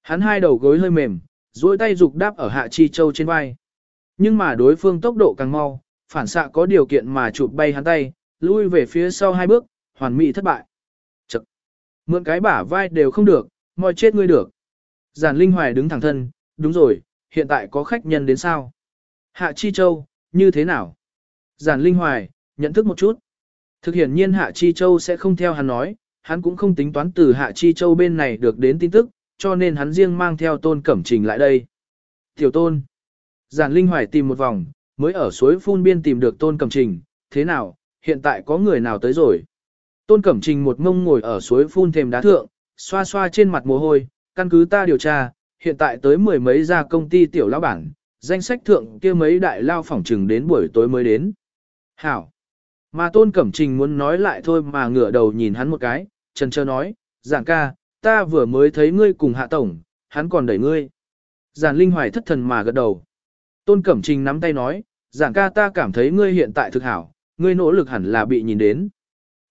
Hắn hai đầu gối hơi mềm, duỗi tay dục đáp ở Hạ Chi Châu trên vai. Nhưng mà đối phương tốc độ càng mau, phản xạ có điều kiện mà chụp bay hắn tay, lui về phía sau hai bước, hoàn mỹ thất bại. Chật! Mượn cái bả vai đều không được, mọi chết ngươi được. Giản Linh Hoài đứng thẳng thân, đúng rồi, hiện tại có khách nhân đến sao? Hạ Chi Châu, như thế nào? Giản Linh Hoài, nhận thức một chút. Thực hiện nhiên Hạ Chi Châu sẽ không theo hắn nói, hắn cũng không tính toán từ Hạ Chi Châu bên này được đến tin tức, cho nên hắn riêng mang theo tôn cẩm trình lại đây. Tiểu tôn. Giản Linh Hoài tìm một vòng, mới ở suối phun biên tìm được tôn cẩm trình, thế nào, hiện tại có người nào tới rồi. Tôn cẩm trình một mông ngồi ở suối phun thềm đá thượng, xoa xoa trên mặt mồ hôi, căn cứ ta điều tra, hiện tại tới mười mấy gia công ty tiểu lão bản, danh sách thượng kia mấy đại lao phỏng trừng đến buổi tối mới đến. Hảo. Mà Tôn Cẩm Trình muốn nói lại thôi mà ngửa đầu nhìn hắn một cái, trần trơ nói, giản ca, ta vừa mới thấy ngươi cùng hạ tổng, hắn còn đẩy ngươi. Giản Linh Hoài thất thần mà gật đầu. Tôn Cẩm Trình nắm tay nói, giản ca ta cảm thấy ngươi hiện tại thực hảo, ngươi nỗ lực hẳn là bị nhìn đến.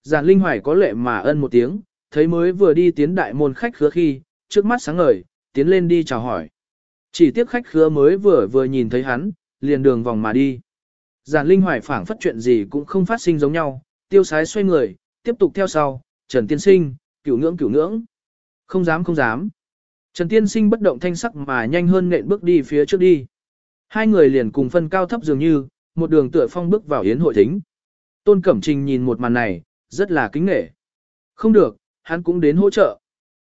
Giản Linh Hoài có lệ mà ân một tiếng, thấy mới vừa đi tiến đại môn khách khứa khi, trước mắt sáng ngời, tiến lên đi chào hỏi. Chỉ tiếc khách khứa mới vừa vừa nhìn thấy hắn, liền đường vòng mà đi. Giản Linh Hoài phảng phất chuyện gì cũng không phát sinh giống nhau, tiêu sái xoay người, tiếp tục theo sau, Trần Tiên Sinh, cửu ngưỡng cửu ngưỡng. Không dám không dám. Trần Tiên Sinh bất động thanh sắc mà nhanh hơn nện bước đi phía trước đi. Hai người liền cùng phân cao thấp dường như, một đường tựa phong bước vào yến hội thính. Tôn Cẩm Trình nhìn một màn này, rất là kính nể. Không được, hắn cũng đến hỗ trợ.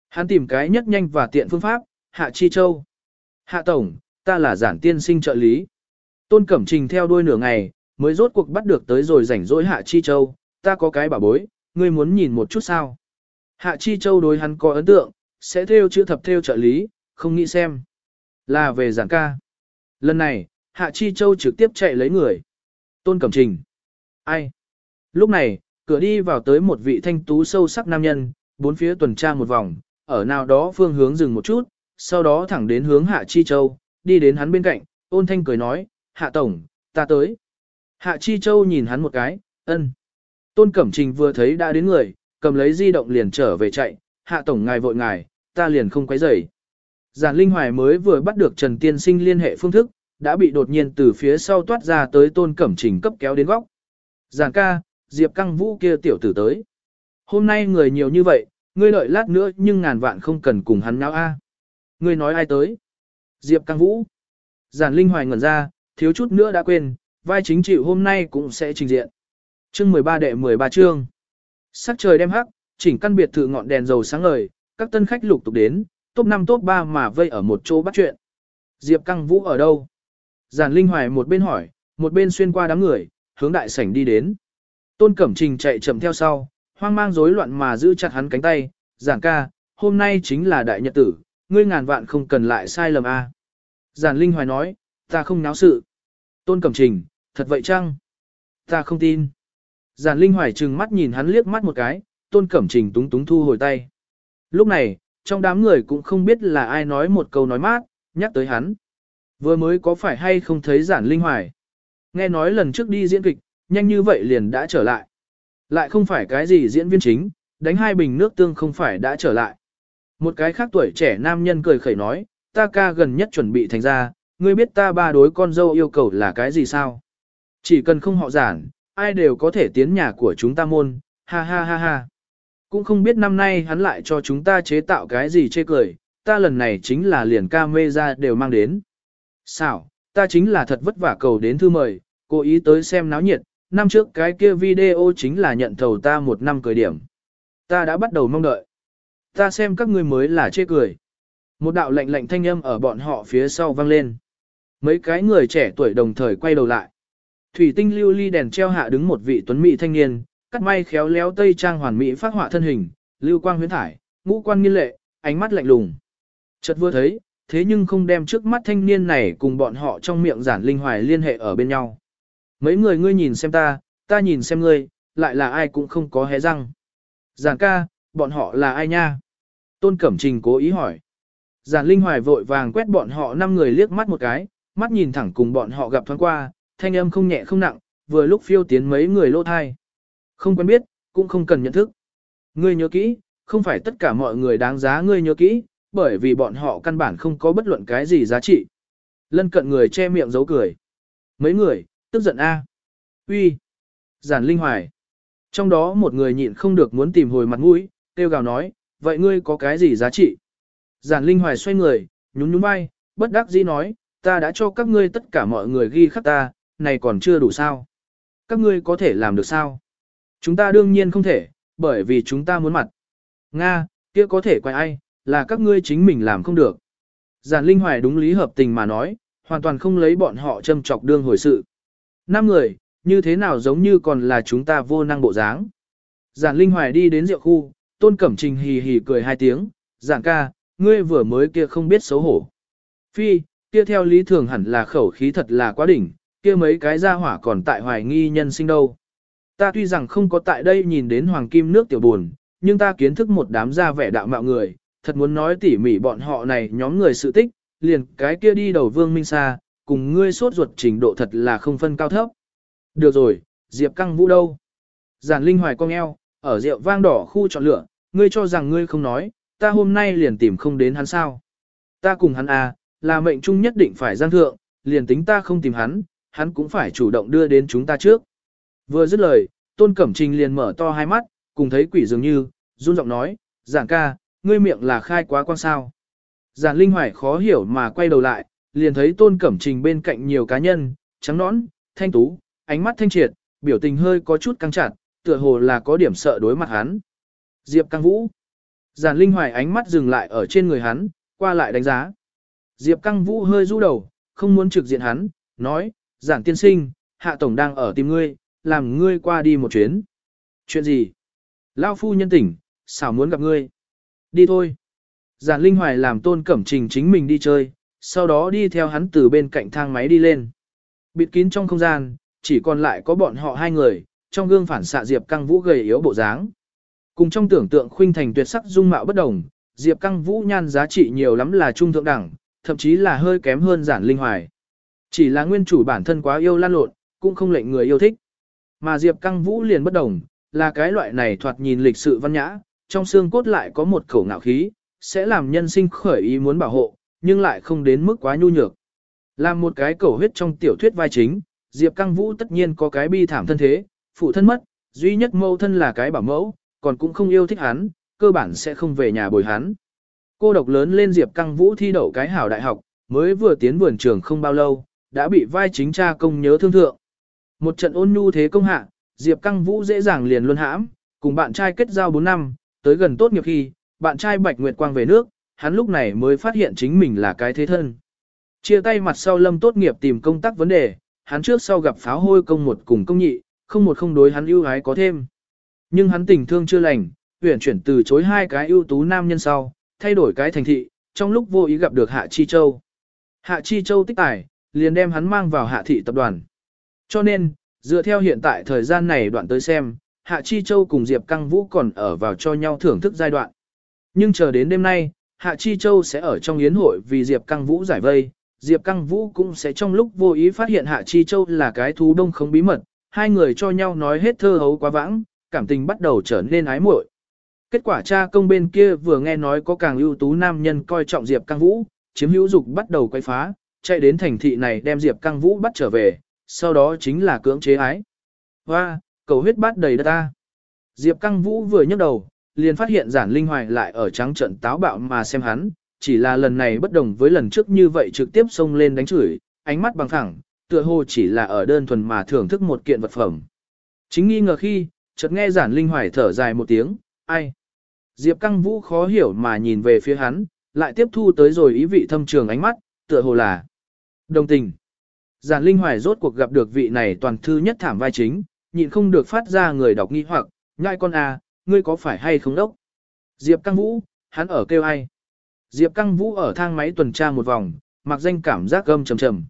Hắn tìm cái nhất nhanh và tiện phương pháp, Hạ Chi Châu. Hạ Tổng, ta là giản tiên sinh trợ lý. Tôn Cẩm Trình theo đuôi nửa ngày, mới rốt cuộc bắt được tới rồi rảnh rỗi Hạ Chi Châu, ta có cái bảo bối, ngươi muốn nhìn một chút sao. Hạ Chi Châu đối hắn có ấn tượng, sẽ theo chữ thập theo trợ lý, không nghĩ xem. Là về giảng ca. Lần này, Hạ Chi Châu trực tiếp chạy lấy người. Tôn Cẩm Trình. Ai? Lúc này, cửa đi vào tới một vị thanh tú sâu sắc nam nhân, bốn phía tuần tra một vòng, ở nào đó phương hướng dừng một chút, sau đó thẳng đến hướng Hạ Chi Châu, đi đến hắn bên cạnh, ôn thanh cười nói, Hạ Tổng, ta tới. Hạ Chi Châu nhìn hắn một cái, ân. Tôn Cẩm Trình vừa thấy đã đến người, cầm lấy di động liền trở về chạy, Hạ Tổng ngài vội ngài, ta liền không quấy rầy. Giản Linh Hoài mới vừa bắt được Trần Tiên Sinh liên hệ phương thức, đã bị đột nhiên từ phía sau toát ra tới Tôn Cẩm Trình cấp kéo đến góc. Giản ca, Diệp Căng Vũ kia tiểu tử tới. Hôm nay người nhiều như vậy, ngươi đợi lát nữa nhưng ngàn vạn không cần cùng hắn náo a. Ngươi nói ai tới? Diệp Căng Vũ. Giản Linh Hoài ngẩn ra, thiếu chút nữa đã quên, vai chính chịu hôm nay cũng sẽ trình diện. Chương 13 đệ 13 chương. Sắc trời đem hắc, chỉnh căn biệt thự ngọn đèn dầu sáng ngời, các tân khách lục tục đến, top 5 top 3 mà vây ở một chỗ bắt chuyện. Diệp Căng Vũ ở đâu? Giản Linh Hoài một bên hỏi, một bên xuyên qua đám người, hướng đại sảnh đi đến. Tôn Cẩm Trình chạy chậm theo sau, hoang mang rối loạn mà giữ chặt hắn cánh tay, giản ca, hôm nay chính là đại nhật tử, ngươi ngàn vạn không cần lại sai lầm a. Giản Linh Hoài nói, ta không náo sự. Tôn Cẩm Trình, thật vậy chăng? Ta không tin. Giản Linh Hoài trừng mắt nhìn hắn liếc mắt một cái, Tôn Cẩm Trình túng túng thu hồi tay. Lúc này, trong đám người cũng không biết là ai nói một câu nói mát, nhắc tới hắn. Vừa mới có phải hay không thấy Giản Linh Hoài? Nghe nói lần trước đi diễn kịch, nhanh như vậy liền đã trở lại. Lại không phải cái gì diễn viên chính, đánh hai bình nước tương không phải đã trở lại. Một cái khác tuổi trẻ nam nhân cười khẩy nói, ta ca gần nhất chuẩn bị thành ra, ngươi biết ta ba đối con dâu yêu cầu là cái gì sao? Chỉ cần không họ giản, ai đều có thể tiến nhà của chúng ta môn, ha ha ha ha. Cũng không biết năm nay hắn lại cho chúng ta chế tạo cái gì chê cười, ta lần này chính là liền ca mê ra đều mang đến. Sao, ta chính là thật vất vả cầu đến thư mời, cố ý tới xem náo nhiệt, năm trước cái kia video chính là nhận thầu ta một năm cười điểm. Ta đã bắt đầu mong đợi. Ta xem các ngươi mới là chê cười. Một đạo lệnh lệnh thanh âm ở bọn họ phía sau vang lên. Mấy cái người trẻ tuổi đồng thời quay đầu lại. Thủy tinh lưu ly đèn treo hạ đứng một vị tuấn mỹ thanh niên, cắt may khéo léo tây trang hoàn mỹ phát họa thân hình, lưu quang huyến thải, ngũ quan nghiên lệ, ánh mắt lạnh lùng. Chợt vừa thấy, thế nhưng không đem trước mắt thanh niên này cùng bọn họ trong miệng giản linh hoài liên hệ ở bên nhau. Mấy người ngươi nhìn xem ta, ta nhìn xem ngươi, lại là ai cũng không có hé răng. Giản ca, bọn họ là ai nha? Tôn Cẩm Trình cố ý hỏi. Giản Linh Hoài vội vàng quét bọn họ năm người liếc mắt một cái, mắt nhìn thẳng cùng bọn họ gặp thoáng qua, thanh âm không nhẹ không nặng, vừa lúc phiêu tiến mấy người lô thai. Không quen biết, cũng không cần nhận thức. Ngươi nhớ kỹ, không phải tất cả mọi người đáng giá ngươi nhớ kỹ, bởi vì bọn họ căn bản không có bất luận cái gì giá trị. Lân cận người che miệng giấu cười. Mấy người, tức giận a. Uy, Giản Linh Hoài. Trong đó một người nhịn không được muốn tìm hồi mặt mũi, kêu gào nói, vậy ngươi có cái gì giá trị? Giản Linh Hoài xoay người, nhún nhún vai, bất đắc dĩ nói, ta đã cho các ngươi tất cả mọi người ghi khắc ta, này còn chưa đủ sao? Các ngươi có thể làm được sao? Chúng ta đương nhiên không thể, bởi vì chúng ta muốn mặt. Nga, kia có thể quay ai, là các ngươi chính mình làm không được. Giản Linh Hoài đúng lý hợp tình mà nói, hoàn toàn không lấy bọn họ châm chọc đương hồi sự. Năm người, như thế nào giống như còn là chúng ta vô năng bộ dáng. Giản Linh Hoài đi đến rượu khu, Tôn Cẩm Trình hì hì cười hai tiếng, giản ca, ngươi vừa mới kia không biết xấu hổ. Phi, kia theo lý thường hẳn là khẩu khí thật là quá đỉnh, kia mấy cái gia hỏa còn tại hoài nghi nhân sinh đâu. Ta tuy rằng không có tại đây nhìn đến hoàng kim nước tiểu buồn, nhưng ta kiến thức một đám gia vẻ đạo mạo người, thật muốn nói tỉ mỉ bọn họ này nhóm người sự tích, liền cái kia đi đầu vương minh xa, cùng ngươi sốt ruột trình độ thật là không phân cao thấp. Được rồi, Diệp Căng Vũ đâu? Giản Linh Hoài cong eo, ở rượu vang đỏ khu chọn lựa, ngươi cho rằng ngươi không nói, ta hôm nay liền tìm không đến hắn sao. Ta cùng hắn à, là mệnh trung nhất định phải giang thượng, liền tính ta không tìm hắn, hắn cũng phải chủ động đưa đến chúng ta trước. Vừa dứt lời, Tôn Cẩm Trình liền mở to hai mắt, cùng thấy quỷ dường như, run giọng nói, giảng ca, ngươi miệng là khai quá quan sao. Giản Linh Hoài khó hiểu mà quay đầu lại, liền thấy Tôn Cẩm Trình bên cạnh nhiều cá nhân, trắng nõn, thanh tú, ánh mắt thanh triệt, biểu tình hơi có chút căng chặt, tựa hồ là có điểm sợ đối mặt hắn. Diệp Căng Vũ. Giản Linh Hoài ánh mắt dừng lại ở trên người hắn, qua lại đánh giá. Diệp Căng Vũ hơi rũ đầu, không muốn trực diện hắn, nói, Giản tiên sinh, Hạ Tổng đang ở tìm ngươi, làm ngươi qua đi một chuyến. Chuyện gì? Lao phu nhân tỉnh, xảo muốn gặp ngươi. Đi thôi. Giản Linh Hoài làm tôn cẩm trình chính mình đi chơi, sau đó đi theo hắn từ bên cạnh thang máy đi lên. Bịt kín trong không gian, chỉ còn lại có bọn họ hai người, trong gương phản xạ Diệp Căng Vũ gầy yếu bộ dáng. Cùng trong tưởng tượng khuynh thành tuyệt sắc dung mạo bất đồng, Diệp Căng Vũ nhan giá trị nhiều lắm là trung thượng đẳng, thậm chí là hơi kém hơn giản linh hoài. Chỉ là nguyên chủ bản thân quá yêu lan lộn, cũng không lệnh người yêu thích. Mà Diệp Căng Vũ liền bất đồng, là cái loại này thoạt nhìn lịch sự văn nhã, trong xương cốt lại có một khẩu ngạo khí, sẽ làm nhân sinh khởi ý muốn bảo hộ, nhưng lại không đến mức quá nhu nhược. Làm một cái cầu huyết trong tiểu thuyết vai chính, Diệp Căng Vũ tất nhiên có cái bi thảm thân thế, phụ thân mất, duy nhất mâu thân là cái bảo mẫu, còn cũng không yêu thích hắn, cơ bản sẽ không về nhà bồi hắn. Cô độc lớn lên Diệp Căng Vũ thi đậu cái hảo đại học, mới vừa tiến vườn trường không bao lâu, đã bị vai chính cha công nhớ thương thượng. Một trận ôn nhu thế công hạ, Diệp Căng Vũ dễ dàng liền luân hãm, cùng bạn trai kết giao 4 năm, tới gần tốt nghiệp khi, bạn trai Bạch Nguyệt Quang về nước, hắn lúc này mới phát hiện chính mình là cái thế thân. Chia tay mặt sau lâm tốt nghiệp tìm công tác vấn đề, hắn trước sau gặp pháo hôi công một cùng công nhị, không một không đối hắn ưu ái có thêm. Nhưng hắn tình thương chưa lành, tuyển chuyển từ chối hai cái ưu tú nam nhân sau, thay đổi cái thành thị, trong lúc vô ý gặp được Hạ Chi Châu. Hạ Chi Châu tích tài, liền đem hắn mang vào Hạ thị tập đoàn. Cho nên, dựa theo hiện tại thời gian này đoạn tới xem, Hạ Chi Châu cùng Diệp Căng Vũ còn ở vào cho nhau thưởng thức giai đoạn. Nhưng chờ đến đêm nay, Hạ Chi Châu sẽ ở trong yến hội vì Diệp Căng Vũ giải vây, Diệp Căng Vũ cũng sẽ trong lúc vô ý phát hiện Hạ Chi Châu là cái thú đông không bí mật, hai người cho nhau nói hết thơ hấu quá vãng, cảm tình bắt đầu trở nên ái muội. Kết quả cha công bên kia vừa nghe nói có càng ưu tú nam nhân coi trọng Diệp Căng Vũ, chiếm hữu dục bắt đầu quay phá, chạy đến thành thị này đem Diệp Căng Vũ bắt trở về, sau đó chính là cưỡng chế ái. Hoa, cầu huyết bát đầy đất ta. Diệp Căng Vũ vừa nhấc đầu, liền phát hiện giản linh hoài lại ở trắng trận táo bạo mà xem hắn, chỉ là lần này bất đồng với lần trước như vậy trực tiếp xông lên đánh chửi, ánh mắt bằng thẳng, tựa hồ chỉ là ở đơn thuần mà thưởng thức một kiện vật phẩm. Chính nghi ngờ khi, chợt nghe giản linh hoài thở dài một tiếng, ai. Diệp Căng Vũ khó hiểu mà nhìn về phía hắn, lại tiếp thu tới rồi ý vị thâm trường ánh mắt, tựa hồ là đồng tình. Giản Linh Hoài rốt cuộc gặp được vị này toàn thư nhất thảm vai chính, nhịn không được phát ra người đọc nghi hoặc, nhai con à, ngươi có phải hay không đốc? Diệp Căng Vũ, hắn ở kêu ai? Diệp Căng Vũ ở thang máy tuần tra một vòng, mặc danh cảm giác gâm trầm trầm.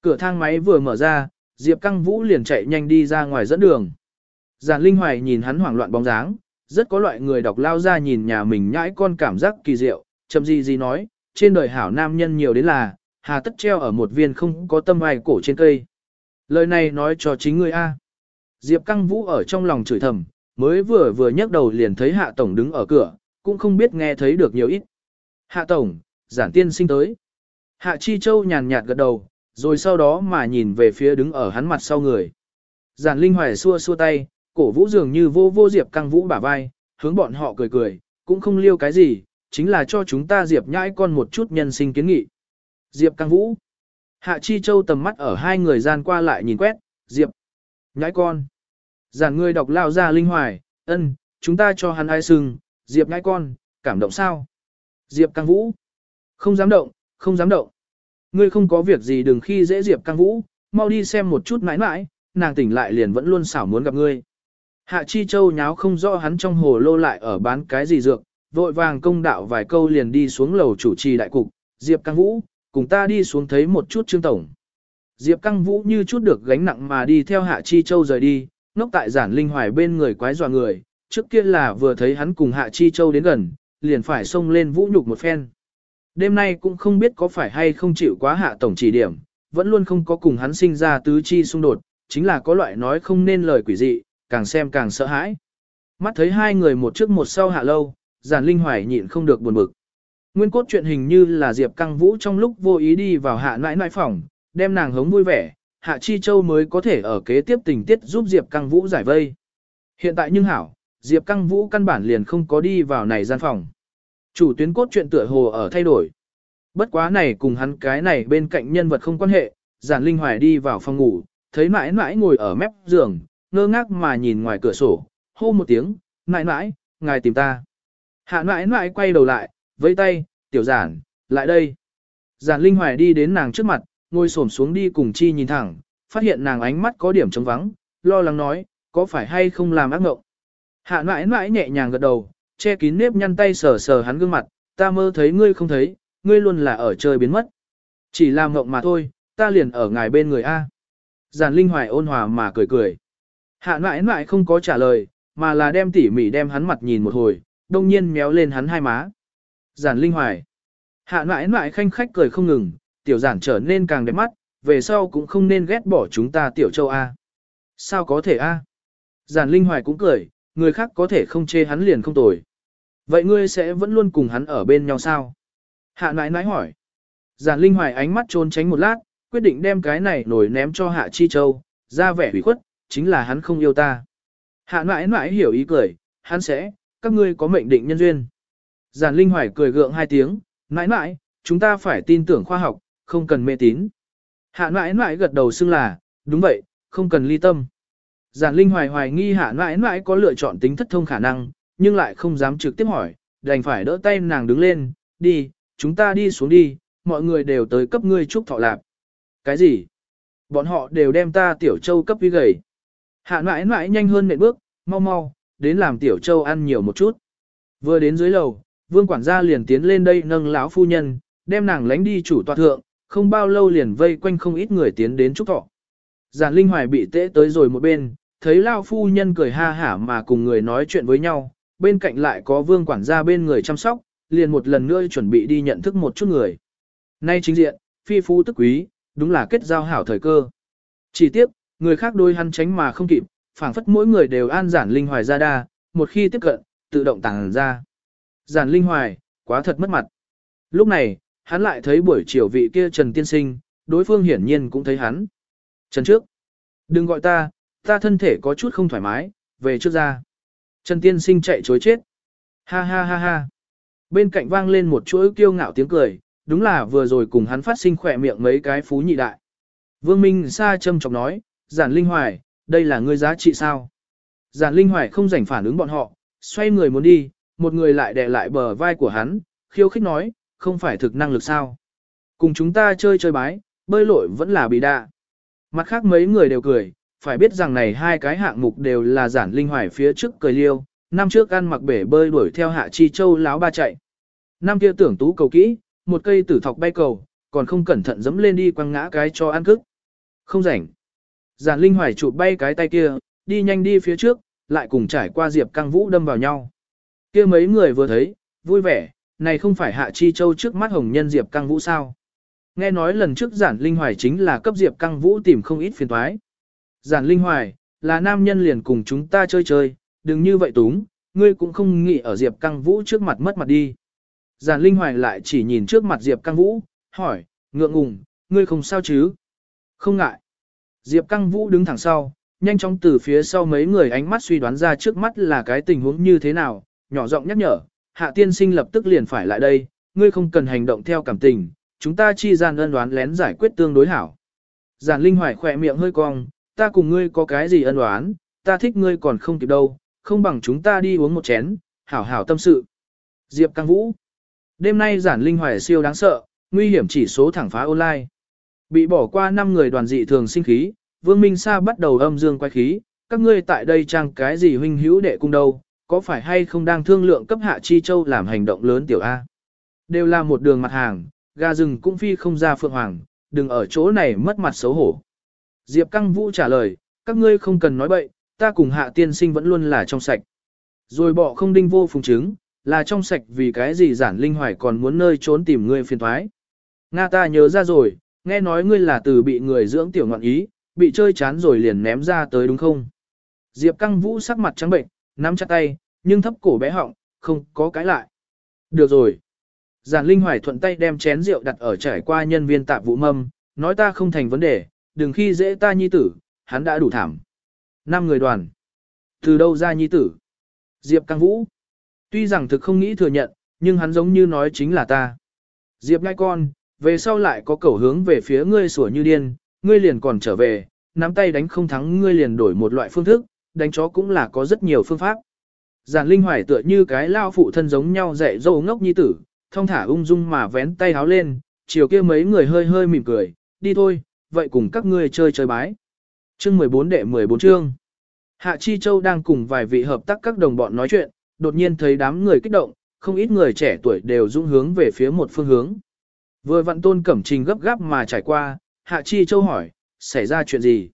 Cửa thang máy vừa mở ra, Diệp Căng Vũ liền chạy nhanh đi ra ngoài dẫn đường. Giản Linh Hoài nhìn hắn hoảng loạn bóng dáng, rất có loại người đọc lao ra nhìn nhà mình nhãi con cảm giác kỳ diệu, chậm gì gì nói, trên đời hảo nam nhân nhiều đến là, hà tất treo ở một viên không có tâm ai cổ trên cây. Lời này nói cho chính ngươi A. Diệp Căng Vũ ở trong lòng chửi thầm, mới vừa vừa nhấc đầu liền thấy Hạ Tổng đứng ở cửa, cũng không biết nghe thấy được nhiều ít. Hạ Tổng, giản tiên sinh tới. Hạ Chi Châu nhàn nhạt gật đầu, rồi sau đó mà nhìn về phía đứng ở hắn mặt sau người. Giản Linh Hoài xua xua tay, cổ vũ dường như vô vô Diệp Căng Vũ bả vai, hướng bọn họ cười cười, cũng không liêu cái gì, chính là cho chúng ta Diệp nhãi con một chút nhân sinh kiến nghị. Diệp Căng Vũ. Hạ Chi Châu tầm mắt ở hai người gian qua lại nhìn quét, Diệp. Nhãi con. Giản người đọc lao ra linh hoài, ân, chúng ta cho hắn ai sừng, Diệp nhãi con, cảm động sao? Diệp Căng Vũ. Không dám động, không dám động. Ngươi không có việc gì đừng khi dễ Diệp Căng Vũ, mau đi xem một chút mãi mãi, nàng tỉnh lại liền vẫn luôn xảo muốn gặp ngươi. Hạ Chi Châu nháo không rõ hắn trong hồ lô lại ở bán cái gì dược, vội vàng công đạo vài câu liền đi xuống lầu chủ trì đại cục, Diệp Căng Vũ, cùng ta đi xuống thấy một chút Trương Tổng. Diệp Căng Vũ như chút được gánh nặng mà đi theo Hạ Chi Châu rời đi, nóc tại giản linh hoài bên người quái dọa người, trước kia là vừa thấy hắn cùng Hạ Chi Châu đến gần, liền phải xông lên vũ nhục một phen. Đêm nay cũng không biết có phải hay không chịu quá Hạ Tổng chỉ điểm, vẫn luôn không có cùng hắn sinh ra tứ chi xung đột, chính là có loại nói không nên lời quỷ dị, càng xem càng sợ hãi. Mắt thấy hai người một trước một sau hạ lâu, giản linh hoài nhịn không được buồn bực. Nguyên cốt chuyện hình như là Diệp Căng Vũ trong lúc vô ý đi vào hạ nãi nãi phòng, đem nàng hống vui vẻ, hạ chi châu mới có thể ở kế tiếp tình tiết giúp Diệp Căng Vũ giải vây. Hiện tại nhưng hảo, Diệp Căng Vũ căn bản liền không có đi vào này gian phòng. Chủ tuyến cốt truyện tựa hồ ở thay đổi. Bất quá này cùng hắn cái này bên cạnh nhân vật không quan hệ, giản linh hoài đi vào phòng ngủ, thấy mãi mãi ngồi ở mép giường, ngơ ngác mà nhìn ngoài cửa sổ, hô một tiếng, nãi nãi, ngài tìm ta. Hạ nãi nãi quay đầu lại, vẫy tay, tiểu giản, lại đây. Giản Linh Hoài đi đến nàng trước mặt, ngồi xổm xuống đi cùng chi nhìn thẳng, phát hiện nàng ánh mắt có điểm trống vắng, lo lắng nói, có phải hay không làm ác mộng. Hạ nãi nãi nhẹ nhàng gật đầu, che kín nếp nhăn tay sờ sờ hắn gương mặt, ta mơ thấy ngươi không thấy, ngươi luôn là ở chơi biến mất. Chỉ làm mộng mà thôi, ta liền ở ngài bên người A. Giản Linh Hoài ôn hòa mà cười cười. Hạ mãi mãi không có trả lời, mà là đem tỉ mỉ đem hắn mặt nhìn một hồi, đông nhiên méo lên hắn hai má. Giản linh hoài. Hạ mãi mãi khanh khách cười không ngừng, tiểu giản trở nên càng đẹp mắt, về sau cũng không nên ghét bỏ chúng ta tiểu châu A. Sao có thể A? Giản linh hoài cũng cười, người khác có thể không chê hắn liền không tồi. Vậy ngươi sẽ vẫn luôn cùng hắn ở bên nhau sao? Hạ nãi nãi hỏi. Giản linh hoài ánh mắt trốn tránh một lát, quyết định đem cái này nổi ném cho hạ chi châu, ra vẻ ủy khuất, chính là hắn không yêu ta. Hạ mãi mãi hiểu ý cười, hắn sẽ, các ngươi có mệnh định nhân duyên. Giản Linh Hoài cười gượng hai tiếng, mãi mãi, chúng ta phải tin tưởng khoa học, không cần mê tín. Hạ mãi mãi gật đầu xưng là, đúng vậy, không cần ly tâm. Giản Linh Hoài hoài nghi hạ mãi mãi có lựa chọn tính thất thông khả năng, nhưng lại không dám trực tiếp hỏi, đành phải đỡ tay nàng đứng lên, đi, chúng ta đi xuống đi, mọi người đều tới cấp ngươi chúc thọ lạc. Cái gì? Bọn họ đều đem ta tiểu châu cấp vi gầy. Hạ mãi mãi nhanh hơn nệm bước, mau mau, đến làm tiểu châu ăn nhiều một chút. Vừa đến dưới lầu, vương quản gia liền tiến lên đây nâng lão phu nhân, đem nàng lánh đi chủ tọa thượng, không bao lâu liền vây quanh không ít người tiến đến chúc thọ. Giản Linh Hoài bị tễ tới rồi một bên, thấy lão phu nhân cười ha hả mà cùng người nói chuyện với nhau, bên cạnh lại có vương quản gia bên người chăm sóc, liền một lần nữa chuẩn bị đi nhận thức một chút người. Nay chính diện, phi phú tức quý, đúng là kết giao hảo thời cơ. Chỉ tiếc, người khác đôi hắn tránh mà không kịp, phảng phất mỗi người đều an giản linh hoài ra đa, một khi tiếp cận, tự động tàng ra. Giản linh hoài, quá thật mất mặt. Lúc này, hắn lại thấy buổi chiều vị kia Trần Tiên Sinh, đối phương hiển nhiên cũng thấy hắn. Trần trước, đừng gọi ta, ta thân thể có chút không thoải mái, về trước ra. Trần Tiên Sinh chạy chối chết. Ha ha ha ha. Bên cạnh vang lên một chuỗi kiêu ngạo tiếng cười, đúng là vừa rồi cùng hắn phát sinh khỏe miệng mấy cái phú nhị đại. Vương Minh Sa châm chọc nói, giản linh hoài, đây là ngươi giá trị sao? Giản linh hoài không rảnh phản ứng bọn họ, xoay người muốn đi, một người lại đè lại bờ vai của hắn, khiêu khích nói, không phải thực năng lực sao? Cùng chúng ta chơi chơi bái, bơi lội vẫn là bị đạ. Mặt khác mấy người đều cười, phải biết rằng này hai cái hạng mục đều là giản linh hoài phía trước cười liêu, năm trước ăn mặc bể bơi đuổi theo hạ chi châu láo ba chạy. Năm kia tưởng tú cầu kỹ, một cây tử thọc bay cầu, còn không cẩn thận dẫm lên đi quăng ngã cái cho ăn cức. Không rảnh. Giản Linh Hoài chụp bay cái tay kia, đi nhanh đi phía trước, lại cùng trải qua Diệp Căng Vũ đâm vào nhau. Kia mấy người vừa thấy, vui vẻ, này không phải Hạ Chi Châu trước mắt hồng nhân Diệp Căng Vũ sao? Nghe nói lần trước Giản Linh Hoài chính là cấp Diệp Căng Vũ tìm không ít phiền toái. Giản Linh Hoài, là nam nhân liền cùng chúng ta chơi chơi, đừng như vậy túng, ngươi cũng không nghĩ ở Diệp Căng Vũ trước mặt mất mặt đi. Giản Linh Hoài lại chỉ nhìn trước mặt Diệp Căng Vũ, hỏi, ngượng ngùng, ngươi không sao chứ? Không ngại. Diệp Căng Vũ đứng thẳng sau, nhanh chóng từ phía sau mấy người ánh mắt suy đoán ra trước mắt là cái tình huống như thế nào, nhỏ giọng nhắc nhở, Hạ Tiên Sinh lập tức liền phải lại đây, ngươi không cần hành động theo cảm tình, chúng ta chi gian ân đoán lén giải quyết tương đối hảo. Giản Linh Hoài khỏe miệng hơi cong, ta cùng ngươi có cái gì ân đoán, ta thích ngươi còn không kịp đâu, không bằng chúng ta đi uống một chén, hảo hảo tâm sự. Diệp Căng Vũ Đêm nay giản linh hoài siêu đáng sợ, nguy hiểm chỉ số thẳng phá online. Bị bỏ qua 5 người đoàn dị thường sinh khí, Vương Minh Sa bắt đầu âm dương quay khí, các ngươi tại đây trang cái gì huynh hữu đệ cung đâu, có phải hay không đang thương lượng cấp hạ chi châu làm hành động lớn tiểu A. Đều là một đường mặt hàng, gà rừng cũng phi không ra phượng hoàng, đừng ở chỗ này mất mặt xấu hổ. Diệp Căng Vũ trả lời, các ngươi không cần nói bậy, ta cùng hạ tiên sinh vẫn luôn là trong sạch. Rồi bỏ không đinh vô phùng chứng, là trong sạch vì cái gì giản linh hoài còn muốn nơi trốn tìm ngươi phiền thoái. Nga ta nhớ ra rồi, nghe nói ngươi là từ bị người dưỡng tiểu ngọn ý, bị chơi chán rồi liền ném ra tới đúng không? Diệp căng vũ sắc mặt trắng bệnh, nắm chặt tay, nhưng thấp cổ bé họng, không có cái lại. Được rồi. Giản linh hoài thuận tay đem chén rượu đặt ở trải qua nhân viên tạp vụ mâm, nói ta không thành vấn đề, đừng khi dễ ta nhi tử, hắn đã đủ thảm. Năm người đoàn. Từ đâu ra nhi tử? Diệp căng vũ. Tuy rằng thực không nghĩ thừa nhận, nhưng hắn giống như nói chính là ta. Diệp ngai con, về sau lại có cầu hướng về phía ngươi sủa như điên, ngươi liền còn trở về, nắm tay đánh không thắng ngươi liền đổi một loại phương thức, đánh chó cũng là có rất nhiều phương pháp. Giản Linh Hoài tựa như cái lao phụ thân giống nhau dạy dâu ngốc nhi tử, thông thả ung dung mà vén tay háo lên, chiều kia mấy người hơi hơi mỉm cười, đi thôi, vậy cùng các ngươi chơi chơi bái. Chương 14 đệ 14 chương. Hạ Chi Châu đang cùng vài vị hợp tác các đồng bọn nói chuyện, đột nhiên thấy đám người kích động, không ít người trẻ tuổi đều dũng hướng về phía một phương hướng. Vừa vặn Tôn Cẩm Trình gấp gáp mà trải qua, Hạ Chi Châu hỏi, xảy ra chuyện gì?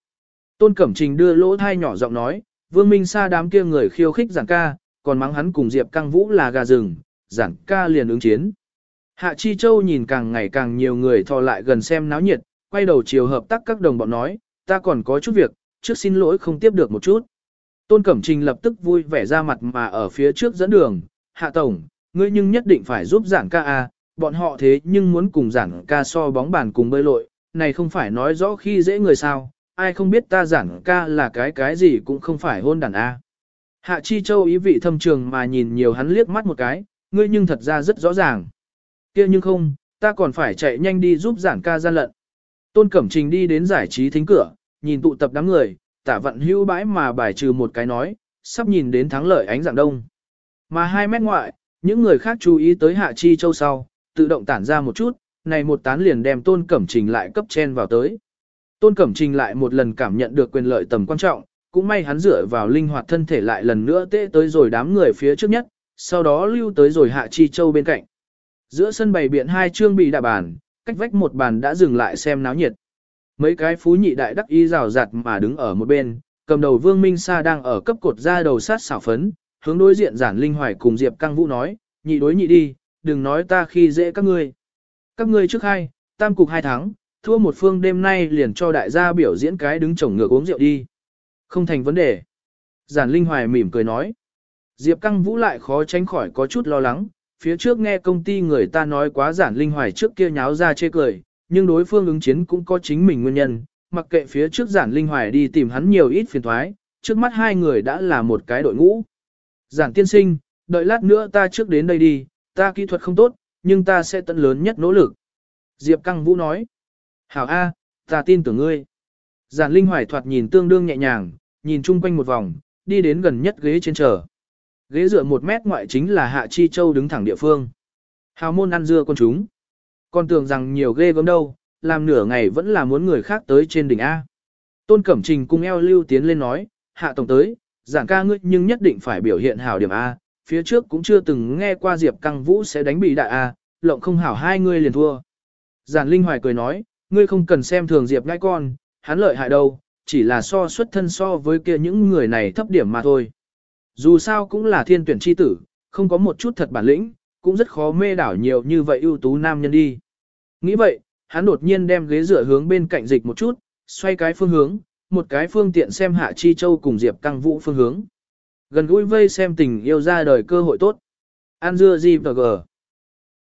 Tôn Cẩm Trình đưa lỗ thai nhỏ giọng nói, Vương Minh Sa đám kia người khiêu khích giảng ca, còn mắng hắn cùng Diệp Căng Vũ là gà rừng, giảng ca liền ứng chiến. Hạ Chi Châu nhìn càng ngày càng nhiều người thò lại gần xem náo nhiệt, quay đầu chiều hợp tác các đồng bọn nói, ta còn có chút việc, trước xin lỗi không tiếp được một chút. Tôn Cẩm Trình lập tức vui vẻ ra mặt mà ở phía trước dẫn đường, hạ tổng, ngươi nhưng nhất định phải giúp giảng ca a, bọn họ thế nhưng muốn cùng giảng ca so bóng bàn cùng bơi lội, này không phải nói rõ khi dễ người sao, ai không biết ta giảng ca là cái cái gì cũng không phải hôn đàn a. Hạ Chi Châu ý vị thâm trường mà nhìn nhiều hắn liếc mắt một cái, ngươi nhưng thật ra rất rõ ràng. kia nhưng không, ta còn phải chạy nhanh đi giúp giản ca gian lận. Tôn Cẩm Trình đi đến giải trí thính cửa, nhìn tụ tập đám người, tả vận hưu bãi mà bài trừ một cái nói, sắp nhìn đến thắng lợi ánh dạng đông. Mà hai mét ngoại, những người khác chú ý tới Hạ Chi Châu sau, tự động tản ra một chút, này một tán liền đem Tôn Cẩm Trình lại cấp chen vào tới. Tôn Cẩm Trình lại một lần cảm nhận được quyền lợi tầm quan trọng, cũng may hắn dựa vào linh hoạt thân thể lại lần nữa tệ tới rồi đám người phía trước nhất, sau đó lưu tới rồi Hạ Chi Châu bên cạnh. Giữa sân bày biện hai chương bị đạ bàn, cách vách một bàn đã dừng lại xem náo nhiệt. Mấy cái phú nhị đại đắc y rào rạt mà đứng ở một bên, cầm đầu Vương Minh Sa đang ở cấp cột ra đầu sát xảo phấn, hướng đối diện giản linh hoài cùng Diệp Căng Vũ nói, nhị đối nhị đi, đừng nói ta khi dễ các ngươi. Các ngươi trước hai, tam cục hai tháng, thua một phương đêm nay liền cho đại gia biểu diễn cái đứng chồng ngược uống rượu đi. Không thành vấn đề. Giản Linh Hoài mỉm cười nói. Diệp Căng Vũ lại khó tránh khỏi có chút lo lắng, phía trước nghe công ty người ta nói quá Giản Linh Hoài trước kia nháo ra chê cười, nhưng đối phương ứng chiến cũng có chính mình nguyên nhân, mặc kệ phía trước Giản Linh Hoài đi tìm hắn nhiều ít phiền thoái, trước mắt hai người đã là một cái đội ngũ. Giản tiên sinh, đợi lát nữa ta trước đến đây đi, ta kỹ thuật không tốt, nhưng ta sẽ tận lớn nhất nỗ lực. Diệp Căng Vũ nói. Hảo A, ta tin tưởng ngươi. Giản Linh Hoài thoạt nhìn tương đương nhẹ nhàng, nhìn chung quanh một vòng, đi đến gần nhất ghế trên chờ. Ghế dựa một mét ngoại chính là Hạ Chi Châu đứng thẳng địa phương. Hào môn ăn dưa con chúng. Con tưởng rằng nhiều ghê gớm đâu, làm nửa ngày vẫn là muốn người khác tới trên đỉnh A. Tôn Cẩm Trình cung eo lưu tiến lên nói, Hạ Tổng tới, giảng ca ngươi nhưng nhất định phải biểu hiện hảo điểm A, phía trước cũng chưa từng nghe qua Diệp Căng Vũ sẽ đánh bị đại A, lộng không hảo hai ngươi liền thua. Giản Linh Hoài cười nói, ngươi không cần xem thường Diệp ngai con, hắn lợi hại đâu, chỉ là so xuất thân so với kia những người này thấp điểm mà thôi. Dù sao cũng là thiên tuyển chi tử, không có một chút thật bản lĩnh, cũng rất khó mê đảo nhiều như vậy ưu tú nam nhân đi. Nghĩ vậy, hắn đột nhiên đem ghế dựa hướng bên cạnh dịch một chút, xoay cái phương hướng, một cái phương tiện xem Hạ Chi Châu cùng Diệp Căng Vũ phương hướng. Gần gũi vây xem tình yêu ra đời cơ hội tốt. An dưa gì và gờ.